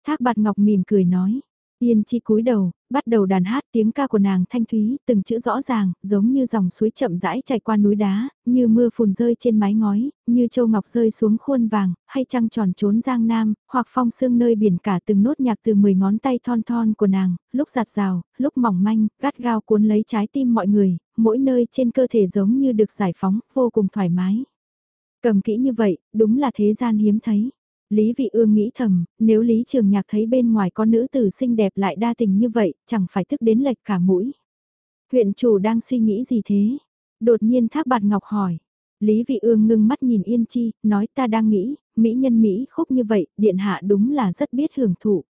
Thác bạt ngọc mỉm cười nói. Yên chi cúi đầu, bắt đầu đàn hát tiếng ca của nàng thanh thúy, từng chữ rõ ràng, giống như dòng suối chậm rãi chảy qua núi đá, như mưa phùn rơi trên mái ngói, như châu ngọc rơi xuống khuôn vàng, hay trăng tròn trốn giang nam, hoặc phong sương nơi biển cả từng nốt nhạc từ 10 ngón tay thon thon của nàng, lúc giạt rào, lúc mỏng manh, gắt gao cuốn lấy trái tim mọi người, mỗi nơi trên cơ thể giống như được giải phóng, vô cùng thoải mái. Cầm kỹ như vậy, đúng là thế gian hiếm thấy. Lý Vị Ương nghĩ thầm, nếu Lý Trường Nhạc thấy bên ngoài có nữ tử xinh đẹp lại đa tình như vậy, chẳng phải thức đến lệch cả mũi. Huyện chủ đang suy nghĩ gì thế? Đột nhiên Thác Bạt Ngọc hỏi. Lý Vị Ương ngưng mắt nhìn Yên Chi, nói ta đang nghĩ, Mỹ nhân Mỹ khúc như vậy, điện hạ đúng là rất biết hưởng thụ.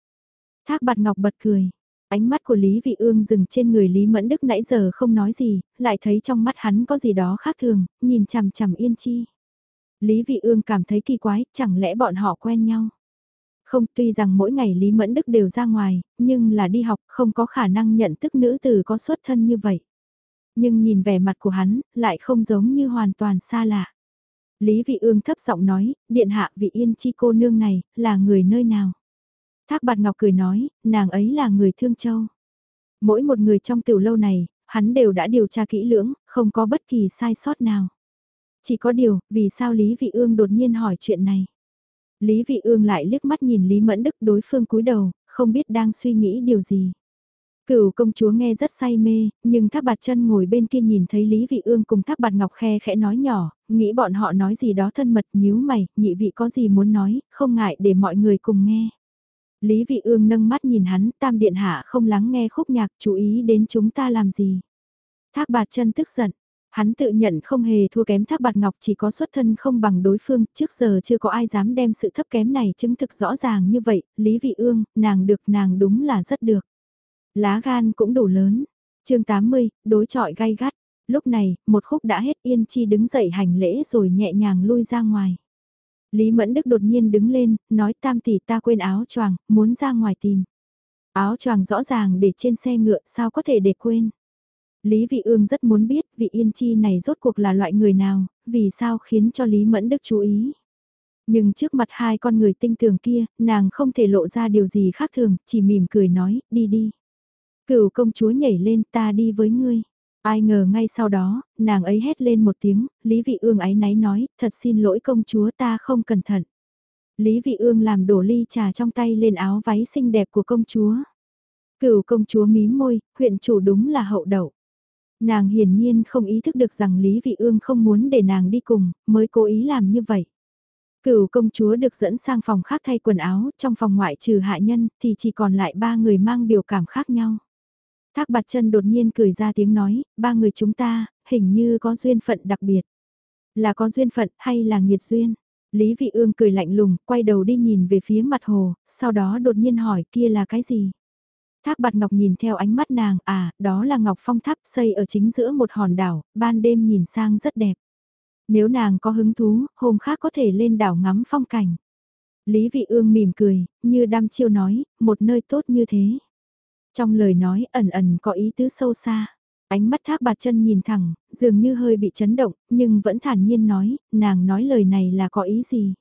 Thác Bạt Ngọc bật cười. Ánh mắt của Lý Vị Ương dừng trên người Lý Mẫn Đức nãy giờ không nói gì, lại thấy trong mắt hắn có gì đó khác thường, nhìn chằm chằm Yên Chi. Lý Vị Ương cảm thấy kỳ quái, chẳng lẽ bọn họ quen nhau? Không, tuy rằng mỗi ngày Lý Mẫn Đức đều ra ngoài, nhưng là đi học không có khả năng nhận thức nữ tử có xuất thân như vậy. Nhưng nhìn vẻ mặt của hắn, lại không giống như hoàn toàn xa lạ. Lý Vị Ương thấp giọng nói, điện hạ vị yên chi cô nương này, là người nơi nào? Thác Bạt Ngọc cười nói, nàng ấy là người Thương Châu. Mỗi một người trong tiểu lâu này, hắn đều đã điều tra kỹ lưỡng, không có bất kỳ sai sót nào. Chỉ có điều, vì sao Lý Vị Ương đột nhiên hỏi chuyện này? Lý Vị Ương lại liếc mắt nhìn Lý Mẫn Đức đối phương cúi đầu, không biết đang suy nghĩ điều gì. Cửu công chúa nghe rất say mê, nhưng Thác Bạt Chân ngồi bên kia nhìn thấy Lý Vị Ương cùng Thác Bạt Ngọc khe khẽ nói nhỏ, nghĩ bọn họ nói gì đó thân mật, nhíu mày, nhị vị có gì muốn nói, không ngại để mọi người cùng nghe. Lý Vị Ương nâng mắt nhìn hắn, Tam điện hạ không lắng nghe khúc nhạc, chú ý đến chúng ta làm gì? Thác Bạt Chân tức giận, Hắn tự nhận không hề thua kém thác bạt ngọc chỉ có xuất thân không bằng đối phương, trước giờ chưa có ai dám đem sự thấp kém này chứng thực rõ ràng như vậy, Lý Vị Ương, nàng được nàng đúng là rất được. Lá gan cũng đủ lớn. chương 80, đối trọi gay gắt. Lúc này, một khúc đã hết Yên Chi đứng dậy hành lễ rồi nhẹ nhàng lui ra ngoài. Lý Mẫn Đức đột nhiên đứng lên, nói tam tỷ ta quên áo choàng, muốn ra ngoài tìm. Áo choàng rõ ràng để trên xe ngựa sao có thể để quên. Lý Vị Ương rất muốn biết vị Yên Chi này rốt cuộc là loại người nào, vì sao khiến cho Lý Mẫn Đức chú ý. Nhưng trước mặt hai con người tinh tường kia, nàng không thể lộ ra điều gì khác thường, chỉ mỉm cười nói, đi đi. Cửu công chúa nhảy lên ta đi với ngươi. Ai ngờ ngay sau đó, nàng ấy hét lên một tiếng, Lý Vị Ương ấy náy nói, thật xin lỗi công chúa ta không cẩn thận. Lý Vị Ương làm đổ ly trà trong tay lên áo váy xinh đẹp của công chúa. Cửu công chúa mím môi, huyện chủ đúng là hậu đậu. Nàng hiển nhiên không ý thức được rằng Lý Vị Ương không muốn để nàng đi cùng, mới cố ý làm như vậy. Cửu công chúa được dẫn sang phòng khác thay quần áo, trong phòng ngoại trừ hạ nhân thì chỉ còn lại ba người mang biểu cảm khác nhau. Thác bạt chân đột nhiên cười ra tiếng nói, ba người chúng ta, hình như có duyên phận đặc biệt. Là có duyên phận hay là nghiệt duyên? Lý Vị Ương cười lạnh lùng, quay đầu đi nhìn về phía mặt hồ, sau đó đột nhiên hỏi kia là cái gì? Thác bạt ngọc nhìn theo ánh mắt nàng, à, đó là ngọc phong tháp xây ở chính giữa một hòn đảo, ban đêm nhìn sang rất đẹp. Nếu nàng có hứng thú, hôm khác có thể lên đảo ngắm phong cảnh. Lý vị ương mỉm cười, như đam chiêu nói, một nơi tốt như thế. Trong lời nói ẩn ẩn có ý tứ sâu xa. Ánh mắt thác bạt chân nhìn thẳng, dường như hơi bị chấn động, nhưng vẫn thản nhiên nói, nàng nói lời này là có ý gì.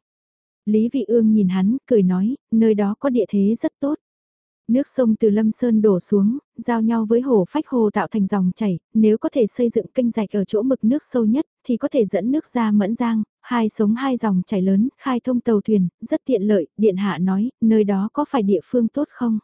Lý vị ương nhìn hắn, cười nói, nơi đó có địa thế rất tốt. Nước sông từ Lâm Sơn đổ xuống, giao nhau với hồ phách hồ tạo thành dòng chảy, nếu có thể xây dựng kênh rạch ở chỗ mực nước sâu nhất, thì có thể dẫn nước ra mẫn giang, hai sống hai dòng chảy lớn, khai thông tàu thuyền, rất tiện lợi, điện hạ nói, nơi đó có phải địa phương tốt không?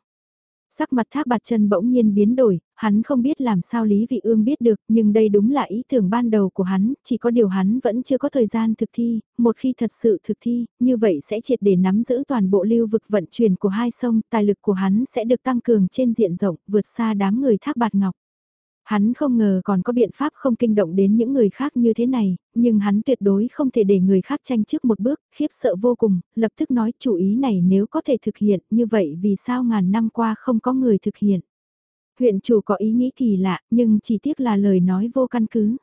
Sắc mặt thác bạt chân bỗng nhiên biến đổi, hắn không biết làm sao Lý Vị Ương biết được, nhưng đây đúng là ý tưởng ban đầu của hắn, chỉ có điều hắn vẫn chưa có thời gian thực thi, một khi thật sự thực thi, như vậy sẽ triệt để nắm giữ toàn bộ lưu vực vận chuyển của hai sông, tài lực của hắn sẽ được tăng cường trên diện rộng, vượt xa đám người thác bạt ngọc. Hắn không ngờ còn có biện pháp không kinh động đến những người khác như thế này, nhưng hắn tuyệt đối không thể để người khác tranh trước một bước, khiếp sợ vô cùng, lập tức nói chủ ý này nếu có thể thực hiện như vậy vì sao ngàn năm qua không có người thực hiện. Huyện chủ có ý nghĩ kỳ lạ, nhưng chỉ tiếc là lời nói vô căn cứ.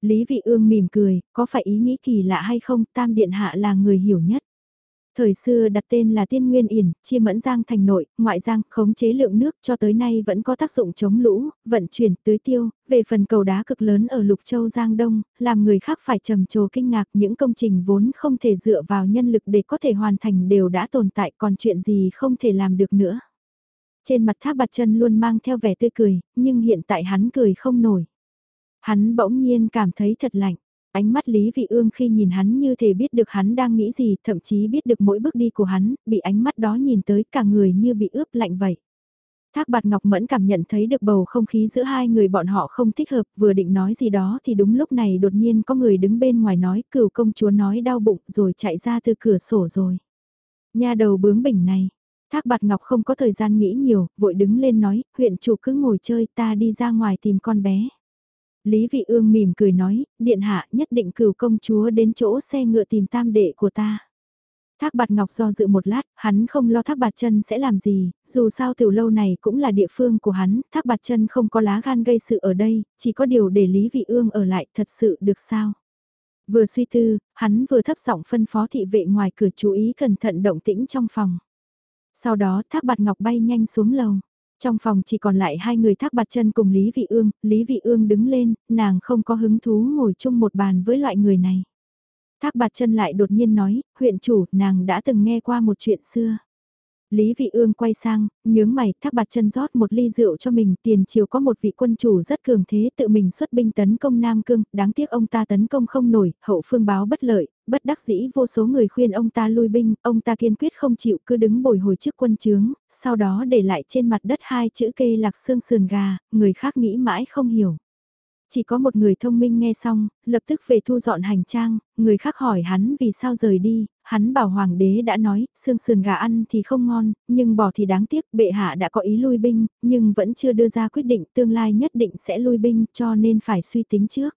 Lý Vị Ương mỉm cười, có phải ý nghĩ kỳ lạ hay không, Tam Điện Hạ là người hiểu nhất. Thời xưa đặt tên là Tiên Nguyên Yển, chia mẫn giang thành nội, ngoại giang, khống chế lượng nước cho tới nay vẫn có tác dụng chống lũ, vận chuyển, tưới tiêu, về phần cầu đá cực lớn ở Lục Châu Giang Đông, làm người khác phải trầm trồ kinh ngạc những công trình vốn không thể dựa vào nhân lực để có thể hoàn thành đều đã tồn tại còn chuyện gì không thể làm được nữa. Trên mặt tháp bạt chân luôn mang theo vẻ tươi cười, nhưng hiện tại hắn cười không nổi. Hắn bỗng nhiên cảm thấy thật lạnh. Ánh mắt Lý Vị Ương khi nhìn hắn như thể biết được hắn đang nghĩ gì, thậm chí biết được mỗi bước đi của hắn, bị ánh mắt đó nhìn tới cả người như bị ướp lạnh vậy. Thác bạt Ngọc Mẫn cảm nhận thấy được bầu không khí giữa hai người bọn họ không thích hợp, vừa định nói gì đó thì đúng lúc này đột nhiên có người đứng bên ngoài nói cửu công chúa nói đau bụng rồi chạy ra từ cửa sổ rồi. Nhà đầu bướng bỉnh này, Thác bạt Ngọc không có thời gian nghĩ nhiều, vội đứng lên nói, huyện chủ cứ ngồi chơi ta đi ra ngoài tìm con bé. Lý Vị Ương mỉm cười nói, điện hạ nhất định cửu công chúa đến chỗ xe ngựa tìm tam đệ của ta. Thác bạt ngọc do dự một lát, hắn không lo thác bạt chân sẽ làm gì, dù sao tiểu lâu này cũng là địa phương của hắn, thác bạt chân không có lá gan gây sự ở đây, chỉ có điều để Lý Vị Ương ở lại thật sự được sao. Vừa suy tư, hắn vừa thấp giọng phân phó thị vệ ngoài cửa chú ý cẩn thận động tĩnh trong phòng. Sau đó thác bạt ngọc bay nhanh xuống lầu. Trong phòng chỉ còn lại hai người thác bạt chân cùng Lý Vị Ương, Lý Vị Ương đứng lên, nàng không có hứng thú ngồi chung một bàn với loại người này. Thác bạt chân lại đột nhiên nói, huyện chủ, nàng đã từng nghe qua một chuyện xưa. Lý Vị Ương quay sang, nhướng mày, thác bạt chân rót một ly rượu cho mình, tiền triều có một vị quân chủ rất cường thế tự mình xuất binh tấn công Nam Cương, đáng tiếc ông ta tấn công không nổi, hậu phương báo bất lợi, bất đắc dĩ vô số người khuyên ông ta lui binh, ông ta kiên quyết không chịu cứ đứng bồi hồi trước quân chướng, sau đó để lại trên mặt đất hai chữ kê lạc xương sườn gà, người khác nghĩ mãi không hiểu. Chỉ có một người thông minh nghe xong, lập tức về thu dọn hành trang, người khác hỏi hắn vì sao rời đi, hắn bảo hoàng đế đã nói, xương sườn gà ăn thì không ngon, nhưng bỏ thì đáng tiếc, bệ hạ đã có ý lui binh, nhưng vẫn chưa đưa ra quyết định tương lai nhất định sẽ lui binh cho nên phải suy tính trước.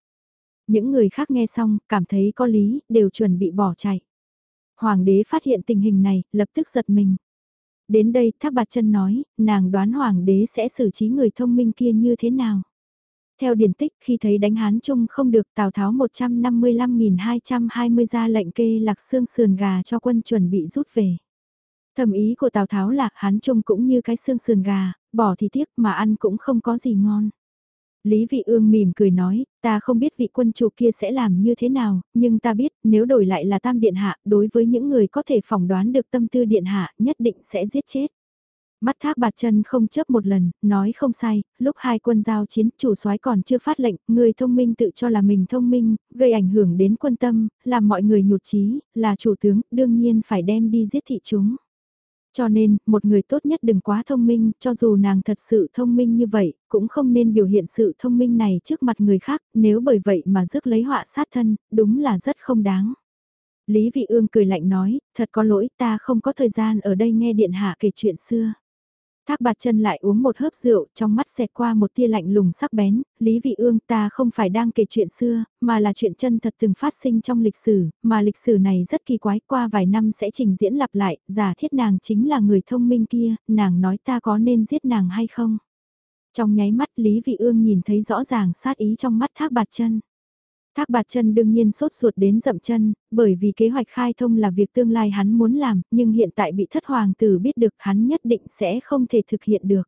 Những người khác nghe xong, cảm thấy có lý, đều chuẩn bị bỏ chạy. Hoàng đế phát hiện tình hình này, lập tức giật mình. Đến đây, Thác Bạt chân nói, nàng đoán hoàng đế sẽ xử trí người thông minh kia như thế nào. Theo điển tích khi thấy đánh Hán Trung không được Tào Tháo 155.220 ra lệnh kê lạc xương sườn gà cho quân chuẩn bị rút về. Thầm ý của Tào Tháo là Hán Trung cũng như cái xương sườn gà, bỏ thì tiếc mà ăn cũng không có gì ngon. Lý Vị Ương mỉm cười nói, ta không biết vị quân chủ kia sẽ làm như thế nào, nhưng ta biết nếu đổi lại là tam điện hạ, đối với những người có thể phỏng đoán được tâm tư điện hạ, nhất định sẽ giết chết. Mắt thác bạt chân không chấp một lần, nói không sai, lúc hai quân giao chiến, chủ soái còn chưa phát lệnh, người thông minh tự cho là mình thông minh, gây ảnh hưởng đến quân tâm, làm mọi người nhụt chí, là chủ tướng, đương nhiên phải đem đi giết thị chúng. Cho nên, một người tốt nhất đừng quá thông minh, cho dù nàng thật sự thông minh như vậy, cũng không nên biểu hiện sự thông minh này trước mặt người khác, nếu bởi vậy mà rước lấy họa sát thân, đúng là rất không đáng. Lý Vị Ương cười lạnh nói, thật có lỗi ta không có thời gian ở đây nghe điện hạ kể chuyện xưa. Thác bạt chân lại uống một hớp rượu, trong mắt xẹt qua một tia lạnh lùng sắc bén, Lý Vị Ương ta không phải đang kể chuyện xưa, mà là chuyện chân thật từng phát sinh trong lịch sử, mà lịch sử này rất kỳ quái, qua vài năm sẽ trình diễn lặp lại, giả thiết nàng chính là người thông minh kia, nàng nói ta có nên giết nàng hay không? Trong nháy mắt Lý Vị Ương nhìn thấy rõ ràng sát ý trong mắt thác bạt chân. Thác bạt chân đương nhiên sốt ruột đến dậm chân, bởi vì kế hoạch khai thông là việc tương lai hắn muốn làm, nhưng hiện tại bị thất hoàng tử biết được hắn nhất định sẽ không thể thực hiện được.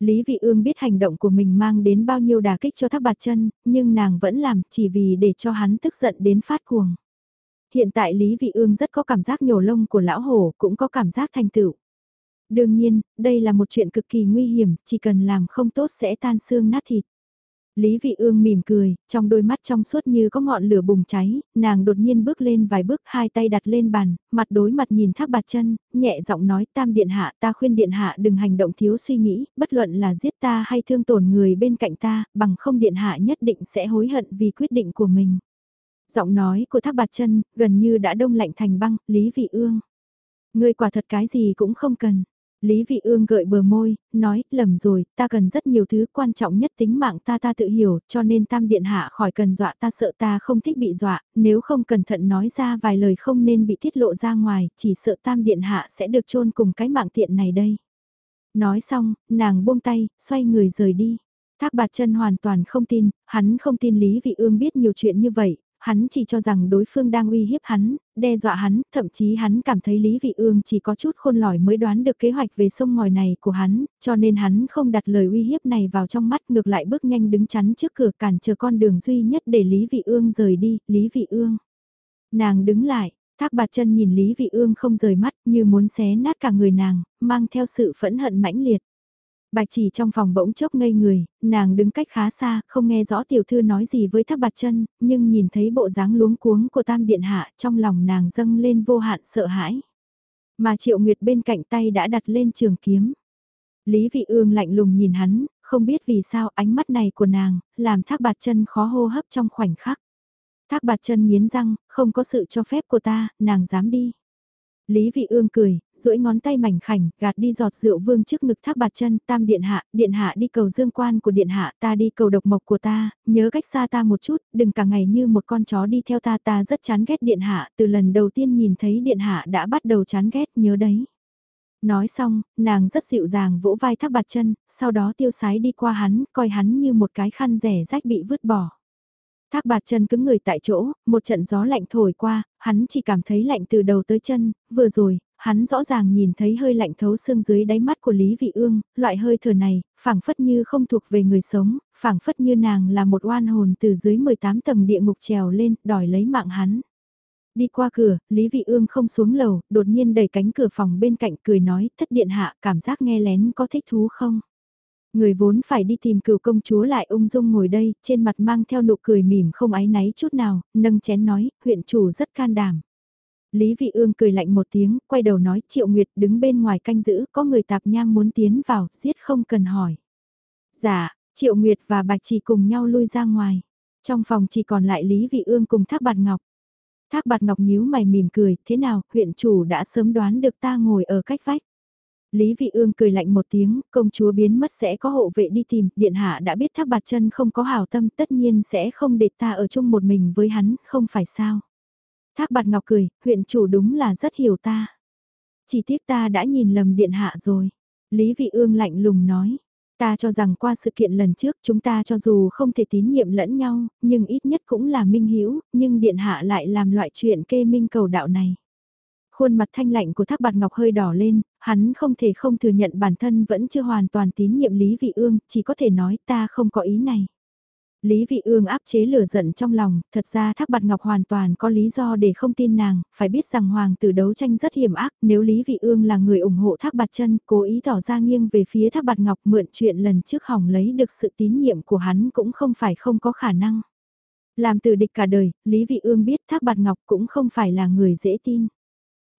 Lý Vị Ương biết hành động của mình mang đến bao nhiêu đả kích cho thác bạt chân, nhưng nàng vẫn làm chỉ vì để cho hắn tức giận đến phát cuồng. Hiện tại Lý Vị Ương rất có cảm giác nhổ lông của lão hổ, cũng có cảm giác thành tựu. Đương nhiên, đây là một chuyện cực kỳ nguy hiểm, chỉ cần làm không tốt sẽ tan xương nát thịt. Lý Vị Ương mỉm cười, trong đôi mắt trong suốt như có ngọn lửa bùng cháy, nàng đột nhiên bước lên vài bước, hai tay đặt lên bàn, mặt đối mặt nhìn Thác Bạt Chân, nhẹ giọng nói: "Tam điện hạ, ta khuyên điện hạ đừng hành động thiếu suy nghĩ, bất luận là giết ta hay thương tổn người bên cạnh ta, bằng không điện hạ nhất định sẽ hối hận vì quyết định của mình." Giọng nói của Thác Bạt Chân gần như đã đông lạnh thành băng, Lý Vị Ương, ngươi quả thật cái gì cũng không cần. Lý Vị Ương gợi bờ môi, nói, lầm rồi, ta cần rất nhiều thứ quan trọng nhất tính mạng ta ta tự hiểu, cho nên tam điện hạ khỏi cần dọa ta sợ ta không thích bị dọa, nếu không cẩn thận nói ra vài lời không nên bị tiết lộ ra ngoài, chỉ sợ tam điện hạ sẽ được chôn cùng cái mạng tiện này đây. Nói xong, nàng buông tay, xoay người rời đi. Thác bạt chân hoàn toàn không tin, hắn không tin Lý Vị Ương biết nhiều chuyện như vậy, hắn chỉ cho rằng đối phương đang uy hiếp hắn, đe dọa hắn, thậm chí hắn cảm thấy Lý Vị Ương chỉ có chút khôn lỏi mới đoán được kế hoạch về sông ngòi này của hắn, cho nên hắn không đặt lời uy hiếp này vào trong mắt ngược lại bước nhanh đứng chắn trước cửa cản chờ con đường duy nhất để Lý Vị Ương rời đi, Lý Vị Ương. Nàng đứng lại, thác bạt chân nhìn Lý Vị Ương không rời mắt như muốn xé nát cả người nàng, mang theo sự phẫn hận mãnh liệt. Bạch chỉ trong phòng bỗng chốc ngây người, nàng đứng cách khá xa, không nghe rõ tiểu thư nói gì với thác bạt chân, nhưng nhìn thấy bộ dáng luống cuống của tam điện hạ trong lòng nàng dâng lên vô hạn sợ hãi. Mà triệu nguyệt bên cạnh tay đã đặt lên trường kiếm. Lý vị ương lạnh lùng nhìn hắn, không biết vì sao ánh mắt này của nàng, làm thác bạt chân khó hô hấp trong khoảnh khắc. Thác bạt chân nghiến răng, không có sự cho phép của ta, nàng dám đi. Lý Vị Ương cười, duỗi ngón tay mảnh khảnh, gạt đi giọt rượu vương trước ngực thác bạt chân, tam điện hạ, điện hạ đi cầu dương quan của điện hạ, ta đi cầu độc mộc của ta, nhớ cách xa ta một chút, đừng cả ngày như một con chó đi theo ta, ta rất chán ghét điện hạ, từ lần đầu tiên nhìn thấy điện hạ đã bắt đầu chán ghét, nhớ đấy. Nói xong, nàng rất dịu dàng vỗ vai thác bạt chân, sau đó tiêu sái đi qua hắn, coi hắn như một cái khăn rẻ rách bị vứt bỏ. Thác bạt chân cứng người tại chỗ, một trận gió lạnh thổi qua, hắn chỉ cảm thấy lạnh từ đầu tới chân, vừa rồi, hắn rõ ràng nhìn thấy hơi lạnh thấu xương dưới đáy mắt của Lý Vị Ương, loại hơi thở này, phảng phất như không thuộc về người sống, phảng phất như nàng là một oan hồn từ dưới 18 tầng địa ngục trèo lên, đòi lấy mạng hắn. Đi qua cửa, Lý Vị Ương không xuống lầu, đột nhiên đẩy cánh cửa phòng bên cạnh cười nói, thất điện hạ, cảm giác nghe lén có thích thú không? Người vốn phải đi tìm cựu công chúa lại ung dung ngồi đây, trên mặt mang theo nụ cười mỉm không áy náy chút nào, nâng chén nói, huyện chủ rất can đảm. Lý Vị Ương cười lạnh một tiếng, quay đầu nói Triệu Nguyệt đứng bên ngoài canh giữ, có người tạp nham muốn tiến vào, giết không cần hỏi. Dạ, Triệu Nguyệt và Bạch Chỉ cùng nhau lui ra ngoài. Trong phòng chỉ còn lại Lý Vị Ương cùng Thác Bạt Ngọc. Thác Bạt Ngọc nhíu mày mỉm cười, thế nào, huyện chủ đã sớm đoán được ta ngồi ở cách vách. Lý Vị Ương cười lạnh một tiếng, công chúa biến mất sẽ có hộ vệ đi tìm, điện hạ đã biết thác bạt chân không có hảo tâm tất nhiên sẽ không để ta ở chung một mình với hắn, không phải sao. Thác bạt ngọc cười, huyện chủ đúng là rất hiểu ta. Chỉ tiếc ta đã nhìn lầm điện hạ rồi. Lý Vị Ương lạnh lùng nói, ta cho rằng qua sự kiện lần trước chúng ta cho dù không thể tín nhiệm lẫn nhau, nhưng ít nhất cũng là minh hiểu, nhưng điện hạ lại làm loại chuyện kê minh cầu đạo này. Khuôn mặt thanh lạnh của Thác Bạt Ngọc hơi đỏ lên, hắn không thể không thừa nhận bản thân vẫn chưa hoàn toàn tín nhiệm Lý Vị Ương, chỉ có thể nói ta không có ý này. Lý Vị Ương áp chế lửa giận trong lòng, thật ra Thác Bạt Ngọc hoàn toàn có lý do để không tin nàng, phải biết rằng hoàng tử đấu tranh rất hiểm ác, nếu Lý Vị Ương là người ủng hộ Thác Bạt Chân, cố ý tỏ ra nghiêng về phía Thác Bạt Ngọc mượn chuyện lần trước hỏng lấy được sự tín nhiệm của hắn cũng không phải không có khả năng. Làm từ địch cả đời, Lý Vị Ương biết Thác Bạt Ngọc cũng không phải là người dễ tin.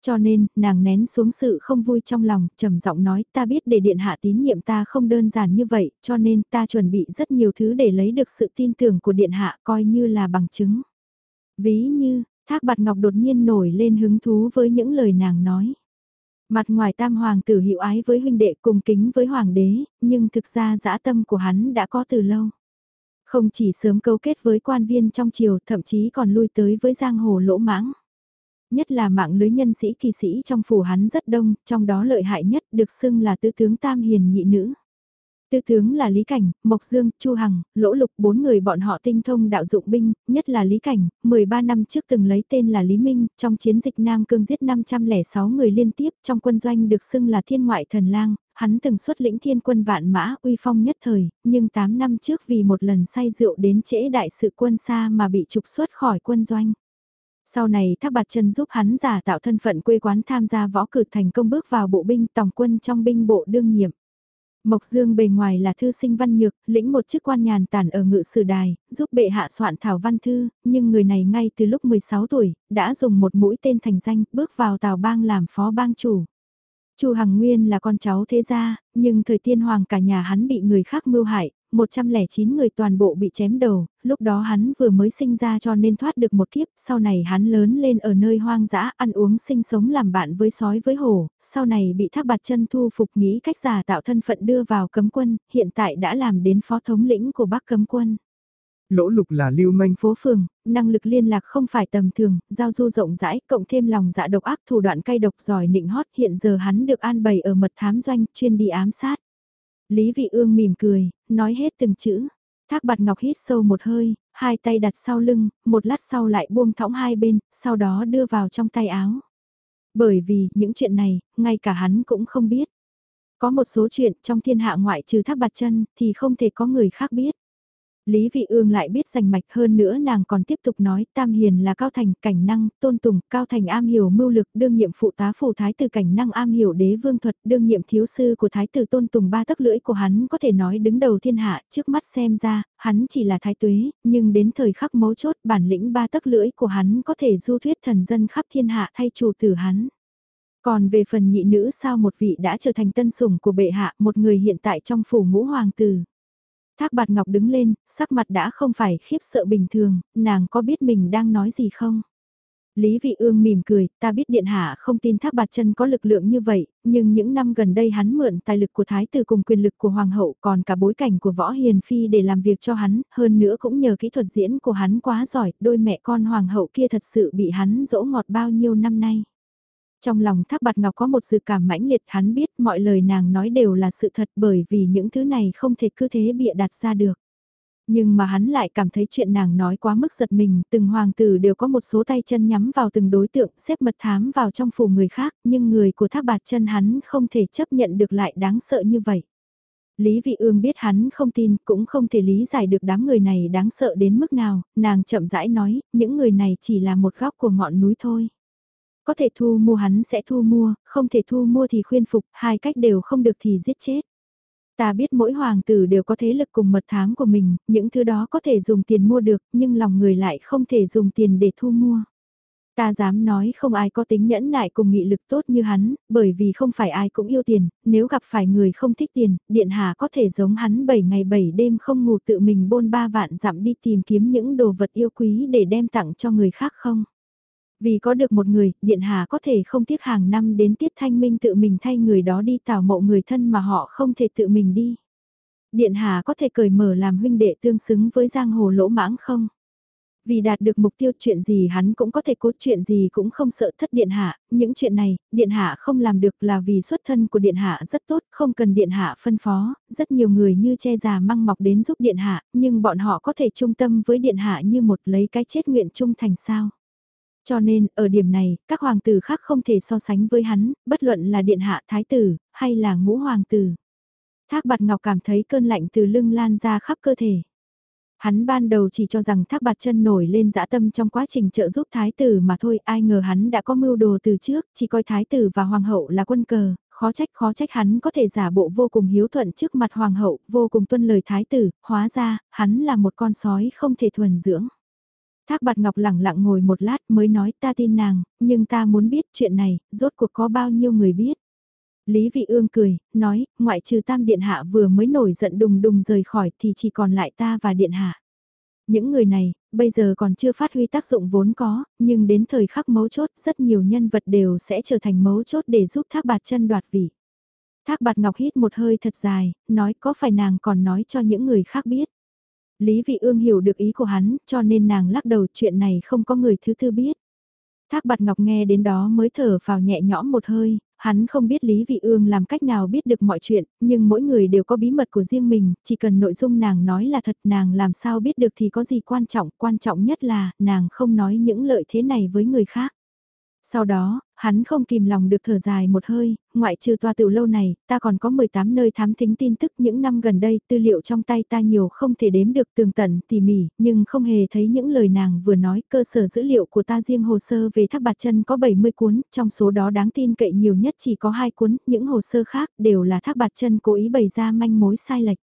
Cho nên, nàng nén xuống sự không vui trong lòng, trầm giọng nói, ta biết để điện hạ tín nhiệm ta không đơn giản như vậy, cho nên ta chuẩn bị rất nhiều thứ để lấy được sự tin tưởng của điện hạ coi như là bằng chứng. Ví như, thác bạt ngọc đột nhiên nổi lên hứng thú với những lời nàng nói. Mặt ngoài tam hoàng tử hiệu ái với huynh đệ cùng kính với hoàng đế, nhưng thực ra dã tâm của hắn đã có từ lâu. Không chỉ sớm câu kết với quan viên trong triều, thậm chí còn lui tới với giang hồ lỗ mãng nhất là mạng lưới nhân sĩ kỳ sĩ trong phủ hắn rất đông, trong đó lợi hại nhất được xưng là tứ tướng tam hiền nhị nữ. Tư tướng là Lý Cảnh, Mộc Dương, Chu Hằng, Lỗ Lục bốn người bọn họ tinh thông đạo dụng binh, nhất là Lý Cảnh, 13 năm trước từng lấy tên là Lý Minh, trong chiến dịch Nam Cương giết 506 người liên tiếp trong quân doanh được xưng là thiên ngoại thần lang, hắn từng xuất lĩnh thiên quân vạn mã uy phong nhất thời, nhưng 8 năm trước vì một lần say rượu đến trễ đại sự quân xa mà bị trục xuất khỏi quân doanh. Sau này Thác Bạt Chân giúp hắn giả tạo thân phận quê quán tham gia võ cử thành công bước vào bộ binh tổng quân trong binh bộ đương nhiệm. Mộc Dương bề ngoài là thư sinh văn nhược, lĩnh một chức quan nhàn tản ở ngự sử đài, giúp bệ hạ soạn thảo văn thư, nhưng người này ngay từ lúc 16 tuổi, đã dùng một mũi tên thành danh, bước vào tào bang làm phó bang chủ. Chu Hằng Nguyên là con cháu thế gia, nhưng thời tiên hoàng cả nhà hắn bị người khác mưu hại, 109 người toàn bộ bị chém đầu, lúc đó hắn vừa mới sinh ra cho nên thoát được một kiếp, sau này hắn lớn lên ở nơi hoang dã, ăn uống sinh sống làm bạn với sói với hổ, sau này bị thác bạt chân thu phục nghĩ cách giả tạo thân phận đưa vào cấm quân, hiện tại đã làm đến phó thống lĩnh của bắc cấm quân. Lỗ lục là lưu manh phố phường, năng lực liên lạc không phải tầm thường, giao du rộng rãi, cộng thêm lòng dạ độc ác thủ đoạn cay độc giỏi nịnh hót hiện giờ hắn được an bày ở mật thám doanh chuyên đi ám sát. Lý Vị Ương mỉm cười, nói hết từng chữ. Thác bạt ngọc hít sâu một hơi, hai tay đặt sau lưng, một lát sau lại buông thõng hai bên, sau đó đưa vào trong tay áo. Bởi vì, những chuyện này, ngay cả hắn cũng không biết. Có một số chuyện trong thiên hạ ngoại trừ thác bạt chân, thì không thể có người khác biết. Lý Vị Ương lại biết rành mạch hơn nữa nàng còn tiếp tục nói Tam Hiền là Cao Thành cảnh năng, tôn tùng, Cao Thành am hiểu mưu lực đương nhiệm phụ tá phủ thái tử cảnh năng am hiểu đế vương thuật đương nhiệm thiếu sư của thái tử tôn tùng ba tấc lưỡi của hắn có thể nói đứng đầu thiên hạ trước mắt xem ra, hắn chỉ là thái tuế, nhưng đến thời khắc mấu chốt bản lĩnh ba tấc lưỡi của hắn có thể du thuyết thần dân khắp thiên hạ thay chủ tử hắn. Còn về phần nhị nữ sao một vị đã trở thành tân sủng của bệ hạ một người hiện tại trong phủ ngũ hoàng tử. Thác bạt ngọc đứng lên, sắc mặt đã không phải khiếp sợ bình thường, nàng có biết mình đang nói gì không? Lý Vị Ương mỉm cười, ta biết Điện Hạ không tin Thác Bạt Chân có lực lượng như vậy, nhưng những năm gần đây hắn mượn tài lực của Thái tử cùng quyền lực của Hoàng hậu còn cả bối cảnh của Võ Hiền Phi để làm việc cho hắn, hơn nữa cũng nhờ kỹ thuật diễn của hắn quá giỏi, đôi mẹ con Hoàng hậu kia thật sự bị hắn dỗ ngọt bao nhiêu năm nay. Trong lòng Thác Bạt Ngọc có một sự cảm mãnh liệt hắn biết mọi lời nàng nói đều là sự thật bởi vì những thứ này không thể cứ thế bịa đặt ra được. Nhưng mà hắn lại cảm thấy chuyện nàng nói quá mức giật mình, từng hoàng tử đều có một số tay chân nhắm vào từng đối tượng, xếp mật thám vào trong phủ người khác, nhưng người của thác bạt chân hắn không thể chấp nhận được lại đáng sợ như vậy. Lý Vị Ương biết hắn không tin, cũng không thể lý giải được đám người này đáng sợ đến mức nào, nàng chậm rãi nói, những người này chỉ là một góc của ngọn núi thôi. Có thể thu mua hắn sẽ thu mua, không thể thu mua thì khuyên phục, hai cách đều không được thì giết chết. Ta biết mỗi hoàng tử đều có thế lực cùng mật thám của mình, những thứ đó có thể dùng tiền mua được, nhưng lòng người lại không thể dùng tiền để thu mua. Ta dám nói không ai có tính nhẫn nại cùng nghị lực tốt như hắn, bởi vì không phải ai cũng yêu tiền, nếu gặp phải người không thích tiền, điện hạ có thể giống hắn 7 ngày 7 đêm không ngủ tự mình bôn ba vạn dặm đi tìm kiếm những đồ vật yêu quý để đem tặng cho người khác không? Vì có được một người, Điện Hà có thể không tiếc hàng năm đến Tiết Thanh Minh tự mình thay người đó đi tảo mộ người thân mà họ không thể tự mình đi. Điện Hà có thể cởi mở làm huynh đệ tương xứng với giang hồ lỗ mãng không? Vì đạt được mục tiêu chuyện gì hắn cũng có thể cố chuyện gì cũng không sợ thất Điện Hạ, những chuyện này, Điện Hạ không làm được là vì xuất thân của Điện Hạ rất tốt, không cần Điện Hạ phân phó, rất nhiều người như che già măng mọc đến giúp Điện Hạ, nhưng bọn họ có thể trung tâm với Điện Hạ như một lấy cái chết nguyện trung thành sao. Cho nên, ở điểm này, các hoàng tử khác không thể so sánh với hắn, bất luận là điện hạ thái tử, hay là ngũ hoàng tử. Thác bạt ngọc cảm thấy cơn lạnh từ lưng lan ra khắp cơ thể. Hắn ban đầu chỉ cho rằng thác bạt chân nổi lên dã tâm trong quá trình trợ giúp thái tử mà thôi, ai ngờ hắn đã có mưu đồ từ trước, chỉ coi thái tử và hoàng hậu là quân cờ, khó trách khó trách hắn có thể giả bộ vô cùng hiếu thuận trước mặt hoàng hậu, vô cùng tuân lời thái tử, hóa ra, hắn là một con sói không thể thuần dưỡng. Thác bạt ngọc lẳng lặng ngồi một lát mới nói ta tin nàng, nhưng ta muốn biết chuyện này, rốt cuộc có bao nhiêu người biết. Lý Vị Ương cười, nói, ngoại trừ tam điện hạ vừa mới nổi giận đùng đùng rời khỏi thì chỉ còn lại ta và điện hạ. Những người này, bây giờ còn chưa phát huy tác dụng vốn có, nhưng đến thời khắc mấu chốt rất nhiều nhân vật đều sẽ trở thành mấu chốt để giúp thác bạt chân đoạt vị. Thác bạt ngọc hít một hơi thật dài, nói có phải nàng còn nói cho những người khác biết. Lý Vị Ương hiểu được ý của hắn, cho nên nàng lắc đầu chuyện này không có người thứ tư biết. Thác bạt ngọc nghe đến đó mới thở vào nhẹ nhõm một hơi, hắn không biết Lý Vị Ương làm cách nào biết được mọi chuyện, nhưng mỗi người đều có bí mật của riêng mình, chỉ cần nội dung nàng nói là thật nàng làm sao biết được thì có gì quan trọng, quan trọng nhất là nàng không nói những lợi thế này với người khác. Sau đó, hắn không kìm lòng được thở dài một hơi, ngoại trừ toa tiểu lâu này, ta còn có 18 nơi thám thính tin tức những năm gần đây, tư liệu trong tay ta nhiều không thể đếm được tường tận tỉ mỉ, nhưng không hề thấy những lời nàng vừa nói, cơ sở dữ liệu của ta riêng hồ sơ về thác bạt chân có 70 cuốn, trong số đó đáng tin cậy nhiều nhất chỉ có 2 cuốn, những hồ sơ khác đều là thác bạt chân cố ý bày ra manh mối sai lệch.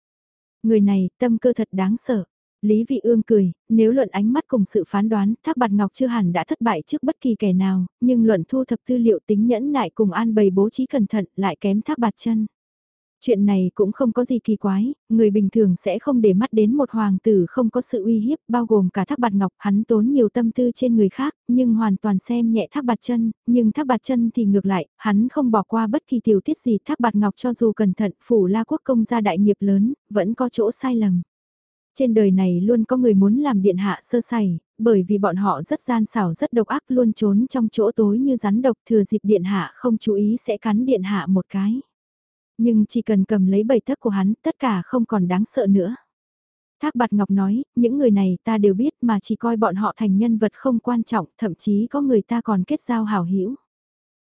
Người này, tâm cơ thật đáng sợ. Lý Vị Ương cười, nếu luận ánh mắt cùng sự phán đoán, Thác Bạt Ngọc chưa hẳn đã thất bại trước bất kỳ kẻ nào, nhưng luận thu thập tư liệu tính nhẫn nại cùng an bày bố trí cẩn thận lại kém Thác Bạt chân. Chuyện này cũng không có gì kỳ quái, người bình thường sẽ không để mắt đến một hoàng tử không có sự uy hiếp, bao gồm cả thác bạt ngọc, hắn tốn nhiều tâm tư trên người khác, nhưng hoàn toàn xem nhẹ thác bạt chân, nhưng thác bạt chân thì ngược lại, hắn không bỏ qua bất kỳ tiểu tiết gì thác bạt ngọc cho dù cẩn thận, phủ la quốc công gia đại nghiệp lớn, vẫn có chỗ sai lầm. Trên đời này luôn có người muốn làm điện hạ sơ sẩy, bởi vì bọn họ rất gian xảo rất độc ác luôn trốn trong chỗ tối như rắn độc thừa dịp điện hạ không chú ý sẽ cắn điện hạ một cái. Nhưng chỉ cần cầm lấy bảy thất của hắn, tất cả không còn đáng sợ nữa. Thác Bạt Ngọc nói, những người này ta đều biết mà chỉ coi bọn họ thành nhân vật không quan trọng, thậm chí có người ta còn kết giao hảo hữu.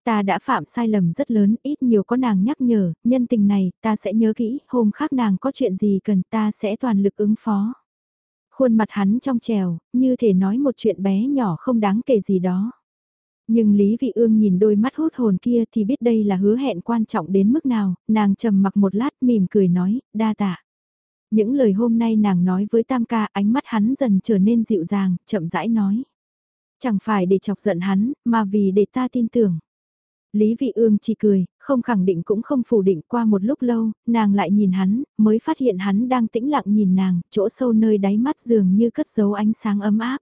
Ta đã phạm sai lầm rất lớn, ít nhiều có nàng nhắc nhở, nhân tình này, ta sẽ nhớ kỹ, hôm khác nàng có chuyện gì cần ta sẽ toàn lực ứng phó. Khuôn mặt hắn trong trèo, như thể nói một chuyện bé nhỏ không đáng kể gì đó. Nhưng Lý Vị Ương nhìn đôi mắt hút hồn kia thì biết đây là hứa hẹn quan trọng đến mức nào, nàng trầm mặc một lát mỉm cười nói, đa tạ. Những lời hôm nay nàng nói với Tam ca ánh mắt hắn dần trở nên dịu dàng, chậm rãi nói. Chẳng phải để chọc giận hắn, mà vì để ta tin tưởng. Lý Vị Ương chỉ cười, không khẳng định cũng không phủ định qua một lúc lâu, nàng lại nhìn hắn, mới phát hiện hắn đang tĩnh lặng nhìn nàng, chỗ sâu nơi đáy mắt dường như cất giấu ánh sáng ấm áp.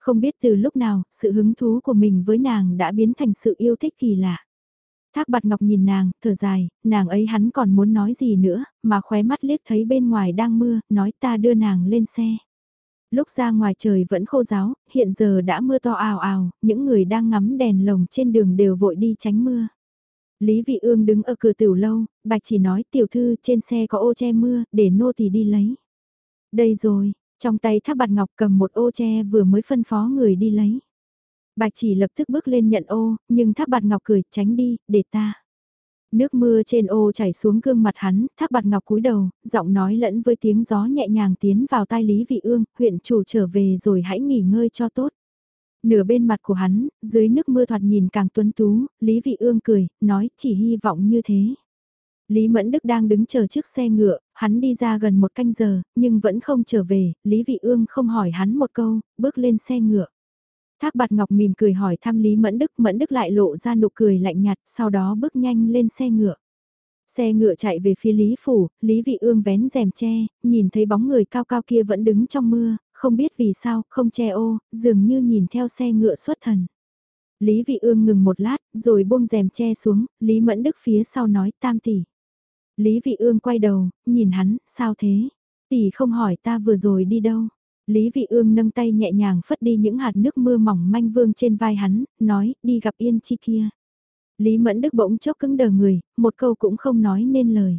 Không biết từ lúc nào, sự hứng thú của mình với nàng đã biến thành sự yêu thích kỳ lạ. Thác bạt ngọc nhìn nàng, thở dài, nàng ấy hắn còn muốn nói gì nữa, mà khóe mắt liếc thấy bên ngoài đang mưa, nói ta đưa nàng lên xe. Lúc ra ngoài trời vẫn khô giáo, hiện giờ đã mưa to ào ào, những người đang ngắm đèn lồng trên đường đều vội đi tránh mưa. Lý Vị Ương đứng ở cửa tiểu lâu, bạch chỉ nói tiểu thư trên xe có ô che mưa, để nô tỳ đi lấy. Đây rồi, trong tay thác bạt ngọc cầm một ô che vừa mới phân phó người đi lấy. Bạch chỉ lập tức bước lên nhận ô, nhưng thác bạt ngọc cười, tránh đi, để ta. Nước mưa trên ô chảy xuống gương mặt hắn, thác bạt ngọc cúi đầu, giọng nói lẫn với tiếng gió nhẹ nhàng tiến vào tai Lý Vị Ương, huyện chủ trở về rồi hãy nghỉ ngơi cho tốt. Nửa bên mặt của hắn, dưới nước mưa thoạt nhìn càng tuấn tú, Lý Vị Ương cười, nói chỉ hy vọng như thế. Lý Mẫn Đức đang đứng chờ trước xe ngựa, hắn đi ra gần một canh giờ, nhưng vẫn không trở về, Lý Vị Ương không hỏi hắn một câu, bước lên xe ngựa. Thác Bạt Ngọc mỉm cười hỏi thăm Lý Mẫn Đức, Mẫn Đức lại lộ ra nụ cười lạnh nhạt, sau đó bước nhanh lên xe ngựa. Xe ngựa chạy về phía Lý Phủ, Lý Vị Ương vén rèm che, nhìn thấy bóng người cao cao kia vẫn đứng trong mưa, không biết vì sao, không che ô, dường như nhìn theo xe ngựa xuất thần. Lý Vị Ương ngừng một lát, rồi buông rèm che xuống, Lý Mẫn Đức phía sau nói tam tỷ. Lý Vị Ương quay đầu, nhìn hắn, sao thế? Tỷ không hỏi ta vừa rồi đi đâu? Lý Vị Ương nâng tay nhẹ nhàng phất đi những hạt nước mưa mỏng manh vương trên vai hắn, nói, đi gặp Yên Chi kia. Lý Mẫn Đức bỗng chốc cứng đờ người, một câu cũng không nói nên lời.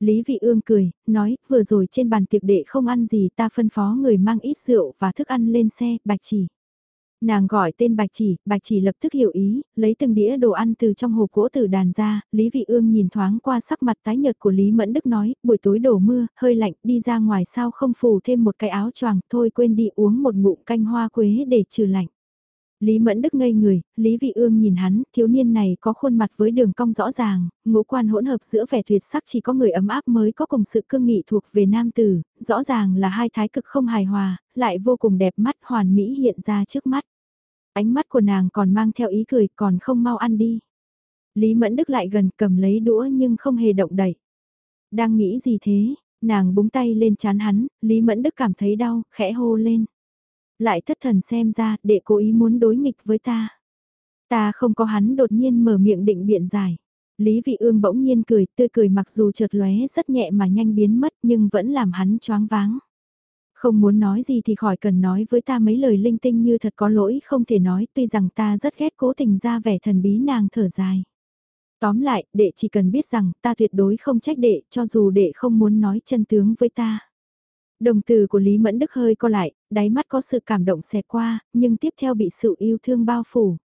Lý Vị Ương cười, nói, vừa rồi trên bàn tiệc đệ không ăn gì ta phân phó người mang ít rượu và thức ăn lên xe, bạch chỉ. Nàng gọi tên Bạch Chỉ, Bạch Chỉ lập tức hiểu ý, lấy từng đĩa đồ ăn từ trong hộp gỗ tử đàn ra, Lý Vị Ương nhìn thoáng qua sắc mặt tái nhợt của Lý Mẫn Đức nói, buổi tối đổ mưa, hơi lạnh, đi ra ngoài sao không phủ thêm một cái áo choàng, thôi quên đi uống một ngụm canh hoa quế để trừ lạnh. Lý Mẫn Đức ngây người, Lý Vị Ương nhìn hắn, thiếu niên này có khuôn mặt với đường cong rõ ràng, ngũ quan hỗn hợp giữa vẻ tuyệt sắc chỉ có người ấm áp mới có cùng sự cương nghị thuộc về nam tử, rõ ràng là hai thái cực không hài hòa, lại vô cùng đẹp mắt hoàn mỹ hiện ra trước mắt. Ánh mắt của nàng còn mang theo ý cười còn không mau ăn đi. Lý Mẫn Đức lại gần cầm lấy đũa nhưng không hề động đậy. Đang nghĩ gì thế, nàng búng tay lên chán hắn, Lý Mẫn Đức cảm thấy đau, khẽ hô lên. Lại thất thần xem ra, để cố ý muốn đối nghịch với ta. Ta không có hắn đột nhiên mở miệng định biện giải. Lý Vị Ương bỗng nhiên cười, tươi cười mặc dù chợt lóe rất nhẹ mà nhanh biến mất nhưng vẫn làm hắn choáng váng. Không muốn nói gì thì khỏi cần nói với ta mấy lời linh tinh như thật có lỗi không thể nói tuy rằng ta rất ghét cố tình ra vẻ thần bí nàng thở dài. Tóm lại, đệ chỉ cần biết rằng ta tuyệt đối không trách đệ cho dù đệ không muốn nói chân tướng với ta. Đồng từ của Lý Mẫn Đức hơi co lại, đáy mắt có sự cảm động xẹt qua, nhưng tiếp theo bị sự yêu thương bao phủ.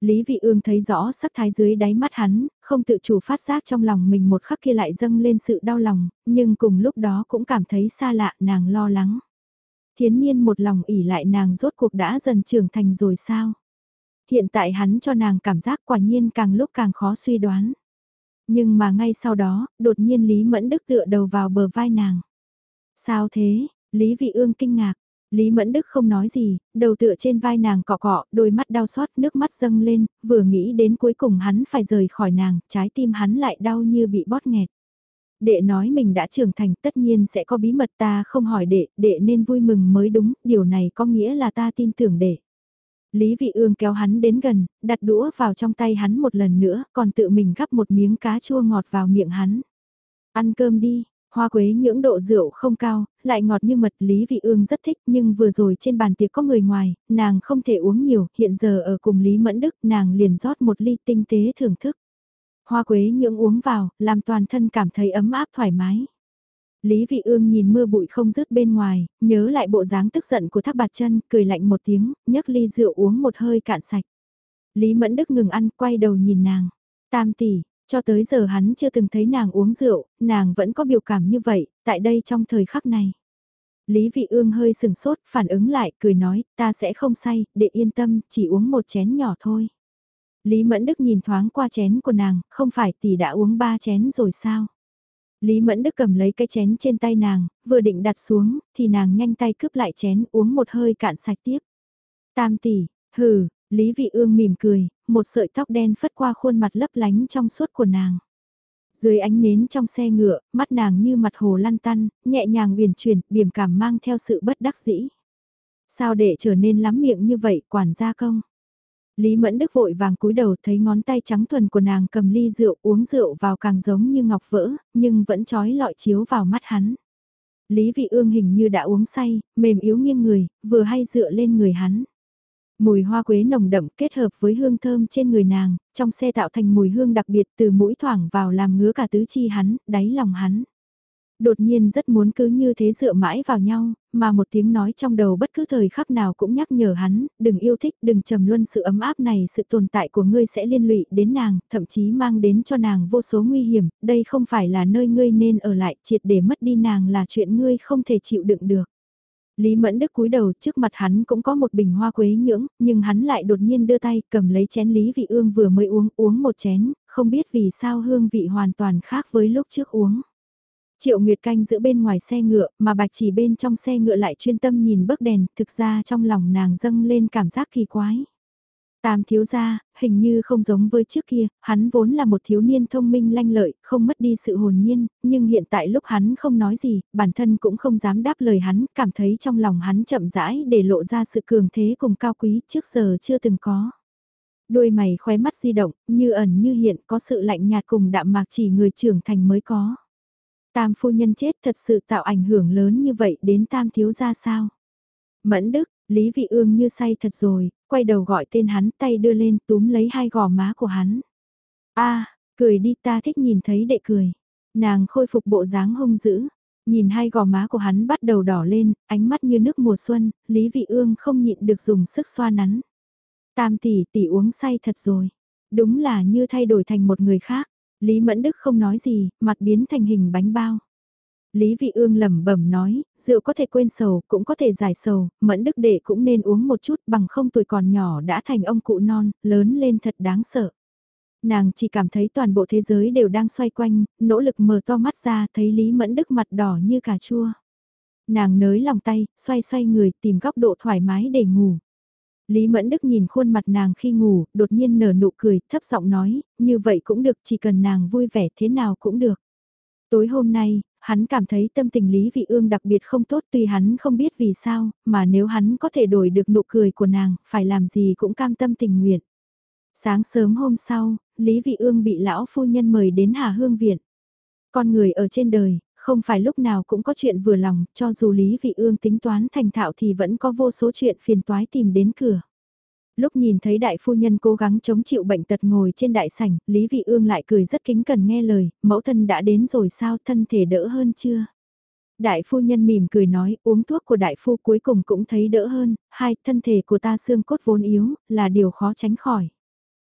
Lý Vị Ương thấy rõ sắc thái dưới đáy mắt hắn, không tự chủ phát giác trong lòng mình một khắc kia lại dâng lên sự đau lòng, nhưng cùng lúc đó cũng cảm thấy xa lạ nàng lo lắng. Thiến nhiên một lòng ỉ lại nàng rốt cuộc đã dần trưởng thành rồi sao? Hiện tại hắn cho nàng cảm giác quả nhiên càng lúc càng khó suy đoán. Nhưng mà ngay sau đó, đột nhiên Lý Mẫn Đức tựa đầu vào bờ vai nàng. Sao thế? Lý Vị Ương kinh ngạc. Lý Mẫn Đức không nói gì, đầu tựa trên vai nàng cọ cọ, đôi mắt đau xót, nước mắt dâng lên, vừa nghĩ đến cuối cùng hắn phải rời khỏi nàng, trái tim hắn lại đau như bị bót nghẹt. Đệ nói mình đã trưởng thành tất nhiên sẽ có bí mật ta không hỏi đệ, đệ nên vui mừng mới đúng, điều này có nghĩa là ta tin tưởng đệ. Lý Vị Ương kéo hắn đến gần, đặt đũa vào trong tay hắn một lần nữa, còn tự mình gắp một miếng cá chua ngọt vào miệng hắn. Ăn cơm đi, hoa quế nhưỡng độ rượu không cao, lại ngọt như mật Lý Vị Ương rất thích nhưng vừa rồi trên bàn tiệc có người ngoài, nàng không thể uống nhiều, hiện giờ ở cùng Lý Mẫn Đức nàng liền rót một ly tinh tế thưởng thức. Hoa quế nhưỡng uống vào, làm toàn thân cảm thấy ấm áp thoải mái. Lý Vị Ương nhìn mưa bụi không dứt bên ngoài, nhớ lại bộ dáng tức giận của Thác Bạt Chân, cười lạnh một tiếng, nhấc ly rượu uống một hơi cạn sạch. Lý Mẫn Đức ngừng ăn, quay đầu nhìn nàng. Tam tỷ, cho tới giờ hắn chưa từng thấy nàng uống rượu, nàng vẫn có biểu cảm như vậy, tại đây trong thời khắc này. Lý Vị Ương hơi sừng sốt, phản ứng lại, cười nói, ta sẽ không say, để yên tâm, chỉ uống một chén nhỏ thôi. Lý Mẫn Đức nhìn thoáng qua chén của nàng, không phải tỷ đã uống ba chén rồi sao? Lý Mẫn Đức cầm lấy cái chén trên tay nàng, vừa định đặt xuống, thì nàng nhanh tay cướp lại chén uống một hơi cạn sạch tiếp. Tam tỷ, hừ, Lý Vị Ương mỉm cười, một sợi tóc đen phất qua khuôn mặt lấp lánh trong suốt của nàng. Dưới ánh nến trong xe ngựa, mắt nàng như mặt hồ lăn tăn, nhẹ nhàng uyển chuyển, biểm cảm mang theo sự bất đắc dĩ. Sao để trở nên lắm miệng như vậy, quản gia công? Lý Mẫn Đức vội vàng cúi đầu thấy ngón tay trắng thuần của nàng cầm ly rượu uống rượu vào càng giống như ngọc vỡ, nhưng vẫn trói lọi chiếu vào mắt hắn. Lý Vị Ương hình như đã uống say, mềm yếu nghiêng người, vừa hay dựa lên người hắn. Mùi hoa quế nồng đậm kết hợp với hương thơm trên người nàng, trong xe tạo thành mùi hương đặc biệt từ mũi thoảng vào làm ngứa cả tứ chi hắn, đáy lòng hắn đột nhiên rất muốn cứ như thế dựa mãi vào nhau, mà một tiếng nói trong đầu bất cứ thời khắc nào cũng nhắc nhở hắn, đừng yêu thích, đừng trầm luân sự ấm áp này, sự tồn tại của ngươi sẽ liên lụy đến nàng, thậm chí mang đến cho nàng vô số nguy hiểm, đây không phải là nơi ngươi nên ở lại, triệt để mất đi nàng là chuyện ngươi không thể chịu đựng được. Lý Mẫn Đức cúi đầu trước mặt hắn cũng có một bình hoa quế nhưỡng, nhưng hắn lại đột nhiên đưa tay cầm lấy chén Lý Vị Ương vừa mới uống, uống một chén, không biết vì sao hương vị hoàn toàn khác với lúc trước uống. Triệu Nguyệt canh giữa bên ngoài xe ngựa, mà bạch chỉ bên trong xe ngựa lại chuyên tâm nhìn bức đèn, thực ra trong lòng nàng dâng lên cảm giác kỳ quái. Tam thiếu gia, hình như không giống với trước kia, hắn vốn là một thiếu niên thông minh lanh lợi, không mất đi sự hồn nhiên, nhưng hiện tại lúc hắn không nói gì, bản thân cũng không dám đáp lời hắn, cảm thấy trong lòng hắn chậm rãi để lộ ra sự cường thế cùng cao quý trước giờ chưa từng có. Đôi mày khóe mắt di động, như ẩn như hiện có sự lạnh nhạt cùng đạm mạc chỉ người trưởng thành mới có. Tam phu nhân chết thật sự tạo ảnh hưởng lớn như vậy đến tam thiếu gia sao? Mẫn Đức, Lý Vị Ương như say thật rồi, quay đầu gọi tên hắn tay đưa lên túm lấy hai gò má của hắn. a cười đi ta thích nhìn thấy đệ cười. Nàng khôi phục bộ dáng hung dữ. Nhìn hai gò má của hắn bắt đầu đỏ lên, ánh mắt như nước mùa xuân, Lý Vị Ương không nhịn được dùng sức xoa nắn. Tam tỷ tỷ uống say thật rồi. Đúng là như thay đổi thành một người khác. Lý Mẫn Đức không nói gì, mặt biến thành hình bánh bao. Lý Vị Ương lẩm bẩm nói, rượu có thể quên sầu, cũng có thể giải sầu, Mẫn Đức đệ cũng nên uống một chút bằng không tuổi còn nhỏ đã thành ông cụ non, lớn lên thật đáng sợ. Nàng chỉ cảm thấy toàn bộ thế giới đều đang xoay quanh, nỗ lực mở to mắt ra thấy Lý Mẫn Đức mặt đỏ như cà chua. Nàng nới lòng tay, xoay xoay người tìm góc độ thoải mái để ngủ. Lý Mẫn Đức nhìn khuôn mặt nàng khi ngủ, đột nhiên nở nụ cười, thấp giọng nói, như vậy cũng được, chỉ cần nàng vui vẻ thế nào cũng được. Tối hôm nay, hắn cảm thấy tâm tình Lý Vị Ương đặc biệt không tốt tuy hắn không biết vì sao, mà nếu hắn có thể đổi được nụ cười của nàng, phải làm gì cũng cam tâm tình nguyện. Sáng sớm hôm sau, Lý Vị Ương bị lão phu nhân mời đến Hà Hương Viện. Con người ở trên đời, không phải lúc nào cũng có chuyện vừa lòng, cho dù Lý Vị Ương tính toán thành thạo thì vẫn có vô số chuyện phiền toái tìm đến cửa. Lúc nhìn thấy đại phu nhân cố gắng chống chịu bệnh tật ngồi trên đại sảnh, Lý Vị Ương lại cười rất kính cần nghe lời, mẫu thân đã đến rồi sao thân thể đỡ hơn chưa? Đại phu nhân mỉm cười nói, uống thuốc của đại phu cuối cùng cũng thấy đỡ hơn, hai, thân thể của ta xương cốt vốn yếu, là điều khó tránh khỏi.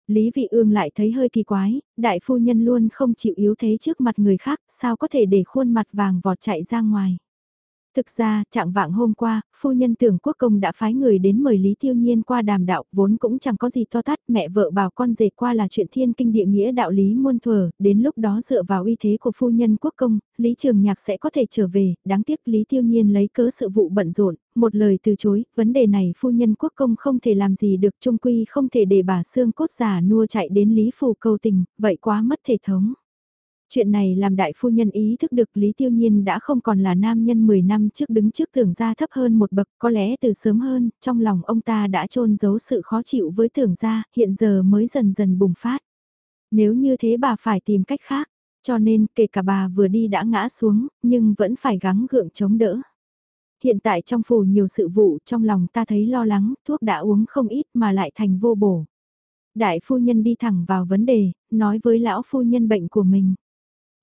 Lý Vị Ương lại thấy hơi kỳ quái, đại phu nhân luôn không chịu yếu thế trước mặt người khác, sao có thể để khuôn mặt vàng vọt chạy ra ngoài. Thực ra, trạng vạng hôm qua, phu nhân tưởng quốc công đã phái người đến mời Lý Tiêu Nhiên qua đàm đạo, vốn cũng chẳng có gì to tát, mẹ vợ bảo con dệt qua là chuyện thiên kinh địa nghĩa đạo lý muôn thuở, đến lúc đó dựa vào uy thế của phu nhân quốc công, Lý Trường Nhạc sẽ có thể trở về, đáng tiếc Lý Tiêu Nhiên lấy cớ sự vụ bận rộn, một lời từ chối, vấn đề này phu nhân quốc công không thể làm gì được trung quy không thể để bà xương cốt giả nua chạy đến Lý Phủ cầu tình, vậy quá mất thể thống. Chuyện này làm đại phu nhân ý thức được Lý Tiêu Nhiên đã không còn là nam nhân 10 năm trước đứng trước tưởng gia thấp hơn một bậc, có lẽ từ sớm hơn, trong lòng ông ta đã trôn giấu sự khó chịu với tưởng gia, hiện giờ mới dần dần bùng phát. Nếu như thế bà phải tìm cách khác, cho nên kể cả bà vừa đi đã ngã xuống, nhưng vẫn phải gắng gượng chống đỡ. Hiện tại trong phủ nhiều sự vụ, trong lòng ta thấy lo lắng, thuốc đã uống không ít mà lại thành vô bổ. Đại phu nhân đi thẳng vào vấn đề, nói với lão phu nhân bệnh của mình.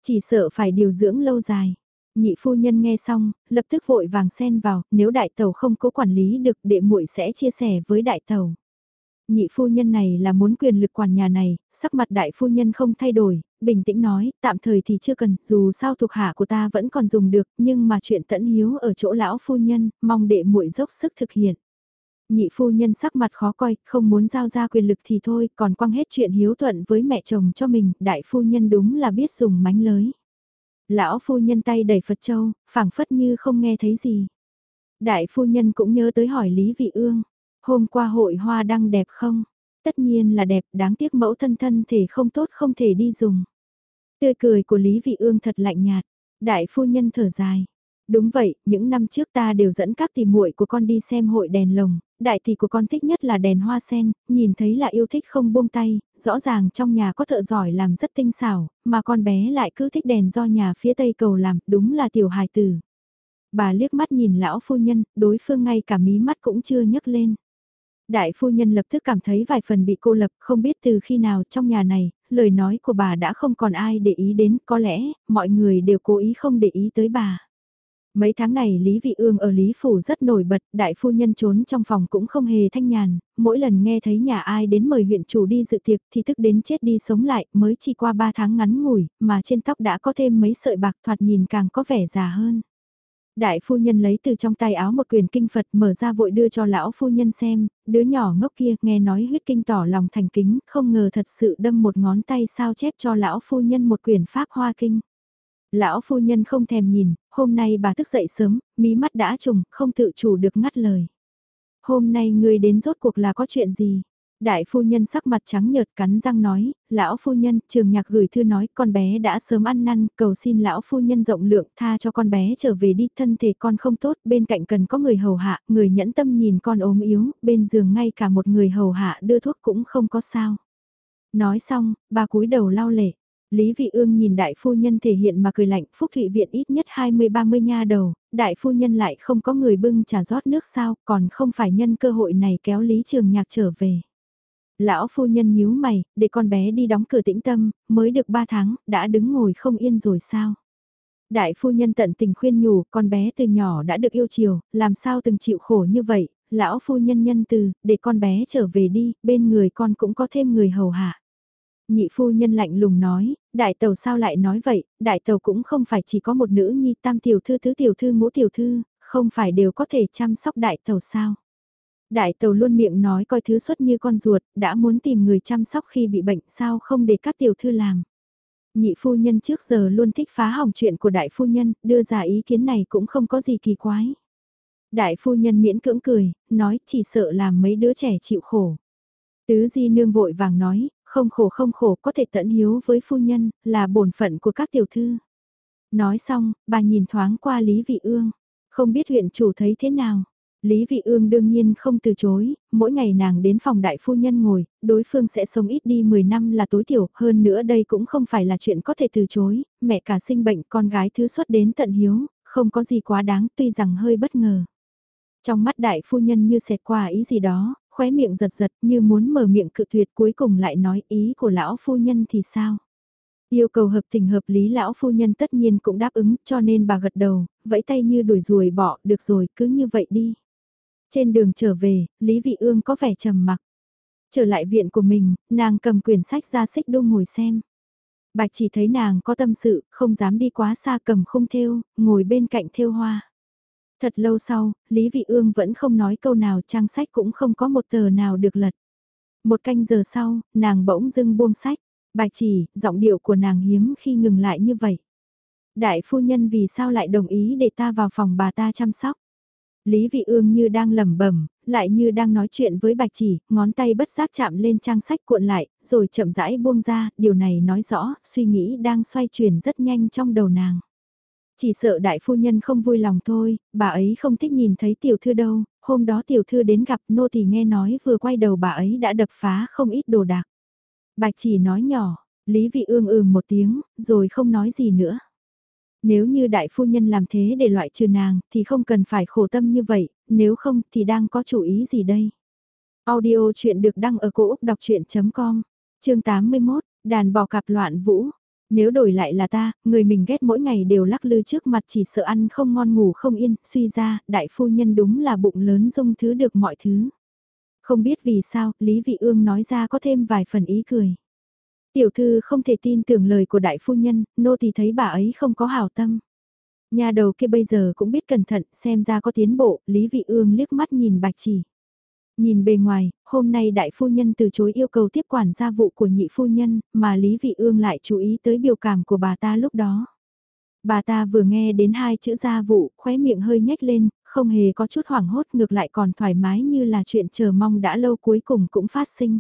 Chỉ sợ phải điều dưỡng lâu dài. Nhị phu nhân nghe xong, lập tức vội vàng xen vào, nếu đại tàu không có quản lý được đệ muội sẽ chia sẻ với đại tàu. Nhị phu nhân này là muốn quyền lực quản nhà này, sắc mặt đại phu nhân không thay đổi, bình tĩnh nói, tạm thời thì chưa cần, dù sao thuộc hạ của ta vẫn còn dùng được, nhưng mà chuyện tẫn hiếu ở chỗ lão phu nhân, mong đệ muội dốc sức thực hiện nhị phu nhân sắc mặt khó coi, không muốn giao ra quyền lực thì thôi, còn quăng hết chuyện hiếu thuận với mẹ chồng cho mình, đại phu nhân đúng là biết dùng mánh lới. Lão phu nhân tay đẩy Phật Châu, phảng phất như không nghe thấy gì. Đại phu nhân cũng nhớ tới hỏi Lý Vị Ương, hôm qua hội hoa đăng đẹp không? Tất nhiên là đẹp, đáng tiếc mẫu thân thân thể không tốt không thể đi dùng. Tươi cười của Lý Vị Ương thật lạnh nhạt, đại phu nhân thở dài. Đúng vậy, những năm trước ta đều dẫn các tỷ muội của con đi xem hội đèn lồng, đại tỷ của con thích nhất là đèn hoa sen, nhìn thấy là yêu thích không buông tay, rõ ràng trong nhà có thợ giỏi làm rất tinh xảo, mà con bé lại cứ thích đèn do nhà phía tây cầu làm, đúng là tiểu hài tử. Bà liếc mắt nhìn lão phu nhân, đối phương ngay cả mí mắt cũng chưa nhấc lên. Đại phu nhân lập tức cảm thấy vài phần bị cô lập, không biết từ khi nào trong nhà này, lời nói của bà đã không còn ai để ý đến, có lẽ, mọi người đều cố ý không để ý tới bà. Mấy tháng này Lý Vị Ương ở Lý Phủ rất nổi bật, đại phu nhân trốn trong phòng cũng không hề thanh nhàn, mỗi lần nghe thấy nhà ai đến mời huyện chủ đi dự tiệc thì tức đến chết đi sống lại, mới chỉ qua 3 tháng ngắn ngủi, mà trên tóc đã có thêm mấy sợi bạc thoạt nhìn càng có vẻ già hơn. Đại phu nhân lấy từ trong tay áo một quyển kinh Phật mở ra vội đưa cho lão phu nhân xem, đứa nhỏ ngốc kia nghe nói huyết kinh tỏ lòng thành kính, không ngờ thật sự đâm một ngón tay sao chép cho lão phu nhân một quyển pháp hoa kinh. Lão phu nhân không thèm nhìn, hôm nay bà thức dậy sớm, mí mắt đã trùng, không tự chủ được ngắt lời. Hôm nay ngươi đến rốt cuộc là có chuyện gì? Đại phu nhân sắc mặt trắng nhợt cắn răng nói, lão phu nhân, trường nhạc gửi thư nói con bé đã sớm ăn năn, cầu xin lão phu nhân rộng lượng tha cho con bé trở về đi, thân thể con không tốt, bên cạnh cần có người hầu hạ, người nhẫn tâm nhìn con ốm yếu, bên giường ngay cả một người hầu hạ đưa thuốc cũng không có sao. Nói xong, bà cúi đầu lau lệ. Lý Vị Ương nhìn đại phu nhân thể hiện mà cười lạnh, Phúc Thụy Viện ít nhất 20-30 nha đầu, đại phu nhân lại không có người bưng trà rót nước sao, còn không phải nhân cơ hội này kéo Lý Trường Nhạc trở về. Lão phu nhân nhíu mày, để con bé đi đóng cửa tĩnh tâm, mới được 3 tháng, đã đứng ngồi không yên rồi sao? Đại phu nhân tận tình khuyên nhủ, con bé từ nhỏ đã được yêu chiều, làm sao từng chịu khổ như vậy, lão phu nhân nhân từ, để con bé trở về đi, bên người con cũng có thêm người hầu hạ. Nhị phu nhân lạnh lùng nói, đại tàu sao lại nói vậy, đại tàu cũng không phải chỉ có một nữ nhi tam tiểu thư tứ tiểu thư ngũ tiểu thư, không phải đều có thể chăm sóc đại tàu sao. Đại tàu luôn miệng nói coi thứ xuất như con ruột, đã muốn tìm người chăm sóc khi bị bệnh sao không để các tiểu thư làm. Nhị phu nhân trước giờ luôn thích phá hỏng chuyện của đại phu nhân, đưa ra ý kiến này cũng không có gì kỳ quái. Đại phu nhân miễn cưỡng cười, nói chỉ sợ làm mấy đứa trẻ chịu khổ. Tứ di nương vội vàng nói, không khổ không khổ có thể tận hiếu với phu nhân, là bổn phận của các tiểu thư. Nói xong, bà nhìn thoáng qua Lý Vị Ương, không biết huyện chủ thấy thế nào. Lý Vị Ương đương nhiên không từ chối, mỗi ngày nàng đến phòng đại phu nhân ngồi, đối phương sẽ sống ít đi 10 năm là tối thiểu, hơn nữa đây cũng không phải là chuyện có thể từ chối, mẹ cả sinh bệnh con gái thứ xuất đến tận hiếu, không có gì quá đáng tuy rằng hơi bất ngờ. Trong mắt đại phu nhân như xẹt qua ý gì đó, khóe miệng giật giật như muốn mở miệng cự tuyệt cuối cùng lại nói ý của lão phu nhân thì sao. Yêu cầu hợp tình hợp lý lão phu nhân tất nhiên cũng đáp ứng cho nên bà gật đầu, vẫy tay như đuổi ruồi bỏ được rồi cứ như vậy đi. Trên đường trở về, Lý Vị Ương có vẻ trầm mặc. Trở lại viện của mình, nàng cầm quyển sách ra xích đu ngồi xem. Bạch chỉ thấy nàng có tâm sự, không dám đi quá xa cầm khung thêu, ngồi bên cạnh thêu hoa. Thật lâu sau, Lý Vị Ương vẫn không nói câu nào trang sách cũng không có một tờ nào được lật. Một canh giờ sau, nàng bỗng dưng buông sách. Bạch chỉ, giọng điệu của nàng hiếm khi ngừng lại như vậy. Đại phu nhân vì sao lại đồng ý để ta vào phòng bà ta chăm sóc? Lý Vị Ương như đang lẩm bẩm, lại như đang nói chuyện với Bạch Chỉ, ngón tay bất giác chạm lên trang sách cuộn lại, rồi chậm rãi buông ra, điều này nói rõ, suy nghĩ đang xoay chuyển rất nhanh trong đầu nàng. Chỉ sợ đại phu nhân không vui lòng thôi, bà ấy không thích nhìn thấy tiểu thư đâu, hôm đó tiểu thư đến gặp nô thì nghe nói vừa quay đầu bà ấy đã đập phá không ít đồ đạc. Bạch chỉ nói nhỏ, Lý Vị Ương ừm một tiếng, rồi không nói gì nữa. Nếu như đại phu nhân làm thế để loại trừ nàng, thì không cần phải khổ tâm như vậy, nếu không thì đang có chủ ý gì đây? Audio chuyện được đăng ở cổ Úc đọc chuyện.com, chương 81, đàn bò cặp loạn vũ. Nếu đổi lại là ta, người mình ghét mỗi ngày đều lắc lư trước mặt chỉ sợ ăn không ngon ngủ không yên, suy ra, đại phu nhân đúng là bụng lớn dung thứ được mọi thứ. Không biết vì sao, Lý Vị Ương nói ra có thêm vài phần ý cười. Tiểu thư không thể tin tưởng lời của đại phu nhân, nô thì thấy bà ấy không có hảo tâm. Nhà đầu kia bây giờ cũng biết cẩn thận, xem ra có tiến bộ, Lý Vị Ương liếc mắt nhìn bạch chỉ. Nhìn bề ngoài, hôm nay đại phu nhân từ chối yêu cầu tiếp quản gia vụ của nhị phu nhân, mà Lý Vị Ương lại chú ý tới biểu cảm của bà ta lúc đó. Bà ta vừa nghe đến hai chữ gia vụ, khóe miệng hơi nhếch lên, không hề có chút hoảng hốt ngược lại còn thoải mái như là chuyện chờ mong đã lâu cuối cùng cũng phát sinh.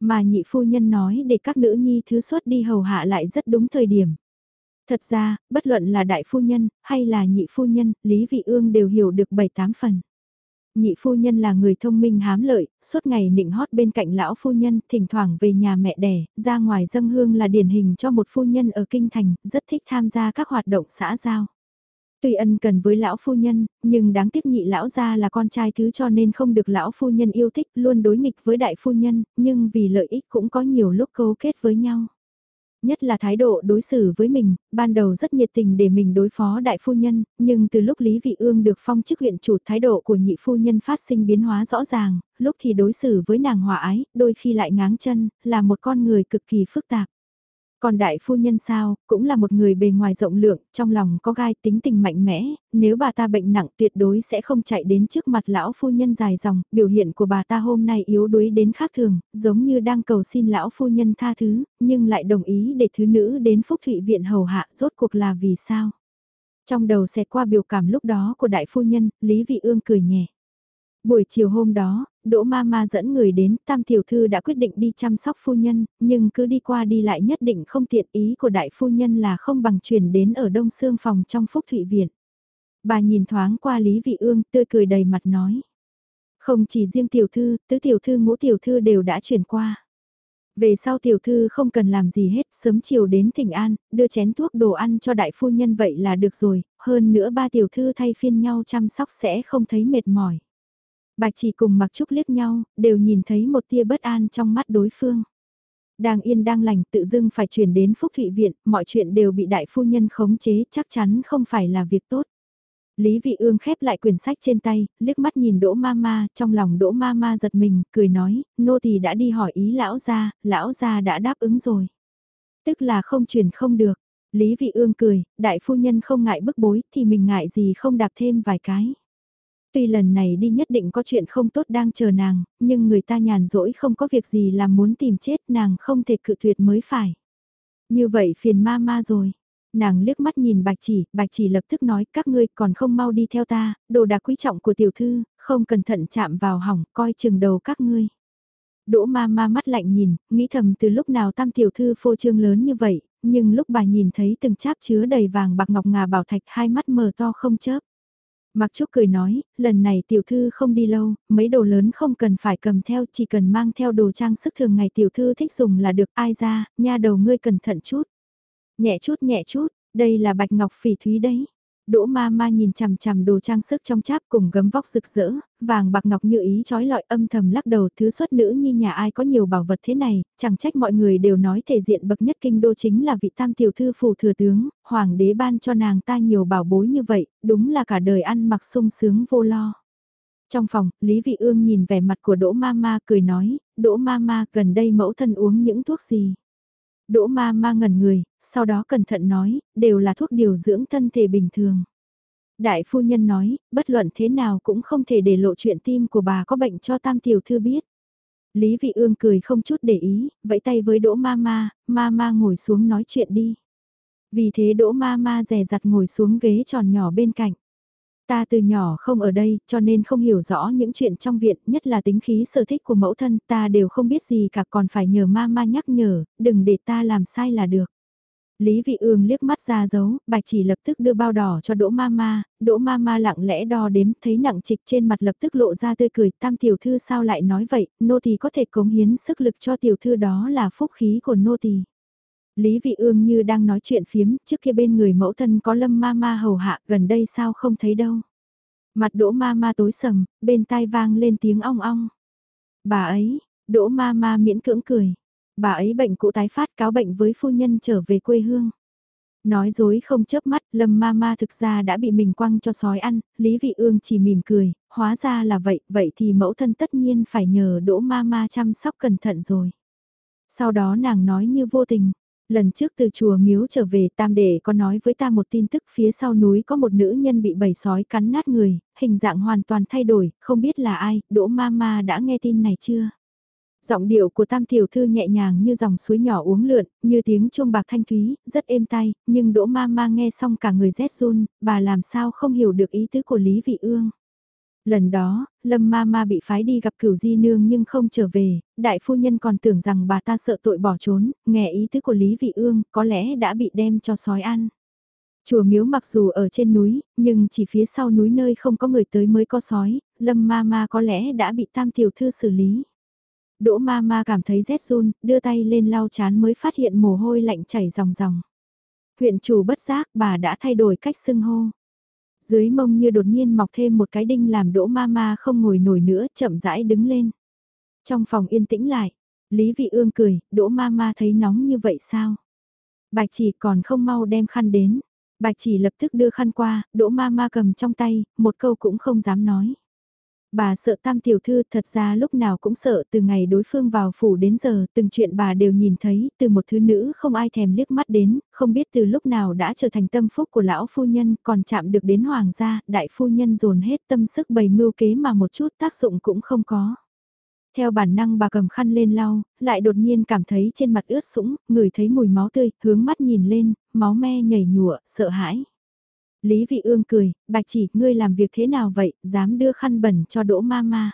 Mà nhị phu nhân nói để các nữ nhi thứ xuất đi hầu hạ lại rất đúng thời điểm. Thật ra, bất luận là đại phu nhân, hay là nhị phu nhân, Lý Vị Ương đều hiểu được bảy tám phần. Nhị phu nhân là người thông minh hám lợi, suốt ngày nịnh hót bên cạnh lão phu nhân, thỉnh thoảng về nhà mẹ đẻ, ra ngoài dâng hương là điển hình cho một phu nhân ở kinh thành, rất thích tham gia các hoạt động xã giao. Tuy ân cần với lão phu nhân, nhưng đáng tiếc nhị lão gia là con trai thứ cho nên không được lão phu nhân yêu thích, luôn đối nghịch với đại phu nhân, nhưng vì lợi ích cũng có nhiều lúc cấu kết với nhau. Nhất là thái độ đối xử với mình, ban đầu rất nhiệt tình để mình đối phó đại phu nhân, nhưng từ lúc Lý Vị Ương được phong chức huyện chủ thái độ của nhị phu nhân phát sinh biến hóa rõ ràng, lúc thì đối xử với nàng hòa ái, đôi khi lại ngáng chân, là một con người cực kỳ phức tạp. Còn đại phu nhân sao, cũng là một người bề ngoài rộng lượng, trong lòng có gai tính tình mạnh mẽ, nếu bà ta bệnh nặng tuyệt đối sẽ không chạy đến trước mặt lão phu nhân dài dòng, biểu hiện của bà ta hôm nay yếu đuối đến khác thường, giống như đang cầu xin lão phu nhân tha thứ, nhưng lại đồng ý để thứ nữ đến phúc thụy viện hầu hạ rốt cuộc là vì sao. Trong đầu xẹt qua biểu cảm lúc đó của đại phu nhân, Lý Vị Ương cười nhẹ. Buổi chiều hôm đó, Đỗ ma ma dẫn người đến, tam tiểu thư đã quyết định đi chăm sóc phu nhân, nhưng cứ đi qua đi lại nhất định không tiện ý của đại phu nhân là không bằng chuyển đến ở đông xương phòng trong phúc thụy viện. Bà nhìn thoáng qua Lý Vị Ương, tươi cười đầy mặt nói. Không chỉ riêng tiểu thư, tứ tiểu thư ngũ tiểu thư đều đã chuyển qua. Về sau tiểu thư không cần làm gì hết, sớm chiều đến thỉnh an, đưa chén thuốc đồ ăn cho đại phu nhân vậy là được rồi, hơn nữa ba tiểu thư thay phiên nhau chăm sóc sẽ không thấy mệt mỏi. Bạch chỉ cùng mặc trúc liếc nhau, đều nhìn thấy một tia bất an trong mắt đối phương. Đang yên đang lành tự dưng phải chuyển đến Phúc Thụy Viện, mọi chuyện đều bị đại phu nhân khống chế chắc chắn không phải là việc tốt. Lý Vị Ương khép lại quyển sách trên tay, liếc mắt nhìn Đỗ Mama, trong lòng Đỗ Mama giật mình, cười nói, nô tỳ đã đi hỏi ý lão gia, lão gia đã đáp ứng rồi. Tức là không chuyển không được. Lý Vị Ương cười, đại phu nhân không ngại bức bối thì mình ngại gì không đạp thêm vài cái. Tuy lần này đi nhất định có chuyện không tốt đang chờ nàng, nhưng người ta nhàn rỗi không có việc gì làm muốn tìm chết nàng không thể cự tuyệt mới phải. Như vậy phiền ma ma rồi. Nàng liếc mắt nhìn bạch chỉ, bạch chỉ lập tức nói các ngươi còn không mau đi theo ta, đồ đạc quý trọng của tiểu thư, không cẩn thận chạm vào hỏng, coi chừng đầu các ngươi. Đỗ ma ma mắt lạnh nhìn, nghĩ thầm từ lúc nào tam tiểu thư phô trương lớn như vậy, nhưng lúc bà nhìn thấy từng cháp chứa đầy vàng bạc ngọc ngà bảo thạch hai mắt mờ to không chớp. Mặc Trúc cười nói, lần này tiểu thư không đi lâu, mấy đồ lớn không cần phải cầm theo, chỉ cần mang theo đồ trang sức thường ngày tiểu thư thích dùng là được ai ra, nha đầu ngươi cẩn thận chút. Nhẹ chút nhẹ chút, đây là bạch ngọc phỉ thúy đấy. Đỗ ma ma nhìn chằm chằm đồ trang sức trong cháp cùng gấm vóc rực rỡ, vàng bạc ngọc như ý trói lọi âm thầm lắc đầu thứ xuất nữ như nhà ai có nhiều bảo vật thế này, chẳng trách mọi người đều nói thể diện bậc nhất kinh đô chính là vị tam tiểu thư phủ thừa tướng, hoàng đế ban cho nàng ta nhiều bảo bối như vậy, đúng là cả đời ăn mặc sung sướng vô lo. Trong phòng, Lý Vị Ương nhìn vẻ mặt của Đỗ Mama cười nói, Đỗ Mama gần đây mẫu thân uống những thuốc gì? Đỗ Mama ngẩn người, sau đó cẩn thận nói, đều là thuốc điều dưỡng thân thể bình thường. Đại phu nhân nói, bất luận thế nào cũng không thể để lộ chuyện tim của bà có bệnh cho tam tiểu thư biết. Lý Vị Ương cười không chút để ý, vẫy tay với Đỗ Mama, Mama ngồi xuống nói chuyện đi. Vì thế Đỗ Mama rè rặt ngồi xuống ghế tròn nhỏ bên cạnh. Ta từ nhỏ không ở đây, cho nên không hiểu rõ những chuyện trong viện, nhất là tính khí sở thích của mẫu thân, ta đều không biết gì cả còn phải nhờ Mama nhắc nhở, đừng để ta làm sai là được. Lý Vị Ương liếc mắt ra dấu, bạch chỉ lập tức đưa bao đỏ cho Đỗ Mama, Đỗ Mama lặng lẽ đo đếm, thấy nặng trịch trên mặt lập tức lộ ra tươi cười, tam tiểu thư sao lại nói vậy, nô tỳ có thể cống hiến sức lực cho tiểu thư đó là phúc khí của nô tỳ. Lý Vị Ương như đang nói chuyện phiếm, trước kia bên người mẫu thân có lâm Mama hầu hạ, gần đây sao không thấy đâu. Mặt Đỗ Mama tối sầm, bên tai vang lên tiếng ong ong. Bà ấy, Đỗ Mama miễn cưỡng cười bà ấy bệnh cũ tái phát cáo bệnh với phu nhân trở về quê hương. Nói dối không chớp mắt, lâm ma ma thực ra đã bị mình quăng cho sói ăn, Lý Vị Ương chỉ mỉm cười, hóa ra là vậy, vậy thì mẫu thân tất nhiên phải nhờ đỗ ma ma chăm sóc cẩn thận rồi. Sau đó nàng nói như vô tình, lần trước từ chùa miếu trở về tam đệ có nói với ta một tin tức phía sau núi có một nữ nhân bị bầy sói cắn nát người, hình dạng hoàn toàn thay đổi, không biết là ai, đỗ ma ma đã nghe tin này chưa? Giọng điệu của tam tiểu thư nhẹ nhàng như dòng suối nhỏ uống lượn, như tiếng chuông bạc thanh thúy, rất êm tai, nhưng đỗ ma ma nghe xong cả người rét run, bà làm sao không hiểu được ý tứ của Lý Vị Ương. Lần đó, Lâm ma ma bị phái đi gặp cửu di nương nhưng không trở về, đại phu nhân còn tưởng rằng bà ta sợ tội bỏ trốn, nghe ý tứ của Lý Vị Ương có lẽ đã bị đem cho sói ăn. Chùa miếu mặc dù ở trên núi, nhưng chỉ phía sau núi nơi không có người tới mới có sói, Lâm ma ma có lẽ đã bị tam tiểu thư xử lý. Đỗ ma ma cảm thấy rét run, đưa tay lên lau chán mới phát hiện mồ hôi lạnh chảy ròng ròng. Huyện chủ bất giác bà đã thay đổi cách xưng hô. Dưới mông như đột nhiên mọc thêm một cái đinh làm đỗ ma ma không ngồi nổi nữa chậm rãi đứng lên. Trong phòng yên tĩnh lại, Lý Vị Ương cười, đỗ ma ma thấy nóng như vậy sao? Bạch chỉ còn không mau đem khăn đến. Bạch chỉ lập tức đưa khăn qua, đỗ ma ma cầm trong tay, một câu cũng không dám nói. Bà sợ tam tiểu thư thật ra lúc nào cũng sợ từ ngày đối phương vào phủ đến giờ từng chuyện bà đều nhìn thấy từ một thứ nữ không ai thèm liếc mắt đến, không biết từ lúc nào đã trở thành tâm phúc của lão phu nhân còn chạm được đến hoàng gia, đại phu nhân dồn hết tâm sức bày mưu kế mà một chút tác dụng cũng không có. Theo bản năng bà cầm khăn lên lau, lại đột nhiên cảm thấy trên mặt ướt sũng, người thấy mùi máu tươi, hướng mắt nhìn lên, máu me nhảy nhụa, sợ hãi. Lý Vị Ương cười, Bạch chỉ, ngươi làm việc thế nào vậy, dám đưa khăn bẩn cho Đỗ Mama.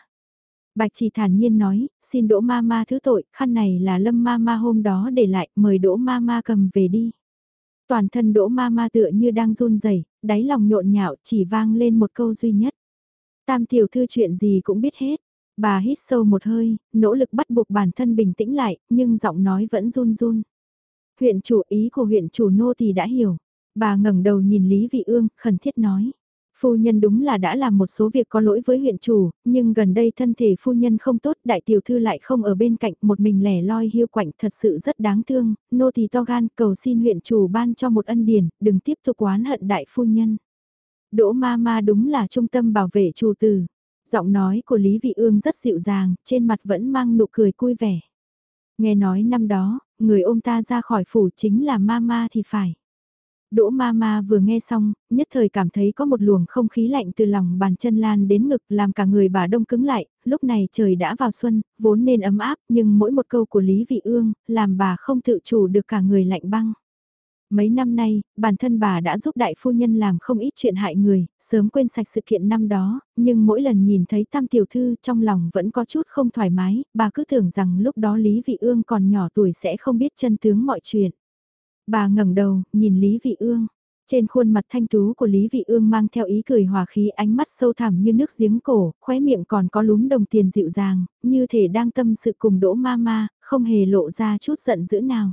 Bạch chỉ thản nhiên nói, xin Đỗ Mama thứ tội, khăn này là Lâm Mama hôm đó để lại, mời Đỗ Mama cầm về đi. Toàn thân Đỗ Mama tựa như đang run rẩy, đáy lòng nhộn nhạo chỉ vang lên một câu duy nhất. Tam tiểu thư chuyện gì cũng biết hết. Bà hít sâu một hơi, nỗ lực bắt buộc bản thân bình tĩnh lại, nhưng giọng nói vẫn run run. Huyện chủ ý của huyện chủ nô thì đã hiểu. Bà ngẩng đầu nhìn Lý Vị Ương, khẩn thiết nói. Phu nhân đúng là đã làm một số việc có lỗi với huyện chủ, nhưng gần đây thân thể phu nhân không tốt, đại tiểu thư lại không ở bên cạnh, một mình lẻ loi hiu quạnh thật sự rất đáng thương, nô tỳ to gan cầu xin huyện chủ ban cho một ân điển, đừng tiếp tục oán hận đại phu nhân. Đỗ ma ma đúng là trung tâm bảo vệ chủ tử. Giọng nói của Lý Vị Ương rất dịu dàng, trên mặt vẫn mang nụ cười vui vẻ. Nghe nói năm đó, người ôm ta ra khỏi phủ chính là ma ma thì phải. Đỗ ma ma vừa nghe xong, nhất thời cảm thấy có một luồng không khí lạnh từ lòng bàn chân lan đến ngực làm cả người bà đông cứng lại, lúc này trời đã vào xuân, vốn nên ấm áp nhưng mỗi một câu của Lý Vị Ương làm bà không tự chủ được cả người lạnh băng. Mấy năm nay, bản thân bà đã giúp đại phu nhân làm không ít chuyện hại người, sớm quên sạch sự kiện năm đó, nhưng mỗi lần nhìn thấy tam tiểu thư trong lòng vẫn có chút không thoải mái, bà cứ tưởng rằng lúc đó Lý Vị Ương còn nhỏ tuổi sẽ không biết chân tướng mọi chuyện. Bà ngẩng đầu, nhìn Lý Vị Ương. Trên khuôn mặt thanh tú của Lý Vị Ương mang theo ý cười hòa khí ánh mắt sâu thẳm như nước giếng cổ, khóe miệng còn có lúm đồng tiền dịu dàng, như thể đang tâm sự cùng Đỗ Mama, không hề lộ ra chút giận dữ nào.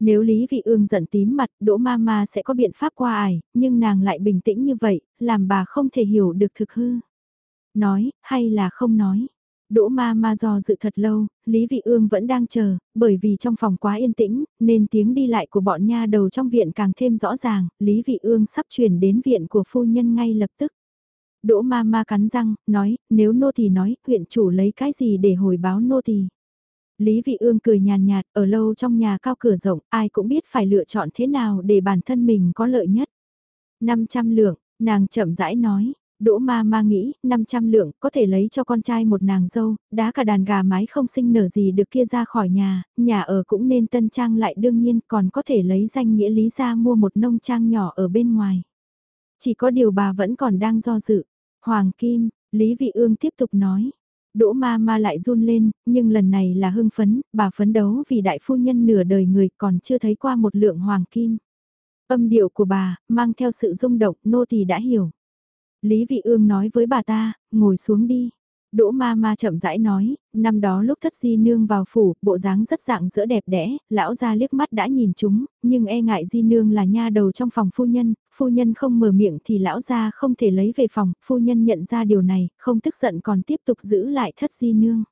Nếu Lý Vị Ương giận tím mặt, Đỗ Mama sẽ có biện pháp qua ải, nhưng nàng lại bình tĩnh như vậy, làm bà không thể hiểu được thực hư. Nói, hay là không nói. Đỗ ma ma do dự thật lâu, Lý Vị Ương vẫn đang chờ, bởi vì trong phòng quá yên tĩnh, nên tiếng đi lại của bọn nha đầu trong viện càng thêm rõ ràng, Lý Vị Ương sắp chuyển đến viện của phu nhân ngay lập tức. Đỗ ma ma cắn răng, nói, nếu nô tỳ nói, huyện chủ lấy cái gì để hồi báo nô tỳ? Lý Vị Ương cười nhàn nhạt, ở lâu trong nhà cao cửa rộng, ai cũng biết phải lựa chọn thế nào để bản thân mình có lợi nhất. 500 lượng, nàng chậm rãi nói, Đỗ ma ma nghĩ, 500 lượng có thể lấy cho con trai một nàng dâu, đá cả đàn gà mái không sinh nở gì được kia ra khỏi nhà, nhà ở cũng nên tân trang lại đương nhiên còn có thể lấy danh nghĩa lý ra mua một nông trang nhỏ ở bên ngoài. Chỉ có điều bà vẫn còn đang do dự. Hoàng Kim, Lý Vị Ương tiếp tục nói. Đỗ ma ma lại run lên, nhưng lần này là hưng phấn, bà phấn đấu vì đại phu nhân nửa đời người còn chưa thấy qua một lượng hoàng kim. Âm điệu của bà, mang theo sự rung động, nô tỳ đã hiểu. Lý Vị Ương nói với bà ta, ngồi xuống đi. Đỗ ma ma chậm rãi nói, năm đó lúc thất di nương vào phủ, bộ dáng rất dạng giữa đẹp đẽ, lão ra liếc mắt đã nhìn chúng, nhưng e ngại di nương là nha đầu trong phòng phu nhân, phu nhân không mở miệng thì lão ra không thể lấy về phòng, phu nhân nhận ra điều này, không tức giận còn tiếp tục giữ lại thất di nương.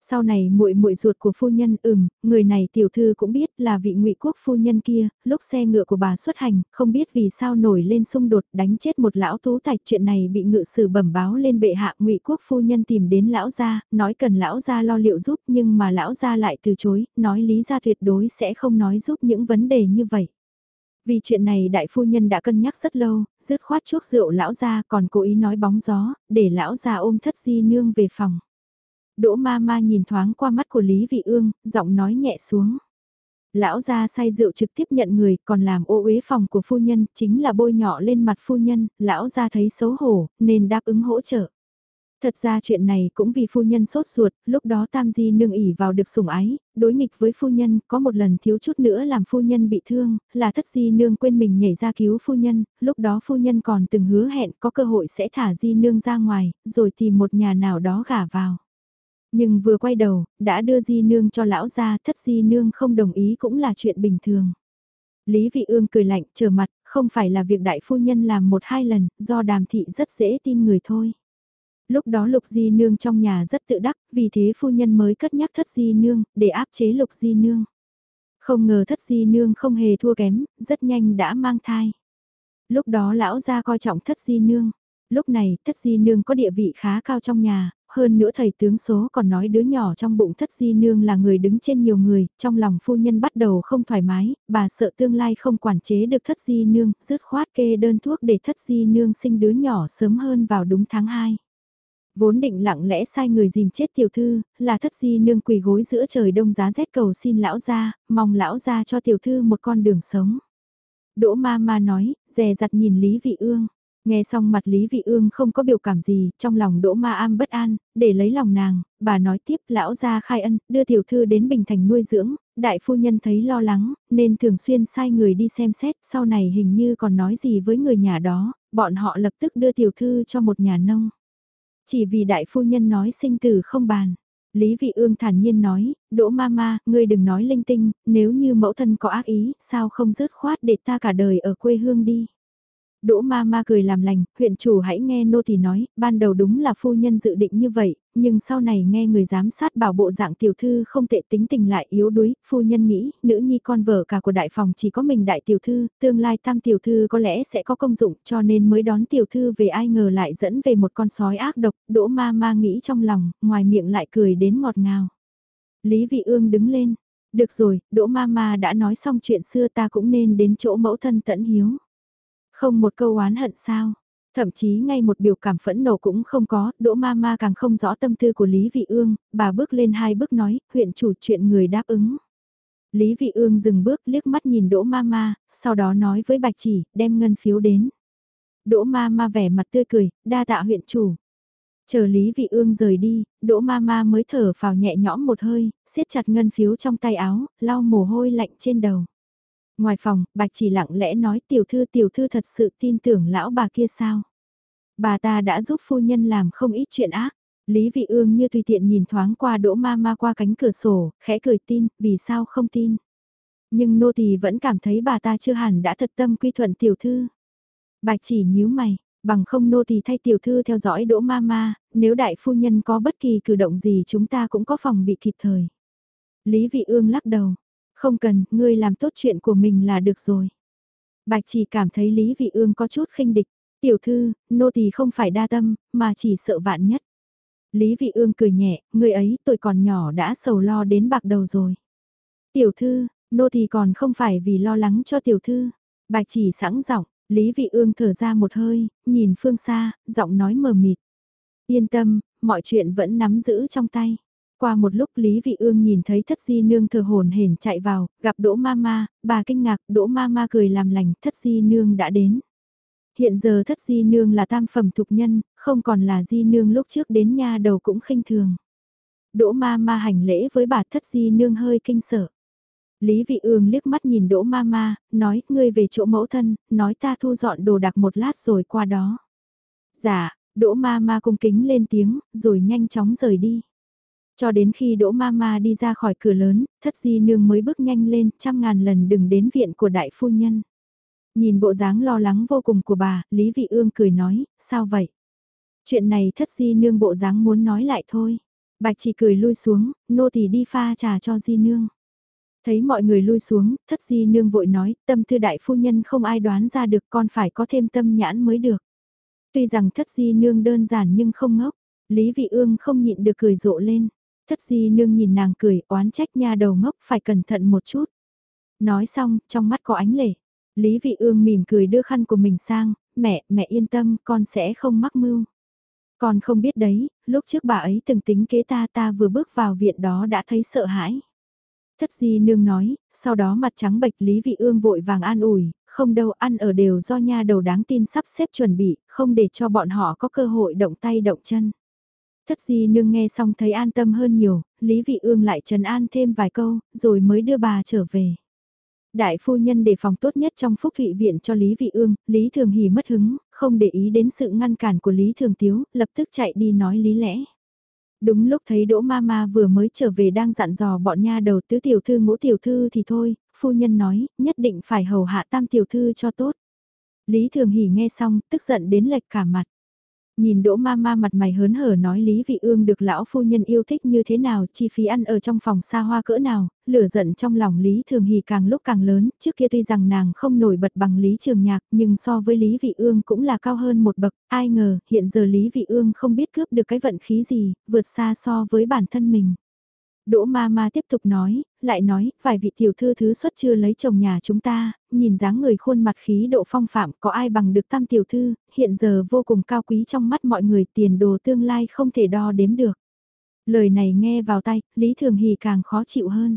Sau này muội muội ruột của phu nhân ừm, người này tiểu thư cũng biết là vị ngụy quốc phu nhân kia, lúc xe ngựa của bà xuất hành, không biết vì sao nổi lên xung đột đánh chết một lão tú tài chuyện này bị ngự sử bẩm báo lên bệ hạ ngụy quốc phu nhân tìm đến lão gia, nói cần lão gia lo liệu giúp nhưng mà lão gia lại từ chối, nói lý gia tuyệt đối sẽ không nói giúp những vấn đề như vậy. Vì chuyện này đại phu nhân đã cân nhắc rất lâu, dứt khoát chuốc rượu lão gia còn cố ý nói bóng gió, để lão gia ôm thất di nương về phòng. Đỗ ma ma nhìn thoáng qua mắt của Lý Vị Ương, giọng nói nhẹ xuống. Lão gia say rượu trực tiếp nhận người, còn làm ô uế phòng của phu nhân, chính là bôi nhọ lên mặt phu nhân, lão gia thấy xấu hổ, nên đáp ứng hỗ trợ. Thật ra chuyện này cũng vì phu nhân sốt ruột, lúc đó Tam Di nương ỉ vào được sủng ái, đối nghịch với phu nhân, có một lần thiếu chút nữa làm phu nhân bị thương, là thất Di nương quên mình nhảy ra cứu phu nhân, lúc đó phu nhân còn từng hứa hẹn có cơ hội sẽ thả Di nương ra ngoài, rồi tìm một nhà nào đó gả vào. Nhưng vừa quay đầu, đã đưa di nương cho lão ra, thất di nương không đồng ý cũng là chuyện bình thường. Lý Vị Ương cười lạnh, trở mặt, không phải là việc đại phu nhân làm một hai lần, do đàm thị rất dễ tin người thôi. Lúc đó lục di nương trong nhà rất tự đắc, vì thế phu nhân mới cất nhắc thất di nương, để áp chế lục di nương. Không ngờ thất di nương không hề thua kém, rất nhanh đã mang thai. Lúc đó lão gia coi trọng thất di nương. Lúc này, thất di nương có địa vị khá cao trong nhà, hơn nữa thầy tướng số còn nói đứa nhỏ trong bụng thất di nương là người đứng trên nhiều người, trong lòng phu nhân bắt đầu không thoải mái, bà sợ tương lai không quản chế được thất di nương, dứt khoát kê đơn thuốc để thất di nương sinh đứa nhỏ sớm hơn vào đúng tháng 2. Vốn định lặng lẽ sai người dìm chết tiểu thư, là thất di nương quỳ gối giữa trời đông giá rét cầu xin lão gia, mong lão gia cho tiểu thư một con đường sống. Đỗ ma ma nói, dè dặt nhìn Lý Vị Ương. Nghe xong mặt Lý Vị Ương không có biểu cảm gì, trong lòng Đỗ Ma Am bất an, để lấy lòng nàng, bà nói tiếp lão gia khai ân, đưa tiểu thư đến Bình Thành nuôi dưỡng, đại phu nhân thấy lo lắng, nên thường xuyên sai người đi xem xét, sau này hình như còn nói gì với người nhà đó, bọn họ lập tức đưa tiểu thư cho một nhà nông. Chỉ vì đại phu nhân nói sinh tử không bàn. Lý Vị Ương thản nhiên nói, Đỗ ma ma ngươi đừng nói linh tinh, nếu như mẫu thân có ác ý, sao không dứt khoát để ta cả đời ở quê hương đi. Đỗ ma ma cười làm lành, huyện chủ hãy nghe nô tỳ nói, ban đầu đúng là phu nhân dự định như vậy, nhưng sau này nghe người giám sát bảo bộ dạng tiểu thư không tệ tính tình lại yếu đuối, phu nhân nghĩ, nữ nhi con vợ cả của đại phòng chỉ có mình đại tiểu thư, tương lai tam tiểu thư có lẽ sẽ có công dụng cho nên mới đón tiểu thư về ai ngờ lại dẫn về một con sói ác độc, đỗ ma ma nghĩ trong lòng, ngoài miệng lại cười đến ngọt ngào. Lý vị ương đứng lên, được rồi, đỗ ma ma đã nói xong chuyện xưa ta cũng nên đến chỗ mẫu thân tận hiếu. Không một câu oán hận sao? Thậm chí ngay một biểu cảm phẫn nộ cũng không có, đỗ ma ma càng không rõ tâm tư của Lý Vị Ương, bà bước lên hai bước nói, huyện chủ chuyện người đáp ứng. Lý Vị Ương dừng bước liếc mắt nhìn đỗ ma ma, sau đó nói với bạch chỉ, đem ngân phiếu đến. Đỗ ma ma vẻ mặt tươi cười, đa tạ huyện chủ. Chờ Lý Vị Ương rời đi, Đỗ Ma Ma mới thở phào nhẹ nhõm một hơi, siết chặt ngân phiếu trong tay áo, lau mồ hôi lạnh trên đầu. Ngoài phòng, bạch chỉ lặng lẽ nói tiểu thư tiểu thư thật sự tin tưởng lão bà kia sao. Bà ta đã giúp phu nhân làm không ít chuyện ác. Lý Vị Ương như tùy tiện nhìn thoáng qua đỗ ma ma qua cánh cửa sổ, khẽ cười tin, vì sao không tin. Nhưng nô tỳ vẫn cảm thấy bà ta chưa hẳn đã thật tâm quy thuận tiểu thư. Bạch chỉ nhíu mày, bằng không nô tỳ thay tiểu thư theo dõi đỗ ma ma, nếu đại phu nhân có bất kỳ cử động gì chúng ta cũng có phòng bị kịp thời. Lý Vị Ương lắc đầu, không cần, ngươi làm tốt chuyện của mình là được rồi. Bạch chỉ cảm thấy Lý Vị Ương có chút khinh địch. Tiểu thư, nô tỳ không phải đa tâm, mà chỉ sợ vạn nhất. Lý Vị Ương cười nhẹ, người ấy tuổi còn nhỏ đã sầu lo đến bạc đầu rồi. Tiểu thư, nô tỳ còn không phải vì lo lắng cho tiểu thư. Bạch chỉ sẵn giọng, Lý Vị Ương thở ra một hơi, nhìn phương xa, giọng nói mờ mịt. Yên tâm, mọi chuyện vẫn nắm giữ trong tay. Qua một lúc Lý Vị Ương nhìn thấy thất di nương thờ hồn hển chạy vào, gặp Đỗ Mama, bà kinh ngạc, Đỗ Mama cười làm lành, thất di nương đã đến. Hiện giờ thất di nương là tam phẩm thục nhân, không còn là di nương lúc trước đến nha đầu cũng khinh thường. Đỗ ma ma hành lễ với bà thất di nương hơi kinh sợ. Lý vị ương liếc mắt nhìn đỗ ma ma, nói, ngươi về chỗ mẫu thân, nói ta thu dọn đồ đạc một lát rồi qua đó. Dạ, đỗ ma ma cung kính lên tiếng, rồi nhanh chóng rời đi. Cho đến khi đỗ Mama đi ra khỏi cửa lớn, thất di nương mới bước nhanh lên, trăm ngàn lần đừng đến viện của đại phu nhân. Nhìn bộ dáng lo lắng vô cùng của bà, Lý Vị Ương cười nói, sao vậy? Chuyện này thất di nương bộ dáng muốn nói lại thôi. Bạch chỉ cười lui xuống, nô tỳ đi pha trà cho di nương. Thấy mọi người lui xuống, thất di nương vội nói, tâm thư đại phu nhân không ai đoán ra được con phải có thêm tâm nhãn mới được. Tuy rằng thất di nương đơn giản nhưng không ngốc, Lý Vị Ương không nhịn được cười rộ lên. Thất di nương nhìn nàng cười, oán trách nha đầu ngốc phải cẩn thận một chút. Nói xong, trong mắt có ánh lệ. Lý Vị Ương mỉm cười đưa khăn của mình sang, mẹ, mẹ yên tâm, con sẽ không mắc mưu. Con không biết đấy, lúc trước bà ấy từng tính kế ta ta vừa bước vào viện đó đã thấy sợ hãi. Thất di nương nói, sau đó mặt trắng bệch Lý Vị Ương vội vàng an ủi, không đâu ăn ở đều do nha đầu đáng tin sắp xếp chuẩn bị, không để cho bọn họ có cơ hội động tay động chân. Thất di nương nghe xong thấy an tâm hơn nhiều, Lý Vị Ương lại trần an thêm vài câu, rồi mới đưa bà trở về. Đại phu nhân đề phòng tốt nhất trong phúc thụy viện cho Lý Vị Ương, Lý Thường Hỉ mất hứng, không để ý đến sự ngăn cản của Lý Thường Tiếu, lập tức chạy đi nói lý lẽ. Đúng lúc thấy Đỗ Mama vừa mới trở về đang dặn dò bọn nha đầu tứ tiểu thư ngũ tiểu thư thì thôi, phu nhân nói, nhất định phải hầu hạ tam tiểu thư cho tốt. Lý Thường Hỉ nghe xong, tức giận đến lệch cả mặt. Nhìn đỗ ma ma mặt mày hớn hở nói Lý Vị Ương được lão phu nhân yêu thích như thế nào, chi phí ăn ở trong phòng xa hoa cỡ nào, lửa giận trong lòng Lý Thường Hì càng lúc càng lớn, trước kia tuy rằng nàng không nổi bật bằng Lý Trường Nhạc nhưng so với Lý Vị Ương cũng là cao hơn một bậc, ai ngờ hiện giờ Lý Vị Ương không biết cướp được cái vận khí gì, vượt xa so với bản thân mình. Đỗ ma ma tiếp tục nói, lại nói, vài vị tiểu thư thứ xuất chưa lấy chồng nhà chúng ta, nhìn dáng người khuôn mặt khí độ phong phạm có ai bằng được tam tiểu thư, hiện giờ vô cùng cao quý trong mắt mọi người tiền đồ tương lai không thể đo đếm được. Lời này nghe vào tay, Lý Thường Hì càng khó chịu hơn.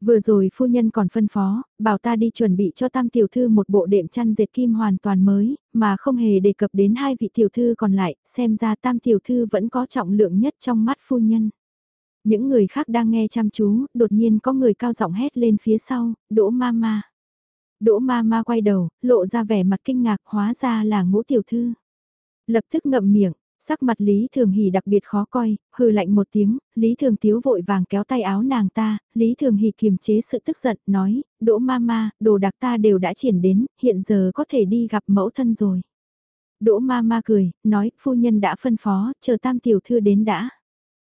Vừa rồi phu nhân còn phân phó, bảo ta đi chuẩn bị cho tam tiểu thư một bộ đệm chăn dệt kim hoàn toàn mới, mà không hề đề cập đến hai vị tiểu thư còn lại, xem ra tam tiểu thư vẫn có trọng lượng nhất trong mắt phu nhân. Những người khác đang nghe chăm chú, đột nhiên có người cao giọng hét lên phía sau, đỗ ma ma. Đỗ ma ma quay đầu, lộ ra vẻ mặt kinh ngạc hóa ra là ngũ tiểu thư. Lập tức ngậm miệng, sắc mặt Lý Thường Hỷ đặc biệt khó coi, hừ lạnh một tiếng, Lý Thường Tiếu vội vàng kéo tay áo nàng ta, Lý Thường Hỷ kiềm chế sự tức giận, nói, đỗ ma ma, đồ đặc ta đều đã triển đến, hiện giờ có thể đi gặp mẫu thân rồi. Đỗ ma ma cười, nói, phu nhân đã phân phó, chờ tam tiểu thư đến đã.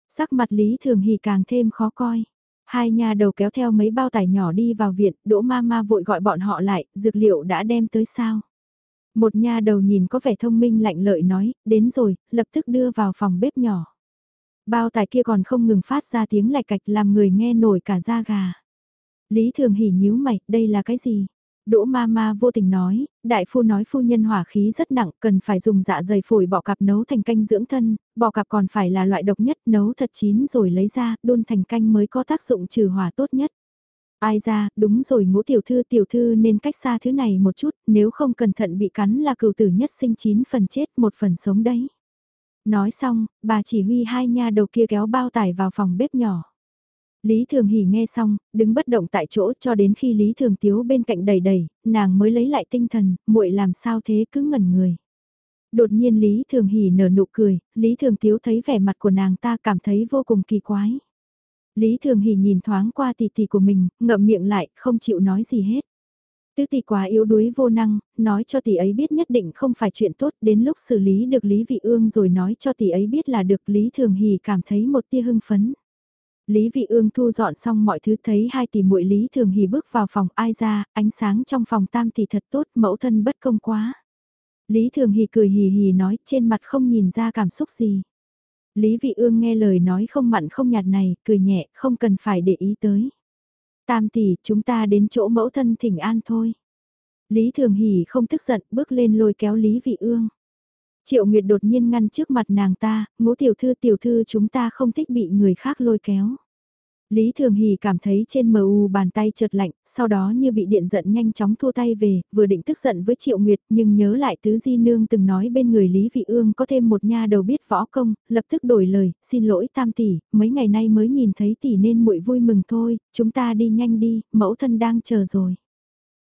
Sắc mặt Lý Thường Hì càng thêm khó coi. Hai nhà đầu kéo theo mấy bao tải nhỏ đi vào viện, đỗ ma ma vội gọi bọn họ lại, dược liệu đã đem tới sao. Một nhà đầu nhìn có vẻ thông minh lạnh lợi nói, đến rồi, lập tức đưa vào phòng bếp nhỏ. Bao tải kia còn không ngừng phát ra tiếng lạch cạch làm người nghe nổi cả da gà. Lý Thường hỉ nhíu mày, đây là cái gì? Đỗ ma ma vô tình nói, đại phu nói phu nhân hỏa khí rất nặng, cần phải dùng dạ dày phổi bọ cạp nấu thành canh dưỡng thân, bọ cạp còn phải là loại độc nhất, nấu thật chín rồi lấy ra, đun thành canh mới có tác dụng trừ hỏa tốt nhất. Ai ra, đúng rồi ngũ tiểu thư tiểu thư nên cách xa thứ này một chút, nếu không cẩn thận bị cắn là cừu tử nhất sinh chín phần chết một phần sống đấy. Nói xong, bà chỉ huy hai nha đầu kia kéo bao tải vào phòng bếp nhỏ. Lý Thường Hỉ nghe xong, đứng bất động tại chỗ cho đến khi Lý Thường Tiếu bên cạnh đầy đầy, nàng mới lấy lại tinh thần, muội làm sao thế cứ ngẩn người. Đột nhiên Lý Thường Hỉ nở nụ cười, Lý Thường Tiếu thấy vẻ mặt của nàng ta cảm thấy vô cùng kỳ quái. Lý Thường Hỉ nhìn thoáng qua tỷ tỷ của mình, ngậm miệng lại, không chịu nói gì hết. Tứ tỷ quá yếu đuối vô năng, nói cho tỷ ấy biết nhất định không phải chuyện tốt, đến lúc xử lý được Lý Vị Ương rồi nói cho tỷ ấy biết là được Lý Thường Hỉ cảm thấy một tia hưng phấn. Lý Vị Ương thu dọn xong mọi thứ thấy hai tỷ muội Lý Thường Hỉ bước vào phòng ai ra, ánh sáng trong phòng tam tỷ thật tốt, mẫu thân bất công quá. Lý Thường Hì cười hì hì nói trên mặt không nhìn ra cảm xúc gì. Lý Vị Ương nghe lời nói không mặn không nhạt này, cười nhẹ, không cần phải để ý tới. Tam tỷ, chúng ta đến chỗ mẫu thân thỉnh an thôi. Lý Thường Hỷ không tức giận, bước lên lôi kéo Lý Vị Ương. Triệu Nguyệt đột nhiên ngăn trước mặt nàng ta, ngũ tiểu thư tiểu thư chúng ta không thích bị người khác lôi kéo. Lý Thường Hì cảm thấy trên mờ u bàn tay trượt lạnh, sau đó như bị điện giận nhanh chóng thua tay về, vừa định tức giận với Triệu Nguyệt nhưng nhớ lại tứ di nương từng nói bên người Lý Vị Ương có thêm một nha đầu biết võ công, lập tức đổi lời, xin lỗi tam tỷ, mấy ngày nay mới nhìn thấy tỷ nên muội vui mừng thôi, chúng ta đi nhanh đi, mẫu thân đang chờ rồi.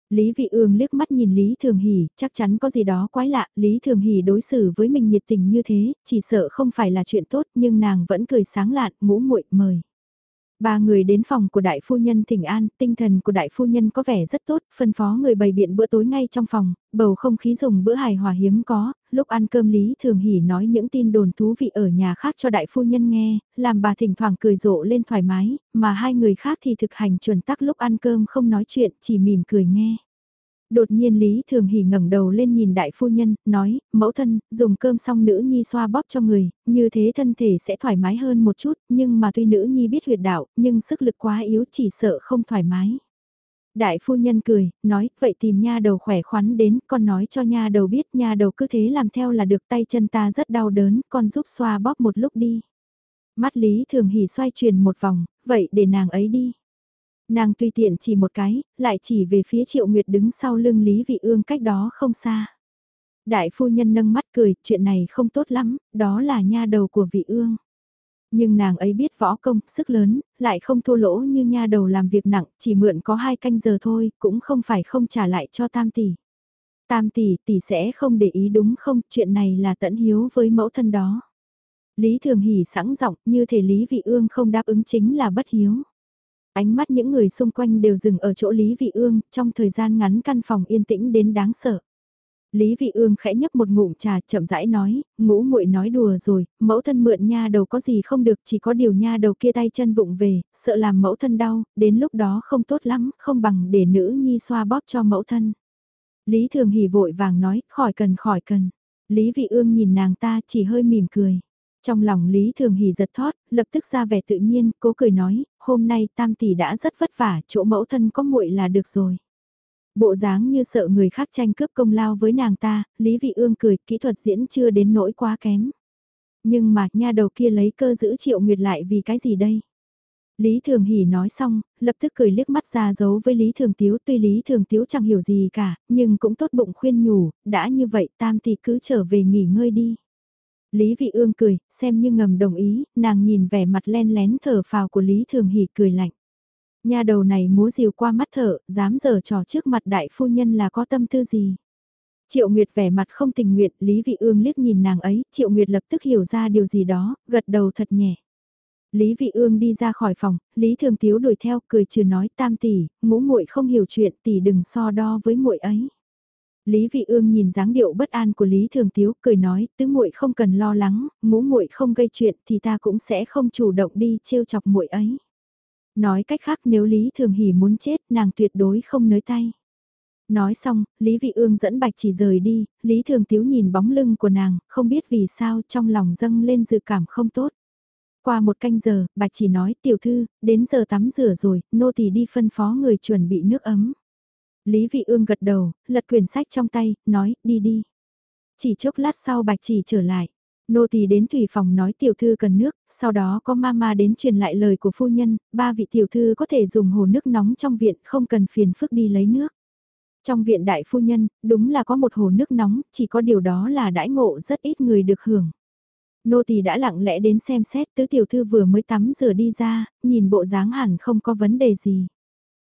Lý Vị Ương liếc mắt nhìn Lý Thường Hỷ, chắc chắn có gì đó quái lạ, Lý Thường Hỷ đối xử với mình nhiệt tình như thế, chỉ sợ không phải là chuyện tốt nhưng nàng vẫn cười sáng lạn, ngũ muội mời. Ba người đến phòng của đại phu nhân thỉnh an, tinh thần của đại phu nhân có vẻ rất tốt, phân phó người bày biện bữa tối ngay trong phòng, bầu không khí dùng bữa hài hòa hiếm có, lúc ăn cơm Lý Thường Hỷ nói những tin đồn thú vị ở nhà khác cho đại phu nhân nghe, làm bà thỉnh thoảng cười rộ lên thoải mái, mà hai người khác thì thực hành chuẩn tắc lúc ăn cơm không nói chuyện, chỉ mỉm cười nghe. Đột nhiên Lý Thường Hỷ ngẩng đầu lên nhìn đại phu nhân, nói, mẫu thân, dùng cơm xong nữ nhi xoa bóp cho người, như thế thân thể sẽ thoải mái hơn một chút, nhưng mà tuy nữ nhi biết huyệt đạo, nhưng sức lực quá yếu chỉ sợ không thoải mái. Đại phu nhân cười, nói, vậy tìm nha đầu khỏe khoắn đến, con nói cho nha đầu biết nha đầu cứ thế làm theo là được tay chân ta rất đau đớn, con giúp xoa bóp một lúc đi. Mắt Lý Thường Hỷ xoay chuyển một vòng, vậy để nàng ấy đi. Nàng tùy tiện chỉ một cái, lại chỉ về phía Triệu Nguyệt đứng sau lưng Lý Vị Ương cách đó không xa. Đại phu nhân nâng mắt cười, chuyện này không tốt lắm, đó là nha đầu của Vị Ương. Nhưng nàng ấy biết võ công, sức lớn, lại không thua lỗ như nha đầu làm việc nặng, chỉ mượn có hai canh giờ thôi, cũng không phải không trả lại cho tam tỷ. Tam tỷ, tỷ sẽ không để ý đúng không, chuyện này là tận hiếu với mẫu thân đó. Lý Thường Hỷ sẵn giọng như thể Lý Vị Ương không đáp ứng chính là bất hiếu. Ánh mắt những người xung quanh đều dừng ở chỗ Lý Vị Ương, trong thời gian ngắn căn phòng yên tĩnh đến đáng sợ. Lý Vị Ương khẽ nhấp một ngụm trà chậm rãi nói, ngũ muội nói đùa rồi, mẫu thân mượn nha đầu có gì không được chỉ có điều nha đầu kia tay chân vụng về, sợ làm mẫu thân đau, đến lúc đó không tốt lắm, không bằng để nữ nhi xoa bóp cho mẫu thân. Lý Thường Hỉ vội vàng nói, khỏi cần khỏi cần. Lý Vị Ương nhìn nàng ta chỉ hơi mỉm cười. Trong lòng Lý Thường Hỷ giật thót, lập tức ra vẻ tự nhiên, cố cười nói, hôm nay tam tỷ đã rất vất vả, chỗ mẫu thân có muội là được rồi. Bộ dáng như sợ người khác tranh cướp công lao với nàng ta, Lý Vị Ương cười, kỹ thuật diễn chưa đến nỗi quá kém. Nhưng mà, nha đầu kia lấy cơ giữ triệu nguyệt lại vì cái gì đây? Lý Thường Hỷ nói xong, lập tức cười liếc mắt ra giấu với Lý Thường Tiếu tuy Lý Thường Tiếu chẳng hiểu gì cả, nhưng cũng tốt bụng khuyên nhủ, đã như vậy tam tỷ cứ trở về nghỉ ngơi đi. Lý Vị Ương cười, xem như ngầm đồng ý, nàng nhìn vẻ mặt len lén thở phào của Lý Thường Hỷ cười lạnh. Nhà đầu này múa rìu qua mắt thở, dám giở trò trước mặt đại phu nhân là có tâm tư gì. Triệu Nguyệt vẻ mặt không tình nguyện, Lý Vị Ương liếc nhìn nàng ấy, Triệu Nguyệt lập tức hiểu ra điều gì đó, gật đầu thật nhẹ. Lý Vị Ương đi ra khỏi phòng, Lý Thường Tiếu đuổi theo, cười trừ nói tam tỷ, ngũ muội không hiểu chuyện tỷ đừng so đo với muội ấy. Lý Vị Ương nhìn dáng điệu bất an của Lý Thường Tiếu, cười nói, tứ muội không cần lo lắng, ngũ muội không gây chuyện thì ta cũng sẽ không chủ động đi trêu chọc muội ấy. Nói cách khác nếu Lý Thường Hỉ muốn chết, nàng tuyệt đối không nới tay. Nói xong, Lý Vị Ương dẫn Bạch chỉ rời đi, Lý Thường Tiếu nhìn bóng lưng của nàng, không biết vì sao trong lòng dâng lên dự cảm không tốt. Qua một canh giờ, Bạch chỉ nói tiểu thư, đến giờ tắm rửa rồi, nô tỳ đi phân phó người chuẩn bị nước ấm. Lý Vị Ương gật đầu, lật quyển sách trong tay, nói, đi đi. Chỉ chốc lát sau bạch chỉ trở lại. Nô tỳ đến thủy phòng nói tiểu thư cần nước, sau đó có mama đến truyền lại lời của phu nhân, ba vị tiểu thư có thể dùng hồ nước nóng trong viện không cần phiền phức đi lấy nước. Trong viện đại phu nhân, đúng là có một hồ nước nóng, chỉ có điều đó là đãi ngộ rất ít người được hưởng. Nô tỳ đã lặng lẽ đến xem xét tứ tiểu thư vừa mới tắm rửa đi ra, nhìn bộ dáng hẳn không có vấn đề gì.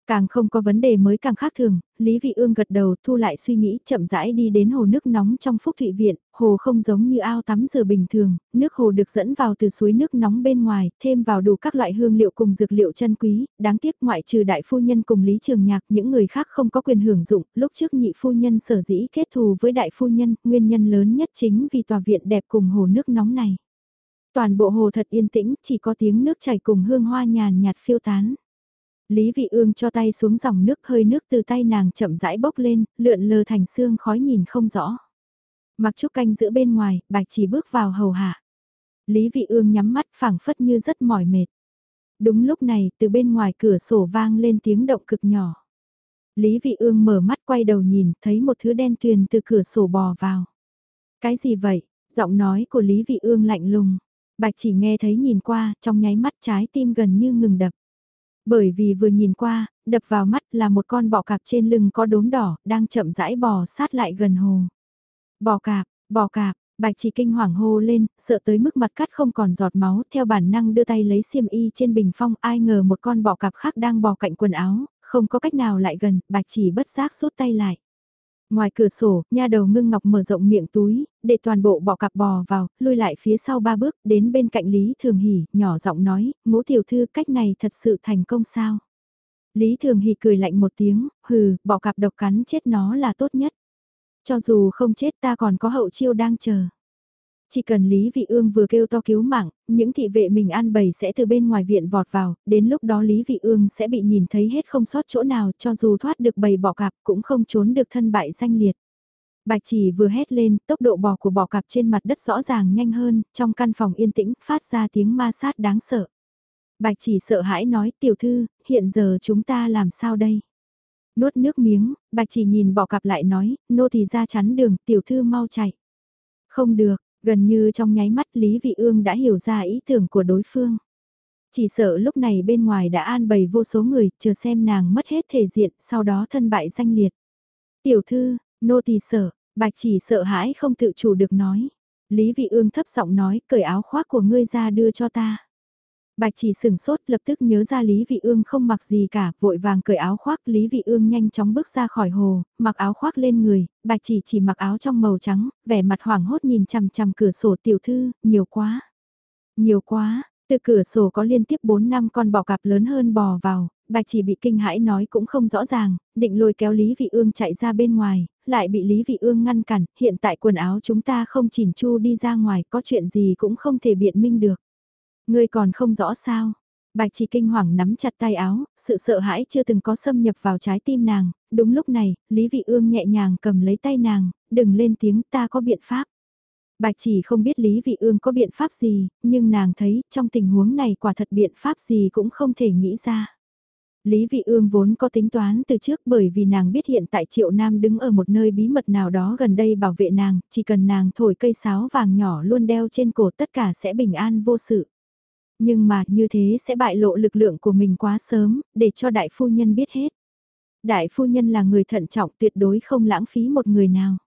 Càng không có vấn đề mới càng khác thường, Lý Vị Ương gật đầu thu lại suy nghĩ chậm rãi đi đến hồ nước nóng trong Phúc Thụy Viện, hồ không giống như ao tắm rửa bình thường, nước hồ được dẫn vào từ suối nước nóng bên ngoài, thêm vào đủ các loại hương liệu cùng dược liệu chân quý, đáng tiếc ngoại trừ đại phu nhân cùng Lý Trường Nhạc những người khác không có quyền hưởng dụng, lúc trước nhị phu nhân sở dĩ kết thù với đại phu nhân, nguyên nhân lớn nhất chính vì tòa viện đẹp cùng hồ nước nóng này. Toàn bộ hồ thật yên tĩnh, chỉ có tiếng nước chảy cùng hương hoa nhàn nhạt phiêu tán. Lý Vị Ương cho tay xuống dòng nước hơi nước từ tay nàng chậm rãi bốc lên, lượn lờ thành xương khói nhìn không rõ. Mặc trúc canh giữa bên ngoài, bạch chỉ bước vào hầu hạ. Lý vị ương nhắm mắt phảng phất như rất mỏi mệt. Đúng lúc này, từ bên ngoài cửa sổ vang lên tiếng động cực nhỏ. Lý vị ương mở mắt quay đầu nhìn, thấy một thứ đen tuyền từ cửa sổ bò vào. Cái gì vậy? Giọng nói của Lý vị ương lạnh lùng. Bạch chỉ nghe thấy nhìn qua, trong nháy mắt trái tim gần như ngừng đập. Bởi vì vừa nhìn qua, đập vào mắt là một con bọ cạp trên lưng có đốm đỏ, đang chậm rãi bò sát lại gần hồ. Bò cạp, bò cạp, bạch chỉ kinh hoàng hô lên, sợ tới mức mặt cắt không còn giọt máu, theo bản năng đưa tay lấy xiêm y trên bình phong, ai ngờ một con bọ cạp khác đang bò cạnh quần áo, không có cách nào lại gần, bạch chỉ bất giác rút tay lại. Ngoài cửa sổ, nha đầu ngưng ngọc mở rộng miệng túi, để toàn bộ bọ cặp bò vào, lui lại phía sau ba bước, đến bên cạnh Lý Thường Hỷ, nhỏ giọng nói, ngũ tiểu thư cách này thật sự thành công sao? Lý Thường Hỷ cười lạnh một tiếng, hừ, bọ cặp độc cắn chết nó là tốt nhất. Cho dù không chết ta còn có hậu chiêu đang chờ. Chỉ cần Lý Vị Ương vừa kêu to cứu mạng, những thị vệ mình an bầy sẽ từ bên ngoài viện vọt vào, đến lúc đó Lý Vị Ương sẽ bị nhìn thấy hết không sót chỗ nào cho dù thoát được bầy bọ cạp cũng không trốn được thân bại danh liệt. Bạch chỉ vừa hét lên, tốc độ bò của bọ cạp trên mặt đất rõ ràng nhanh hơn, trong căn phòng yên tĩnh phát ra tiếng ma sát đáng sợ. Bạch chỉ sợ hãi nói tiểu thư, hiện giờ chúng ta làm sao đây? Nuốt nước miếng, bạch chỉ nhìn bọ cạp lại nói, nô thì ra chắn đường, tiểu thư mau chạy. Không được, Gần như trong nháy mắt Lý Vị Ương đã hiểu ra ý tưởng của đối phương. Chỉ sợ lúc này bên ngoài đã an bày vô số người, chờ xem nàng mất hết thể diện, sau đó thân bại danh liệt. Tiểu thư, nô tỳ sợ, bạch chỉ sợ hãi không tự chủ được nói. Lý Vị Ương thấp giọng nói, cởi áo khoác của ngươi ra đưa cho ta. Bạch chỉ sửng sốt lập tức nhớ ra Lý Vị Ương không mặc gì cả, vội vàng cởi áo khoác Lý Vị Ương nhanh chóng bước ra khỏi hồ, mặc áo khoác lên người, bạch chỉ chỉ mặc áo trong màu trắng, vẻ mặt hoảng hốt nhìn chằm chằm cửa sổ tiểu thư, nhiều quá. Nhiều quá, từ cửa sổ có liên tiếp 4 năm con bò cạp lớn hơn bò vào, bạch chỉ bị kinh hãi nói cũng không rõ ràng, định lôi kéo Lý Vị Ương chạy ra bên ngoài, lại bị Lý Vị Ương ngăn cản, hiện tại quần áo chúng ta không chỉnh chu đi ra ngoài, có chuyện gì cũng không thể biện minh được. Ngươi còn không rõ sao? Bạch chỉ kinh hoàng nắm chặt tay áo, sự sợ hãi chưa từng có xâm nhập vào trái tim nàng, đúng lúc này, Lý Vị Ương nhẹ nhàng cầm lấy tay nàng, đừng lên tiếng ta có biện pháp. Bạch chỉ không biết Lý Vị Ương có biện pháp gì, nhưng nàng thấy trong tình huống này quả thật biện pháp gì cũng không thể nghĩ ra. Lý Vị Ương vốn có tính toán từ trước bởi vì nàng biết hiện tại Triệu Nam đứng ở một nơi bí mật nào đó gần đây bảo vệ nàng, chỉ cần nàng thổi cây sáo vàng nhỏ luôn đeo trên cổ tất cả sẽ bình an vô sự. Nhưng mà như thế sẽ bại lộ lực lượng của mình quá sớm, để cho đại phu nhân biết hết. Đại phu nhân là người thận trọng tuyệt đối không lãng phí một người nào.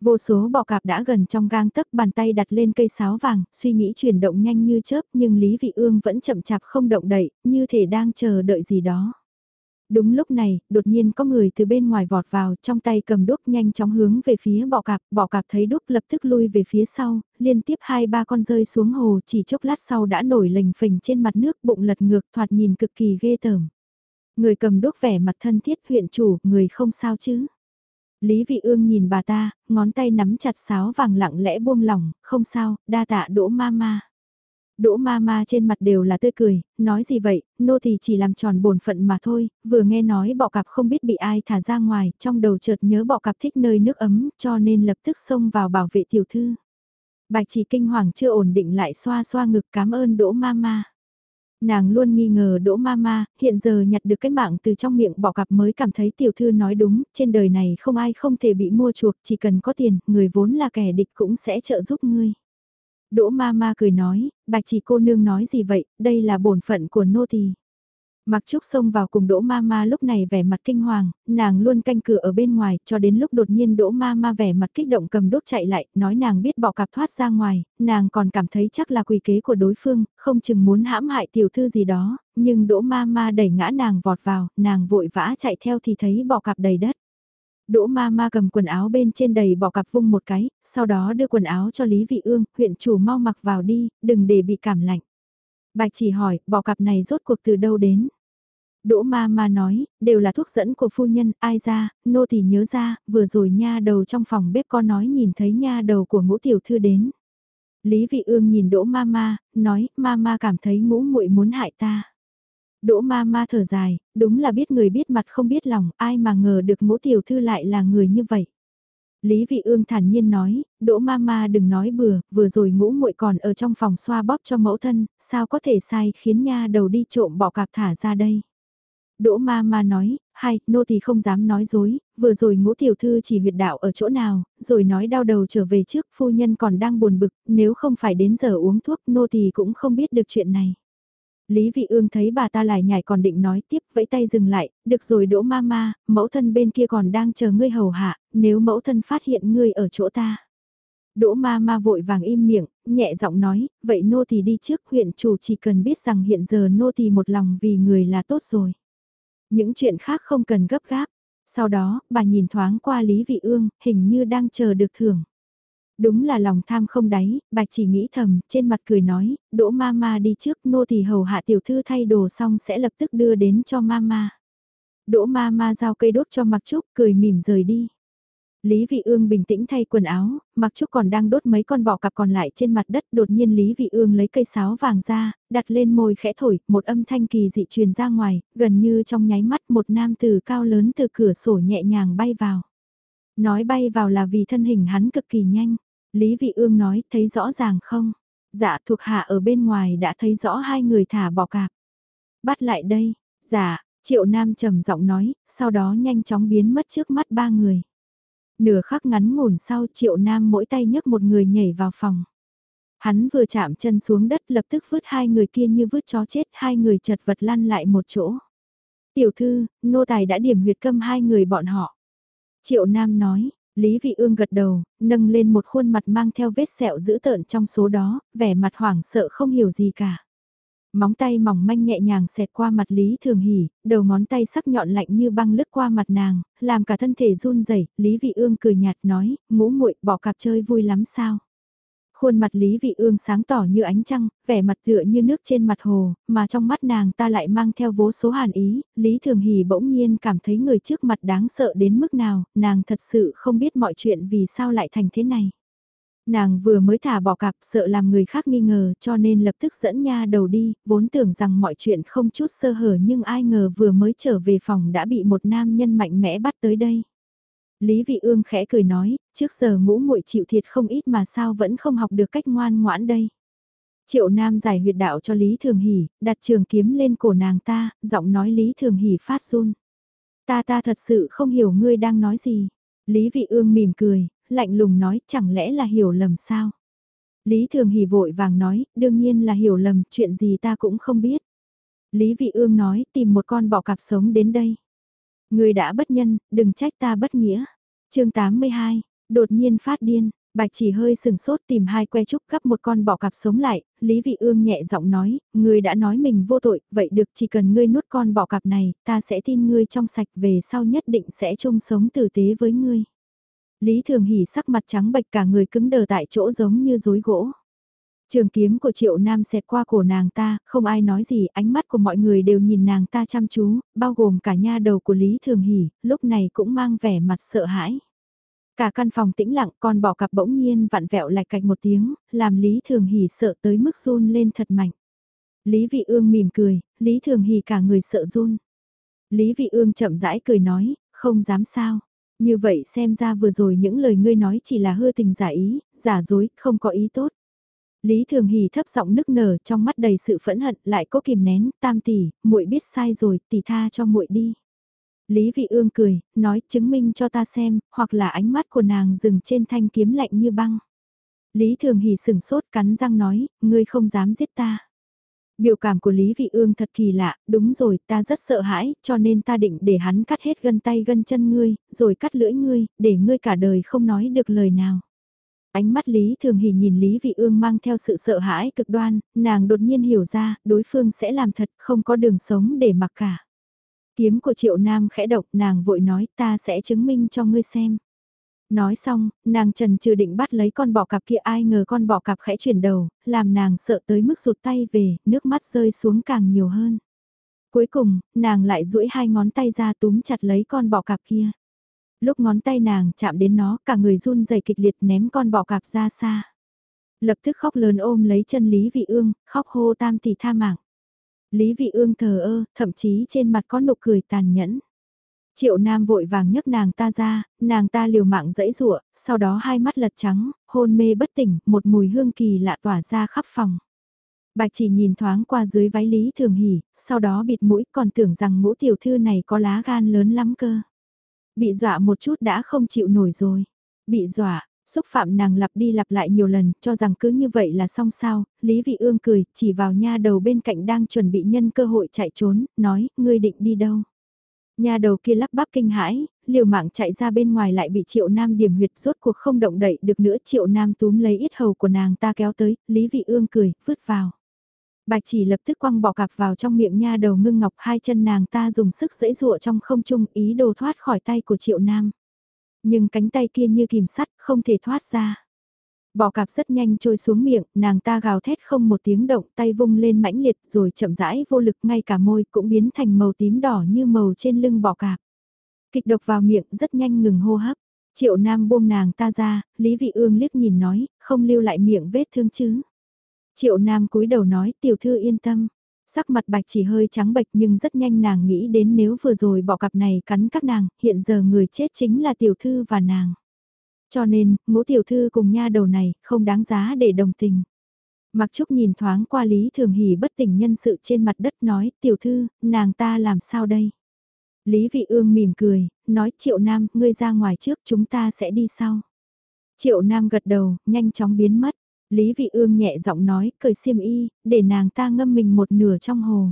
Vô số bọ cạp đã gần trong gang tấc bàn tay đặt lên cây sáo vàng, suy nghĩ chuyển động nhanh như chớp nhưng Lý Vị Ương vẫn chậm chạp không động đậy, như thể đang chờ đợi gì đó. Đúng lúc này, đột nhiên có người từ bên ngoài vọt vào, trong tay cầm đúc nhanh chóng hướng về phía bọ cạp, bọ cạp thấy đúc lập tức lui về phía sau, liên tiếp hai ba con rơi xuống hồ chỉ chốc lát sau đã nổi lềnh phình trên mặt nước bụng lật ngược thoạt nhìn cực kỳ ghê tởm. Người cầm đúc vẻ mặt thân thiết huyện chủ, người không sao chứ. Lý Vị Ương nhìn bà ta, ngón tay nắm chặt sáo vàng lặng lẽ buông lỏng, không sao, đa tạ đỗ ma ma. Đỗ ma ma trên mặt đều là tươi cười, nói gì vậy, nô thì chỉ làm tròn bổn phận mà thôi, vừa nghe nói bọ cạp không biết bị ai thả ra ngoài, trong đầu chợt nhớ bọ cạp thích nơi nước ấm, cho nên lập tức xông vào bảo vệ tiểu thư. Bạch chỉ kinh hoàng chưa ổn định lại xoa xoa ngực cảm ơn đỗ ma ma. Nàng luôn nghi ngờ đỗ ma ma, hiện giờ nhặt được cái mạng từ trong miệng bọ cạp mới cảm thấy tiểu thư nói đúng, trên đời này không ai không thể bị mua chuộc, chỉ cần có tiền, người vốn là kẻ địch cũng sẽ trợ giúp ngươi. Đỗ ma ma cười nói, bạch chỉ cô nương nói gì vậy, đây là bổn phận của nô tỳ. Mặc Trúc xông vào cùng Đỗ Ma Ma lúc này vẻ mặt kinh hoàng, nàng luôn canh cửa ở bên ngoài, cho đến lúc đột nhiên Đỗ Ma Ma vẻ mặt kích động cầm đốt chạy lại, nói nàng biết bỏ cạp thoát ra ngoài, nàng còn cảm thấy chắc là quỷ kế của đối phương, không chừng muốn hãm hại tiểu thư gì đó, nhưng Đỗ Ma Ma đẩy ngã nàng vọt vào, nàng vội vã chạy theo thì thấy bỏ cạp đầy đất. Đỗ ma ma cầm quần áo bên trên đầy bỏ cặp vung một cái, sau đó đưa quần áo cho Lý Vị Ương, huyện chủ mau mặc vào đi, đừng để bị cảm lạnh. Bạch chỉ hỏi, bỏ cặp này rốt cuộc từ đâu đến? Đỗ ma ma nói, đều là thuốc dẫn của phu nhân, ai ra, nô thì nhớ ra, vừa rồi nha đầu trong phòng bếp có nói nhìn thấy nha đầu của ngũ tiểu thư đến. Lý Vị Ương nhìn Đỗ ma ma, nói, ma ma cảm thấy ngũ muội muốn hại ta. Đỗ ma ma thở dài, đúng là biết người biết mặt không biết lòng, ai mà ngờ được ngũ tiểu thư lại là người như vậy. Lý Vị Ương thản nhiên nói, Đỗ Ma Ma đừng nói bừa, vừa rồi ngũ muội còn ở trong phòng xoa bóp cho mẫu thân, sao có thể sai khiến nha đầu đi trộm bọ cạp thả ra đây. Đỗ Ma Ma nói, hay, nô thì không dám nói dối, vừa rồi ngũ tiểu thư chỉ huyệt đạo ở chỗ nào, rồi nói đau đầu trở về trước, phu nhân còn đang buồn bực, nếu không phải đến giờ uống thuốc nô thì cũng không biết được chuyện này. Lý Vị Ương thấy bà ta lại nhảy còn định nói tiếp, vẫy tay dừng lại, được rồi đỗ mama, mẫu thân bên kia còn đang chờ ngươi hầu hạ, nếu mẫu thân phát hiện ngươi ở chỗ ta. Đỗ ma ma vội vàng im miệng, nhẹ giọng nói, vậy nô thì đi trước huyện chủ chỉ cần biết rằng hiện giờ nô thì một lòng vì người là tốt rồi. Những chuyện khác không cần gấp gáp. Sau đó, bà nhìn thoáng qua Lý Vị Ương, hình như đang chờ được thưởng. Đúng là lòng tham không đáy, bạch chỉ nghĩ thầm, trên mặt cười nói, đỗ mama đi trước, nô thì hầu hạ tiểu thư thay đồ xong sẽ lập tức đưa đến cho mama. Đỗ mama giao cây đốt cho Mặc Trúc, cười mỉm rời đi. Lý Vị Ương bình tĩnh thay quần áo, Mặc Trúc còn đang đốt mấy con bọ cạp còn lại trên mặt đất, đột nhiên Lý Vị Ương lấy cây sáo vàng ra, đặt lên môi khẽ thổi, một âm thanh kỳ dị truyền ra ngoài, gần như trong nháy mắt một nam tử cao lớn từ cửa sổ nhẹ nhàng bay vào. Nói bay vào là vì thân hình hắn cực kỳ nhanh. Lý Vị Ương nói, thấy rõ ràng không? Dạ thuộc hạ ở bên ngoài đã thấy rõ hai người thả bỏ cạp. Bắt lại đây, dạ, triệu nam trầm giọng nói, sau đó nhanh chóng biến mất trước mắt ba người. Nửa khắc ngắn ngủn sau triệu nam mỗi tay nhấc một người nhảy vào phòng. Hắn vừa chạm chân xuống đất lập tức vứt hai người kia như vứt chó chết hai người chật vật lăn lại một chỗ. Tiểu thư, nô tài đã điểm huyệt câm hai người bọn họ. Triệu Nam nói, Lý Vị Ương gật đầu, nâng lên một khuôn mặt mang theo vết sẹo dữ tợn trong số đó, vẻ mặt hoảng sợ không hiểu gì cả. Móng tay mỏng manh nhẹ nhàng xẹt qua mặt Lý Thường Hỷ, đầu ngón tay sắc nhọn lạnh như băng lướt qua mặt nàng, làm cả thân thể run rẩy. Lý Vị Ương cười nhạt nói, ngũ muội bỏ cặp chơi vui lắm sao? Khuôn mặt Lý Vị Ương sáng tỏ như ánh trăng, vẻ mặt tựa như nước trên mặt hồ, mà trong mắt nàng ta lại mang theo vô số hàn ý, Lý Thường Hỷ bỗng nhiên cảm thấy người trước mặt đáng sợ đến mức nào, nàng thật sự không biết mọi chuyện vì sao lại thành thế này. Nàng vừa mới thả bỏ cặp sợ làm người khác nghi ngờ cho nên lập tức dẫn nha đầu đi, vốn tưởng rằng mọi chuyện không chút sơ hở nhưng ai ngờ vừa mới trở về phòng đã bị một nam nhân mạnh mẽ bắt tới đây. Lý Vị Ương khẽ cười nói, trước giờ ngũ muội chịu thiệt không ít mà sao vẫn không học được cách ngoan ngoãn đây. Triệu Nam giải huyệt đạo cho Lý Thường Hỷ, đặt trường kiếm lên cổ nàng ta, giọng nói Lý Thường Hỷ phát run. Ta ta thật sự không hiểu ngươi đang nói gì. Lý Vị Ương mỉm cười, lạnh lùng nói chẳng lẽ là hiểu lầm sao. Lý Thường Hỷ vội vàng nói, đương nhiên là hiểu lầm, chuyện gì ta cũng không biết. Lý Vị Ương nói, tìm một con bọ cạp sống đến đây. Ngươi đã bất nhân, đừng trách ta bất nghĩa chương 82, đột nhiên phát điên, bạch chỉ hơi sừng sốt tìm hai que trúc gắp một con bọ cạp sống lại, Lý Vị Ương nhẹ giọng nói, ngươi đã nói mình vô tội, vậy được chỉ cần ngươi nuốt con bọ cạp này, ta sẽ tin ngươi trong sạch về sau nhất định sẽ chung sống tử tế với ngươi. Lý Thường Hỷ sắc mặt trắng bệch cả người cứng đờ tại chỗ giống như rối gỗ. Trường kiếm của triệu nam xẹt qua cổ nàng ta, không ai nói gì, ánh mắt của mọi người đều nhìn nàng ta chăm chú, bao gồm cả nha đầu của Lý Thường Hỷ, lúc này cũng mang vẻ mặt sợ hãi. Cả căn phòng tĩnh lặng con bỏ cặp bỗng nhiên vặn vẹo lạch cạch một tiếng, làm Lý Thường Hỷ sợ tới mức run lên thật mạnh. Lý Vị Ương mỉm cười, Lý Thường Hỷ cả người sợ run. Lý Vị Ương chậm rãi cười nói, không dám sao. Như vậy xem ra vừa rồi những lời ngươi nói chỉ là hư tình giả ý, giả dối, không có ý tốt. Lý Thường Hỷ thấp giọng nức nở trong mắt đầy sự phẫn hận lại cố kìm nén, tam tỷ, muội biết sai rồi, tỷ tha cho muội đi. Lý Vị Ương cười, nói chứng minh cho ta xem, hoặc là ánh mắt của nàng dừng trên thanh kiếm lạnh như băng. Lý Thường Hỷ sừng sốt cắn răng nói, ngươi không dám giết ta. Biểu cảm của Lý Vị Ương thật kỳ lạ, đúng rồi, ta rất sợ hãi, cho nên ta định để hắn cắt hết gân tay gân chân ngươi, rồi cắt lưỡi ngươi, để ngươi cả đời không nói được lời nào. Ánh mắt Lý Thường Hỷ nhìn Lý Vị Ương mang theo sự sợ hãi cực đoan, nàng đột nhiên hiểu ra, đối phương sẽ làm thật, không có đường sống để mặc cả. Kiếm của Triệu Nam khẽ độc, nàng vội nói, ta sẽ chứng minh cho ngươi xem. Nói xong, nàng trần trừ định bắt lấy con bọ cạp kia ai ngờ con bọ cạp khẽ chuyển đầu, làm nàng sợ tới mức rụt tay về, nước mắt rơi xuống càng nhiều hơn. Cuối cùng, nàng lại duỗi hai ngón tay ra túm chặt lấy con bọ cạp kia. Lúc ngón tay nàng chạm đến nó, cả người run rẩy kịch liệt ném con bọ cạp ra xa. Lập tức khóc lớn ôm lấy chân Lý Vị Ương, khóc hô tam tỷ tha mạng. Lý Vị Ương thờ ơ, thậm chí trên mặt có nụ cười tàn nhẫn. Triệu Nam vội vàng nhấc nàng ta ra, nàng ta liều mạng dẫy rụa, sau đó hai mắt lật trắng, hôn mê bất tỉnh, một mùi hương kỳ lạ tỏa ra khắp phòng. Bạch chỉ nhìn thoáng qua dưới váy Lý Thường Hỷ, sau đó bịt mũi còn tưởng rằng ngũ tiểu thư này có lá gan lớn lắm cơ. Bị dọa một chút đã không chịu nổi rồi. Bị dọa, xúc phạm nàng lặp đi lặp lại nhiều lần, cho rằng cứ như vậy là xong sao, Lý Vị Ương cười, chỉ vào nha đầu bên cạnh đang chuẩn bị nhân cơ hội chạy trốn, nói, ngươi định đi đâu. Nhà đầu kia lắp bắp kinh hãi, liều mạng chạy ra bên ngoài lại bị triệu nam điểm huyệt rốt cuộc không động đậy được nữa triệu nam túm lấy ít hầu của nàng ta kéo tới, Lý Vị Ương cười, vứt vào. Bạch chỉ lập tức quăng bỏ cạp vào trong miệng nha đầu ngưng ngọc hai chân nàng ta dùng sức dễ dụa trong không trung ý đồ thoát khỏi tay của triệu nam. Nhưng cánh tay kia như kìm sắt không thể thoát ra. Bỏ cạp rất nhanh trôi xuống miệng, nàng ta gào thét không một tiếng động tay vung lên mãnh liệt rồi chậm rãi vô lực ngay cả môi cũng biến thành màu tím đỏ như màu trên lưng bỏ cạp. Kịch độc vào miệng rất nhanh ngừng hô hấp. Triệu Nam buông nàng ta ra, Lý Vị Ương liếc nhìn nói, không lưu lại miệng vết thương chứ. Triệu Nam cúi đầu nói tiểu thư yên tâm. Sắc mặt bạch chỉ hơi trắng bệch nhưng rất nhanh nàng nghĩ đến nếu vừa rồi bỏ cặp này cắn các nàng, hiện giờ người chết chính là tiểu thư và nàng. Cho nên, ngũ tiểu thư cùng nha đầu này, không đáng giá để đồng tình. Mặc Trúc nhìn thoáng qua Lý Thường Hỷ bất tỉnh nhân sự trên mặt đất nói, tiểu thư, nàng ta làm sao đây? Lý Vị Ương mỉm cười, nói Triệu Nam, ngươi ra ngoài trước chúng ta sẽ đi sau. Triệu Nam gật đầu, nhanh chóng biến mất. Lý Vị Ương nhẹ giọng nói, cởi xiêm y, để nàng ta ngâm mình một nửa trong hồ.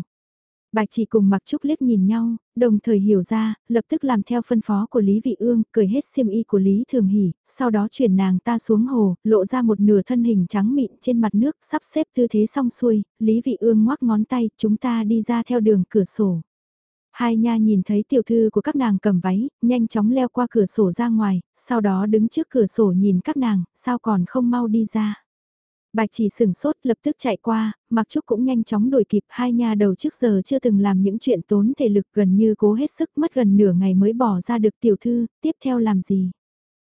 Bạch chỉ cùng mặc trúc liếc nhìn nhau, đồng thời hiểu ra, lập tức làm theo phân phó của Lý Vị Ương, cởi hết xiêm y của Lý Thường Hỷ, sau đó chuyển nàng ta xuống hồ, lộ ra một nửa thân hình trắng mịn trên mặt nước, sắp xếp tư thế xong xuôi, Lý Vị Ương ngoắc ngón tay, chúng ta đi ra theo đường cửa sổ. Hai nha nhìn thấy tiểu thư của các nàng cầm váy, nhanh chóng leo qua cửa sổ ra ngoài, sau đó đứng trước cửa sổ nhìn các nàng, sao còn không mau đi ra. Bạch chỉ sừng sốt lập tức chạy qua, Mặc Trúc cũng nhanh chóng đuổi kịp hai nhà đầu trước giờ chưa từng làm những chuyện tốn thể lực gần như cố hết sức mất gần nửa ngày mới bỏ ra được tiểu thư, tiếp theo làm gì.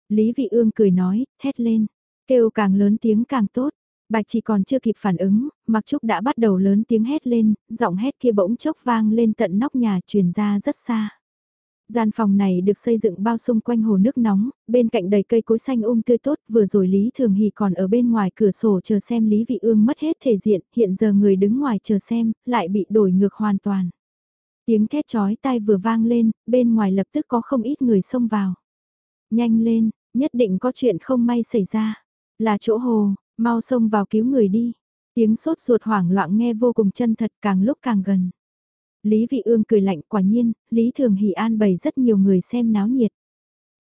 Lý Vị Ương cười nói, thét lên, kêu càng lớn tiếng càng tốt. Bạch chỉ còn chưa kịp phản ứng, Mặc Trúc đã bắt đầu lớn tiếng hét lên, giọng hét kia bỗng chốc vang lên tận nóc nhà truyền ra rất xa. Gian phòng này được xây dựng bao xung quanh hồ nước nóng, bên cạnh đầy cây cối xanh um tươi tốt, vừa rồi Lý Thường Hỷ còn ở bên ngoài cửa sổ chờ xem Lý Vị Ương mất hết thể diện, hiện giờ người đứng ngoài chờ xem, lại bị đổi ngược hoàn toàn. Tiếng thét chói tai vừa vang lên, bên ngoài lập tức có không ít người xông vào. Nhanh lên, nhất định có chuyện không may xảy ra. Là chỗ hồ, mau xông vào cứu người đi. Tiếng sốt ruột hoảng loạn nghe vô cùng chân thật càng lúc càng gần. Lý Vị Ương cười lạnh quả nhiên, Lý Thường Hỷ an bày rất nhiều người xem náo nhiệt.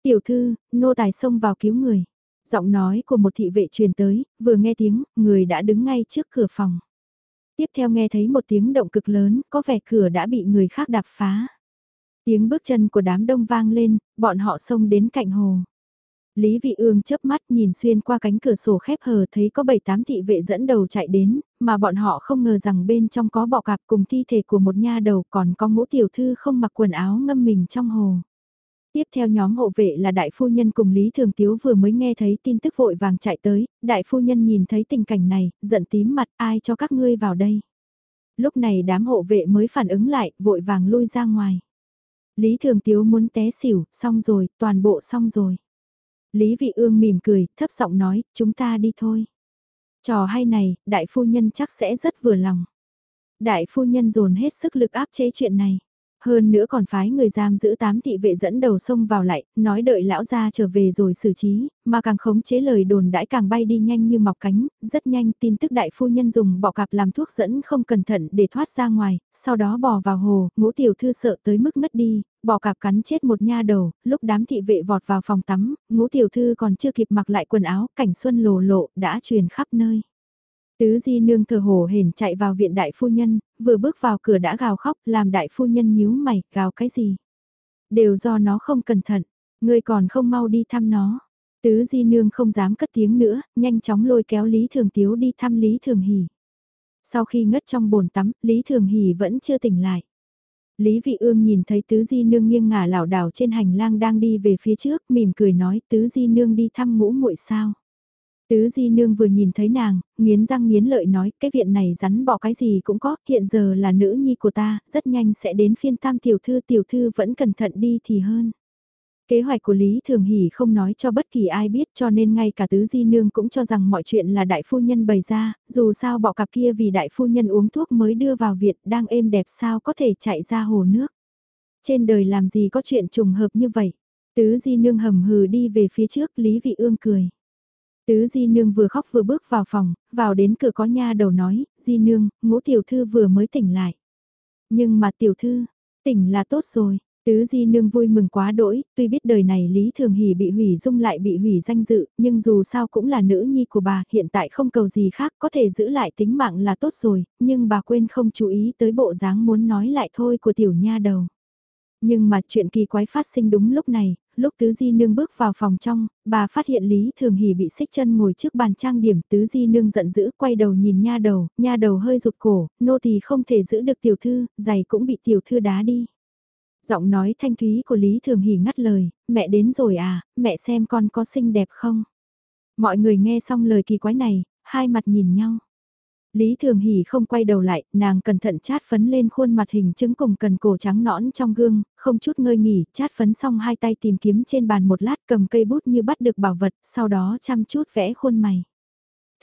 Tiểu thư, nô tài xông vào cứu người. Giọng nói của một thị vệ truyền tới, vừa nghe tiếng, người đã đứng ngay trước cửa phòng. Tiếp theo nghe thấy một tiếng động cực lớn, có vẻ cửa đã bị người khác đạp phá. Tiếng bước chân của đám đông vang lên, bọn họ xông đến cạnh hồ. Lý Vị Ương chớp mắt nhìn xuyên qua cánh cửa sổ khép hờ thấy có 7-8 thị vệ dẫn đầu chạy đến, mà bọn họ không ngờ rằng bên trong có bọ cạp cùng thi thể của một nha đầu còn có ngũ tiểu thư không mặc quần áo ngâm mình trong hồ. Tiếp theo nhóm hộ vệ là đại phu nhân cùng Lý Thường Tiếu vừa mới nghe thấy tin tức vội vàng chạy tới, đại phu nhân nhìn thấy tình cảnh này, giận tím mặt ai cho các ngươi vào đây. Lúc này đám hộ vệ mới phản ứng lại, vội vàng lui ra ngoài. Lý Thường Tiếu muốn té xỉu, xong rồi, toàn bộ xong rồi. Lý Vị Ương mỉm cười, thấp giọng nói, chúng ta đi thôi. Trò hay này, đại phu nhân chắc sẽ rất vừa lòng. Đại phu nhân dồn hết sức lực áp chế chuyện này. Hơn nữa còn phái người giam giữ tám thị vệ dẫn đầu sông vào lại, nói đợi lão gia trở về rồi xử trí, mà càng khống chế lời đồn đãi càng bay đi nhanh như mọc cánh, rất nhanh tin tức đại phu nhân dùng bọ cạp làm thuốc dẫn không cẩn thận để thoát ra ngoài, sau đó bò vào hồ, ngũ tiểu thư sợ tới mức ngất đi, bò cạp cắn chết một nha đầu, lúc đám thị vệ vọt vào phòng tắm, ngũ tiểu thư còn chưa kịp mặc lại quần áo, cảnh xuân lồ lộ đã truyền khắp nơi. Tứ di nương thờ hổ hển chạy vào viện đại phu nhân, vừa bước vào cửa đã gào khóc, làm đại phu nhân nhíu mày, gào cái gì? Đều do nó không cẩn thận, ngươi còn không mau đi thăm nó. Tứ di nương không dám cất tiếng nữa, nhanh chóng lôi kéo Lý Thường Tiếu đi thăm Lý Thường Hỷ. Sau khi ngất trong bồn tắm, Lý Thường Hỷ vẫn chưa tỉnh lại. Lý Vị Ương nhìn thấy Tứ Di Nương nghiêng ngả lảo đảo trên hành lang đang đi về phía trước, mỉm cười nói Tứ Di Nương đi thăm ngũ muội sao. Tứ Di Nương vừa nhìn thấy nàng, nghiến răng nghiến lợi nói, cái viện này rắn bỏ cái gì cũng có, hiện giờ là nữ nhi của ta, rất nhanh sẽ đến phiên tam tiểu thư, tiểu thư vẫn cẩn thận đi thì hơn. Kế hoạch của Lý Thường Hỷ không nói cho bất kỳ ai biết cho nên ngay cả Tứ Di Nương cũng cho rằng mọi chuyện là đại phu nhân bày ra, dù sao bọ cặp kia vì đại phu nhân uống thuốc mới đưa vào viện đang êm đẹp sao có thể chạy ra hồ nước. Trên đời làm gì có chuyện trùng hợp như vậy. Tứ Di Nương hầm hừ đi về phía trước Lý Vị Ương cười. Tứ Di Nương vừa khóc vừa bước vào phòng, vào đến cửa có nha đầu nói, Di Nương, ngũ tiểu thư vừa mới tỉnh lại. Nhưng mà tiểu thư, tỉnh là tốt rồi, Tứ Di Nương vui mừng quá đỗi, tuy biết đời này Lý Thường Hỷ bị hủy dung lại bị hủy danh dự, nhưng dù sao cũng là nữ nhi của bà, hiện tại không cầu gì khác, có thể giữ lại tính mạng là tốt rồi, nhưng bà quên không chú ý tới bộ dáng muốn nói lại thôi của tiểu nha đầu. Nhưng mà chuyện kỳ quái phát sinh đúng lúc này, lúc Tứ Di Nương bước vào phòng trong, bà phát hiện Lý Thường Hỷ bị xích chân ngồi trước bàn trang điểm Tứ Di Nương giận dữ quay đầu nhìn nha đầu, nha đầu hơi rụt cổ, nô tỳ không thể giữ được tiểu thư, giày cũng bị tiểu thư đá đi. Giọng nói thanh thúy của Lý Thường Hỷ ngắt lời, mẹ đến rồi à, mẹ xem con có xinh đẹp không? Mọi người nghe xong lời kỳ quái này, hai mặt nhìn nhau. Lý Thường Hỷ không quay đầu lại, nàng cẩn thận chát phấn lên khuôn mặt hình chứng cùng cần cổ trắng nõn trong gương, không chút ngơi nghỉ, chát phấn xong hai tay tìm kiếm trên bàn một lát cầm cây bút như bắt được bảo vật, sau đó chăm chút vẽ khuôn mày.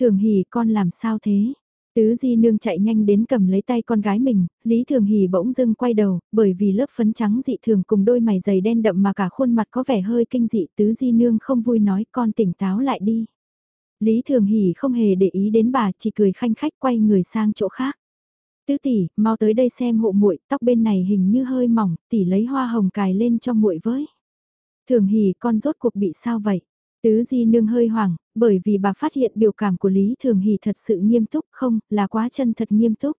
Thường Hỷ con làm sao thế? Tứ Di Nương chạy nhanh đến cầm lấy tay con gái mình, Lý Thường Hỷ bỗng dưng quay đầu, bởi vì lớp phấn trắng dị thường cùng đôi mày dày đen đậm mà cả khuôn mặt có vẻ hơi kinh dị. Tứ Di Nương không vui nói con tỉnh táo lại đi. Lý Thường Hỷ không hề để ý đến bà, chỉ cười khanh khách quay người sang chỗ khác. Tứ tỷ, mau tới đây xem hộ muội, tóc bên này hình như hơi mỏng, tỷ lấy hoa hồng cài lên cho muội với. Thường Hỷ con rốt cuộc bị sao vậy? Tứ Di Nương hơi hoảng, bởi vì bà phát hiện biểu cảm của Lý Thường Hỷ thật sự nghiêm túc không, là quá chân thật nghiêm túc.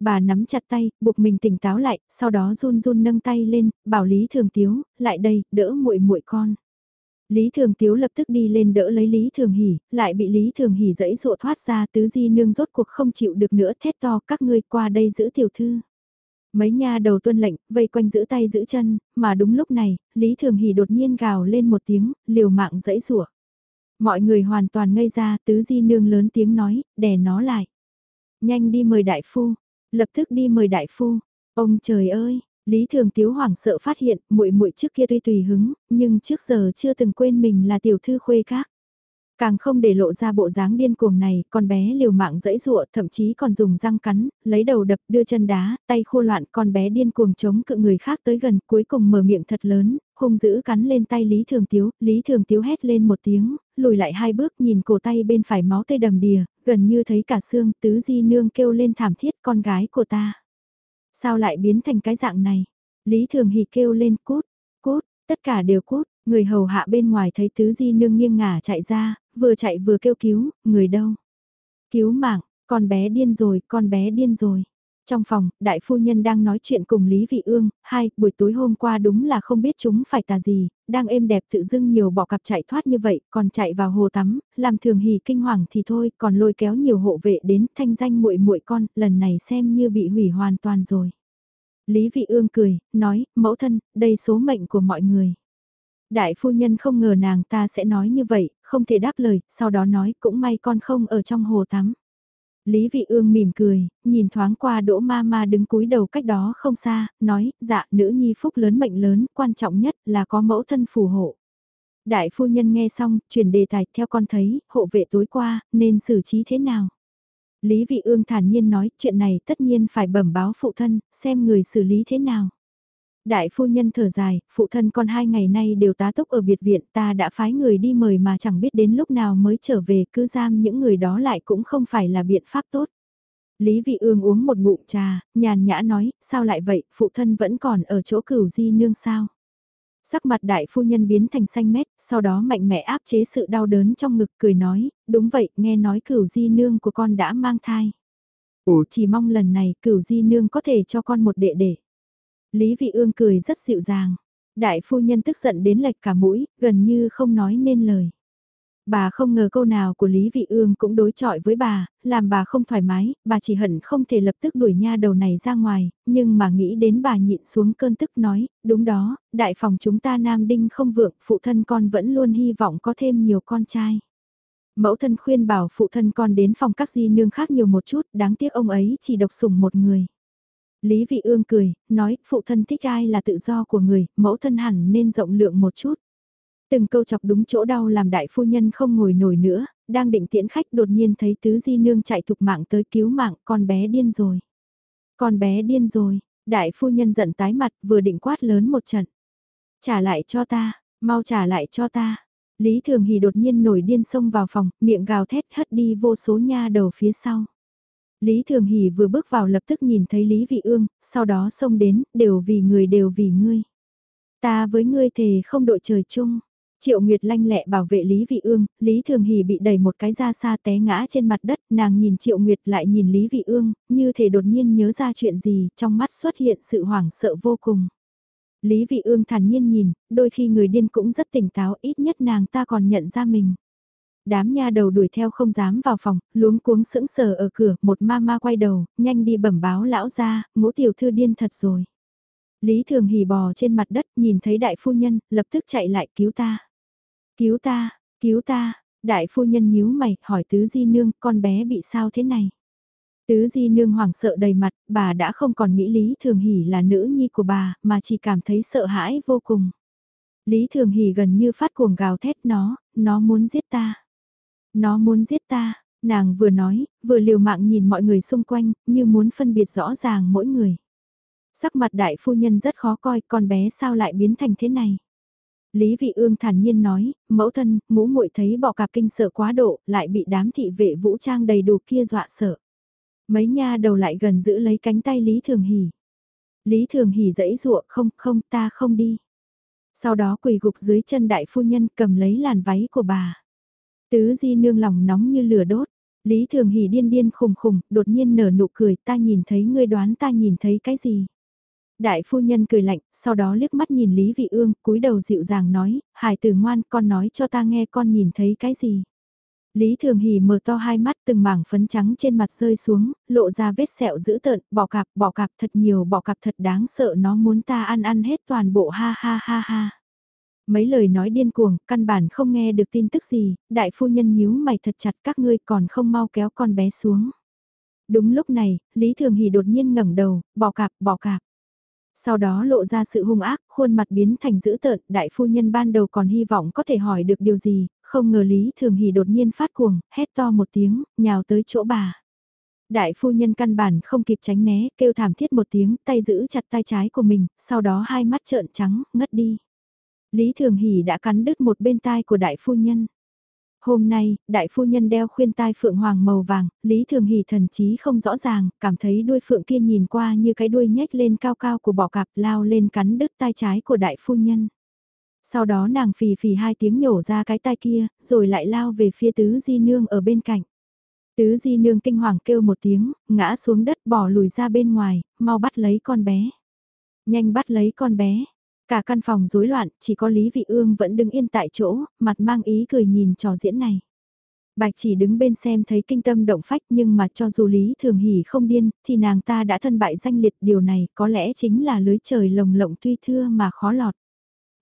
Bà nắm chặt tay, buộc mình tỉnh táo lại, sau đó run run nâng tay lên, bảo Lý Thường Tiếu, lại đây, đỡ muội muội con. Lý Thường Tiếu lập tức đi lên đỡ lấy Lý Thường Hỷ, lại bị Lý Thường Hỷ dẫy dụa thoát ra tứ di nương rốt cuộc không chịu được nữa thét to các ngươi qua đây giữ tiểu thư. Mấy nha đầu tuân lệnh, vây quanh giữ tay giữ chân, mà đúng lúc này, Lý Thường Hỷ đột nhiên gào lên một tiếng, liều mạng dẫy dụa. Mọi người hoàn toàn ngây ra, tứ di nương lớn tiếng nói, đè nó lại. Nhanh đi mời đại phu, lập tức đi mời đại phu. Ông trời ơi, Lý Thường Tiếu hoảng sợ phát hiện, muội muội trước kia tuy tùy hứng, nhưng trước giờ chưa từng quên mình là tiểu thư khuê các. Càng không để lộ ra bộ dáng điên cuồng này, con bé liều mạng dẫy dụa, thậm chí còn dùng răng cắn, lấy đầu đập, đưa chân đá, tay khô loạn, con bé điên cuồng chống cự người khác tới gần, cuối cùng mở miệng thật lớn, hung dữ cắn lên tay Lý Thường Tiếu, Lý Thường Tiếu hét lên một tiếng, lùi lại hai bước nhìn cổ tay bên phải máu tươi đầm đìa, gần như thấy cả xương, tứ di nương kêu lên thảm thiết con gái của ta. Sao lại biến thành cái dạng này? Lý Thường Hỷ kêu lên cút, cút, tất cả đều cút, người hầu hạ bên ngoài thấy tứ di nương nghiêng ngả chạy ra, vừa chạy vừa kêu cứu, người đâu? Cứu mạng, con bé điên rồi, con bé điên rồi. Trong phòng, đại phu nhân đang nói chuyện cùng Lý Vị Ương, hai, buổi tối hôm qua đúng là không biết chúng phải tà gì, đang êm đẹp tự dưng nhiều bỏ cặp chạy thoát như vậy, còn chạy vào hồ tắm, làm thường hỉ kinh hoàng thì thôi, còn lôi kéo nhiều hộ vệ đến, thanh danh muội muội con, lần này xem như bị hủy hoàn toàn rồi. Lý Vị Ương cười, nói, mẫu thân, đây số mệnh của mọi người. Đại phu nhân không ngờ nàng ta sẽ nói như vậy, không thể đáp lời, sau đó nói cũng may con không ở trong hồ tắm. Lý Vị Ương mỉm cười, nhìn thoáng qua Đỗ Ma Ma đứng cúi đầu cách đó không xa, nói, dạ, nữ nhi phúc lớn mệnh lớn, quan trọng nhất là có mẫu thân phù hộ. Đại phu nhân nghe xong, chuyển đề tài theo con thấy, hộ vệ tối qua, nên xử trí thế nào? Lý Vị Ương thản nhiên nói, chuyện này tất nhiên phải bẩm báo phụ thân, xem người xử lý thế nào. Đại phu nhân thở dài, phụ thân con hai ngày nay đều tá túc ở biệt viện ta đã phái người đi mời mà chẳng biết đến lúc nào mới trở về cứ giam những người đó lại cũng không phải là biện pháp tốt. Lý Vị Ương uống một ngụm trà, nhàn nhã nói, sao lại vậy, phụ thân vẫn còn ở chỗ cửu di nương sao. Sắc mặt đại phu nhân biến thành xanh mét, sau đó mạnh mẽ áp chế sự đau đớn trong ngực cười nói, đúng vậy, nghe nói cửu di nương của con đã mang thai. Ủa chỉ mong lần này cửu di nương có thể cho con một đệ đệ. Lý Vị Ương cười rất dịu dàng. Đại phu nhân tức giận đến lệch cả mũi, gần như không nói nên lời. Bà không ngờ câu nào của Lý Vị Ương cũng đối chọi với bà, làm bà không thoải mái, bà chỉ hận không thể lập tức đuổi nha đầu này ra ngoài, nhưng mà nghĩ đến bà nhịn xuống cơn tức nói, đúng đó, đại phòng chúng ta nam đinh không vượng, phụ thân con vẫn luôn hy vọng có thêm nhiều con trai. Mẫu thân khuyên bảo phụ thân con đến phòng các di nương khác nhiều một chút, đáng tiếc ông ấy chỉ độc sủng một người. Lý Vị Ương cười, nói, phụ thân thích ai là tự do của người, mẫu thân hẳn nên rộng lượng một chút. Từng câu chọc đúng chỗ đau làm đại phu nhân không ngồi nổi nữa, đang định tiễn khách đột nhiên thấy tứ di nương chạy thục mạng tới cứu mạng, con bé điên rồi. Con bé điên rồi, đại phu nhân giận tái mặt vừa định quát lớn một trận. Trả lại cho ta, mau trả lại cho ta. Lý Thường hì đột nhiên nổi điên xông vào phòng, miệng gào thét hất đi vô số nha đầu phía sau. Lý Thường Hỷ vừa bước vào lập tức nhìn thấy Lý Vị Ương, sau đó xông đến, đều vì người đều vì ngươi. Ta với ngươi thề không đội trời chung. Triệu Nguyệt lanh lẹ bảo vệ Lý Vị Ương, Lý Thường Hỷ bị đẩy một cái ra xa té ngã trên mặt đất, nàng nhìn Triệu Nguyệt lại nhìn Lý Vị Ương, như thể đột nhiên nhớ ra chuyện gì, trong mắt xuất hiện sự hoảng sợ vô cùng. Lý Vị Ương thản nhiên nhìn, đôi khi người điên cũng rất tỉnh táo, ít nhất nàng ta còn nhận ra mình. Đám nha đầu đuổi theo không dám vào phòng, luống cuống sững sờ ở cửa, một ma ma quay đầu, nhanh đi bẩm báo lão ra, ngũ tiểu thư điên thật rồi. Lý Thường Hỉ bò trên mặt đất, nhìn thấy đại phu nhân, lập tức chạy lại cứu ta. Cứu ta, cứu ta, đại phu nhân nhíu mày, hỏi tứ di nương, con bé bị sao thế này? Tứ di nương hoảng sợ đầy mặt, bà đã không còn nghĩ Lý Thường Hỷ là nữ nhi của bà, mà chỉ cảm thấy sợ hãi vô cùng. Lý Thường Hỷ gần như phát cuồng gào thét nó, nó muốn giết ta. Nó muốn giết ta, nàng vừa nói, vừa liều mạng nhìn mọi người xung quanh, như muốn phân biệt rõ ràng mỗi người. Sắc mặt đại phu nhân rất khó coi, con bé sao lại biến thành thế này. Lý Vị Ương thản nhiên nói, mẫu thân, ngũ muội thấy bọ cạp kinh sợ quá độ, lại bị đám thị vệ vũ trang đầy đủ kia dọa sợ. Mấy nha đầu lại gần giữ lấy cánh tay Lý Thường Hỷ. Lý Thường Hỷ dẫy dụa không không ta không đi. Sau đó quỳ gục dưới chân đại phu nhân cầm lấy làn váy của bà. Tứ di nương lòng nóng như lửa đốt. Lý Thường Hỷ điên điên khùng khùng, đột nhiên nở nụ cười ta nhìn thấy ngươi đoán ta nhìn thấy cái gì. Đại phu nhân cười lạnh, sau đó liếc mắt nhìn Lý Vị Ương, cúi đầu dịu dàng nói, hải tử ngoan con nói cho ta nghe con nhìn thấy cái gì. Lý Thường Hỷ mở to hai mắt từng mảng phấn trắng trên mặt rơi xuống, lộ ra vết sẹo dữ tợn, bỏ cạp, bỏ cạp thật nhiều, bỏ cạp thật đáng sợ nó muốn ta ăn ăn hết toàn bộ ha ha ha ha. Mấy lời nói điên cuồng, căn bản không nghe được tin tức gì, đại phu nhân nhíu mày thật chặt các ngươi còn không mau kéo con bé xuống. Đúng lúc này, Lý Thường Hỷ đột nhiên ngẩng đầu, bỏ cạp, bỏ cạp. Sau đó lộ ra sự hung ác, khuôn mặt biến thành dữ tợn, đại phu nhân ban đầu còn hy vọng có thể hỏi được điều gì, không ngờ Lý Thường Hỷ đột nhiên phát cuồng, hét to một tiếng, nhào tới chỗ bà. Đại phu nhân căn bản không kịp tránh né, kêu thảm thiết một tiếng, tay giữ chặt tay trái của mình, sau đó hai mắt trợn trắng, ngất đi. Lý Thường Hỷ đã cắn đứt một bên tai của đại phu nhân. Hôm nay, đại phu nhân đeo khuyên tai phượng hoàng màu vàng, Lý Thường Hỷ thần chí không rõ ràng, cảm thấy đuôi phượng kia nhìn qua như cái đuôi nhếch lên cao cao của bọ cạp lao lên cắn đứt tai trái của đại phu nhân. Sau đó nàng phì phì hai tiếng nhổ ra cái tai kia, rồi lại lao về phía tứ di nương ở bên cạnh. Tứ di nương kinh hoàng kêu một tiếng, ngã xuống đất bỏ lùi ra bên ngoài, mau bắt lấy con bé. Nhanh bắt lấy con bé. Cả căn phòng rối loạn, chỉ có Lý Vị Ương vẫn đứng yên tại chỗ, mặt mang ý cười nhìn trò diễn này. Bạch chỉ đứng bên xem thấy kinh tâm động phách nhưng mà cho dù Lý Thường Hỷ không điên, thì nàng ta đã thân bại danh liệt điều này có lẽ chính là lưới trời lồng lộng tuy thưa mà khó lọt.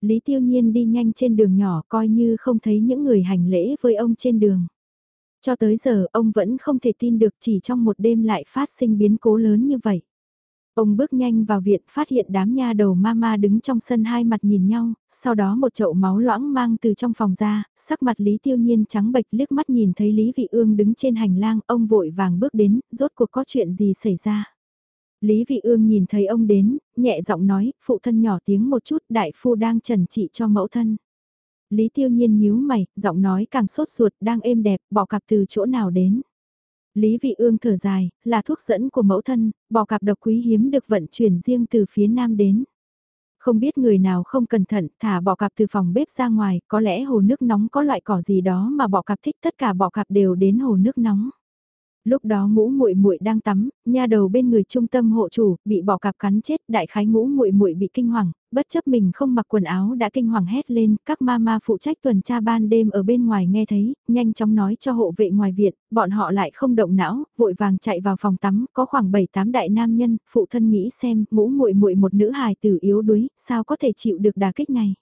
Lý Tiêu Nhiên đi nhanh trên đường nhỏ coi như không thấy những người hành lễ với ông trên đường. Cho tới giờ ông vẫn không thể tin được chỉ trong một đêm lại phát sinh biến cố lớn như vậy. Ông bước nhanh vào viện phát hiện đám nha đầu mama đứng trong sân hai mặt nhìn nhau, sau đó một chậu máu loãng mang từ trong phòng ra, sắc mặt Lý Tiêu Nhiên trắng bệch liếc mắt nhìn thấy Lý Vị Ương đứng trên hành lang, ông vội vàng bước đến, rốt cuộc có chuyện gì xảy ra. Lý Vị Ương nhìn thấy ông đến, nhẹ giọng nói, phụ thân nhỏ tiếng một chút, đại phu đang trần trị cho mẫu thân. Lý Tiêu Nhiên nhíu mày, giọng nói càng sốt ruột, đang êm đẹp, bỏ cặp từ chỗ nào đến. Lý Vị Ương thở dài, là thuốc dẫn của mẫu thân, bò cạp độc quý hiếm được vận chuyển riêng từ phía nam đến. Không biết người nào không cẩn thận thả bọ cạp từ phòng bếp ra ngoài, có lẽ hồ nước nóng có loại cỏ gì đó mà bọ cạp thích tất cả bọ cạp đều đến hồ nước nóng lúc đó ngũ muội muội đang tắm, nha đầu bên người trung tâm hộ chủ, bị bỏ cạp cắn chết, đại khái ngũ muội muội bị kinh hoàng, bất chấp mình không mặc quần áo đã kinh hoàng hét lên, các mama phụ trách tuần tra ban đêm ở bên ngoài nghe thấy, nhanh chóng nói cho hộ vệ ngoài viện, bọn họ lại không động não, vội vàng chạy vào phòng tắm, có khoảng 7-8 đại nam nhân, phụ thân nghĩ xem, ngũ muội muội một nữ hài tử yếu đuối, sao có thể chịu được đà kích này.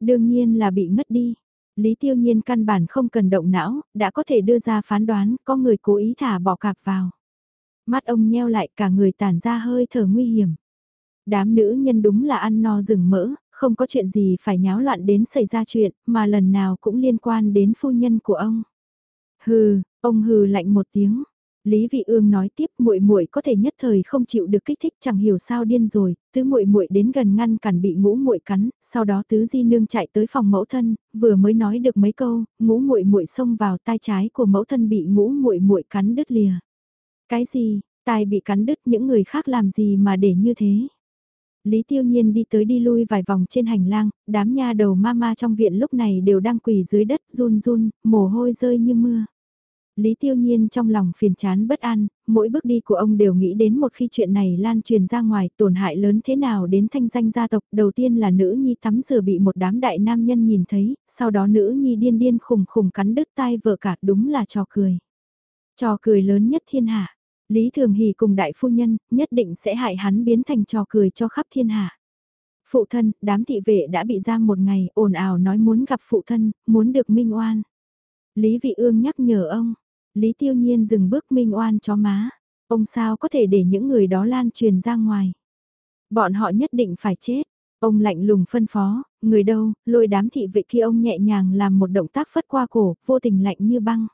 Đương nhiên là bị ngất đi. Lý Tiêu Nhiên căn bản không cần động não, đã có thể đưa ra phán đoán có người cố ý thả bỏ cạp vào. Mắt ông nheo lại cả người tản ra hơi thở nguy hiểm. Đám nữ nhân đúng là ăn no rừng mỡ, không có chuyện gì phải nháo loạn đến xảy ra chuyện, mà lần nào cũng liên quan đến phu nhân của ông. Hừ, ông hừ lạnh một tiếng. Lý Vị Ương nói tiếp, muội muội có thể nhất thời không chịu được kích thích, chẳng hiểu sao điên rồi, tứ muội muội đến gần ngăn cản bị ngũ muội cắn, sau đó tứ di nương chạy tới phòng mẫu thân, vừa mới nói được mấy câu, ngũ muội muội xông vào tai trái của mẫu thân bị ngũ muội muội cắn đứt lìa. Cái gì? Tai bị cắn đứt những người khác làm gì mà để như thế? Lý Tiêu Nhiên đi tới đi lui vài vòng trên hành lang, đám nha đầu ma ma trong viện lúc này đều đang quỳ dưới đất run run, mồ hôi rơi như mưa. Lý Tiêu Nhiên trong lòng phiền chán bất an, mỗi bước đi của ông đều nghĩ đến một khi chuyện này lan truyền ra ngoài tổn hại lớn thế nào đến thanh danh gia tộc. Đầu tiên là nữ nhi tắm rửa bị một đám đại nam nhân nhìn thấy, sau đó nữ nhi điên điên khùng khùng cắn đứt tai vợ cả đúng là trò cười. Trò cười lớn nhất thiên hạ. Lý Thường Hỷ cùng đại phu nhân, nhất định sẽ hại hắn biến thành trò cười cho khắp thiên hạ. Phụ thân, đám thị vệ đã bị giam một ngày, ồn ào nói muốn gặp phụ thân, muốn được minh oan. Lý Vị Ương nhắc nhở ông, Lý Tiêu Nhiên dừng bước minh oan cho má, ông sao có thể để những người đó lan truyền ra ngoài. Bọn họ nhất định phải chết, ông lạnh lùng phân phó, người đâu, lôi đám thị vệ kia ông nhẹ nhàng làm một động tác phất qua cổ, vô tình lạnh như băng.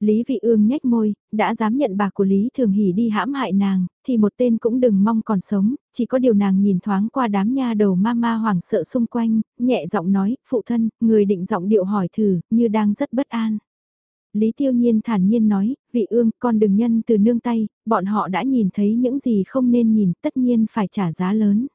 Lý Vị Ương nhếch môi, đã dám nhận bà của Lý Thường Hỷ đi hãm hại nàng, thì một tên cũng đừng mong còn sống, chỉ có điều nàng nhìn thoáng qua đám nha đầu ma ma hoảng sợ xung quanh, nhẹ giọng nói, phụ thân, người định giọng điệu hỏi thử, như đang rất bất an. Lý Tiêu Nhiên thản nhiên nói, vị ương, con đừng nhân từ nương tay, bọn họ đã nhìn thấy những gì không nên nhìn, tất nhiên phải trả giá lớn.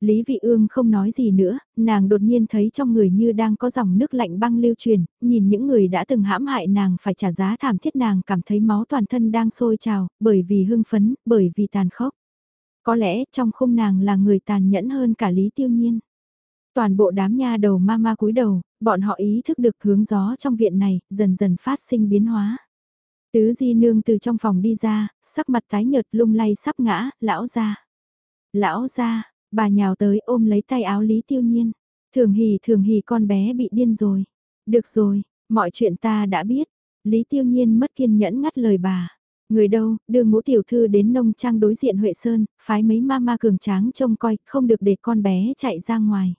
Lý Vị Ương không nói gì nữa, nàng đột nhiên thấy trong người như đang có dòng nước lạnh băng lưu truyền, nhìn những người đã từng hãm hại nàng phải trả giá thảm thiết nàng cảm thấy máu toàn thân đang sôi trào, bởi vì hưng phấn, bởi vì tàn khốc. Có lẽ trong khung nàng là người tàn nhẫn hơn cả Lý Tiêu Nhiên. Toàn bộ đám nha đầu ma ma cúi đầu, bọn họ ý thức được hướng gió trong viện này, dần dần phát sinh biến hóa. Tứ di nương từ trong phòng đi ra, sắc mặt tái nhợt lung lay sắp ngã, lão ra. Lão ra, Bà nhào tới ôm lấy tay áo Lý Tiêu Nhiên. Thường hỉ thường hỉ con bé bị điên rồi. Được rồi, mọi chuyện ta đã biết. Lý Tiêu Nhiên mất kiên nhẫn ngắt lời bà. Người đâu, đưa ngũ tiểu thư đến nông trang đối diện Huệ Sơn, phái mấy ma ma cường tráng trông coi, không được để con bé chạy ra ngoài.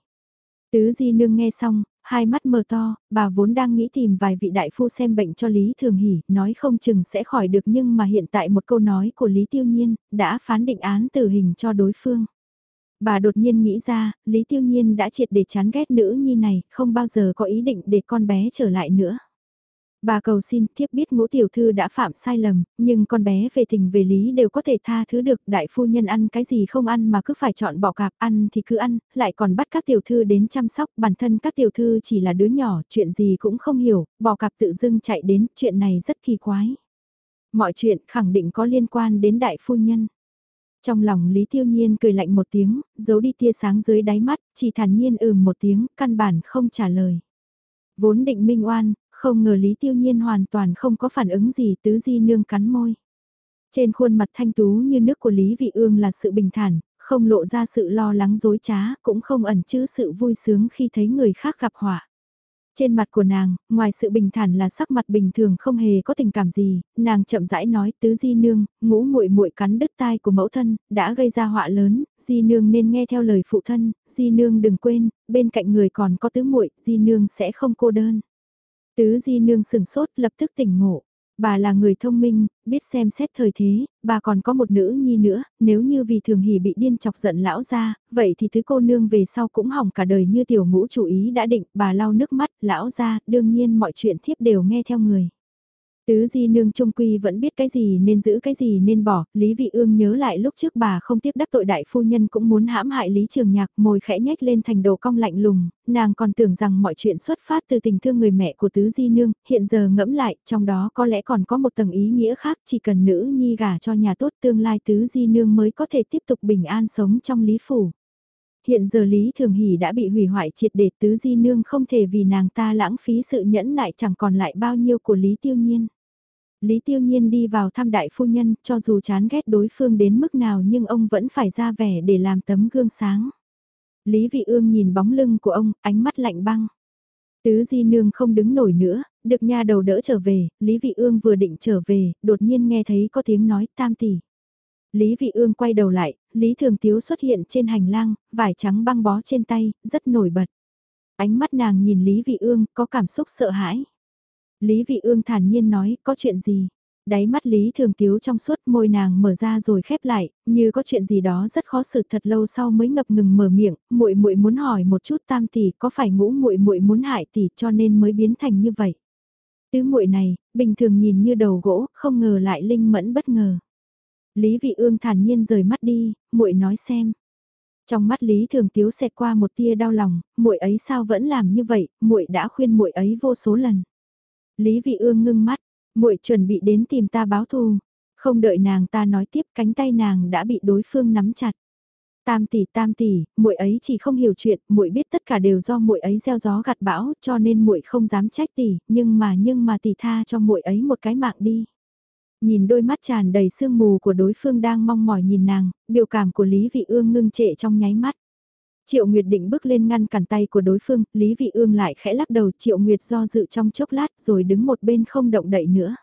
Tứ Di Nương nghe xong, hai mắt mờ to, bà vốn đang nghĩ tìm vài vị đại phu xem bệnh cho Lý Thường Hỷ, nói không chừng sẽ khỏi được nhưng mà hiện tại một câu nói của Lý Tiêu Nhiên, đã phán định án tử hình cho đối phương. Bà đột nhiên nghĩ ra, Lý Tiêu Nhiên đã triệt để chán ghét nữ nhi này, không bao giờ có ý định để con bé trở lại nữa. Bà cầu xin thiếp biết ngũ tiểu thư đã phạm sai lầm, nhưng con bé về tình về lý đều có thể tha thứ được. Đại phu nhân ăn cái gì không ăn mà cứ phải chọn bỏ cạp ăn thì cứ ăn, lại còn bắt các tiểu thư đến chăm sóc. Bản thân các tiểu thư chỉ là đứa nhỏ, chuyện gì cũng không hiểu, bỏ cạp tự dưng chạy đến, chuyện này rất kỳ quái. Mọi chuyện khẳng định có liên quan đến đại phu nhân. Trong lòng Lý Tiêu Nhiên cười lạnh một tiếng, giấu đi tia sáng dưới đáy mắt, chỉ thản nhiên ừm một tiếng, căn bản không trả lời. Vốn định minh oan, không ngờ Lý Tiêu Nhiên hoàn toàn không có phản ứng gì tứ di nương cắn môi. Trên khuôn mặt thanh tú như nước của Lý Vị Ương là sự bình thản, không lộ ra sự lo lắng dối trá, cũng không ẩn chứa sự vui sướng khi thấy người khác gặp họa. Trên mặt của nàng, ngoài sự bình thản là sắc mặt bình thường không hề có tình cảm gì, nàng chậm rãi nói tứ di nương, ngũ muội muội cắn đứt tai của mẫu thân, đã gây ra họa lớn, di nương nên nghe theo lời phụ thân, di nương đừng quên, bên cạnh người còn có tứ muội, di nương sẽ không cô đơn. Tứ di nương sừng sốt lập tức tỉnh ngộ. Bà là người thông minh, biết xem xét thời thế, bà còn có một nữ nhi nữa, nếu như vì thường hỉ bị điên chọc giận lão ra, vậy thì thứ cô nương về sau cũng hỏng cả đời như tiểu ngũ chủ ý đã định, bà lau nước mắt, lão ra, đương nhiên mọi chuyện thiếp đều nghe theo người. Tứ di nương trung quy vẫn biết cái gì nên giữ cái gì nên bỏ, Lý Vị Ương nhớ lại lúc trước bà không tiếp đắc tội đại phu nhân cũng muốn hãm hại Lý Trường Nhạc môi khẽ nhếch lên thành đồ cong lạnh lùng, nàng còn tưởng rằng mọi chuyện xuất phát từ tình thương người mẹ của tứ di nương, hiện giờ ngẫm lại, trong đó có lẽ còn có một tầng ý nghĩa khác, chỉ cần nữ nhi gả cho nhà tốt tương lai tứ di nương mới có thể tiếp tục bình an sống trong Lý Phủ. Hiện giờ Lý Thường Hỷ đã bị hủy hoại triệt để tứ di nương không thể vì nàng ta lãng phí sự nhẫn nại chẳng còn lại bao nhiêu của Lý Tiêu Nhiên. Lý Tiêu Nhiên đi vào thăm đại phu nhân, cho dù chán ghét đối phương đến mức nào nhưng ông vẫn phải ra vẻ để làm tấm gương sáng. Lý Vị Ương nhìn bóng lưng của ông, ánh mắt lạnh băng. Tứ di nương không đứng nổi nữa, được nha đầu đỡ trở về, Lý Vị Ương vừa định trở về, đột nhiên nghe thấy có tiếng nói tam tỷ. Lý Vị Ương quay đầu lại, Lý Thường Tiếu xuất hiện trên hành lang, vải trắng băng bó trên tay, rất nổi bật. Ánh mắt nàng nhìn Lý Vị Ương, có cảm xúc sợ hãi. Lý Vị Ương thản nhiên nói, có chuyện gì? Đáy mắt Lý Thường Tiếu trong suốt môi nàng mở ra rồi khép lại, như có chuyện gì đó rất khó xử thật lâu sau mới ngập ngừng mở miệng, muội muội muốn hỏi một chút tam tỷ có phải ngũ muội muội muốn hại tỷ cho nên mới biến thành như vậy. Tứ muội này, bình thường nhìn như đầu gỗ, không ngờ lại linh mẫn bất ngờ. Lý Vị Ương thản nhiên rời mắt đi, muội nói xem. Trong mắt Lý Thường Tiếu xẹt qua một tia đau lòng, muội ấy sao vẫn làm như vậy, muội đã khuyên muội ấy vô số lần. Lý Vị Ương ngưng mắt, muội chuẩn bị đến tìm ta báo thù. Không đợi nàng ta nói tiếp, cánh tay nàng đã bị đối phương nắm chặt. Tam tỷ, tam tỷ, muội ấy chỉ không hiểu chuyện, muội biết tất cả đều do muội ấy gieo gió gặt bão, cho nên muội không dám trách tỷ, nhưng mà nhưng mà tỷ tha cho muội ấy một cái mạng đi. Nhìn đôi mắt tràn đầy sương mù của đối phương đang mong mỏi nhìn nàng, biểu cảm của Lý Vị Ương ngưng trệ trong nháy mắt. Triệu Nguyệt định bước lên ngăn cản tay của đối phương, Lý Vị Ương lại khẽ lắc đầu Triệu Nguyệt do dự trong chốc lát rồi đứng một bên không động đậy nữa.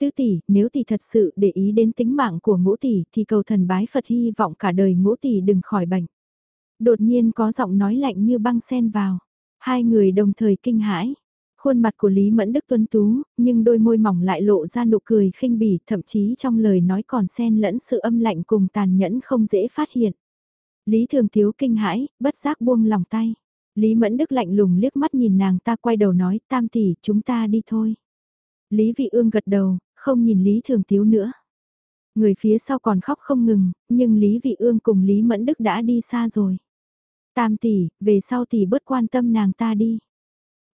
Tứ tỷ, nếu tỷ thật sự để ý đến tính mạng của ngũ tỷ thì cầu thần bái Phật hy vọng cả đời ngũ tỷ đừng khỏi bệnh. Đột nhiên có giọng nói lạnh như băng sen vào. Hai người đồng thời kinh hãi. Khuôn mặt của Lý Mẫn Đức tuấn tú, nhưng đôi môi mỏng lại lộ ra nụ cười khinh bỉ, thậm chí trong lời nói còn xen lẫn sự âm lạnh cùng tàn nhẫn không dễ phát hiện. Lý Thường Thiếu kinh hãi, bất giác buông lòng tay. Lý Mẫn Đức lạnh lùng liếc mắt nhìn nàng ta quay đầu nói, tam tỷ, chúng ta đi thôi. Lý Vị Ương gật đầu, không nhìn Lý Thường Tiếu nữa. Người phía sau còn khóc không ngừng, nhưng Lý Vị Ương cùng Lý Mẫn Đức đã đi xa rồi. Tam tỷ, về sau tỷ bớt quan tâm nàng ta đi.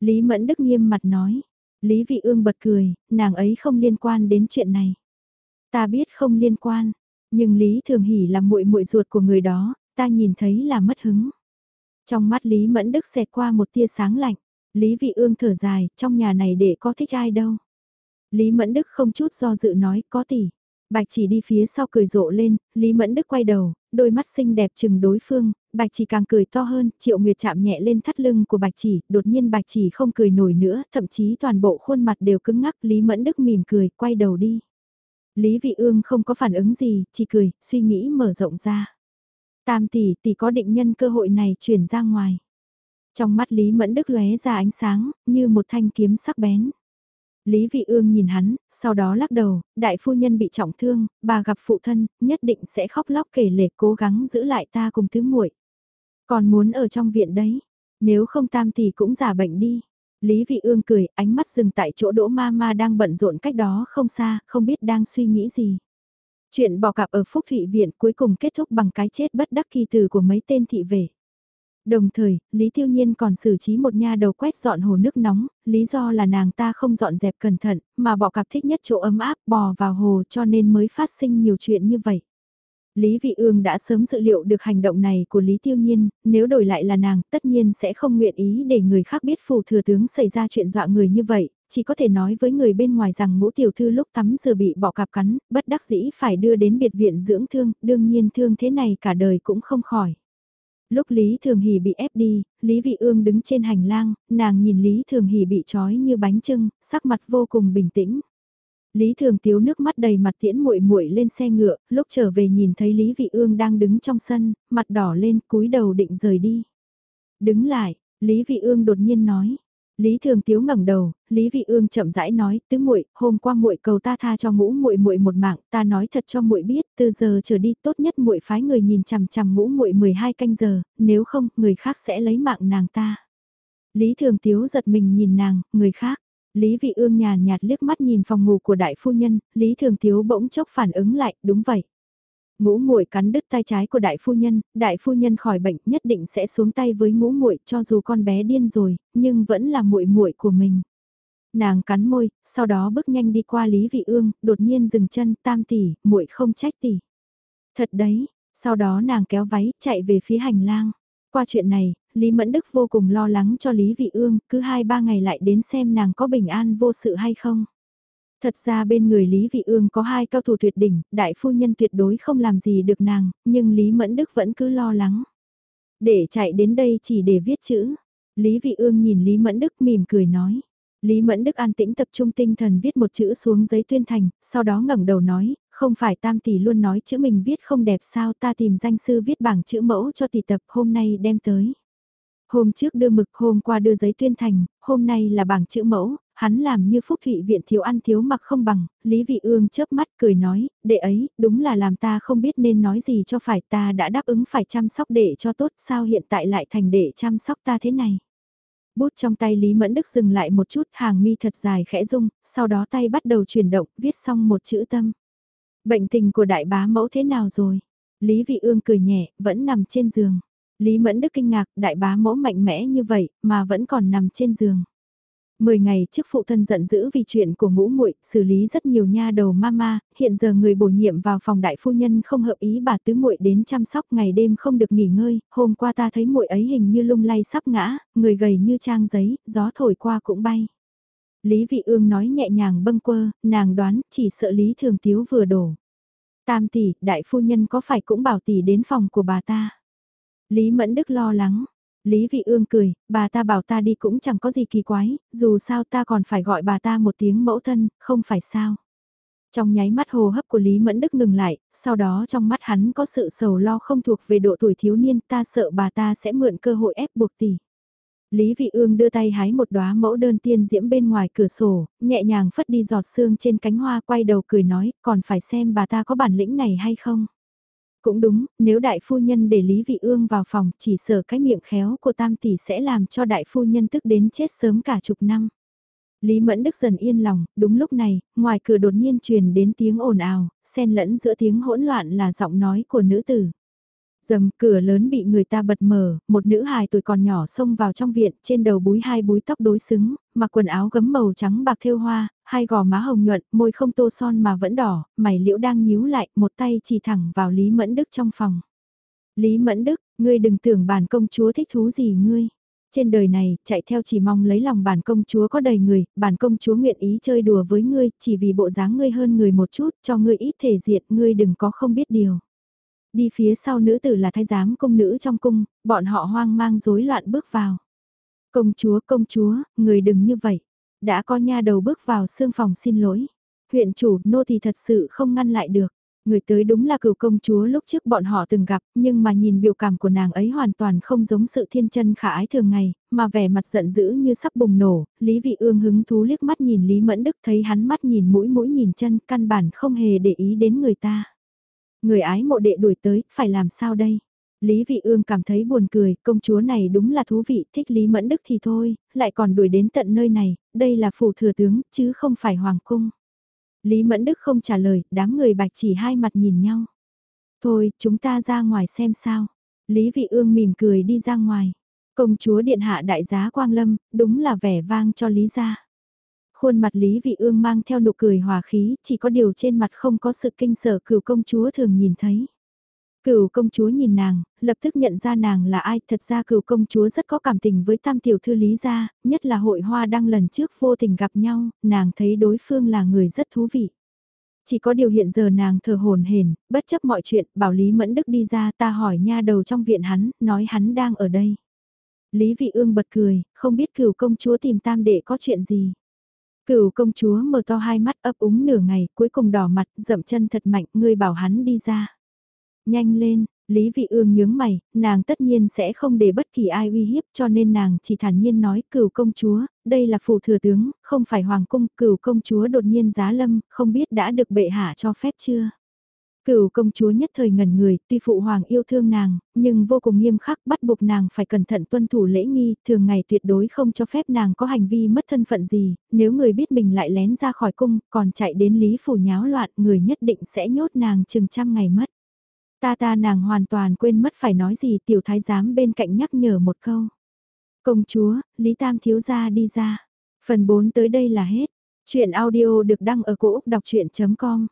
Lý Mẫn Đức nghiêm mặt nói. Lý Vị Ương bật cười, nàng ấy không liên quan đến chuyện này. Ta biết không liên quan, nhưng Lý Thường Hỷ là muội muội ruột của người đó, ta nhìn thấy là mất hứng. Trong mắt Lý Mẫn Đức xẹt qua một tia sáng lạnh, Lý Vị Ương thở dài, trong nhà này để có thích ai đâu. Lý Mẫn Đức không chút do dự nói, có tỷ. Bạch chỉ đi phía sau cười rộ lên, Lý Mẫn Đức quay đầu, đôi mắt xinh đẹp chừng đối phương, Bạch chỉ càng cười to hơn, Triệu Nguyệt chạm nhẹ lên thắt lưng của Bạch chỉ, đột nhiên Bạch chỉ không cười nổi nữa, thậm chí toàn bộ khuôn mặt đều cứng ngắc, Lý Mẫn Đức mỉm cười, quay đầu đi. Lý Vị Ương không có phản ứng gì, chỉ cười, suy nghĩ mở rộng ra. Tam tỷ tỷ có định nhân cơ hội này chuyển ra ngoài. Trong mắt Lý Mẫn Đức lóe ra ánh sáng, như một thanh kiếm sắc bén. Lý Vị Ương nhìn hắn, sau đó lắc đầu, đại phu nhân bị trọng thương, bà gặp phụ thân, nhất định sẽ khóc lóc kể lể cố gắng giữ lại ta cùng thứ muội. Còn muốn ở trong viện đấy, nếu không tam tỷ cũng giả bệnh đi. Lý Vị Ương cười, ánh mắt dừng tại chỗ đỗ ma ma đang bận rộn cách đó không xa, không biết đang suy nghĩ gì. Chuyện bỏ cạp ở Phúc Thụy Viện cuối cùng kết thúc bằng cái chết bất đắc kỳ từ của mấy tên thị vệ. Đồng thời, Lý Tiêu Nhiên còn xử trí một nha đầu quét dọn hồ nước nóng, lý do là nàng ta không dọn dẹp cẩn thận, mà bọ cạp thích nhất chỗ ấm áp bò vào hồ cho nên mới phát sinh nhiều chuyện như vậy. Lý Vị Ương đã sớm dự liệu được hành động này của Lý Tiêu Nhiên, nếu đổi lại là nàng tất nhiên sẽ không nguyện ý để người khác biết phù thừa tướng xảy ra chuyện dọa người như vậy, chỉ có thể nói với người bên ngoài rằng ngũ tiểu thư lúc tắm giờ bị bọ cạp cắn, bất đắc dĩ phải đưa đến biệt viện dưỡng thương, đương nhiên thương thế này cả đời cũng không khỏi. Lúc Lý Thường Hỷ bị ép đi, Lý Vị Ương đứng trên hành lang, nàng nhìn Lý Thường Hỷ bị trói như bánh trưng, sắc mặt vô cùng bình tĩnh. Lý Thường Tiếu nước mắt đầy mặt tiễn muội muội lên xe ngựa, lúc trở về nhìn thấy Lý Vị Ương đang đứng trong sân, mặt đỏ lên, cúi đầu định rời đi. Đứng lại, Lý Vị Ương đột nhiên nói, Lý Thường Tiếu ngẩng đầu, Lý Vị Ương chậm rãi nói, "Tứ muội, hôm qua muội cầu ta tha cho ngũ muội muội một mạng, ta nói thật cho muội biết, từ giờ trở đi tốt nhất muội phái người nhìn chằm chằm ngũ muội 12 canh giờ, nếu không, người khác sẽ lấy mạng nàng ta." Lý Thường Tiếu giật mình nhìn nàng, người khác. Lý Vị Ương nhàn nhạt liếc mắt nhìn phòng ngủ của đại phu nhân, Lý Thường Tiếu bỗng chốc phản ứng lại, đúng vậy. Ngũ muội cắn đứt tay trái của đại phu nhân, đại phu nhân khỏi bệnh nhất định sẽ xuống tay với ngũ muội cho dù con bé điên rồi, nhưng vẫn là muội muội của mình. Nàng cắn môi, sau đó bước nhanh đi qua Lý Vị Ương, đột nhiên dừng chân, tam tỷ, muội không trách tỷ. Thật đấy, sau đó nàng kéo váy, chạy về phía hành lang. Qua chuyện này, Lý Mẫn Đức vô cùng lo lắng cho Lý Vị Ương, cứ hai ba ngày lại đến xem nàng có bình an vô sự hay không. Thật ra bên người Lý Vị Ương có hai cao thủ tuyệt đỉnh, đại phu nhân tuyệt đối không làm gì được nàng, nhưng Lý Mẫn Đức vẫn cứ lo lắng. Để chạy đến đây chỉ để viết chữ. Lý Vị Ương nhìn Lý Mẫn Đức mỉm cười nói. Lý Mẫn Đức an tĩnh tập trung tinh thần viết một chữ xuống giấy tuyên thành, sau đó ngẩng đầu nói, không phải tam tỷ luôn nói chữ mình viết không đẹp sao ta tìm danh sư viết bảng chữ mẫu cho tỷ tập hôm nay đem tới. Hôm trước đưa mực hôm qua đưa giấy tuyên thành, hôm nay là bảng chữ mẫu, hắn làm như phúc thụy viện thiếu ăn thiếu mặc không bằng, Lý Vị Ương chớp mắt cười nói, đệ ấy, đúng là làm ta không biết nên nói gì cho phải ta đã đáp ứng phải chăm sóc đệ cho tốt sao hiện tại lại thành đệ chăm sóc ta thế này. Bút trong tay Lý Mẫn Đức dừng lại một chút hàng mi thật dài khẽ rung, sau đó tay bắt đầu chuyển động, viết xong một chữ tâm. Bệnh tình của đại bá mẫu thế nào rồi? Lý Vị Ương cười nhẹ, vẫn nằm trên giường. Lý Mẫn Đức kinh ngạc, đại bá mẫu mạnh mẽ như vậy, mà vẫn còn nằm trên giường. Mười ngày trước phụ thân giận dữ vì chuyện của ngũ muội xử lý rất nhiều nha đầu mama, hiện giờ người bổ nhiệm vào phòng đại phu nhân không hợp ý bà tứ muội đến chăm sóc ngày đêm không được nghỉ ngơi, hôm qua ta thấy muội ấy hình như lung lay sắp ngã, người gầy như trang giấy, gió thổi qua cũng bay. Lý Vị Ương nói nhẹ nhàng bâng quơ, nàng đoán chỉ sợ Lý Thường Tiếu vừa đổ. Tam tỷ, đại phu nhân có phải cũng bảo tỷ đến phòng của bà ta? Lý Mẫn Đức lo lắng. Lý Vị Ương cười, bà ta bảo ta đi cũng chẳng có gì kỳ quái, dù sao ta còn phải gọi bà ta một tiếng mẫu thân, không phải sao. Trong nháy mắt hồ hấp của Lý Mẫn Đức ngừng lại, sau đó trong mắt hắn có sự sầu lo không thuộc về độ tuổi thiếu niên ta sợ bà ta sẽ mượn cơ hội ép buộc tỷ. Lý Vị Ương đưa tay hái một đóa mẫu đơn tiên diễm bên ngoài cửa sổ, nhẹ nhàng phất đi giọt sương trên cánh hoa quay đầu cười nói, còn phải xem bà ta có bản lĩnh này hay không. Cũng đúng, nếu đại phu nhân để Lý Vị Ương vào phòng, chỉ sợ cái miệng khéo của tam tỷ sẽ làm cho đại phu nhân tức đến chết sớm cả chục năm. Lý Mẫn Đức dần yên lòng, đúng lúc này, ngoài cửa đột nhiên truyền đến tiếng ồn ào, xen lẫn giữa tiếng hỗn loạn là giọng nói của nữ tử. Dầm cửa lớn bị người ta bật mở, một nữ hài tuổi còn nhỏ xông vào trong viện, trên đầu búi hai búi tóc đối xứng, mặc quần áo gấm màu trắng bạc thêu hoa, hai gò má hồng nhuận, môi không tô son mà vẫn đỏ, mày liễu đang nhíu lại, một tay chỉ thẳng vào Lý Mẫn Đức trong phòng. Lý Mẫn Đức, ngươi đừng tưởng bản công chúa thích thú gì ngươi. Trên đời này, chạy theo chỉ mong lấy lòng bản công chúa có đầy người, bản công chúa nguyện ý chơi đùa với ngươi, chỉ vì bộ dáng ngươi hơn người một chút, cho ngươi ít thể diện, ngươi đừng có không biết điều. Đi phía sau nữ tử là thái giám công nữ trong cung, bọn họ hoang mang rối loạn bước vào. Công chúa, công chúa, người đừng như vậy. Đã có nha đầu bước vào xương phòng xin lỗi. Huyện chủ, nô thì thật sự không ngăn lại được. Người tới đúng là cựu công chúa lúc trước bọn họ từng gặp, nhưng mà nhìn biểu cảm của nàng ấy hoàn toàn không giống sự thiên chân khả ái thường ngày, mà vẻ mặt giận dữ như sắp bùng nổ, Lý Vị Ương hứng thú liếc mắt nhìn Lý Mẫn Đức thấy hắn mắt nhìn mũi mũi nhìn chân, căn bản không hề để ý đến người ta. Người ái mộ đệ đuổi tới, phải làm sao đây? Lý Vị Ương cảm thấy buồn cười, công chúa này đúng là thú vị, thích Lý Mẫn Đức thì thôi, lại còn đuổi đến tận nơi này, đây là phủ thừa tướng, chứ không phải hoàng cung. Lý Mẫn Đức không trả lời, đám người bạch chỉ hai mặt nhìn nhau. Thôi, chúng ta ra ngoài xem sao. Lý Vị Ương mỉm cười đi ra ngoài. Công chúa điện hạ đại giá Quang Lâm, đúng là vẻ vang cho Lý gia. Khuôn mặt Lý Vị Ương mang theo nụ cười hòa khí, chỉ có điều trên mặt không có sự kinh sợ cửu công chúa thường nhìn thấy. Cửu công chúa nhìn nàng, lập tức nhận ra nàng là ai, thật ra cửu công chúa rất có cảm tình với tam tiểu thư Lý gia, nhất là hội hoa đăng lần trước vô tình gặp nhau, nàng thấy đối phương là người rất thú vị. Chỉ có điều hiện giờ nàng thờ hồn hển, bất chấp mọi chuyện, bảo Lý Mẫn Đức đi ra ta hỏi nha đầu trong viện hắn, nói hắn đang ở đây. Lý Vị Ương bật cười, không biết cửu công chúa tìm tam đệ có chuyện gì. Cửu công chúa mở to hai mắt ấp úng nửa ngày, cuối cùng đỏ mặt, dậm chân thật mạnh, ngươi bảo hắn đi ra. Nhanh lên, Lý Vị Ương nhướng mày, nàng tất nhiên sẽ không để bất kỳ ai uy hiếp cho nên nàng chỉ thản nhiên nói cửu công chúa, đây là phủ thừa tướng, không phải hoàng cung, cửu công chúa đột nhiên giá lâm, không biết đã được bệ hạ cho phép chưa. Cửu công chúa nhất thời ngẩn người, tuy phụ hoàng yêu thương nàng, nhưng vô cùng nghiêm khắc bắt buộc nàng phải cẩn thận tuân thủ lễ nghi, thường ngày tuyệt đối không cho phép nàng có hành vi mất thân phận gì, nếu người biết mình lại lén ra khỏi cung, còn chạy đến lý phủ nháo loạn, người nhất định sẽ nhốt nàng chừng trăm ngày mất. Ta ta nàng hoàn toàn quên mất phải nói gì tiểu thái giám bên cạnh nhắc nhở một câu. Công chúa, Lý Tam thiếu gia đi ra. Phần 4 tới đây là hết. Chuyện audio được đăng ở cổ Úc đọc chuyện.com